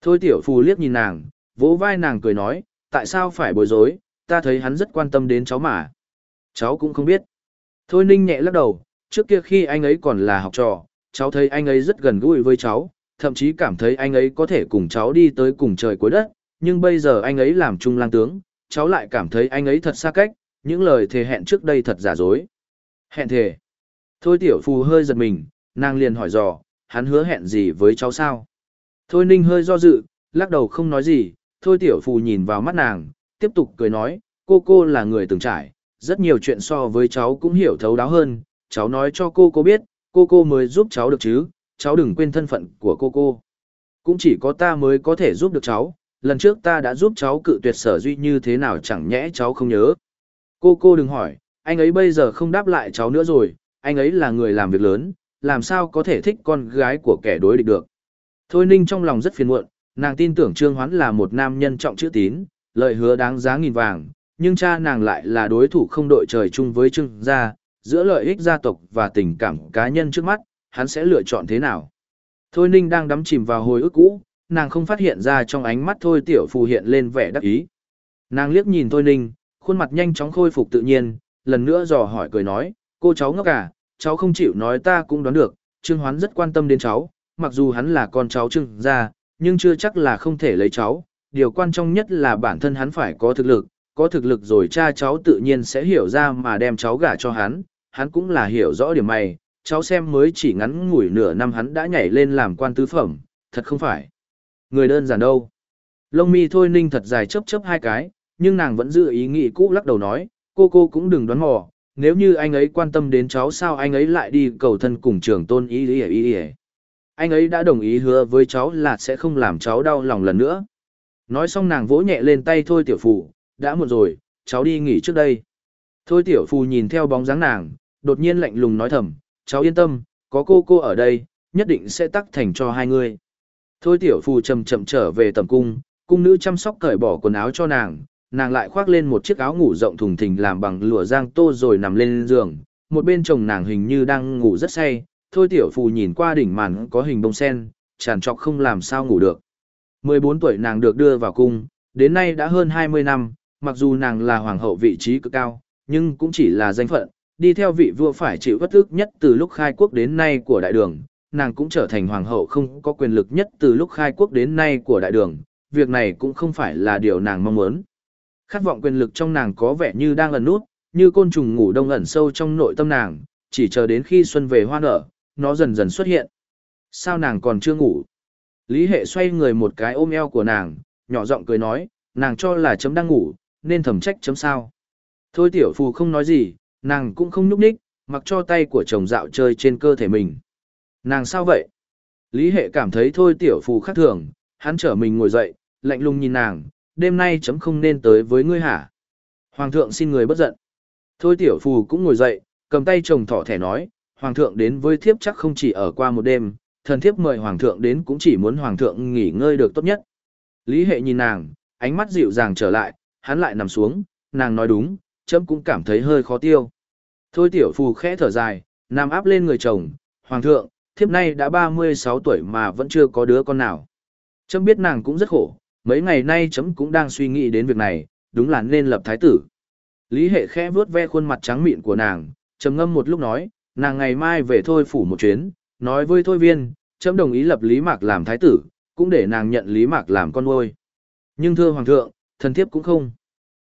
Thôi tiểu phù liếc nhìn nàng, vỗ vai nàng cười nói, tại sao phải bối rối, ta thấy hắn rất quan tâm đến cháu mà. Cháu cũng không biết. Thôi ninh nhẹ lắc đầu, trước kia khi anh ấy còn là học trò, cháu thấy anh ấy rất gần gũi với cháu, thậm chí cảm thấy anh ấy có thể cùng cháu đi tới cùng trời cuối đất, nhưng bây giờ anh ấy làm trung lang tướng, cháu lại cảm thấy anh ấy thật xa cách, những lời thề hẹn trước đây thật giả dối. Hẹn thề. Thôi tiểu phù hơi giật mình, nàng liền hỏi dò, hắn hứa hẹn gì với cháu sao? Thôi ninh hơi do dự, lắc đầu không nói gì, thôi tiểu phù nhìn vào mắt nàng, tiếp tục cười nói, cô cô là người từng trải, rất nhiều chuyện so với cháu cũng hiểu thấu đáo hơn, cháu nói cho cô cô biết, cô cô mới giúp cháu được chứ, cháu đừng quên thân phận của cô cô. Cũng chỉ có ta mới có thể giúp được cháu, lần trước ta đã giúp cháu cự tuyệt sở duy như thế nào chẳng nhẽ cháu không nhớ. Cô cô đừng hỏi, anh ấy bây giờ không đáp lại cháu nữa rồi, anh ấy là người làm việc lớn, làm sao có thể thích con gái của kẻ đối địch được. Thôi Ninh trong lòng rất phiền muộn, nàng tin tưởng Trương Hoán là một nam nhân trọng chữ tín, lời hứa đáng giá nghìn vàng, nhưng cha nàng lại là đối thủ không đội trời chung với Trương gia, giữa lợi ích gia tộc và tình cảm cá nhân trước mắt, hắn sẽ lựa chọn thế nào. Thôi Ninh đang đắm chìm vào hồi ức cũ, nàng không phát hiện ra trong ánh mắt Thôi Tiểu Phù hiện lên vẻ đắc ý. Nàng liếc nhìn Thôi Ninh, khuôn mặt nhanh chóng khôi phục tự nhiên, lần nữa dò hỏi cười nói, cô cháu ngốc à, cháu không chịu nói ta cũng đoán được, Trương Hoán rất quan tâm đến cháu, mặc dù hắn là con cháu Trương gia, nhưng chưa chắc là không thể lấy cháu, điều quan trọng nhất là bản thân hắn phải có thực lực, có thực lực rồi cha cháu tự nhiên sẽ hiểu ra mà đem cháu gả cho hắn, hắn cũng là hiểu rõ điểm này, cháu xem mới chỉ ngắn ngủi nửa năm hắn đã nhảy lên làm quan tứ phẩm, thật không phải. Người đơn giản đâu. Lông mi thôi ninh thật dài chớp chớp hai cái, nhưng nàng vẫn giữ ý nghĩ cũ lắc đầu nói, cô cô cũng đừng đoán mò, nếu như anh ấy quan tâm đến cháu sao anh ấy lại đi cầu thân cùng trường tôn ý ý ý ý. Anh ấy đã đồng ý hứa với cháu là sẽ không làm cháu đau lòng lần nữa. Nói xong nàng vỗ nhẹ lên tay thôi tiểu Phù, đã muộn rồi, cháu đi nghỉ trước đây. Thôi tiểu phù nhìn theo bóng dáng nàng, đột nhiên lạnh lùng nói thầm, cháu yên tâm, có cô cô ở đây, nhất định sẽ tắc thành cho hai người. Thôi tiểu phù chậm chậm trở về tầm cung, cung nữ chăm sóc cởi bỏ quần áo cho nàng, nàng lại khoác lên một chiếc áo ngủ rộng thùng thình làm bằng lụa giang tô rồi nằm lên giường, một bên chồng nàng hình như đang ngủ rất say, thôi tiểu phù nhìn qua đỉnh màn có hình bông sen, tràn trọc không làm sao ngủ được. 14 tuổi nàng được đưa vào cung, đến nay đã hơn 20 năm, mặc dù nàng là hoàng hậu vị trí cực cao, nhưng cũng chỉ là danh phận, đi theo vị vua phải chịu bất ức nhất từ lúc khai quốc đến nay của đại đường, nàng cũng trở thành hoàng hậu không có quyền lực nhất từ lúc khai quốc đến nay của đại đường, việc này cũng không phải là điều nàng mong muốn. Khát vọng quyền lực trong nàng có vẻ như đang ẩn nút, như côn trùng ngủ đông ẩn sâu trong nội tâm nàng, chỉ chờ đến khi xuân về hoa nở, nó dần dần xuất hiện. Sao nàng còn chưa ngủ? Lý hệ xoay người một cái ôm eo của nàng, nhỏ giọng cười nói, nàng cho là chấm đang ngủ, nên thầm trách chấm sao. Thôi tiểu phù không nói gì, nàng cũng không nhúc ních, mặc cho tay của chồng dạo chơi trên cơ thể mình. Nàng sao vậy? Lý hệ cảm thấy thôi tiểu phù khác thường, hắn trở mình ngồi dậy, lạnh lùng nhìn nàng, đêm nay chấm không nên tới với ngươi hả? Hoàng thượng xin người bất giận. Thôi tiểu phù cũng ngồi dậy, cầm tay chồng thỏ thẻ nói, Hoàng thượng đến với thiếp chắc không chỉ ở qua một đêm, thần thiếp mời Hoàng thượng đến cũng chỉ muốn Hoàng thượng nghỉ ngơi được tốt nhất. Lý hệ nhìn nàng, ánh mắt dịu dàng trở lại, hắn lại nằm xuống, nàng nói đúng, chấm cũng cảm thấy hơi khó tiêu. Thôi tiểu phù khẽ thở dài, nằm áp lên người chồng, Hoàng thượng, thiếp nay đã 36 tuổi mà vẫn chưa có đứa con nào. Chấm biết nàng cũng rất khổ, mấy ngày nay chấm cũng đang suy nghĩ đến việc này, đúng là nên lập thái tử. Lý hệ khẽ vuốt ve khuôn mặt trắng mịn của nàng, trầm ngâm một lúc nói, nàng ngày mai về thôi phủ một chuyến, nói với thôi viên, chấm đồng ý lập Lý Mạc làm thái tử, cũng để nàng nhận Lý Mạc làm con nuôi. Nhưng thưa Hoàng thượng, thần thiếp cũng không.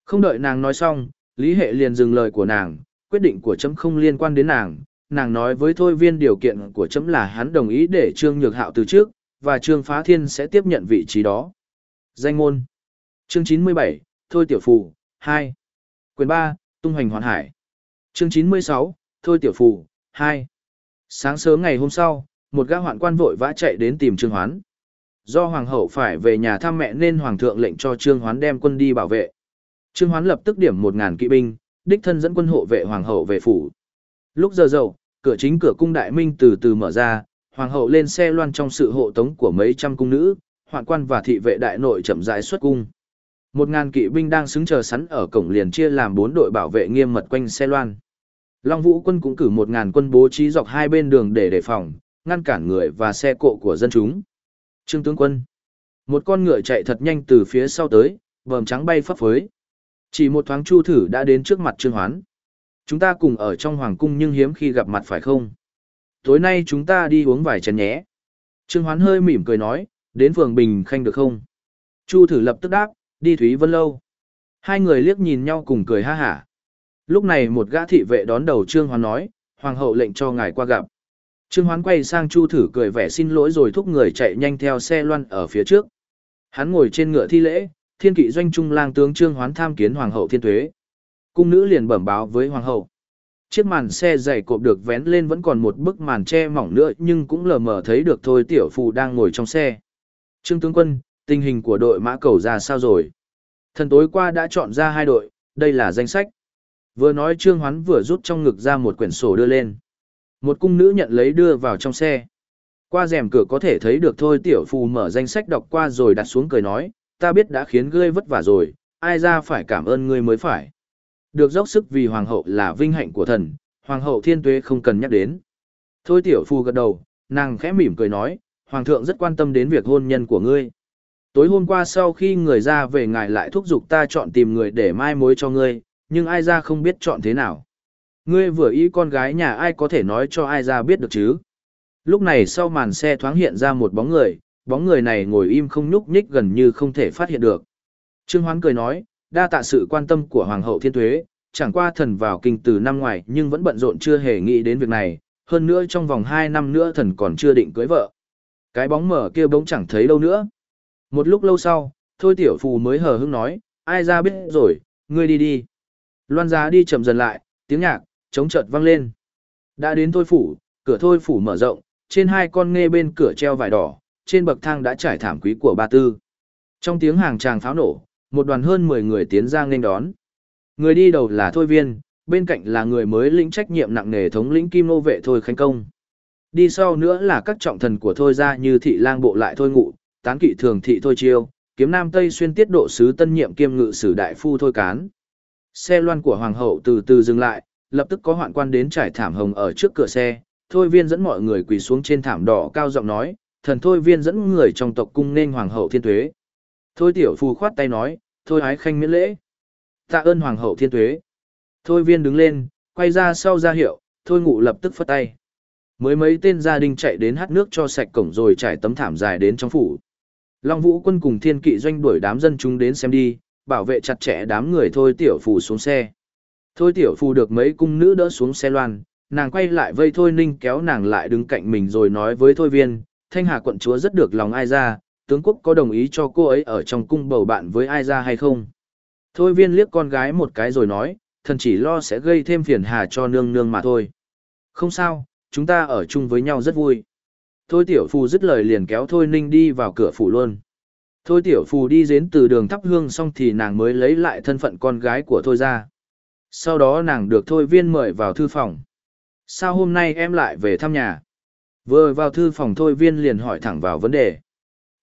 Không đợi nàng nói xong, Lý Hệ liền dừng lời của nàng, quyết định của chấm không liên quan đến nàng. Nàng nói với Thôi Viên điều kiện của chấm là hắn đồng ý để Trương Nhược Hạo từ trước, và Trương Phá Thiên sẽ tiếp nhận vị trí đó. Danh ngôn Chương 97, Thôi Tiểu Phù, 2. Quyền 3, Tung Hoành Hoàn Hải Chương 96, Thôi Tiểu Phù, 2. Sáng sớm ngày hôm sau, một gã hoạn quan vội vã chạy đến tìm Trương Hoán. Do hoàng hậu phải về nhà thăm mẹ nên hoàng thượng lệnh cho Trương Hoán đem quân đi bảo vệ. Trương Hoán lập tức điểm 1000 kỵ binh, đích thân dẫn quân hộ vệ hoàng hậu về phủ. Lúc giờ dậu, cửa chính cửa cung đại minh từ từ mở ra, hoàng hậu lên xe loan trong sự hộ tống của mấy trăm cung nữ, hoạn quan và thị vệ đại nội chậm rãi xuất cung. Một ngàn kỵ binh đang xứng chờ sẵn ở cổng liền chia làm bốn đội bảo vệ nghiêm mật quanh xe loan. Long Vũ quân cũng cử một ngàn quân bố trí dọc hai bên đường để đề phòng, ngăn cản người và xe cộ của dân chúng. Trương tướng quân. Một con ngựa chạy thật nhanh từ phía sau tới, vờm trắng bay phấp phới. Chỉ một thoáng chu thử đã đến trước mặt Trương Hoán. Chúng ta cùng ở trong hoàng cung nhưng hiếm khi gặp mặt phải không? Tối nay chúng ta đi uống vài chén nhé. Trương Hoán hơi mỉm cười nói, đến phường Bình Khanh được không? Chu thử lập tức đáp, đi Thúy Vân Lâu. Hai người liếc nhìn nhau cùng cười ha hả. Lúc này một gã thị vệ đón đầu Trương Hoán nói, hoàng hậu lệnh cho ngài qua gặp. Trương Hoán quay sang Chu Thử cười vẻ xin lỗi rồi thúc người chạy nhanh theo xe loan ở phía trước. Hắn ngồi trên ngựa thi lễ, thiên kỵ doanh trung lang tướng Trương Hoán tham kiến hoàng hậu thiên tuế. Cung nữ liền bẩm báo với hoàng hậu. Chiếc màn xe dày cộp được vén lên vẫn còn một bức màn che mỏng nữa nhưng cũng lờ mờ thấy được thôi tiểu phù đang ngồi trong xe. Trương tướng quân, tình hình của đội mã cầu ra sao rồi? Thần tối qua đã chọn ra hai đội, đây là danh sách. Vừa nói Trương Hoán vừa rút trong ngực ra một quyển sổ đưa lên. Một cung nữ nhận lấy đưa vào trong xe. Qua rèm cửa có thể thấy được thôi tiểu phù mở danh sách đọc qua rồi đặt xuống cười nói, ta biết đã khiến ngươi vất vả rồi, ai ra phải cảm ơn ngươi mới phải. Được dốc sức vì hoàng hậu là vinh hạnh của thần, hoàng hậu thiên tuế không cần nhắc đến. Thôi tiểu phù gật đầu, nàng khẽ mỉm cười nói, hoàng thượng rất quan tâm đến việc hôn nhân của ngươi. Tối hôm qua sau khi người ra về ngài lại thúc giục ta chọn tìm người để mai mối cho ngươi, nhưng ai ra không biết chọn thế nào. Ngươi vừa ý con gái nhà ai có thể nói cho ai ra biết được chứ. Lúc này sau màn xe thoáng hiện ra một bóng người, bóng người này ngồi im không nhúc nhích gần như không thể phát hiện được. Trương Hoán cười nói, đa tạ sự quan tâm của Hoàng hậu Thiên Tuế, chẳng qua thần vào kinh từ năm ngoài nhưng vẫn bận rộn chưa hề nghĩ đến việc này, hơn nữa trong vòng 2 năm nữa thần còn chưa định cưới vợ. Cái bóng mở kia bỗng chẳng thấy đâu nữa. Một lúc lâu sau, Thôi Tiểu Phù mới hờ hững nói, ai ra biết rồi, ngươi đi đi. Loan giá đi chậm dần lại, tiếng nhạc, chống chợt vang lên. Đã đến Thôi Phủ, cửa Thôi Phủ mở rộng, trên hai con nghe bên cửa treo vải đỏ, trên bậc thang đã trải thảm quý của ba tư. Trong tiếng hàng tràng pháo nổ, một đoàn hơn 10 người tiến ra nghênh đón. Người đi đầu là Thôi Viên, bên cạnh là người mới lĩnh trách nhiệm nặng nề thống lĩnh Kim Nô vệ Thôi Khánh Công. Đi sau nữa là các trọng thần của Thôi gia như Thị Lang Bộ lại Thôi Ngụ, Tán Kỵ Thường Thị Thôi Chiêu, Kiếm Nam Tây xuyên tiết độ sứ tân nhiệm kiêm ngự sử đại phu Thôi Cán. Xe loan của Hoàng hậu từ từ dừng lại, lập tức có hoạn quan đến trải thảm hồng ở trước cửa xe. Thôi viên dẫn mọi người quỳ xuống trên thảm đỏ cao giọng nói, thần thôi viên dẫn người trong tộc cung nên Hoàng hậu thiên tuế. Thôi tiểu phu khoát tay nói, thôi ái khanh miễn lễ. Tạ ơn Hoàng hậu thiên tuế. Thôi viên đứng lên, quay ra sau ra hiệu, thôi ngụ lập tức phất tay. Mới mấy tên gia đình chạy đến hát nước cho sạch cổng rồi trải tấm thảm dài đến trong phủ. Long vũ quân cùng thiên kỵ doanh đuổi đám dân chúng đến xem đi, bảo vệ chặt chẽ đám người thôi tiểu phù xuống xe. Thôi tiểu phù được mấy cung nữ đỡ xuống xe loan, nàng quay lại vây thôi ninh kéo nàng lại đứng cạnh mình rồi nói với thôi viên, thanh hà quận chúa rất được lòng ai ra, tướng quốc có đồng ý cho cô ấy ở trong cung bầu bạn với ai ra hay không. Thôi viên liếc con gái một cái rồi nói, thần chỉ lo sẽ gây thêm phiền hà cho nương nương mà thôi. Không sao, chúng ta ở chung với nhau rất vui. Thôi tiểu phù dứt lời liền kéo thôi ninh đi vào cửa phủ luôn. Thôi tiểu phù đi đến từ đường thắp hương xong thì nàng mới lấy lại thân phận con gái của thôi ra. Sau đó nàng được thôi viên mời vào thư phòng. Sao hôm nay em lại về thăm nhà? Vừa vào thư phòng thôi viên liền hỏi thẳng vào vấn đề.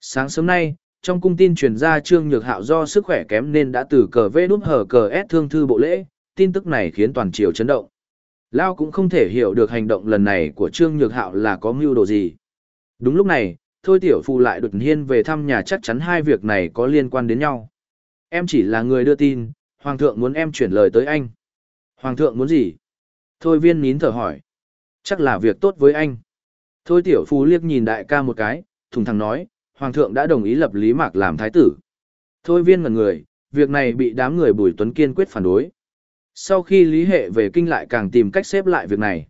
Sáng sớm nay, trong cung tin truyền ra Trương Nhược Hạo do sức khỏe kém nên đã từ cờ vê đút hở cờ S thương thư bộ lễ, tin tức này khiến toàn triều chấn động. Lao cũng không thể hiểu được hành động lần này của Trương Nhược Hạo là có mưu đồ gì. Đúng lúc này, Thôi Tiểu Phù lại đột nhiên về thăm nhà chắc chắn hai việc này có liên quan đến nhau. Em chỉ là người đưa tin, Hoàng thượng muốn em chuyển lời tới anh. Hoàng thượng muốn gì? Thôi viên nín thở hỏi. Chắc là việc tốt với anh. Thôi Tiểu phu liếc nhìn đại ca một cái, thùng thẳng nói, Hoàng thượng đã đồng ý lập Lý Mạc làm thái tử. Thôi viên ngần người, việc này bị đám người Bùi Tuấn kiên quyết phản đối. Sau khi Lý Hệ về kinh lại càng tìm cách xếp lại việc này.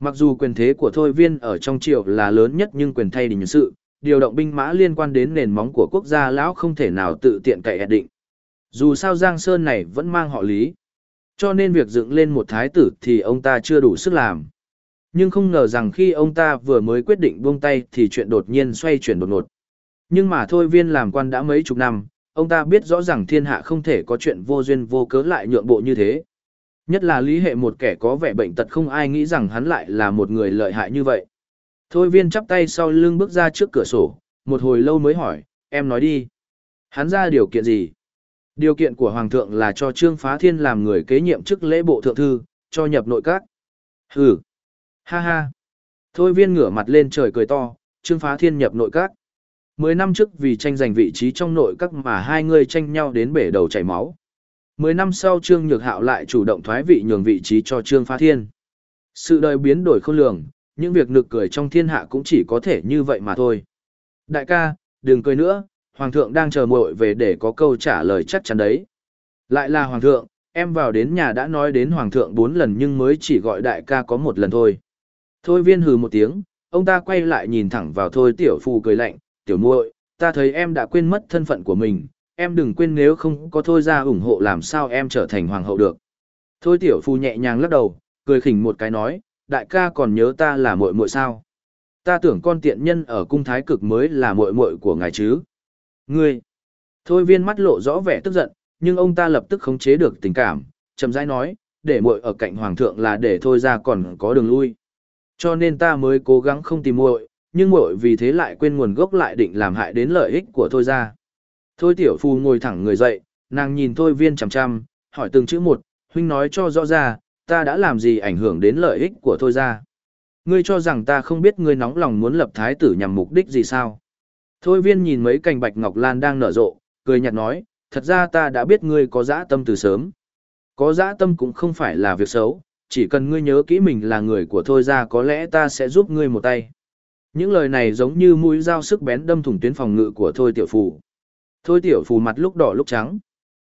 Mặc dù quyền thế của Thôi viên ở trong triều là lớn nhất nhưng quyền thay đình sự, điều động binh mã liên quan đến nền móng của quốc gia lão không thể nào tự tiện cậy định. Dù sao Giang Sơn này vẫn mang họ Lý. Cho nên việc dựng lên một thái tử thì ông ta chưa đủ sức làm. Nhưng không ngờ rằng khi ông ta vừa mới quyết định buông tay thì chuyện đột nhiên xoay chuyển đột ngột. Nhưng mà thôi viên làm quan đã mấy chục năm, ông ta biết rõ rằng thiên hạ không thể có chuyện vô duyên vô cớ lại nhượng bộ như thế. Nhất là lý hệ một kẻ có vẻ bệnh tật không ai nghĩ rằng hắn lại là một người lợi hại như vậy. Thôi viên chắp tay sau lưng bước ra trước cửa sổ, một hồi lâu mới hỏi, em nói đi. Hắn ra điều kiện gì? Điều kiện của Hoàng thượng là cho Trương Phá Thiên làm người kế nhiệm chức lễ bộ thượng thư, cho nhập nội các. Hừ! Ha ha! Thôi viên ngửa mặt lên trời cười to, Trương Phá Thiên nhập nội các. Mười năm trước vì tranh giành vị trí trong nội các mà hai người tranh nhau đến bể đầu chảy máu. Mười năm sau Trương Nhược Hạo lại chủ động thoái vị nhường vị trí cho Trương Phá Thiên. Sự đời biến đổi không lường, những việc nực cười trong thiên hạ cũng chỉ có thể như vậy mà thôi. Đại ca, đừng cười nữa, Hoàng thượng đang chờ muội về để có câu trả lời chắc chắn đấy. Lại là Hoàng thượng, em vào đến nhà đã nói đến Hoàng thượng bốn lần nhưng mới chỉ gọi đại ca có một lần thôi. Thôi viên hừ một tiếng, ông ta quay lại nhìn thẳng vào thôi tiểu phu cười lạnh, tiểu muội, ta thấy em đã quên mất thân phận của mình, em đừng quên nếu không có thôi ra ủng hộ làm sao em trở thành hoàng hậu được. Thôi tiểu phu nhẹ nhàng lắc đầu, cười khỉnh một cái nói, đại ca còn nhớ ta là muội muội sao? Ta tưởng con tiện nhân ở cung thái cực mới là muội muội của ngài chứ. Ngươi! Thôi viên mắt lộ rõ vẻ tức giận, nhưng ông ta lập tức khống chế được tình cảm, chậm rãi nói, để muội ở cạnh hoàng thượng là để thôi ra còn có đường lui. Cho nên ta mới cố gắng không tìm muội, nhưng muội vì thế lại quên nguồn gốc lại định làm hại đến lợi ích của thôi ra. Thôi tiểu phu ngồi thẳng người dậy, nàng nhìn thôi viên chằm chằm, hỏi từng chữ một, huynh nói cho rõ ra, ta đã làm gì ảnh hưởng đến lợi ích của thôi ra. Ngươi cho rằng ta không biết ngươi nóng lòng muốn lập thái tử nhằm mục đích gì sao? Thôi viên nhìn mấy cành bạch ngọc lan đang nở rộ, cười nhạt nói, thật ra ta đã biết ngươi có dã tâm từ sớm. Có dã tâm cũng không phải là việc xấu, chỉ cần ngươi nhớ kỹ mình là người của thôi ra có lẽ ta sẽ giúp ngươi một tay. Những lời này giống như mũi dao sức bén đâm thủng tuyến phòng ngự của thôi tiểu phù. Thôi tiểu phù mặt lúc đỏ lúc trắng.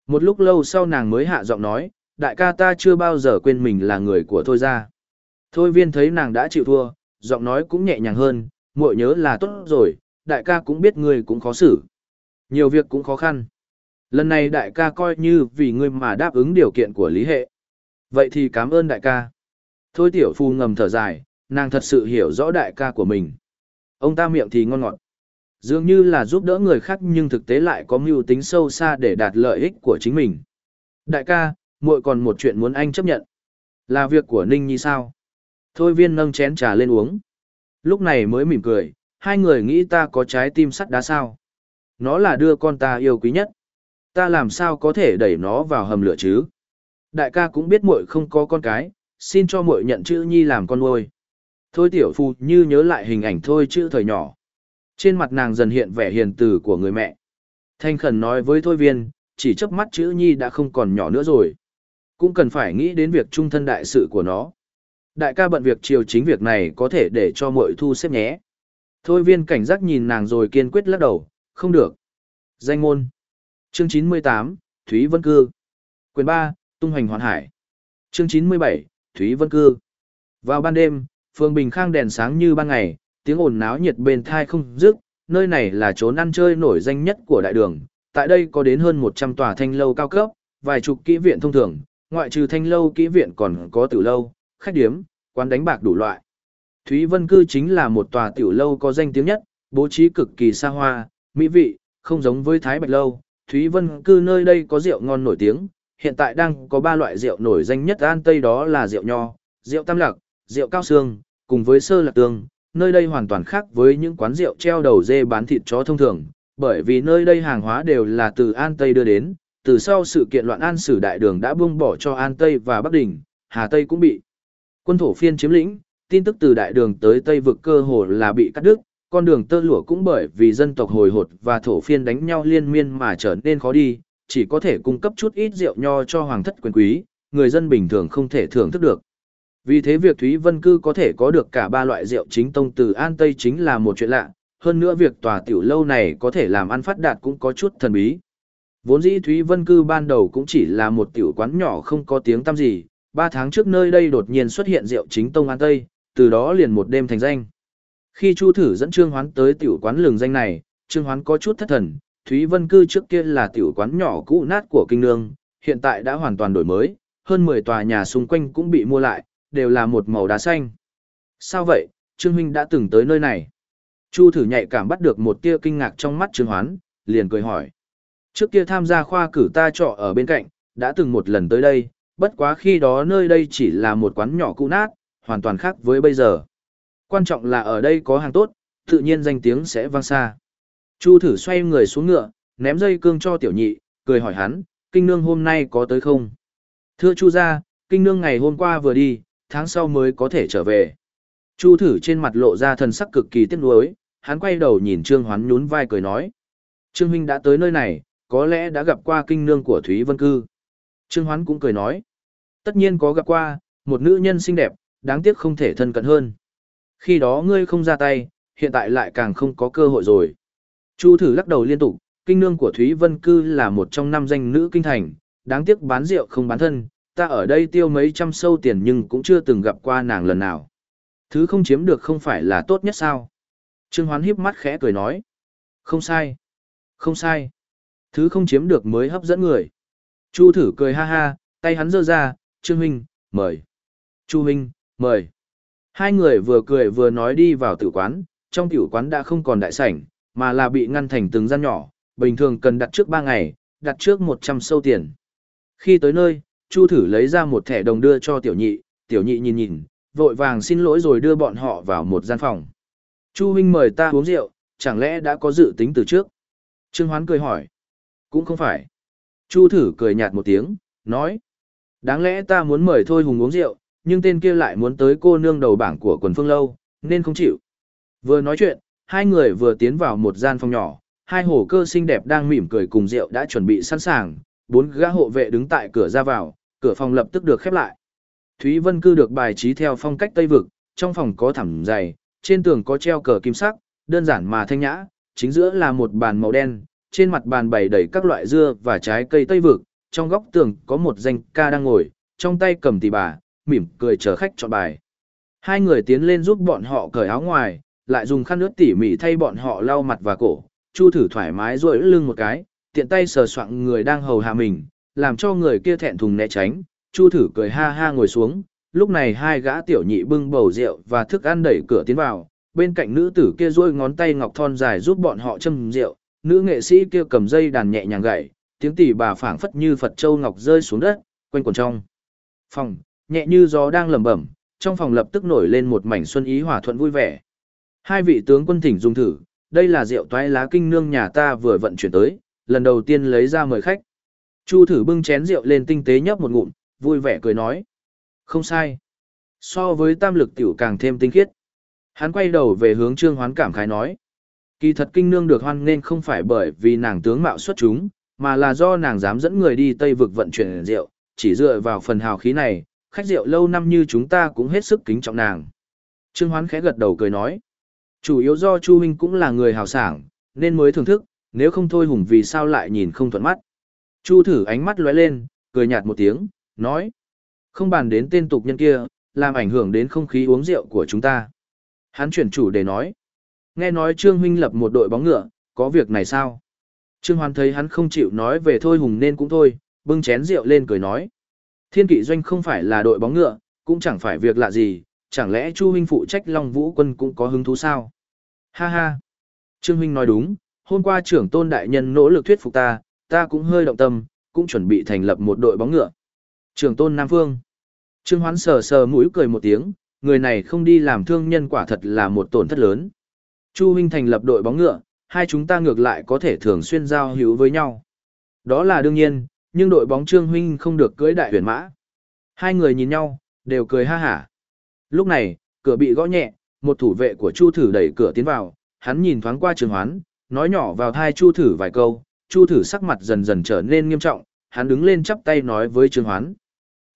Một lúc lâu sau nàng mới hạ giọng nói, đại ca ta chưa bao giờ quên mình là người của thôi ra. Thôi viên thấy nàng đã chịu thua, giọng nói cũng nhẹ nhàng hơn, muội nhớ là tốt rồi, đại ca cũng biết ngươi cũng khó xử. Nhiều việc cũng khó khăn. Lần này đại ca coi như vì ngươi mà đáp ứng điều kiện của lý hệ. Vậy thì cảm ơn đại ca. Thôi tiểu phu ngầm thở dài, nàng thật sự hiểu rõ đại ca của mình. Ông ta miệng thì ngon ngọt. Dường như là giúp đỡ người khác nhưng thực tế lại có mưu tính sâu xa để đạt lợi ích của chính mình. Đại ca, muội còn một chuyện muốn anh chấp nhận. Là việc của Ninh Nhi sao? Thôi viên nâng chén trà lên uống. Lúc này mới mỉm cười, hai người nghĩ ta có trái tim sắt đá sao. Nó là đưa con ta yêu quý nhất. Ta làm sao có thể đẩy nó vào hầm lửa chứ? Đại ca cũng biết muội không có con cái, xin cho muội nhận chữ nhi làm con nuôi. Thôi tiểu phu như nhớ lại hình ảnh thôi chữ thời nhỏ. Trên mặt nàng dần hiện vẻ hiền từ của người mẹ. Thanh khẩn nói với thôi viên, chỉ chớp mắt chữ nhi đã không còn nhỏ nữa rồi. Cũng cần phải nghĩ đến việc trung thân đại sự của nó. Đại ca bận việc chiều chính việc này có thể để cho muội thu xếp nhé. Thôi viên cảnh giác nhìn nàng rồi kiên quyết lắc đầu, không được. Danh môn. Chương 98, Thúy Vân Cư. Quyền 3, Tung Hoành Hoàn Hải. Chương 97, Thúy Vân Cư. Vào ban đêm, phường Bình Khang đèn sáng như ban ngày, tiếng ồn náo nhiệt bên thai không dứt, nơi này là chốn ăn chơi nổi danh nhất của đại đường. Tại đây có đến hơn 100 tòa thanh lâu cao cấp, vài chục kỹ viện thông thường, ngoại trừ thanh lâu kỹ viện còn có tử lâu, khách điếm, quán đánh bạc đủ loại. Thúy Vân Cư chính là một tòa tiểu lâu có danh tiếng nhất, bố trí cực kỳ xa hoa, mỹ vị, không giống với Thái Bạch Lâu. Thúy Vân Cư nơi đây có rượu ngon nổi tiếng, hiện tại đang có ba loại rượu nổi danh nhất An Tây đó là rượu nho, rượu tam lạc, rượu cao xương, cùng với sơ lạc tương. Nơi đây hoàn toàn khác với những quán rượu treo đầu dê bán thịt chó thông thường, bởi vì nơi đây hàng hóa đều là từ An Tây đưa đến, từ sau sự kiện loạn An Sử Đại Đường đã buông bỏ cho An Tây và Bắc Đình, Hà Tây cũng bị quân thổ phiên chiếm lĩnh, tin tức từ Đại Đường tới Tây vực cơ hồ là bị cắt đứt, con đường tơ lụa cũng bởi vì dân tộc hồi hột và thổ phiên đánh nhau liên miên mà trở nên khó đi, chỉ có thể cung cấp chút ít rượu nho cho hoàng thất quyền quý, người dân bình thường không thể thưởng thức được. Vì thế việc Thúy Vân Cư có thể có được cả ba loại rượu chính tông từ An Tây chính là một chuyện lạ, hơn nữa việc tòa tiểu lâu này có thể làm ăn phát đạt cũng có chút thần bí. Vốn dĩ Thúy Vân Cư ban đầu cũng chỉ là một tiểu quán nhỏ không có tiếng tăm gì, ba tháng trước nơi đây đột nhiên xuất hiện rượu chính tông An Tây, từ đó liền một đêm thành danh. Khi Chu Thử dẫn Trương Hoán tới tiểu quán lường danh này, Trương Hoán có chút thất thần, Thúy Vân Cư trước kia là tiểu quán nhỏ cũ nát của kinh nương, hiện tại đã hoàn toàn đổi mới, hơn 10 tòa nhà xung quanh cũng bị mua lại, đều là một màu đá xanh. Sao vậy, Trương Huynh đã từng tới nơi này? Chu Thử nhạy cảm bắt được một tia kinh ngạc trong mắt Trương Hoán, liền cười hỏi. Trước kia tham gia khoa cử ta trọ ở bên cạnh, đã từng một lần tới đây, bất quá khi đó nơi đây chỉ là một quán nhỏ cũ nát, hoàn toàn khác với bây giờ. Quan trọng là ở đây có hàng tốt, tự nhiên danh tiếng sẽ vang xa. Chu thử xoay người xuống ngựa, ném dây cương cho tiểu nhị, cười hỏi hắn, kinh nương hôm nay có tới không? Thưa chu gia, kinh nương ngày hôm qua vừa đi, tháng sau mới có thể trở về. Chu thử trên mặt lộ ra thần sắc cực kỳ tiếc nuối, hắn quay đầu nhìn Trương Hoán nhún vai cười nói. Trương huynh đã tới nơi này, có lẽ đã gặp qua kinh nương của Thúy Vân Cư. Trương Hoán cũng cười nói. Tất nhiên có gặp qua, một nữ nhân xinh đẹp, đáng tiếc không thể thân cận hơn. Khi đó ngươi không ra tay, hiện tại lại càng không có cơ hội rồi. Chu thử lắc đầu liên tục, kinh nương của Thúy Vân Cư là một trong năm danh nữ kinh thành, đáng tiếc bán rượu không bán thân, ta ở đây tiêu mấy trăm sâu tiền nhưng cũng chưa từng gặp qua nàng lần nào. Thứ không chiếm được không phải là tốt nhất sao? Trương Hoán híp mắt khẽ cười nói. Không sai. Không sai. Thứ không chiếm được mới hấp dẫn người. Chu thử cười ha ha, tay hắn giơ ra, Trương Huynh, mời. Chu Huynh, mời. Hai người vừa cười vừa nói đi vào tử quán, trong tiểu quán đã không còn đại sảnh, mà là bị ngăn thành từng gian nhỏ, bình thường cần đặt trước 3 ngày, đặt trước 100 sâu tiền. Khi tới nơi, Chu thử lấy ra một thẻ đồng đưa cho tiểu nhị, tiểu nhị nhìn nhìn, vội vàng xin lỗi rồi đưa bọn họ vào một gian phòng. Chu huynh mời ta uống rượu, chẳng lẽ đã có dự tính từ trước? Trương Hoán cười hỏi. Cũng không phải. Chu thử cười nhạt một tiếng, nói. Đáng lẽ ta muốn mời Thôi Hùng uống rượu, nhưng tên kia lại muốn tới cô nương đầu bảng của quần phương lâu, nên không chịu. Vừa nói chuyện, hai người vừa tiến vào một gian phòng nhỏ, hai hồ cơ xinh đẹp đang mỉm cười cùng rượu đã chuẩn bị sẵn sàng, bốn gã hộ vệ đứng tại cửa ra vào, cửa phòng lập tức được khép lại. Thúy Vân cư được bài trí theo phong cách Tây Vực, trong phòng có thảm dày, trên tường có treo cờ kim sắc, đơn giản mà thanh nhã, chính giữa là một bàn màu đen, trên mặt bàn bày đầy các loại dưa và trái cây Tây Vực, trong góc tường có một danh ca đang ngồi, trong tay cầm tỷ bà, mỉm cười chờ khách chọn bài. Hai người tiến lên giúp bọn họ cởi áo ngoài, lại dùng khăn ướt tỉ mỉ thay bọn họ lau mặt và cổ, Chu thử thoải mái duỗi lưng một cái, tiện tay sờ soạng người đang hầu hạ mình, làm cho người kia thẹn thùng né tránh, Chu thử cười ha ha ngồi xuống, lúc này hai gã tiểu nhị bưng bầu rượu và thức ăn đẩy cửa tiến vào, bên cạnh nữ tử kia duỗi ngón tay ngọc thon dài giúp bọn họ châm rượu, nữ nghệ sĩ kia cầm dây đàn nhẹ nhàng gảy, tiếng tỉ bà phảng phất như Phật châu ngọc rơi xuống đất, quanh quần trong. Phòng, nhẹ như gió đang lẩm bẩm, trong phòng lập tức nổi lên một mảnh xuân ý hòa thuận vui vẻ. Hai vị tướng quân thỉnh dùng thử, đây là rượu toái lá kinh nương nhà ta vừa vận chuyển tới, lần đầu tiên lấy ra mời khách. Chu thử bưng chén rượu lên tinh tế nhấp một ngụm, vui vẻ cười nói. Không sai. So với tam lực tiểu càng thêm tinh khiết. Hắn quay đầu về hướng trương hoán cảm khái nói. Kỳ thật kinh nương được hoan nên không phải bởi vì nàng tướng mạo xuất chúng, mà là do nàng dám dẫn người đi Tây vực vận chuyển rượu, chỉ dựa vào phần hào khí này, khách rượu lâu năm như chúng ta cũng hết sức kính trọng nàng. Trương Hoán khẽ gật đầu cười nói. Chủ yếu do Chu Huynh cũng là người hào sảng, nên mới thưởng thức, nếu không thôi hùng vì sao lại nhìn không thuận mắt. Chu thử ánh mắt lóe lên, cười nhạt một tiếng, nói. Không bàn đến tên tục nhân kia, làm ảnh hưởng đến không khí uống rượu của chúng ta. Hắn chuyển chủ để nói. Nghe nói Trương Huynh lập một đội bóng ngựa, có việc này sao? Trương Hoan thấy hắn không chịu nói về thôi hùng nên cũng thôi, bưng chén rượu lên cười nói. Thiên kỵ doanh không phải là đội bóng ngựa, cũng chẳng phải việc lạ gì, chẳng lẽ Chu huynh phụ trách Long Vũ quân cũng có hứng thú sao? Ha ha. Trương huynh nói đúng, hôm qua trưởng tôn đại nhân nỗ lực thuyết phục ta, ta cũng hơi động tâm, cũng chuẩn bị thành lập một đội bóng ngựa. Trưởng tôn Nam Phương. Trương Hoán sờ sờ mũi cười một tiếng, người này không đi làm thương nhân quả thật là một tổn thất lớn. Chu huynh thành lập đội bóng ngựa, hai chúng ta ngược lại có thể thường xuyên giao hữu với nhau. Đó là đương nhiên, nhưng đội bóng Trương huynh không được cưới đại huyền mã. Hai người nhìn nhau, đều cười ha hả. Lúc này, cửa bị gõ nhẹ, một thủ vệ của Chu Thử đẩy cửa tiến vào, hắn nhìn thoáng qua Trường Hoán, nói nhỏ vào thai Chu Thử vài câu, Chu Thử sắc mặt dần dần trở nên nghiêm trọng, hắn đứng lên chắp tay nói với Trương Hoán.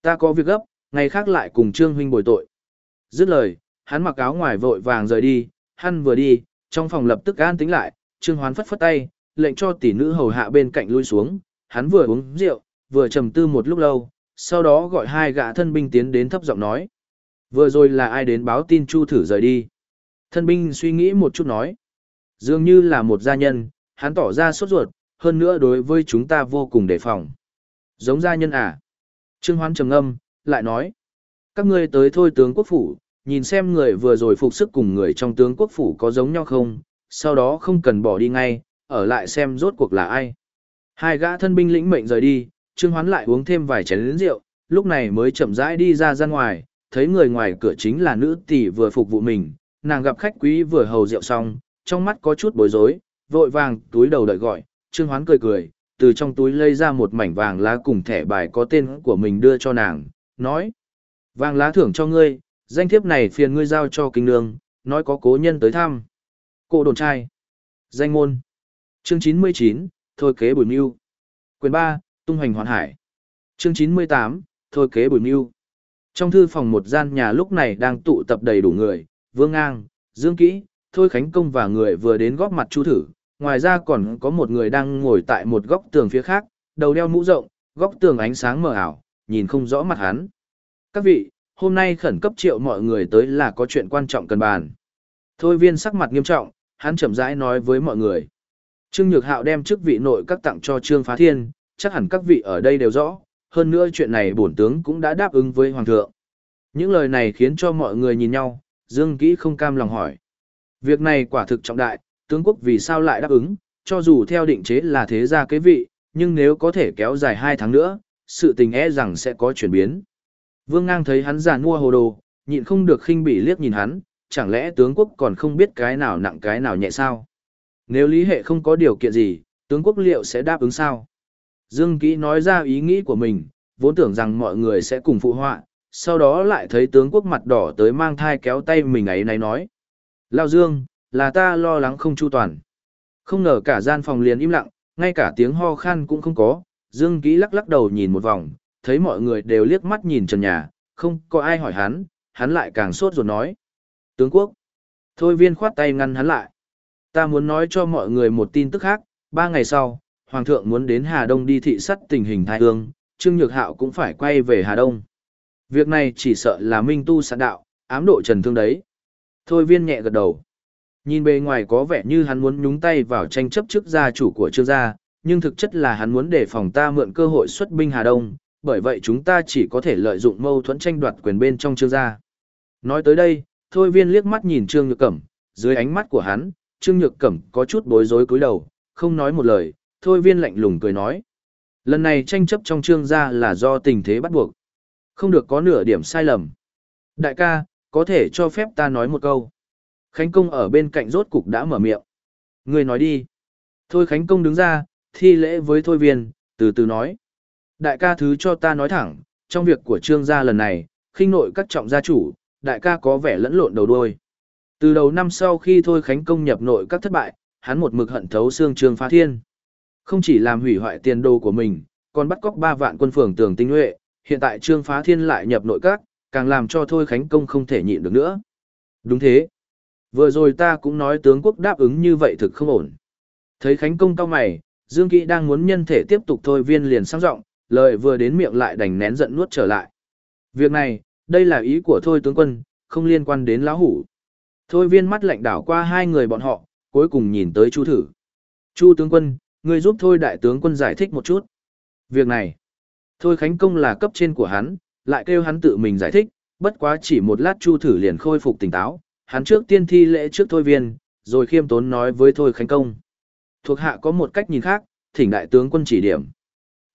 Ta có việc gấp, ngày khác lại cùng Trương huynh bồi tội. Dứt lời, hắn mặc áo ngoài vội vàng rời đi, hắn vừa đi, trong phòng lập tức an tính lại, Trương Hoán phất phất tay, lệnh cho tỷ nữ hầu hạ bên cạnh lui xuống, hắn vừa uống rượu, vừa trầm tư một lúc lâu, sau đó gọi hai gã thân binh tiến đến thấp giọng nói. Vừa rồi là ai đến báo tin Chu thử rời đi. Thân binh suy nghĩ một chút nói. Dường như là một gia nhân, hắn tỏ ra sốt ruột, hơn nữa đối với chúng ta vô cùng đề phòng. Giống gia nhân à? Trương Hoán trầm ngâm, lại nói. Các ngươi tới thôi tướng quốc phủ, nhìn xem người vừa rồi phục sức cùng người trong tướng quốc phủ có giống nhau không, sau đó không cần bỏ đi ngay, ở lại xem rốt cuộc là ai. Hai gã thân binh lĩnh mệnh rời đi, Trương Hoán lại uống thêm vài chén rượu, lúc này mới chậm rãi đi ra ra ngoài, thấy người ngoài cửa chính là nữ tỷ vừa phục vụ mình, nàng gặp khách quý vừa hầu rượu xong, trong mắt có chút bối rối, vội vàng túi đầu đợi gọi, Trương Hoán cười cười, từ trong túi lấy ra một mảnh vàng lá cùng thẻ bài có tên của mình đưa cho nàng, nói: "Vàng lá thưởng cho ngươi, danh thiếp này phiền ngươi giao cho kinh nương, nói có cố nhân tới thăm." Cô đồn trai. Danh môn. Chương 99, thôi kế bùi mưu. Quyền 3, tung hoành hoàn hải. Chương 98, thôi kế bùi mưu. Trong thư phòng một gian nhà lúc này đang tụ tập đầy đủ người, Vương Ngang, Dương Kỹ, Thôi Khánh Công và người vừa đến góp mặt chu thử, ngoài ra còn có một người đang ngồi tại một góc tường phía khác, đầu đeo mũ rộng, góc tường ánh sáng mờ ảo, nhìn không rõ mặt hắn. Các vị, hôm nay khẩn cấp triệu mọi người tới là có chuyện quan trọng cần bàn. Thôi viên sắc mặt nghiêm trọng, hắn chậm rãi nói với mọi người. Trương Nhược Hạo đem chức vị nội các tặng cho Trương Phá Thiên, chắc hẳn các vị ở đây đều rõ, hơn nữa chuyện này bổn tướng cũng đã đáp ứng với Hoàng thượng. Những lời này khiến cho mọi người nhìn nhau, Dương Kỹ không cam lòng hỏi. Việc này quả thực trọng đại, tướng quốc vì sao lại đáp ứng, cho dù theo định chế là thế gia kế vị, nhưng nếu có thể kéo dài hai tháng nữa, sự tình e rằng sẽ có chuyển biến. Vương Ngang thấy hắn giàn mua hồ đồ, nhịn không được khinh bỉ liếc nhìn hắn, chẳng lẽ tướng quốc còn không biết cái nào nặng cái nào nhẹ sao? Nếu lý hệ không có điều kiện gì, tướng quốc liệu sẽ đáp ứng sao? Dương Kỹ nói ra ý nghĩ của mình, vốn tưởng rằng mọi người sẽ cùng phụ họa, sau đó lại thấy tướng quốc mặt đỏ tới mang thai kéo tay mình ấy này nói. Lao Dương, là ta lo lắng không chu toàn. Không ngờ cả gian phòng liền im lặng, ngay cả tiếng ho khan cũng không có, Dương Kỹ lắc lắc đầu nhìn một vòng, thấy mọi người đều liếc mắt nhìn trần nhà, không có ai hỏi hắn, hắn lại càng sốt ruột nói. Tướng quốc. Thôi viên khoát tay ngăn hắn lại. Ta muốn nói cho mọi người một tin tức khác, ba ngày sau, Hoàng thượng muốn đến Hà Đông đi thị sắt tình hình thai hương, Trương Nhược Hạo cũng phải quay về Hà Đông. Việc này chỉ sợ là minh tu sẵn đạo, ám độ trần thương đấy. Thôi viên nhẹ gật đầu. Nhìn bề ngoài có vẻ như hắn muốn nhúng tay vào tranh chấp trước gia chủ của trương gia, nhưng thực chất là hắn muốn để phòng ta mượn cơ hội xuất binh Hà Đông, bởi vậy chúng ta chỉ có thể lợi dụng mâu thuẫn tranh đoạt quyền bên trong trương gia. Nói tới đây, Thôi viên liếc mắt nhìn Trương Nhược Cẩm, dưới ánh mắt của hắn, Trương Nhược Cẩm có chút bối rối cúi đầu, không nói một lời, Thôi viên lạnh lùng cười nói. Lần này tranh chấp trong trương gia là do tình thế bắt buộc. Không được có nửa điểm sai lầm. Đại ca, có thể cho phép ta nói một câu. Khánh Công ở bên cạnh rốt cục đã mở miệng. Người nói đi. Thôi Khánh Công đứng ra, thi lễ với Thôi Viên, từ từ nói. Đại ca thứ cho ta nói thẳng, trong việc của trương gia lần này, khinh nội các trọng gia chủ, đại ca có vẻ lẫn lộn đầu đuôi. Từ đầu năm sau khi Thôi Khánh Công nhập nội các thất bại, hắn một mực hận thấu xương trương phá thiên. Không chỉ làm hủy hoại tiền đồ của mình, còn bắt cóc 3 vạn quân phường tường tinh nhuệ, hiện tại trương phá thiên lại nhập nội các, càng làm cho Thôi Khánh Công không thể nhịn được nữa. Đúng thế. Vừa rồi ta cũng nói tướng quốc đáp ứng như vậy thực không ổn. Thấy Khánh Công cao mày, Dương Kỵ đang muốn nhân thể tiếp tục thôi viên liền sang rộng lời vừa đến miệng lại đành nén giận nuốt trở lại. Việc này, đây là ý của Thôi tướng quân, không liên quan đến lão hủ. Thôi viên mắt lạnh đảo qua hai người bọn họ, cuối cùng nhìn tới Chu thử. Chu tướng quân, người giúp Thôi đại tướng quân giải thích một chút. Việc này, Thôi Khánh Công là cấp trên của hắn, lại kêu hắn tự mình giải thích, bất quá chỉ một lát Chu thử liền khôi phục tỉnh táo, hắn trước tiên thi lễ trước Thôi viên, rồi khiêm tốn nói với Thôi Khánh Công. Thuộc hạ có một cách nhìn khác, thỉnh đại tướng quân chỉ điểm.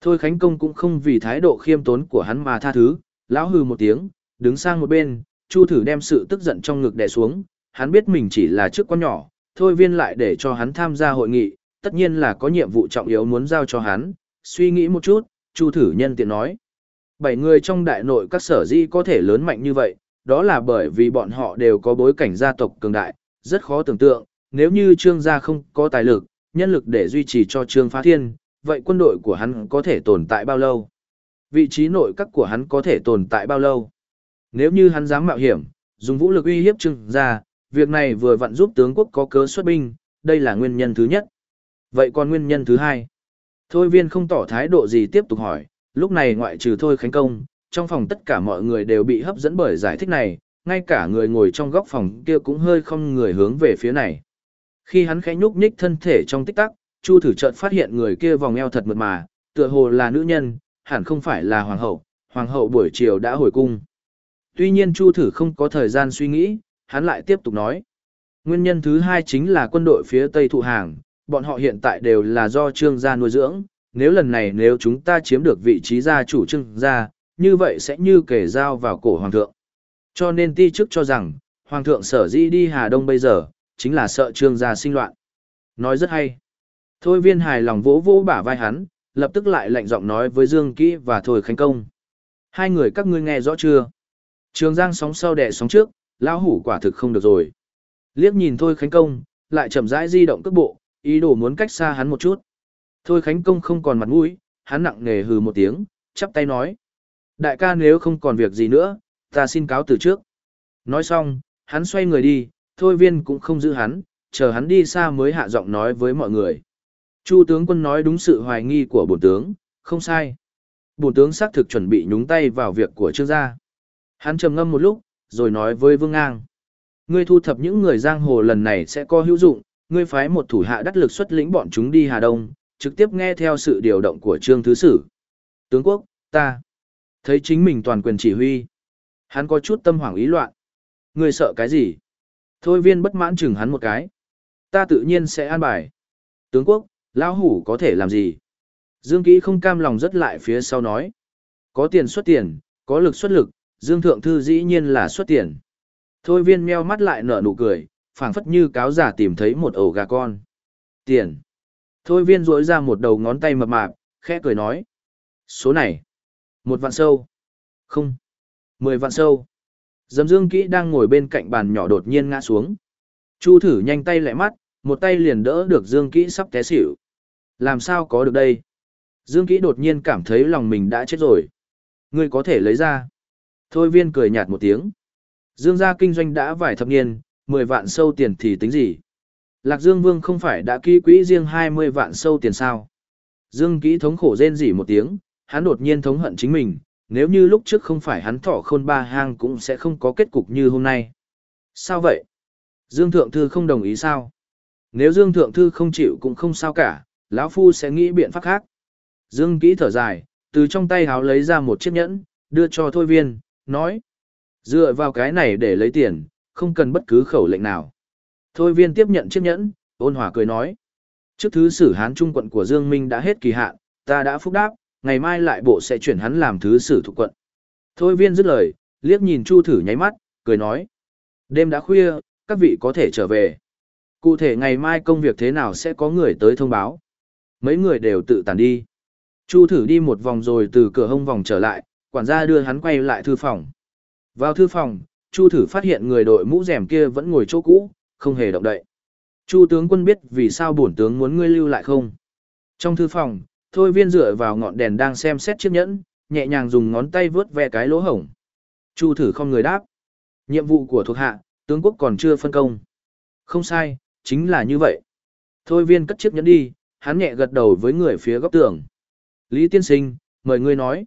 Thôi Khánh Công cũng không vì thái độ khiêm tốn của hắn mà tha thứ, lão hừ một tiếng, đứng sang một bên, Chu thử đem sự tức giận trong ngực đè xuống, hắn biết mình chỉ là chức quan nhỏ, thôi viên lại để cho hắn tham gia hội nghị, tất nhiên là có nhiệm vụ trọng yếu muốn giao cho hắn, suy nghĩ một chút, Chu thử nhân tiện nói. Bảy người trong đại nội các sở di có thể lớn mạnh như vậy, đó là bởi vì bọn họ đều có bối cảnh gia tộc cường đại, rất khó tưởng tượng, nếu như trương gia không có tài lực, nhân lực để duy trì cho trương phá thiên, vậy quân đội của hắn có thể tồn tại bao lâu? Vị trí nội các của hắn có thể tồn tại bao lâu? Nếu như hắn dám mạo hiểm, dùng vũ lực uy hiếp trương gia, việc này vừa vặn giúp tướng quốc có cớ xuất binh, đây là nguyên nhân thứ nhất. Vậy còn nguyên nhân thứ hai? Thôi viên không tỏ thái độ gì tiếp tục hỏi, lúc này ngoại trừ thôi khánh công, trong phòng tất cả mọi người đều bị hấp dẫn bởi giải thích này, ngay cả người ngồi trong góc phòng kia cũng hơi không người hướng về phía này. Khi hắn khẽ nhúc nhích thân thể trong tích tắc, Chu thử chợt phát hiện người kia vòng eo thật mượt mà, tựa hồ là nữ nhân, hẳn không phải là hoàng hậu, hoàng hậu buổi chiều đã hồi cung. Tuy nhiên Chu thử không có thời gian suy nghĩ, hắn lại tiếp tục nói. Nguyên nhân thứ hai chính là quân đội phía Tây thụ hàng, bọn họ hiện tại đều là do trương gia nuôi dưỡng, nếu lần này nếu chúng ta chiếm được vị trí gia chủ trương gia, như vậy sẽ như kể dao vào cổ hoàng thượng. Cho nên ti chức cho rằng, hoàng thượng sở dĩ đi Hà Đông bây giờ, chính là sợ trương gia sinh loạn. Nói rất hay. Thôi viên hài lòng vỗ vỗ bả vai hắn, lập tức lại lạnh giọng nói với Dương Kỹ và Thôi Khánh Công. Hai người các ngươi nghe rõ chưa? Trường Giang sóng sau đẻ sóng trước, lão hủ quả thực không được rồi. Liếc nhìn Thôi Khánh Công, lại chậm rãi di động cước bộ, ý đồ muốn cách xa hắn một chút. Thôi Khánh Công không còn mặt mũi, hắn nặng nề hừ một tiếng, chắp tay nói. Đại ca nếu không còn việc gì nữa, ta xin cáo từ trước. Nói xong, hắn xoay người đi, Thôi viên cũng không giữ hắn, chờ hắn đi xa mới hạ giọng nói với mọi người. Chu tướng quân nói đúng sự hoài nghi của bổn tướng, không sai. Bổn tướng xác thực chuẩn bị nhúng tay vào việc của trương gia. Hắn trầm ngâm một lúc, rồi nói với Vương Ngang. Ngươi thu thập những người giang hồ lần này sẽ có hữu dụng, ngươi phái một thủ hạ đắc lực xuất lĩnh bọn chúng đi Hà Đông, trực tiếp nghe theo sự điều động của Trương Thứ Sử. Tướng quốc, ta thấy chính mình toàn quyền chỉ huy. Hắn có chút tâm hoảng ý loạn. Ngươi sợ cái gì? Thôi viên bất mãn chừng hắn một cái. Ta tự nhiên sẽ an bài. Tướng quốc, lão hủ có thể làm gì? Dương Kỹ không cam lòng rất lại phía sau nói. Có tiền xuất tiền, có lực xuất lực, Dương Thượng Thư dĩ nhiên là xuất tiền. Thôi viên meo mắt lại nở nụ cười, phảng phất như cáo giả tìm thấy một ổ gà con. Tiền. Thôi viên rỗi ra một đầu ngón tay mập mạp, khẽ cười nói. Số này. Một vạn sâu. Không. Mười vạn sâu. Dầm dương kỹ đang ngồi bên cạnh bàn nhỏ đột nhiên ngã xuống. Chu thử nhanh tay lại mắt, một tay liền đỡ được dương kỹ sắp té xỉu. Làm sao có được đây? Dương kỹ đột nhiên cảm thấy lòng mình đã chết rồi. Ngươi có thể lấy ra. Thôi viên cười nhạt một tiếng. Dương gia kinh doanh đã vài thập niên, 10 vạn sâu tiền thì tính gì? Lạc Dương Vương không phải đã ký quỹ riêng 20 vạn sâu tiền sao? Dương kỹ thống khổ rên rỉ một tiếng, hắn đột nhiên thống hận chính mình, nếu như lúc trước không phải hắn thỏ khôn ba hang cũng sẽ không có kết cục như hôm nay. Sao vậy? Dương Thượng Thư không đồng ý sao? Nếu Dương Thượng Thư không chịu cũng không sao cả, lão Phu sẽ nghĩ biện pháp khác. Dương kỹ thở dài, từ trong tay háo lấy ra một chiếc nhẫn, đưa cho Thôi Viên, nói. Dựa vào cái này để lấy tiền, không cần bất cứ khẩu lệnh nào. Thôi Viên tiếp nhận chiếc nhẫn, ôn hòa cười nói. Trước thứ sử Hán Trung quận của Dương Minh đã hết kỳ hạn, ta đã phúc đáp, ngày mai lại bộ sẽ chuyển hắn làm thứ sử thuộc quận. Thôi Viên dứt lời, liếc nhìn Chu thử nháy mắt, cười nói. Đêm đã khuya, các vị có thể trở về. Cụ thể ngày mai công việc thế nào sẽ có người tới thông báo. Mấy người đều tự tàn đi. Chu thử đi một vòng rồi từ cửa hông vòng trở lại, quản gia đưa hắn quay lại thư phòng. Vào thư phòng, Chu thử phát hiện người đội mũ rèm kia vẫn ngồi chỗ cũ, không hề động đậy. Chu tướng quân biết vì sao bổn tướng muốn ngươi lưu lại không? Trong thư phòng, Thôi viên dựa vào ngọn đèn đang xem xét chiếc nhẫn, nhẹ nhàng dùng ngón tay vướt ve cái lỗ hổng. Chu thử không người đáp. Nhiệm vụ của thuộc hạ, tướng quốc còn chưa phân công. Không sai, chính là như vậy. Thôi viên cất chiếc nhẫn đi, hắn nhẹ gật đầu với người phía góc tường. Lý tiên sinh, mời ngươi nói.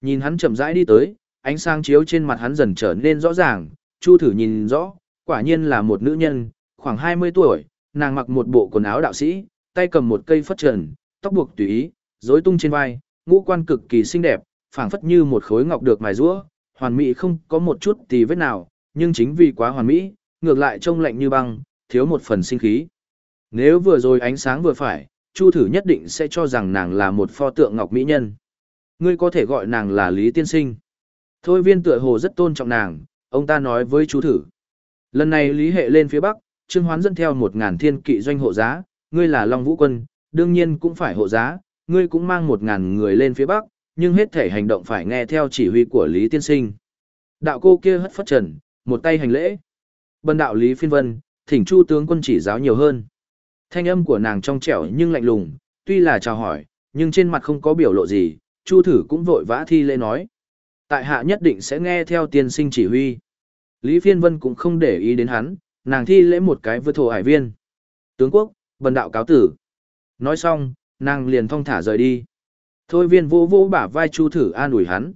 Nhìn hắn chậm rãi đi tới, ánh sáng chiếu trên mặt hắn dần trở nên rõ ràng, Chu thử nhìn rõ, quả nhiên là một nữ nhân, khoảng 20 tuổi, nàng mặc một bộ quần áo đạo sĩ, tay cầm một cây phất trần, tóc buộc tùy ý, rối tung trên vai, ngũ quan cực kỳ xinh đẹp, phảng phất như một khối ngọc được mài rũa, hoàn mỹ không có một chút tì vết nào, nhưng chính vì quá hoàn mỹ, ngược lại trông lạnh như băng, thiếu một phần sinh khí. Nếu vừa rồi ánh sáng vừa phải, Chu thử nhất định sẽ cho rằng nàng là một pho tượng ngọc mỹ nhân. Ngươi có thể gọi nàng là Lý Tiên Sinh. Thôi viên tựa hồ rất tôn trọng nàng, ông ta nói với Chu thử. Lần này Lý Hệ lên phía Bắc, Trương Hoán dẫn theo một ngàn thiên kỵ doanh hộ giá, ngươi là Long Vũ Quân, đương nhiên cũng phải hộ giá, ngươi cũng mang một ngàn người lên phía Bắc, nhưng hết thể hành động phải nghe theo chỉ huy của Lý Tiên Sinh. Đạo cô kia hất phất trần, một tay hành lễ. Bần đạo Lý Phiên Vân, thỉnh Chu tướng quân chỉ giáo nhiều hơn. Thanh âm của nàng trong trẻo nhưng lạnh lùng, tuy là chào hỏi, nhưng trên mặt không có biểu lộ gì, Chu thử cũng vội vã thi lễ nói. Tại hạ nhất định sẽ nghe theo tiên sinh chỉ huy. Lý Phiên Vân cũng không để ý đến hắn, nàng thi lễ một cái với thổ hải viên. Tướng quốc, bần đạo cáo tử. Nói xong, nàng liền thong thả rời đi. Thôi viên vô vô bả vai chu thử an ủi hắn.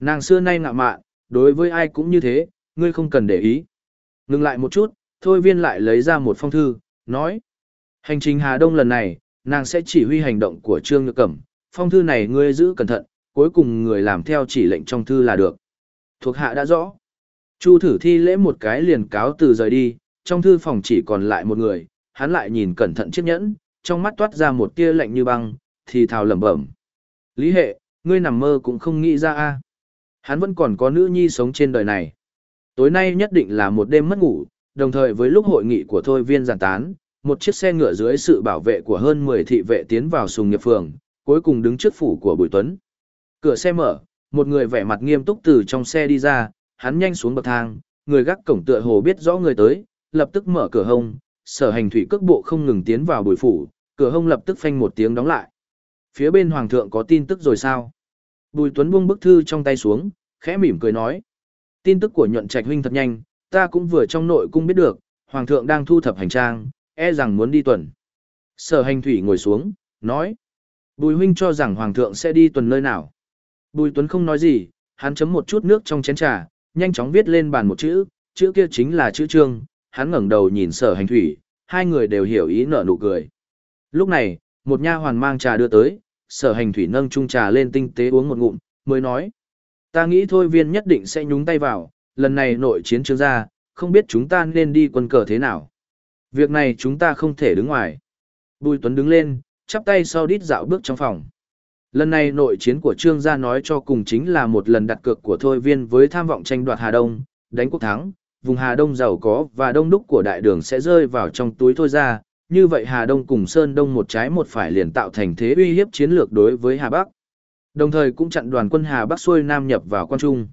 Nàng xưa nay ngạ mạn, đối với ai cũng như thế, ngươi không cần để ý. Ngừng lại một chút, thôi viên lại lấy ra một phong thư, nói. Hành trình Hà Đông lần này, nàng sẽ chỉ huy hành động của Trương Nhược Cẩm. Phong thư này ngươi giữ cẩn thận, cuối cùng người làm theo chỉ lệnh trong thư là được. Thuộc hạ đã rõ. Chu thử thi lễ một cái liền cáo từ rời đi, trong thư phòng chỉ còn lại một người, hắn lại nhìn cẩn thận chiếc nhẫn, trong mắt toát ra một tia lạnh như băng, thì thào lẩm bẩm. Lý hệ, ngươi nằm mơ cũng không nghĩ ra a. Hắn vẫn còn có nữ nhi sống trên đời này. Tối nay nhất định là một đêm mất ngủ, đồng thời với lúc hội nghị của thôi viên giản tán, một chiếc xe ngựa dưới sự bảo vệ của hơn 10 thị vệ tiến vào sùng nghiệp phường, cuối cùng đứng trước phủ của Bùi Tuấn. Cửa xe mở, một người vẻ mặt nghiêm túc từ trong xe đi ra, hắn nhanh xuống bậc thang, người gác cổng tựa hồ biết rõ người tới, lập tức mở cửa hông, sở hành thủy cước bộ không ngừng tiến vào bùi phủ, cửa hông lập tức phanh một tiếng đóng lại. Phía bên hoàng thượng có tin tức rồi sao? Bùi Tuấn buông bức thư trong tay xuống, khẽ mỉm cười nói. Tin tức của nhuận trạch huynh thật nhanh, ta cũng vừa trong nội cung biết được, hoàng thượng đang thu thập hành trang, e rằng muốn đi tuần. Sở hành thủy ngồi xuống, nói. Bùi huynh cho rằng hoàng thượng sẽ đi tuần nơi nào. Bùi Tuấn không nói gì, hắn chấm một chút nước trong chén trà, nhanh chóng viết lên bàn một chữ, chữ kia chính là chữ trương, hắn ngẩng đầu nhìn sở hành thủy, hai người đều hiểu ý nở nụ cười. Lúc này, một nha hoàn mang trà đưa tới, sở hành thủy nâng chung trà lên tinh tế uống một ngụm, mới nói. Ta nghĩ thôi viên nhất định sẽ nhúng tay vào, lần này nội chiến trương gia, không biết chúng ta nên đi quân cờ thế nào. Việc này chúng ta không thể đứng ngoài. Bùi Tuấn đứng lên, chắp tay sau đít dạo bước trong phòng. Lần này nội chiến của Trương gia nói cho cùng chính là một lần đặt cược của Thôi Viên với tham vọng tranh đoạt Hà Đông, đánh quốc thắng, vùng Hà Đông giàu có và đông đúc của đại đường sẽ rơi vào trong túi Thôi gia, như vậy Hà Đông cùng Sơn Đông một trái một phải liền tạo thành thế uy hiếp chiến lược đối với Hà Bắc. Đồng thời cũng chặn đoàn quân Hà Bắc xuôi Nam nhập vào quan trung.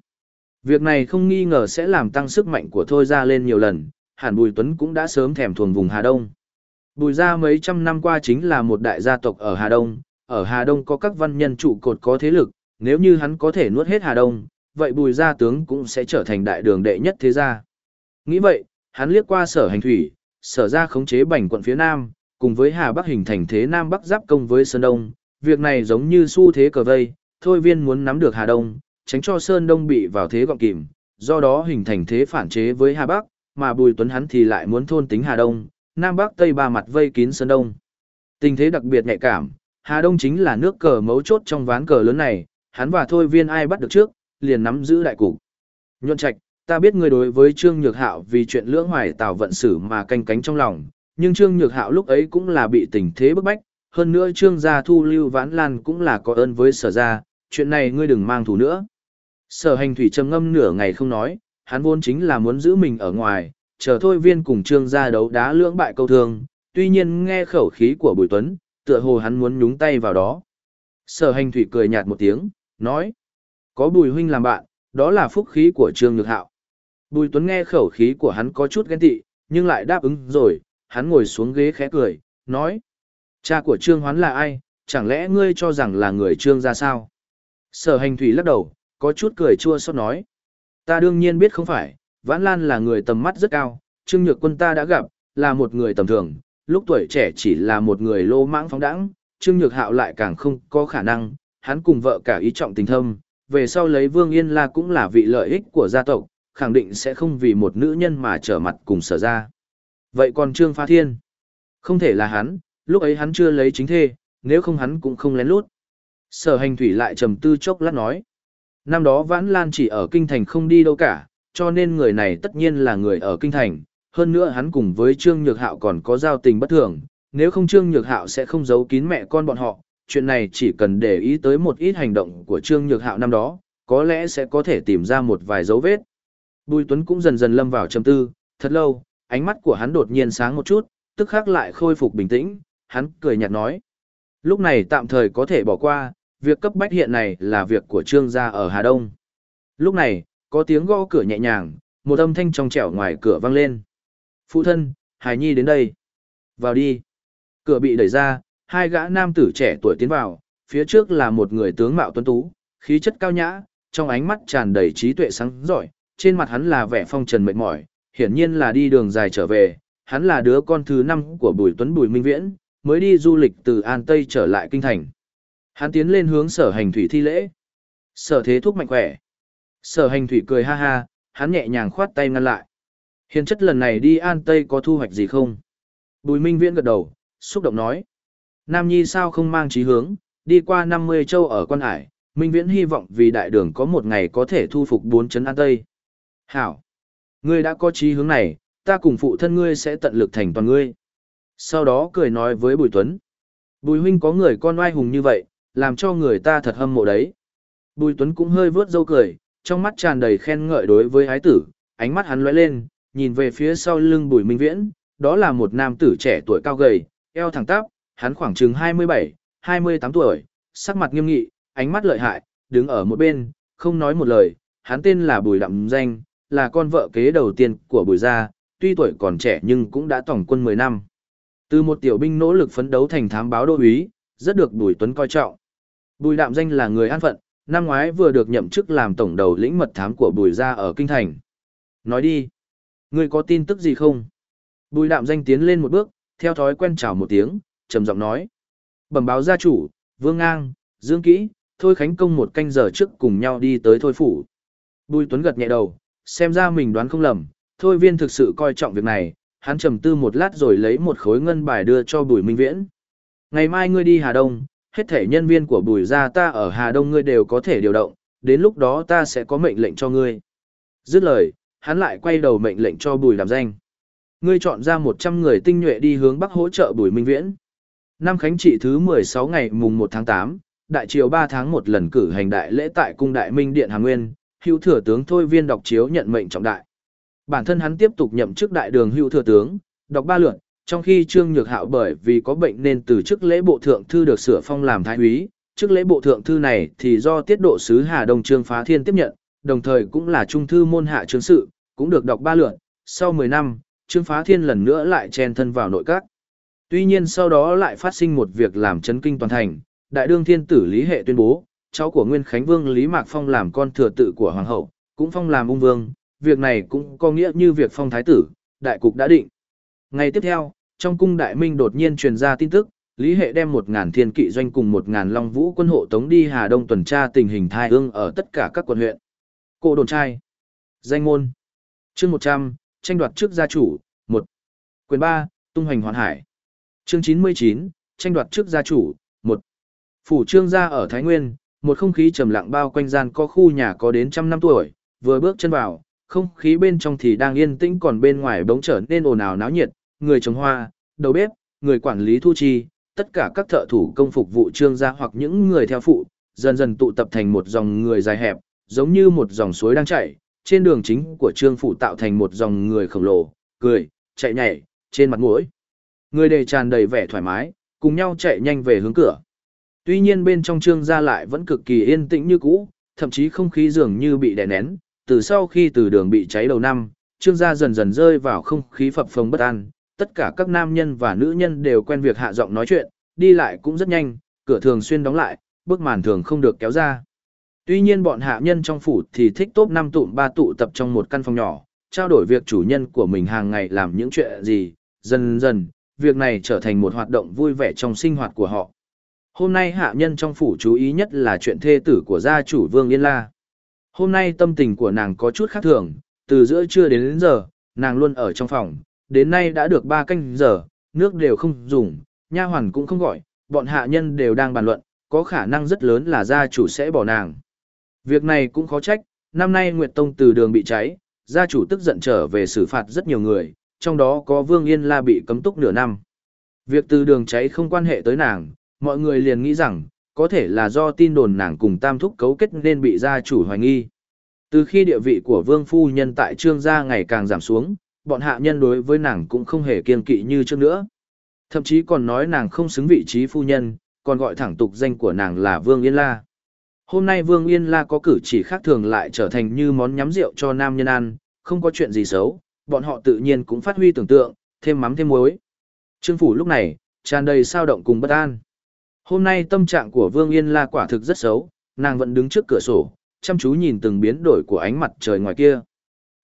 Việc này không nghi ngờ sẽ làm tăng sức mạnh của Thôi gia lên nhiều lần, hẳn Bùi Tuấn cũng đã sớm thèm thuồng vùng Hà Đông. Bùi gia mấy trăm năm qua chính là một đại gia tộc ở Hà Đông, ở Hà Đông có các văn nhân trụ cột có thế lực, nếu như hắn có thể nuốt hết Hà Đông, vậy bùi gia tướng cũng sẽ trở thành đại đường đệ nhất thế gia. Nghĩ vậy, hắn liếc qua sở hành thủy, sở ra khống chế bành quận phía Nam, cùng với Hà Bắc hình thành thế Nam Bắc giáp công với Sơn Đông, việc này giống như xu thế cờ vây, thôi viên muốn nắm được Hà Đông, tránh cho Sơn Đông bị vào thế gọng kìm, do đó hình thành thế phản chế với Hà Bắc, mà Bùi Tuấn hắn thì lại muốn thôn tính Hà Đông, Nam Bắc Tây ba mặt vây kín Sơn Đông. Tình thế đặc biệt nhạy cảm, Hà Đông chính là nước cờ mấu chốt trong ván cờ lớn này, hắn và Thôi Viên ai bắt được trước, liền nắm giữ đại cục. Nhuận Trạch, ta biết ngươi đối với Trương Nhược Hạo vì chuyện lưỡng hoài tảo vận xử mà canh cánh trong lòng, nhưng Trương Nhược Hạo lúc ấy cũng là bị tình thế bức bách, hơn nữa Trương gia thu lưu Vãn Lan cũng là có ơn với Sở gia, chuyện này ngươi đừng mang thù nữa. Sở Hành Thủy trầm ngâm nửa ngày không nói, hắn vốn chính là muốn giữ mình ở ngoài, chờ Thôi Viên cùng Trương gia đấu đá lưỡng bại câu thương, tuy nhiên nghe khẩu khí của Bùi Tuấn, tựa hồ hắn muốn nhúng tay vào đó. Sở hành thủy cười nhạt một tiếng, nói. Có bùi huynh làm bạn, đó là phúc khí của Trương Nhược Hạo. Bùi Tuấn nghe khẩu khí của hắn có chút ghen tị, nhưng lại đáp ứng rồi, hắn ngồi xuống ghế khẽ cười, nói. Cha của Trương Hoán là ai, chẳng lẽ ngươi cho rằng là người Trương ra sao? Sở hành thủy lắc đầu, có chút cười chua xót nói. Ta đương nhiên biết không phải, Vãn Lan là người tầm mắt rất cao, Trương Nhược quân ta đã gặp, là một người tầm thường, lúc tuổi trẻ chỉ là một người lô mãng phóng đãng, Trương Nhược Hạo lại càng không có khả năng, hắn cùng vợ cả ý trọng tình thâm, về sau lấy Vương Yên La cũng là vị lợi ích của gia tộc, khẳng định sẽ không vì một nữ nhân mà trở mặt cùng sở ra. Vậy còn Trương Phá Thiên? Không thể là hắn, lúc ấy hắn chưa lấy chính thê, nếu không hắn cũng không lén lút. Sở hành thủy lại trầm tư chốc lát nói. Năm đó Vãn Lan chỉ ở Kinh Thành không đi đâu cả, cho nên người này tất nhiên là người ở Kinh Thành, hơn nữa hắn cùng với Trương Nhược Hạo còn có giao tình bất thường, nếu không Trương Nhược Hạo sẽ không giấu kín mẹ con bọn họ, chuyện này chỉ cần để ý tới một ít hành động của Trương Nhược Hạo năm đó, có lẽ sẽ có thể tìm ra một vài dấu vết. Bùi Tuấn cũng dần dần lâm vào trầm tư, thật lâu, ánh mắt của hắn đột nhiên sáng một chút, tức khắc lại khôi phục bình tĩnh, hắn cười nhạt nói. Lúc này tạm thời có thể bỏ qua, việc cấp bách hiện này là việc của Trương gia ở Hà Đông. Lúc này, có tiếng gõ cửa nhẹ nhàng, một âm thanh trong trẻo ngoài cửa vang lên. Phụ thân, Hải Nhi đến đây. Vào đi. Cửa bị đẩy ra, hai gã nam tử trẻ tuổi tiến vào, phía trước là một người tướng mạo tuấn tú, khí chất cao nhã, trong ánh mắt tràn đầy trí tuệ sáng giỏi, trên mặt hắn là vẻ phong trần mệt mỏi, hiển nhiên là đi đường dài trở về, hắn là đứa con thứ năm của Bùi Tuấn Bùi Minh Viễn, mới đi du lịch từ An Tây trở lại kinh thành. Hắn tiến lên hướng sở hành thủy thi lễ. Sở thế thúc mạnh khỏe. Sở hành thủy cười ha ha, hắn nhẹ nhàng khoát tay ngăn lại. Hiền chất lần này đi An Tây có thu hoạch gì không? Bùi Minh Viễn gật đầu, xúc động nói. Nam Nhi sao không mang trí hướng, đi qua 50 châu ở quan hải, Minh Viễn hy vọng vì đại đường có một ngày có thể thu phục bốn chấn An Tây. Hảo! Ngươi đã có trí hướng này, ta cùng phụ thân ngươi sẽ tận lực thành toàn ngươi. Sau đó cười nói với Bùi Tuấn. Bùi huynh có người con oai hùng như vậy, làm cho người ta thật hâm mộ đấy. Bùi Tuấn cũng hơi vướt dâu cười, trong mắt tràn đầy khen ngợi đối với ái tử, ánh mắt hắn lóe lên, nhìn về phía sau lưng Bùi Minh Viễn, đó là một nam tử trẻ tuổi cao gầy, eo thẳng tắp, hắn khoảng chừng 27, 28 tuổi, sắc mặt nghiêm nghị, ánh mắt lợi hại, đứng ở một bên, không nói một lời, hắn tên là Bùi Đậm Danh, là con vợ kế đầu tiên của Bùi gia, tuy tuổi còn trẻ nhưng cũng đã tổng quân 10 năm. Từ một tiểu binh nỗ lực phấn đấu thành thám báo đô úy, rất được Bùi Tuấn coi trọng. Bùi Đạm Danh là người an phận, năm ngoái vừa được nhậm chức làm tổng đầu lĩnh mật thám của Bùi gia ở kinh thành. Nói đi. Ngươi có tin tức gì không? Bùi đạm danh tiến lên một bước, theo thói quen chào một tiếng, trầm giọng nói. Bẩm báo gia chủ, vương ngang, dương kỹ, thôi khánh công một canh giờ trước cùng nhau đi tới thôi phủ. Bùi tuấn gật nhẹ đầu, xem ra mình đoán không lầm, thôi viên thực sự coi trọng việc này, hắn trầm tư một lát rồi lấy một khối ngân bài đưa cho Bùi Minh Viễn. Ngày mai ngươi đi Hà Đông, hết thể nhân viên của Bùi gia ta ở Hà Đông ngươi đều có thể điều động, đến lúc đó ta sẽ có mệnh lệnh cho ngươi. Dứt lời, hắn lại quay đầu mệnh lệnh cho Bùi Đàm Danh. Ngươi chọn ra 100 người tinh nhuệ đi hướng Bắc hỗ trợ Bùi Minh Viễn. Năm khánh trị thứ 16 ngày mùng 1 tháng 8, đại triều 3 tháng một lần cử hành đại lễ tại cung đại minh điện Hà Nguyên, hữu thừa tướng Thôi Viên đọc chiếu nhận mệnh trọng đại. Bản thân hắn tiếp tục nhậm chức đại đường hữu thừa tướng, đọc ba lượt, trong khi Trương Nhược Hạo bởi vì có bệnh nên từ chức lễ bộ thượng thư được sửa phong làm thái úy, chức lễ bộ thượng thư này thì do tiết độ sứ Hà Đông Trương Phá Thiên tiếp nhận, đồng thời cũng là trung thư môn hạ trương sự, cũng được đọc ba lượt, sau 10 năm, Trương Phá Thiên lần nữa lại chen thân vào nội các. Tuy nhiên sau đó lại phát sinh một việc làm chấn kinh toàn thành, đại đương thiên tử Lý Hệ tuyên bố, cháu của Nguyên Khánh Vương Lý Mạc Phong làm con thừa tự của Hoàng hậu, cũng phong làm ung vương, việc này cũng có nghĩa như việc phong thái tử, đại cục đã định. Ngày tiếp theo, trong cung đại minh đột nhiên truyền ra tin tức, Lý Hệ đem một ngàn thiên kỵ doanh cùng một ngàn long vũ quân hộ tống đi Hà Đông tuần tra tình hình thai ương ở tất cả các quận huyện. Cô đồn trai. Danh môn. Chương 100, tranh đoạt trước gia chủ, 1. Quyền 3, tung hoành hoàn hải. Chương 99, tranh đoạt trước gia chủ, 1. Phủ trương gia ở Thái Nguyên, một không khí trầm lặng bao quanh gian có khu nhà có đến trăm năm tuổi, vừa bước chân vào, không khí bên trong thì đang yên tĩnh còn bên ngoài bỗng trở nên ồn ào náo nhiệt, người trồng hoa, đầu bếp, người quản lý thu chi, tất cả các thợ thủ công phục vụ trương gia hoặc những người theo phụ, dần dần tụ tập thành một dòng người dài hẹp, giống như một dòng suối đang chảy, trên đường chính của trương phủ tạo thành một dòng người khổng lồ, cười, chạy nhảy, trên mặt mũi. Người đề tràn đầy vẻ thoải mái, cùng nhau chạy nhanh về hướng cửa. Tuy nhiên bên trong trương gia lại vẫn cực kỳ yên tĩnh như cũ, thậm chí không khí dường như bị đè nén, từ sau khi từ đường bị cháy đầu năm, trương gia dần dần rơi vào không khí phập phồng bất an, tất cả các nam nhân và nữ nhân đều quen việc hạ giọng nói chuyện, đi lại cũng rất nhanh, cửa thường xuyên đóng lại, bức màn thường không được kéo ra. Tuy nhiên bọn hạ nhân trong phủ thì thích tốt năm tụm ba tụ tập trong một căn phòng nhỏ, trao đổi việc chủ nhân của mình hàng ngày làm những chuyện gì, dần dần, việc này trở thành một hoạt động vui vẻ trong sinh hoạt của họ. Hôm nay hạ nhân trong phủ chú ý nhất là chuyện thê tử của gia chủ Vương Yên La. Hôm nay tâm tình của nàng có chút khác thường, từ giữa trưa đến, đến giờ, nàng luôn ở trong phòng, đến nay đã được ba canh giờ, nước đều không dùng, nha hoàn cũng không gọi, bọn hạ nhân đều đang bàn luận, có khả năng rất lớn là gia chủ sẽ bỏ nàng. Việc này cũng khó trách, năm nay Nguyệt Tông từ đường bị cháy, gia chủ tức giận trở về xử phạt rất nhiều người, trong đó có Vương Yên La bị cấm túc nửa năm. Việc từ đường cháy không quan hệ tới nàng, mọi người liền nghĩ rằng, có thể là do tin đồn nàng cùng tam thúc cấu kết nên bị gia chủ hoài nghi. Từ khi địa vị của vương phu nhân tại trương gia ngày càng giảm xuống, bọn hạ nhân đối với nàng cũng không hề kiên kỵ như trước nữa. Thậm chí còn nói nàng không xứng vị trí phu nhân, còn gọi thẳng tục danh của nàng là Vương Yên La. Hôm nay Vương Yên La có cử chỉ khác thường lại trở thành như món nhắm rượu cho nam nhân ăn, không có chuyện gì xấu, bọn họ tự nhiên cũng phát huy tưởng tượng, thêm mắm thêm muối. Trương phủ lúc này, tràn đầy sao động cùng bất an. Hôm nay tâm trạng của Vương Yên La quả thực rất xấu, nàng vẫn đứng trước cửa sổ, chăm chú nhìn từng biến đổi của ánh mặt trời ngoài kia.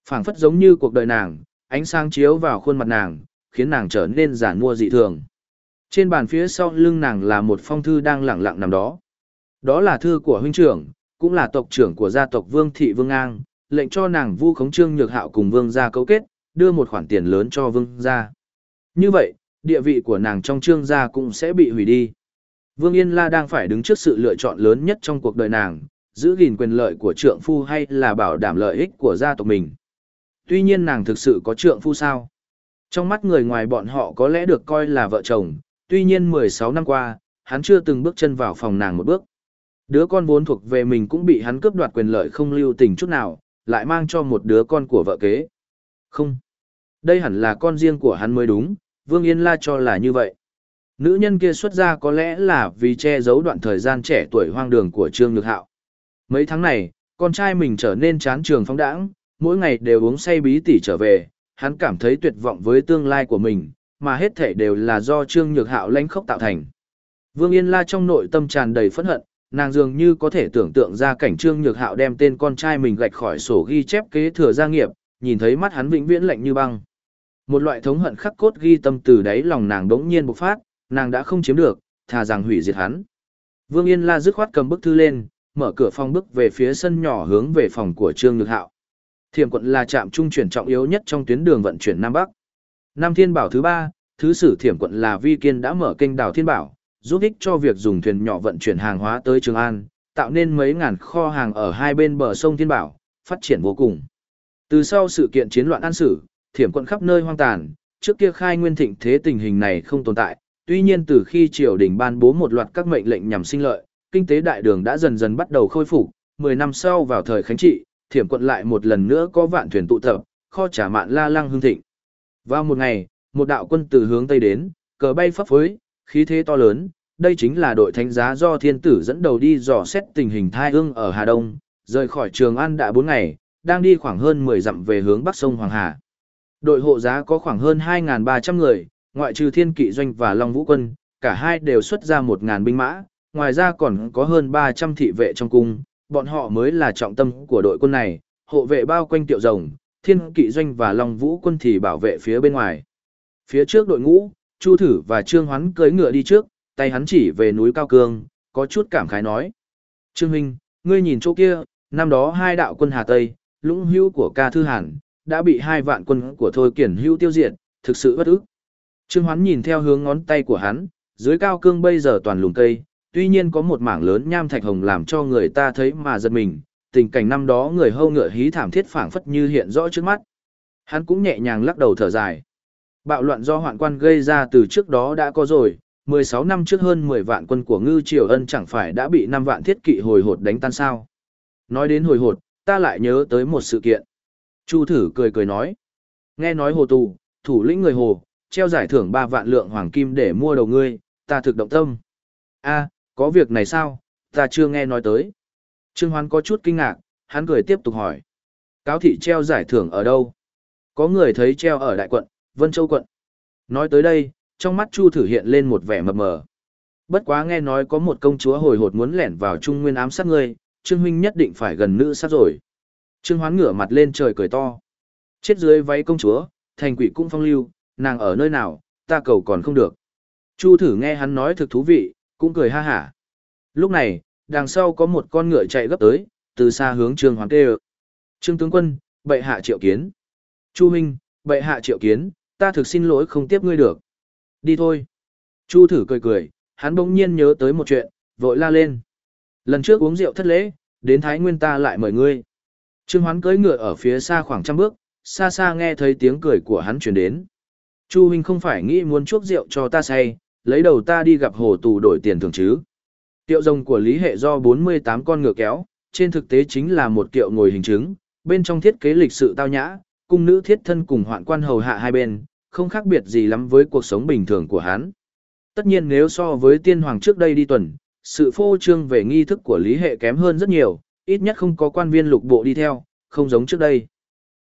phảng phất giống như cuộc đời nàng, ánh sáng chiếu vào khuôn mặt nàng, khiến nàng trở nên giản mua dị thường. Trên bàn phía sau lưng nàng là một phong thư đang lặng lặng nằm đó. Đó là thư của huynh trưởng, cũng là tộc trưởng của gia tộc Vương Thị Vương An, lệnh cho nàng vu khống trương nhược hạo cùng Vương gia cấu kết, đưa một khoản tiền lớn cho Vương gia. Như vậy, địa vị của nàng trong trương gia cũng sẽ bị hủy đi. Vương Yên La đang phải đứng trước sự lựa chọn lớn nhất trong cuộc đời nàng, giữ gìn quyền lợi của trượng phu hay là bảo đảm lợi ích của gia tộc mình. Tuy nhiên nàng thực sự có trượng phu sao? Trong mắt người ngoài bọn họ có lẽ được coi là vợ chồng, tuy nhiên 16 năm qua, hắn chưa từng bước chân vào phòng nàng một bước. Đứa con vốn thuộc về mình cũng bị hắn cướp đoạt quyền lợi không lưu tình chút nào, lại mang cho một đứa con của vợ kế. Không. Đây hẳn là con riêng của hắn mới đúng, Vương Yên La cho là như vậy. Nữ nhân kia xuất ra có lẽ là vì che giấu đoạn thời gian trẻ tuổi hoang đường của Trương Nhược Hạo. Mấy tháng này, con trai mình trở nên chán trường phóng đãng, mỗi ngày đều uống say bí tỉ trở về, hắn cảm thấy tuyệt vọng với tương lai của mình, mà hết thể đều là do Trương Nhược Hạo lãnh khốc tạo thành. Vương Yên La trong nội tâm tràn đầy phẫn hận, nàng dường như có thể tưởng tượng ra cảnh Trương Nhược Hạo đem tên con trai mình gạch khỏi sổ ghi chép kế thừa gia nghiệp, nhìn thấy mắt hắn vĩnh viễn lạnh như băng. Một loại thống hận khắc cốt ghi tâm từ đáy lòng nàng đống nhiên bộc phát, nàng đã không chiếm được, thà rằng hủy diệt hắn. Vương Yên La dứt khoát cầm bức thư lên, mở cửa phòng bước về phía sân nhỏ hướng về phòng của Trương Nhược Hạo. Thiểm quận là trạm trung chuyển trọng yếu nhất trong tuyến đường vận chuyển Nam Bắc. Nam thiên bảo thứ ba, thứ sử thiểm quận là Vi Kiên đã mở kênh đảo thiên bảo, giúp ích cho việc dùng thuyền nhỏ vận chuyển hàng hóa tới Trường An, tạo nên mấy ngàn kho hàng ở hai bên bờ sông Thiên Bảo, phát triển vô cùng. Từ sau sự kiện chiến loạn an sử, thiểm quận khắp nơi hoang tàn, trước kia khai nguyên thịnh thế tình hình này không tồn tại, tuy nhiên từ khi triều đình ban bố một loạt các mệnh lệnh nhằm sinh lợi, kinh tế đại đường đã dần dần bắt đầu khôi phục, 10 năm sau vào thời khánh trị, thiểm quận lại một lần nữa có vạn thuyền tụ tập, kho trả mạn la lăng hương thịnh. Vào một ngày, một đạo quân từ hướng tây đến, cờ bay phấp phới, khí thế to lớn, đây chính là đội thánh giá do thiên tử dẫn đầu đi dò xét tình hình thai ương ở Hà Đông, rời khỏi Trường An đã 4 ngày, đang đi khoảng hơn 10 dặm về hướng bắc sông Hoàng Hà. Đội hộ giá có khoảng hơn 2.300 người, ngoại trừ thiên kỵ doanh và Long Vũ quân, cả hai đều xuất ra 1.000 binh mã, ngoài ra còn có hơn 300 thị vệ trong cung, bọn họ mới là trọng tâm của đội quân này, hộ vệ bao quanh tiệu rồng, thiên kỵ doanh và Long Vũ quân thì bảo vệ phía bên ngoài. Phía trước đội ngũ, Chu Thử và Trương Hoán cưỡi ngựa đi trước, tay hắn chỉ về núi Cao Cương, có chút cảm khái nói. Trương Huynh, ngươi nhìn chỗ kia, năm đó hai đạo quân Hà Tây, lũng hưu của ca thư hàn, đã bị hai vạn quân của Thôi Kiển Hưu tiêu diệt, thực sự bất ức. Trương Hoán nhìn theo hướng ngón tay của hắn, dưới Cao Cương bây giờ toàn lùm cây, tuy nhiên có một mảng lớn nham thạch hồng làm cho người ta thấy mà giật mình, tình cảnh năm đó người hâu ngựa hí thảm thiết phảng phất như hiện rõ trước mắt. Hắn cũng nhẹ nhàng lắc đầu thở dài. Bạo loạn do hoạn quan gây ra từ trước đó đã có rồi, 16 năm trước hơn 10 vạn quân của ngư triều ân chẳng phải đã bị 5 vạn thiết kỵ hồi hột đánh tan sao. Nói đến hồi hột, ta lại nhớ tới một sự kiện. Chu thử cười cười nói. Nghe nói hồ tù, thủ lĩnh người hồ, treo giải thưởng 3 vạn lượng hoàng kim để mua đầu ngươi, ta thực động tâm. a có việc này sao, ta chưa nghe nói tới. Trương Hoán có chút kinh ngạc, hắn cười tiếp tục hỏi. Cáo thị treo giải thưởng ở đâu? Có người thấy treo ở Đại quận, Vân Châu quận. Nói tới đây, trong mắt Chu thử hiện lên một vẻ mập mờ. Bất quá nghe nói có một công chúa hồi hột muốn lẻn vào Trung Nguyên ám sát ngươi, Trương huynh nhất định phải gần nữ sát rồi. Trương Hoán ngửa mặt lên trời cười to. Chết dưới váy công chúa, thành quỷ cũng phong lưu, nàng ở nơi nào, ta cầu còn không được. Chu thử nghe hắn nói thực thú vị, cũng cười ha hả. Lúc này, đằng sau có một con ngựa chạy gấp tới, từ xa hướng Trương Hoán kêu. Trương tướng quân, bệ hạ triệu kiến. Chu minh, bệ hạ triệu kiến, ta thực xin lỗi không tiếp ngươi được. Đi thôi. Chu thử cười cười, hắn bỗng nhiên nhớ tới một chuyện, vội la lên. Lần trước uống rượu thất lễ, đến Thái Nguyên ta lại mời ngươi. Trương Hoán cưỡi ngựa ở phía xa khoảng trăm bước, xa xa nghe thấy tiếng cười của hắn truyền đến. Chu huynh không phải nghĩ muốn chuốc rượu cho ta say, lấy đầu ta đi gặp hồ tù đổi tiền thường chứ. Tiệu rồng của Lý Hệ do 48 con ngựa kéo, trên thực tế chính là một kiệu ngồi hình chứng, bên trong thiết kế lịch sự tao nhã, cung nữ thiết thân cùng hoạn quan hầu hạ hai bên, không khác biệt gì lắm với cuộc sống bình thường của hắn. Tất nhiên nếu so với tiên hoàng trước đây đi tuần, sự phô trương về nghi thức của lý hệ kém hơn rất nhiều, ít nhất không có quan viên lục bộ đi theo, không giống trước đây.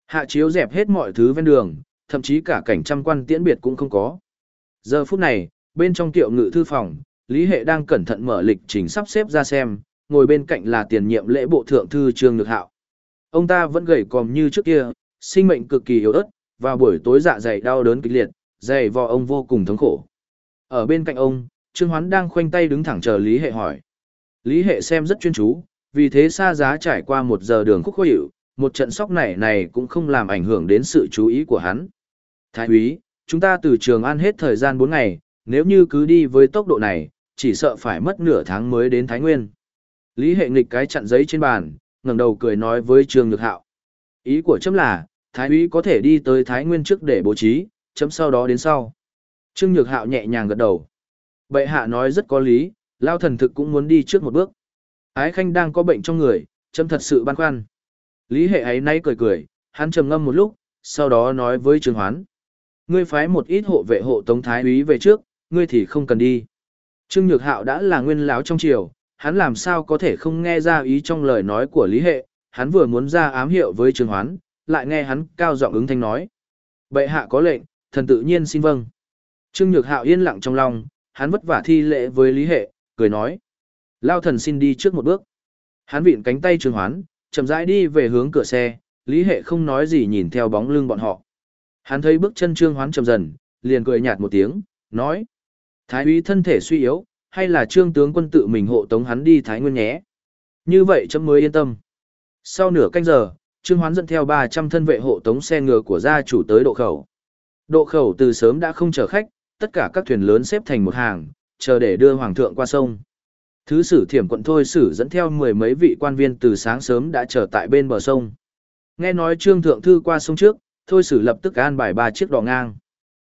Hạ chiếu dẹp hết mọi thứ ven đường, thậm chí cả cảnh trăm quan tiễn biệt cũng không có. Giờ phút này, bên trong tiệu ngự thư phòng, Lý Hệ đang cẩn thận mở lịch trình sắp xếp ra xem, ngồi bên cạnh là tiền nhiệm lễ bộ thượng thư Trương Nhược Hạo. Ông ta vẫn gầy còm như trước kia, sinh mệnh cực kỳ yếu ớt, vào buổi tối dạ dày đau đớn kịch liệt, dày vò ông vô cùng thống khổ. Ở bên cạnh ông, Trương Hoán đang khoanh tay đứng thẳng chờ Lý Hệ hỏi. Lý Hệ xem rất chuyên chú, vì thế xa giá trải qua một giờ đường khúc khó hiệu, một trận sóc này này cũng không làm ảnh hưởng đến sự chú ý của hắn. Thái úy, chúng ta từ trường an hết thời gian 4 ngày, nếu như cứ đi với tốc độ này, chỉ sợ phải mất nửa tháng mới đến Thái Nguyên. Lý Hệ nghịch cái chặn giấy trên bàn, ngẩng đầu cười nói với Trương Nhược Hạo. Ý của chấm là, Thái úy có thể đi tới Thái Nguyên trước để bố trí, chấm sau đó đến sau. Trương Nhược Hạo nhẹ nhàng gật đầu. Bệ hạ nói rất có lý, Lao thần thực cũng muốn đi trước một bước. Ái Khanh đang có bệnh trong người, chấm thật sự băn khoăn. Lý hệ ấy nay cười cười, hắn trầm ngâm một lúc, sau đó nói với Trương Hoán. Ngươi phái một ít hộ vệ hộ tống Thái úy về trước, ngươi thì không cần đi. Trương Nhược Hạo đã là nguyên láo trong triều, hắn làm sao có thể không nghe ra ý trong lời nói của Lý Hệ, hắn vừa muốn ra ám hiệu với Trương Hoán, lại nghe hắn cao giọng ứng thanh nói. Bệ hạ có lệnh, thần tự nhiên xin vâng. Trương Nhược Hạo yên lặng trong lòng, hắn vất vả thi lễ với Lý Hệ, cười nói. Lao thần xin đi trước một bước. Hắn vịn cánh tay Trương Hoán, chậm rãi đi về hướng cửa xe, Lý Hệ không nói gì nhìn theo bóng lưng bọn họ. Hắn thấy bước chân Trương Hoán chậm dần, liền cười nhạt một tiếng, nói. Thái úy thân thể suy yếu, hay là Trương tướng quân tự mình hộ tống hắn đi Thái Nguyên nhé. Như vậy chấm mới yên tâm. Sau nửa canh giờ, Trương Hoán dẫn theo 300 thân vệ hộ tống xe ngựa của gia chủ tới độ khẩu. Độ khẩu từ sớm đã không chở khách, tất cả các thuyền lớn xếp thành một hàng, chờ để đưa hoàng thượng qua sông. Thứ sử thiểm quận thôi sử dẫn theo mười mấy vị quan viên từ sáng sớm đã chờ tại bên bờ sông. Nghe nói trương thượng thư qua sông trước, thôi sử lập tức an bài ba chiếc đò ngang.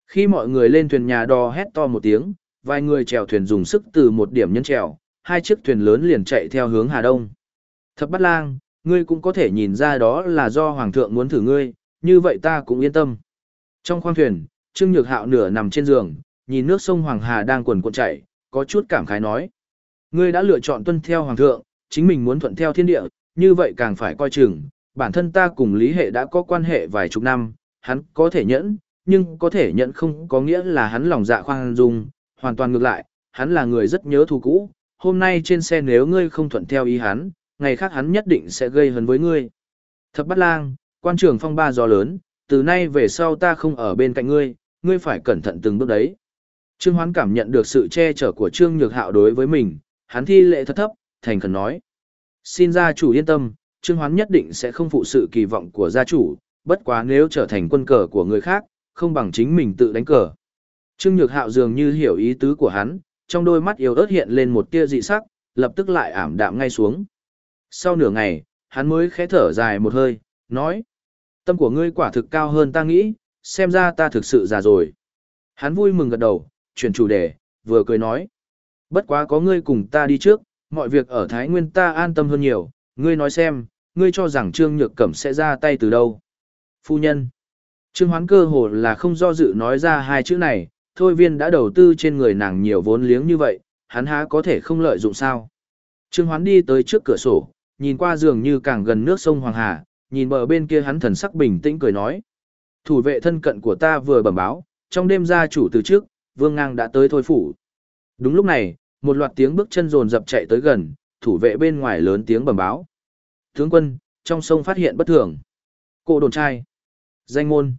Khi mọi người lên thuyền nhà đò hét to một tiếng, vài người chèo thuyền dùng sức từ một điểm nhân chèo, hai chiếc thuyền lớn liền chạy theo hướng Hà Đông. Thập bắt lang, ngươi cũng có thể nhìn ra đó là do Hoàng thượng muốn thử ngươi, như vậy ta cũng yên tâm. Trong khoang thuyền, Trương Nhược Hạo nửa nằm trên giường, nhìn nước sông Hoàng Hà đang quần cuộn chảy, có chút cảm khái nói. Ngươi đã lựa chọn tuân theo Hoàng thượng, chính mình muốn thuận theo thiên địa, như vậy càng phải coi chừng. Bản thân ta cùng Lý Hệ đã có quan hệ vài chục năm, hắn có thể nhẫn, nhưng có thể nhẫn không có nghĩa là hắn lòng dạ khoan dung, hoàn toàn ngược lại, hắn là người rất nhớ thù cũ, hôm nay trên xe nếu ngươi không thuận theo ý hắn, ngày khác hắn nhất định sẽ gây hấn với ngươi. Thập bắt lang, quan trường phong ba gió lớn, từ nay về sau ta không ở bên cạnh ngươi, ngươi phải cẩn thận từng bước đấy. Trương Hoán cảm nhận được sự che chở của Trương Nhược Hạo đối với mình, hắn thi lệ thật thấp, thành khẩn nói. Xin gia chủ yên tâm, Trương Hoán nhất định sẽ không phụ sự kỳ vọng của gia chủ, bất quá nếu trở thành quân cờ của người khác, không bằng chính mình tự đánh cờ. Trương Nhược Hạo dường như hiểu ý tứ của hắn, trong đôi mắt yếu ớt hiện lên một tia dị sắc, lập tức lại ảm đạm ngay xuống. Sau nửa ngày, hắn mới khẽ thở dài một hơi, nói. Tâm của ngươi quả thực cao hơn ta nghĩ, xem ra ta thực sự già rồi. Hắn vui mừng gật đầu, chuyển chủ đề, vừa cười nói. Bất quá có ngươi cùng ta đi trước, mọi việc ở Thái Nguyên ta an tâm hơn nhiều, ngươi nói xem, ngươi cho rằng Trương Nhược Cẩm sẽ ra tay từ đâu. Phu nhân. Trương Hoán cơ hồ là không do dự nói ra hai chữ này, thôi viên đã đầu tư trên người nàng nhiều vốn liếng như vậy, hắn há có thể không lợi dụng sao. Trương Hoán đi tới trước cửa sổ, nhìn qua giường như càng gần nước sông Hoàng Hà, nhìn bờ bên kia hắn thần sắc bình tĩnh cười nói. Thủ vệ thân cận của ta vừa bẩm báo, trong đêm gia chủ từ trước, vương ngang đã tới thôi phủ. Đúng lúc này, một loạt tiếng bước chân rồn dập chạy tới gần, thủ vệ bên ngoài lớn tiếng bẩm báo. Tướng quân, trong sông phát hiện bất thường. Cô đồn trai. Danh môn.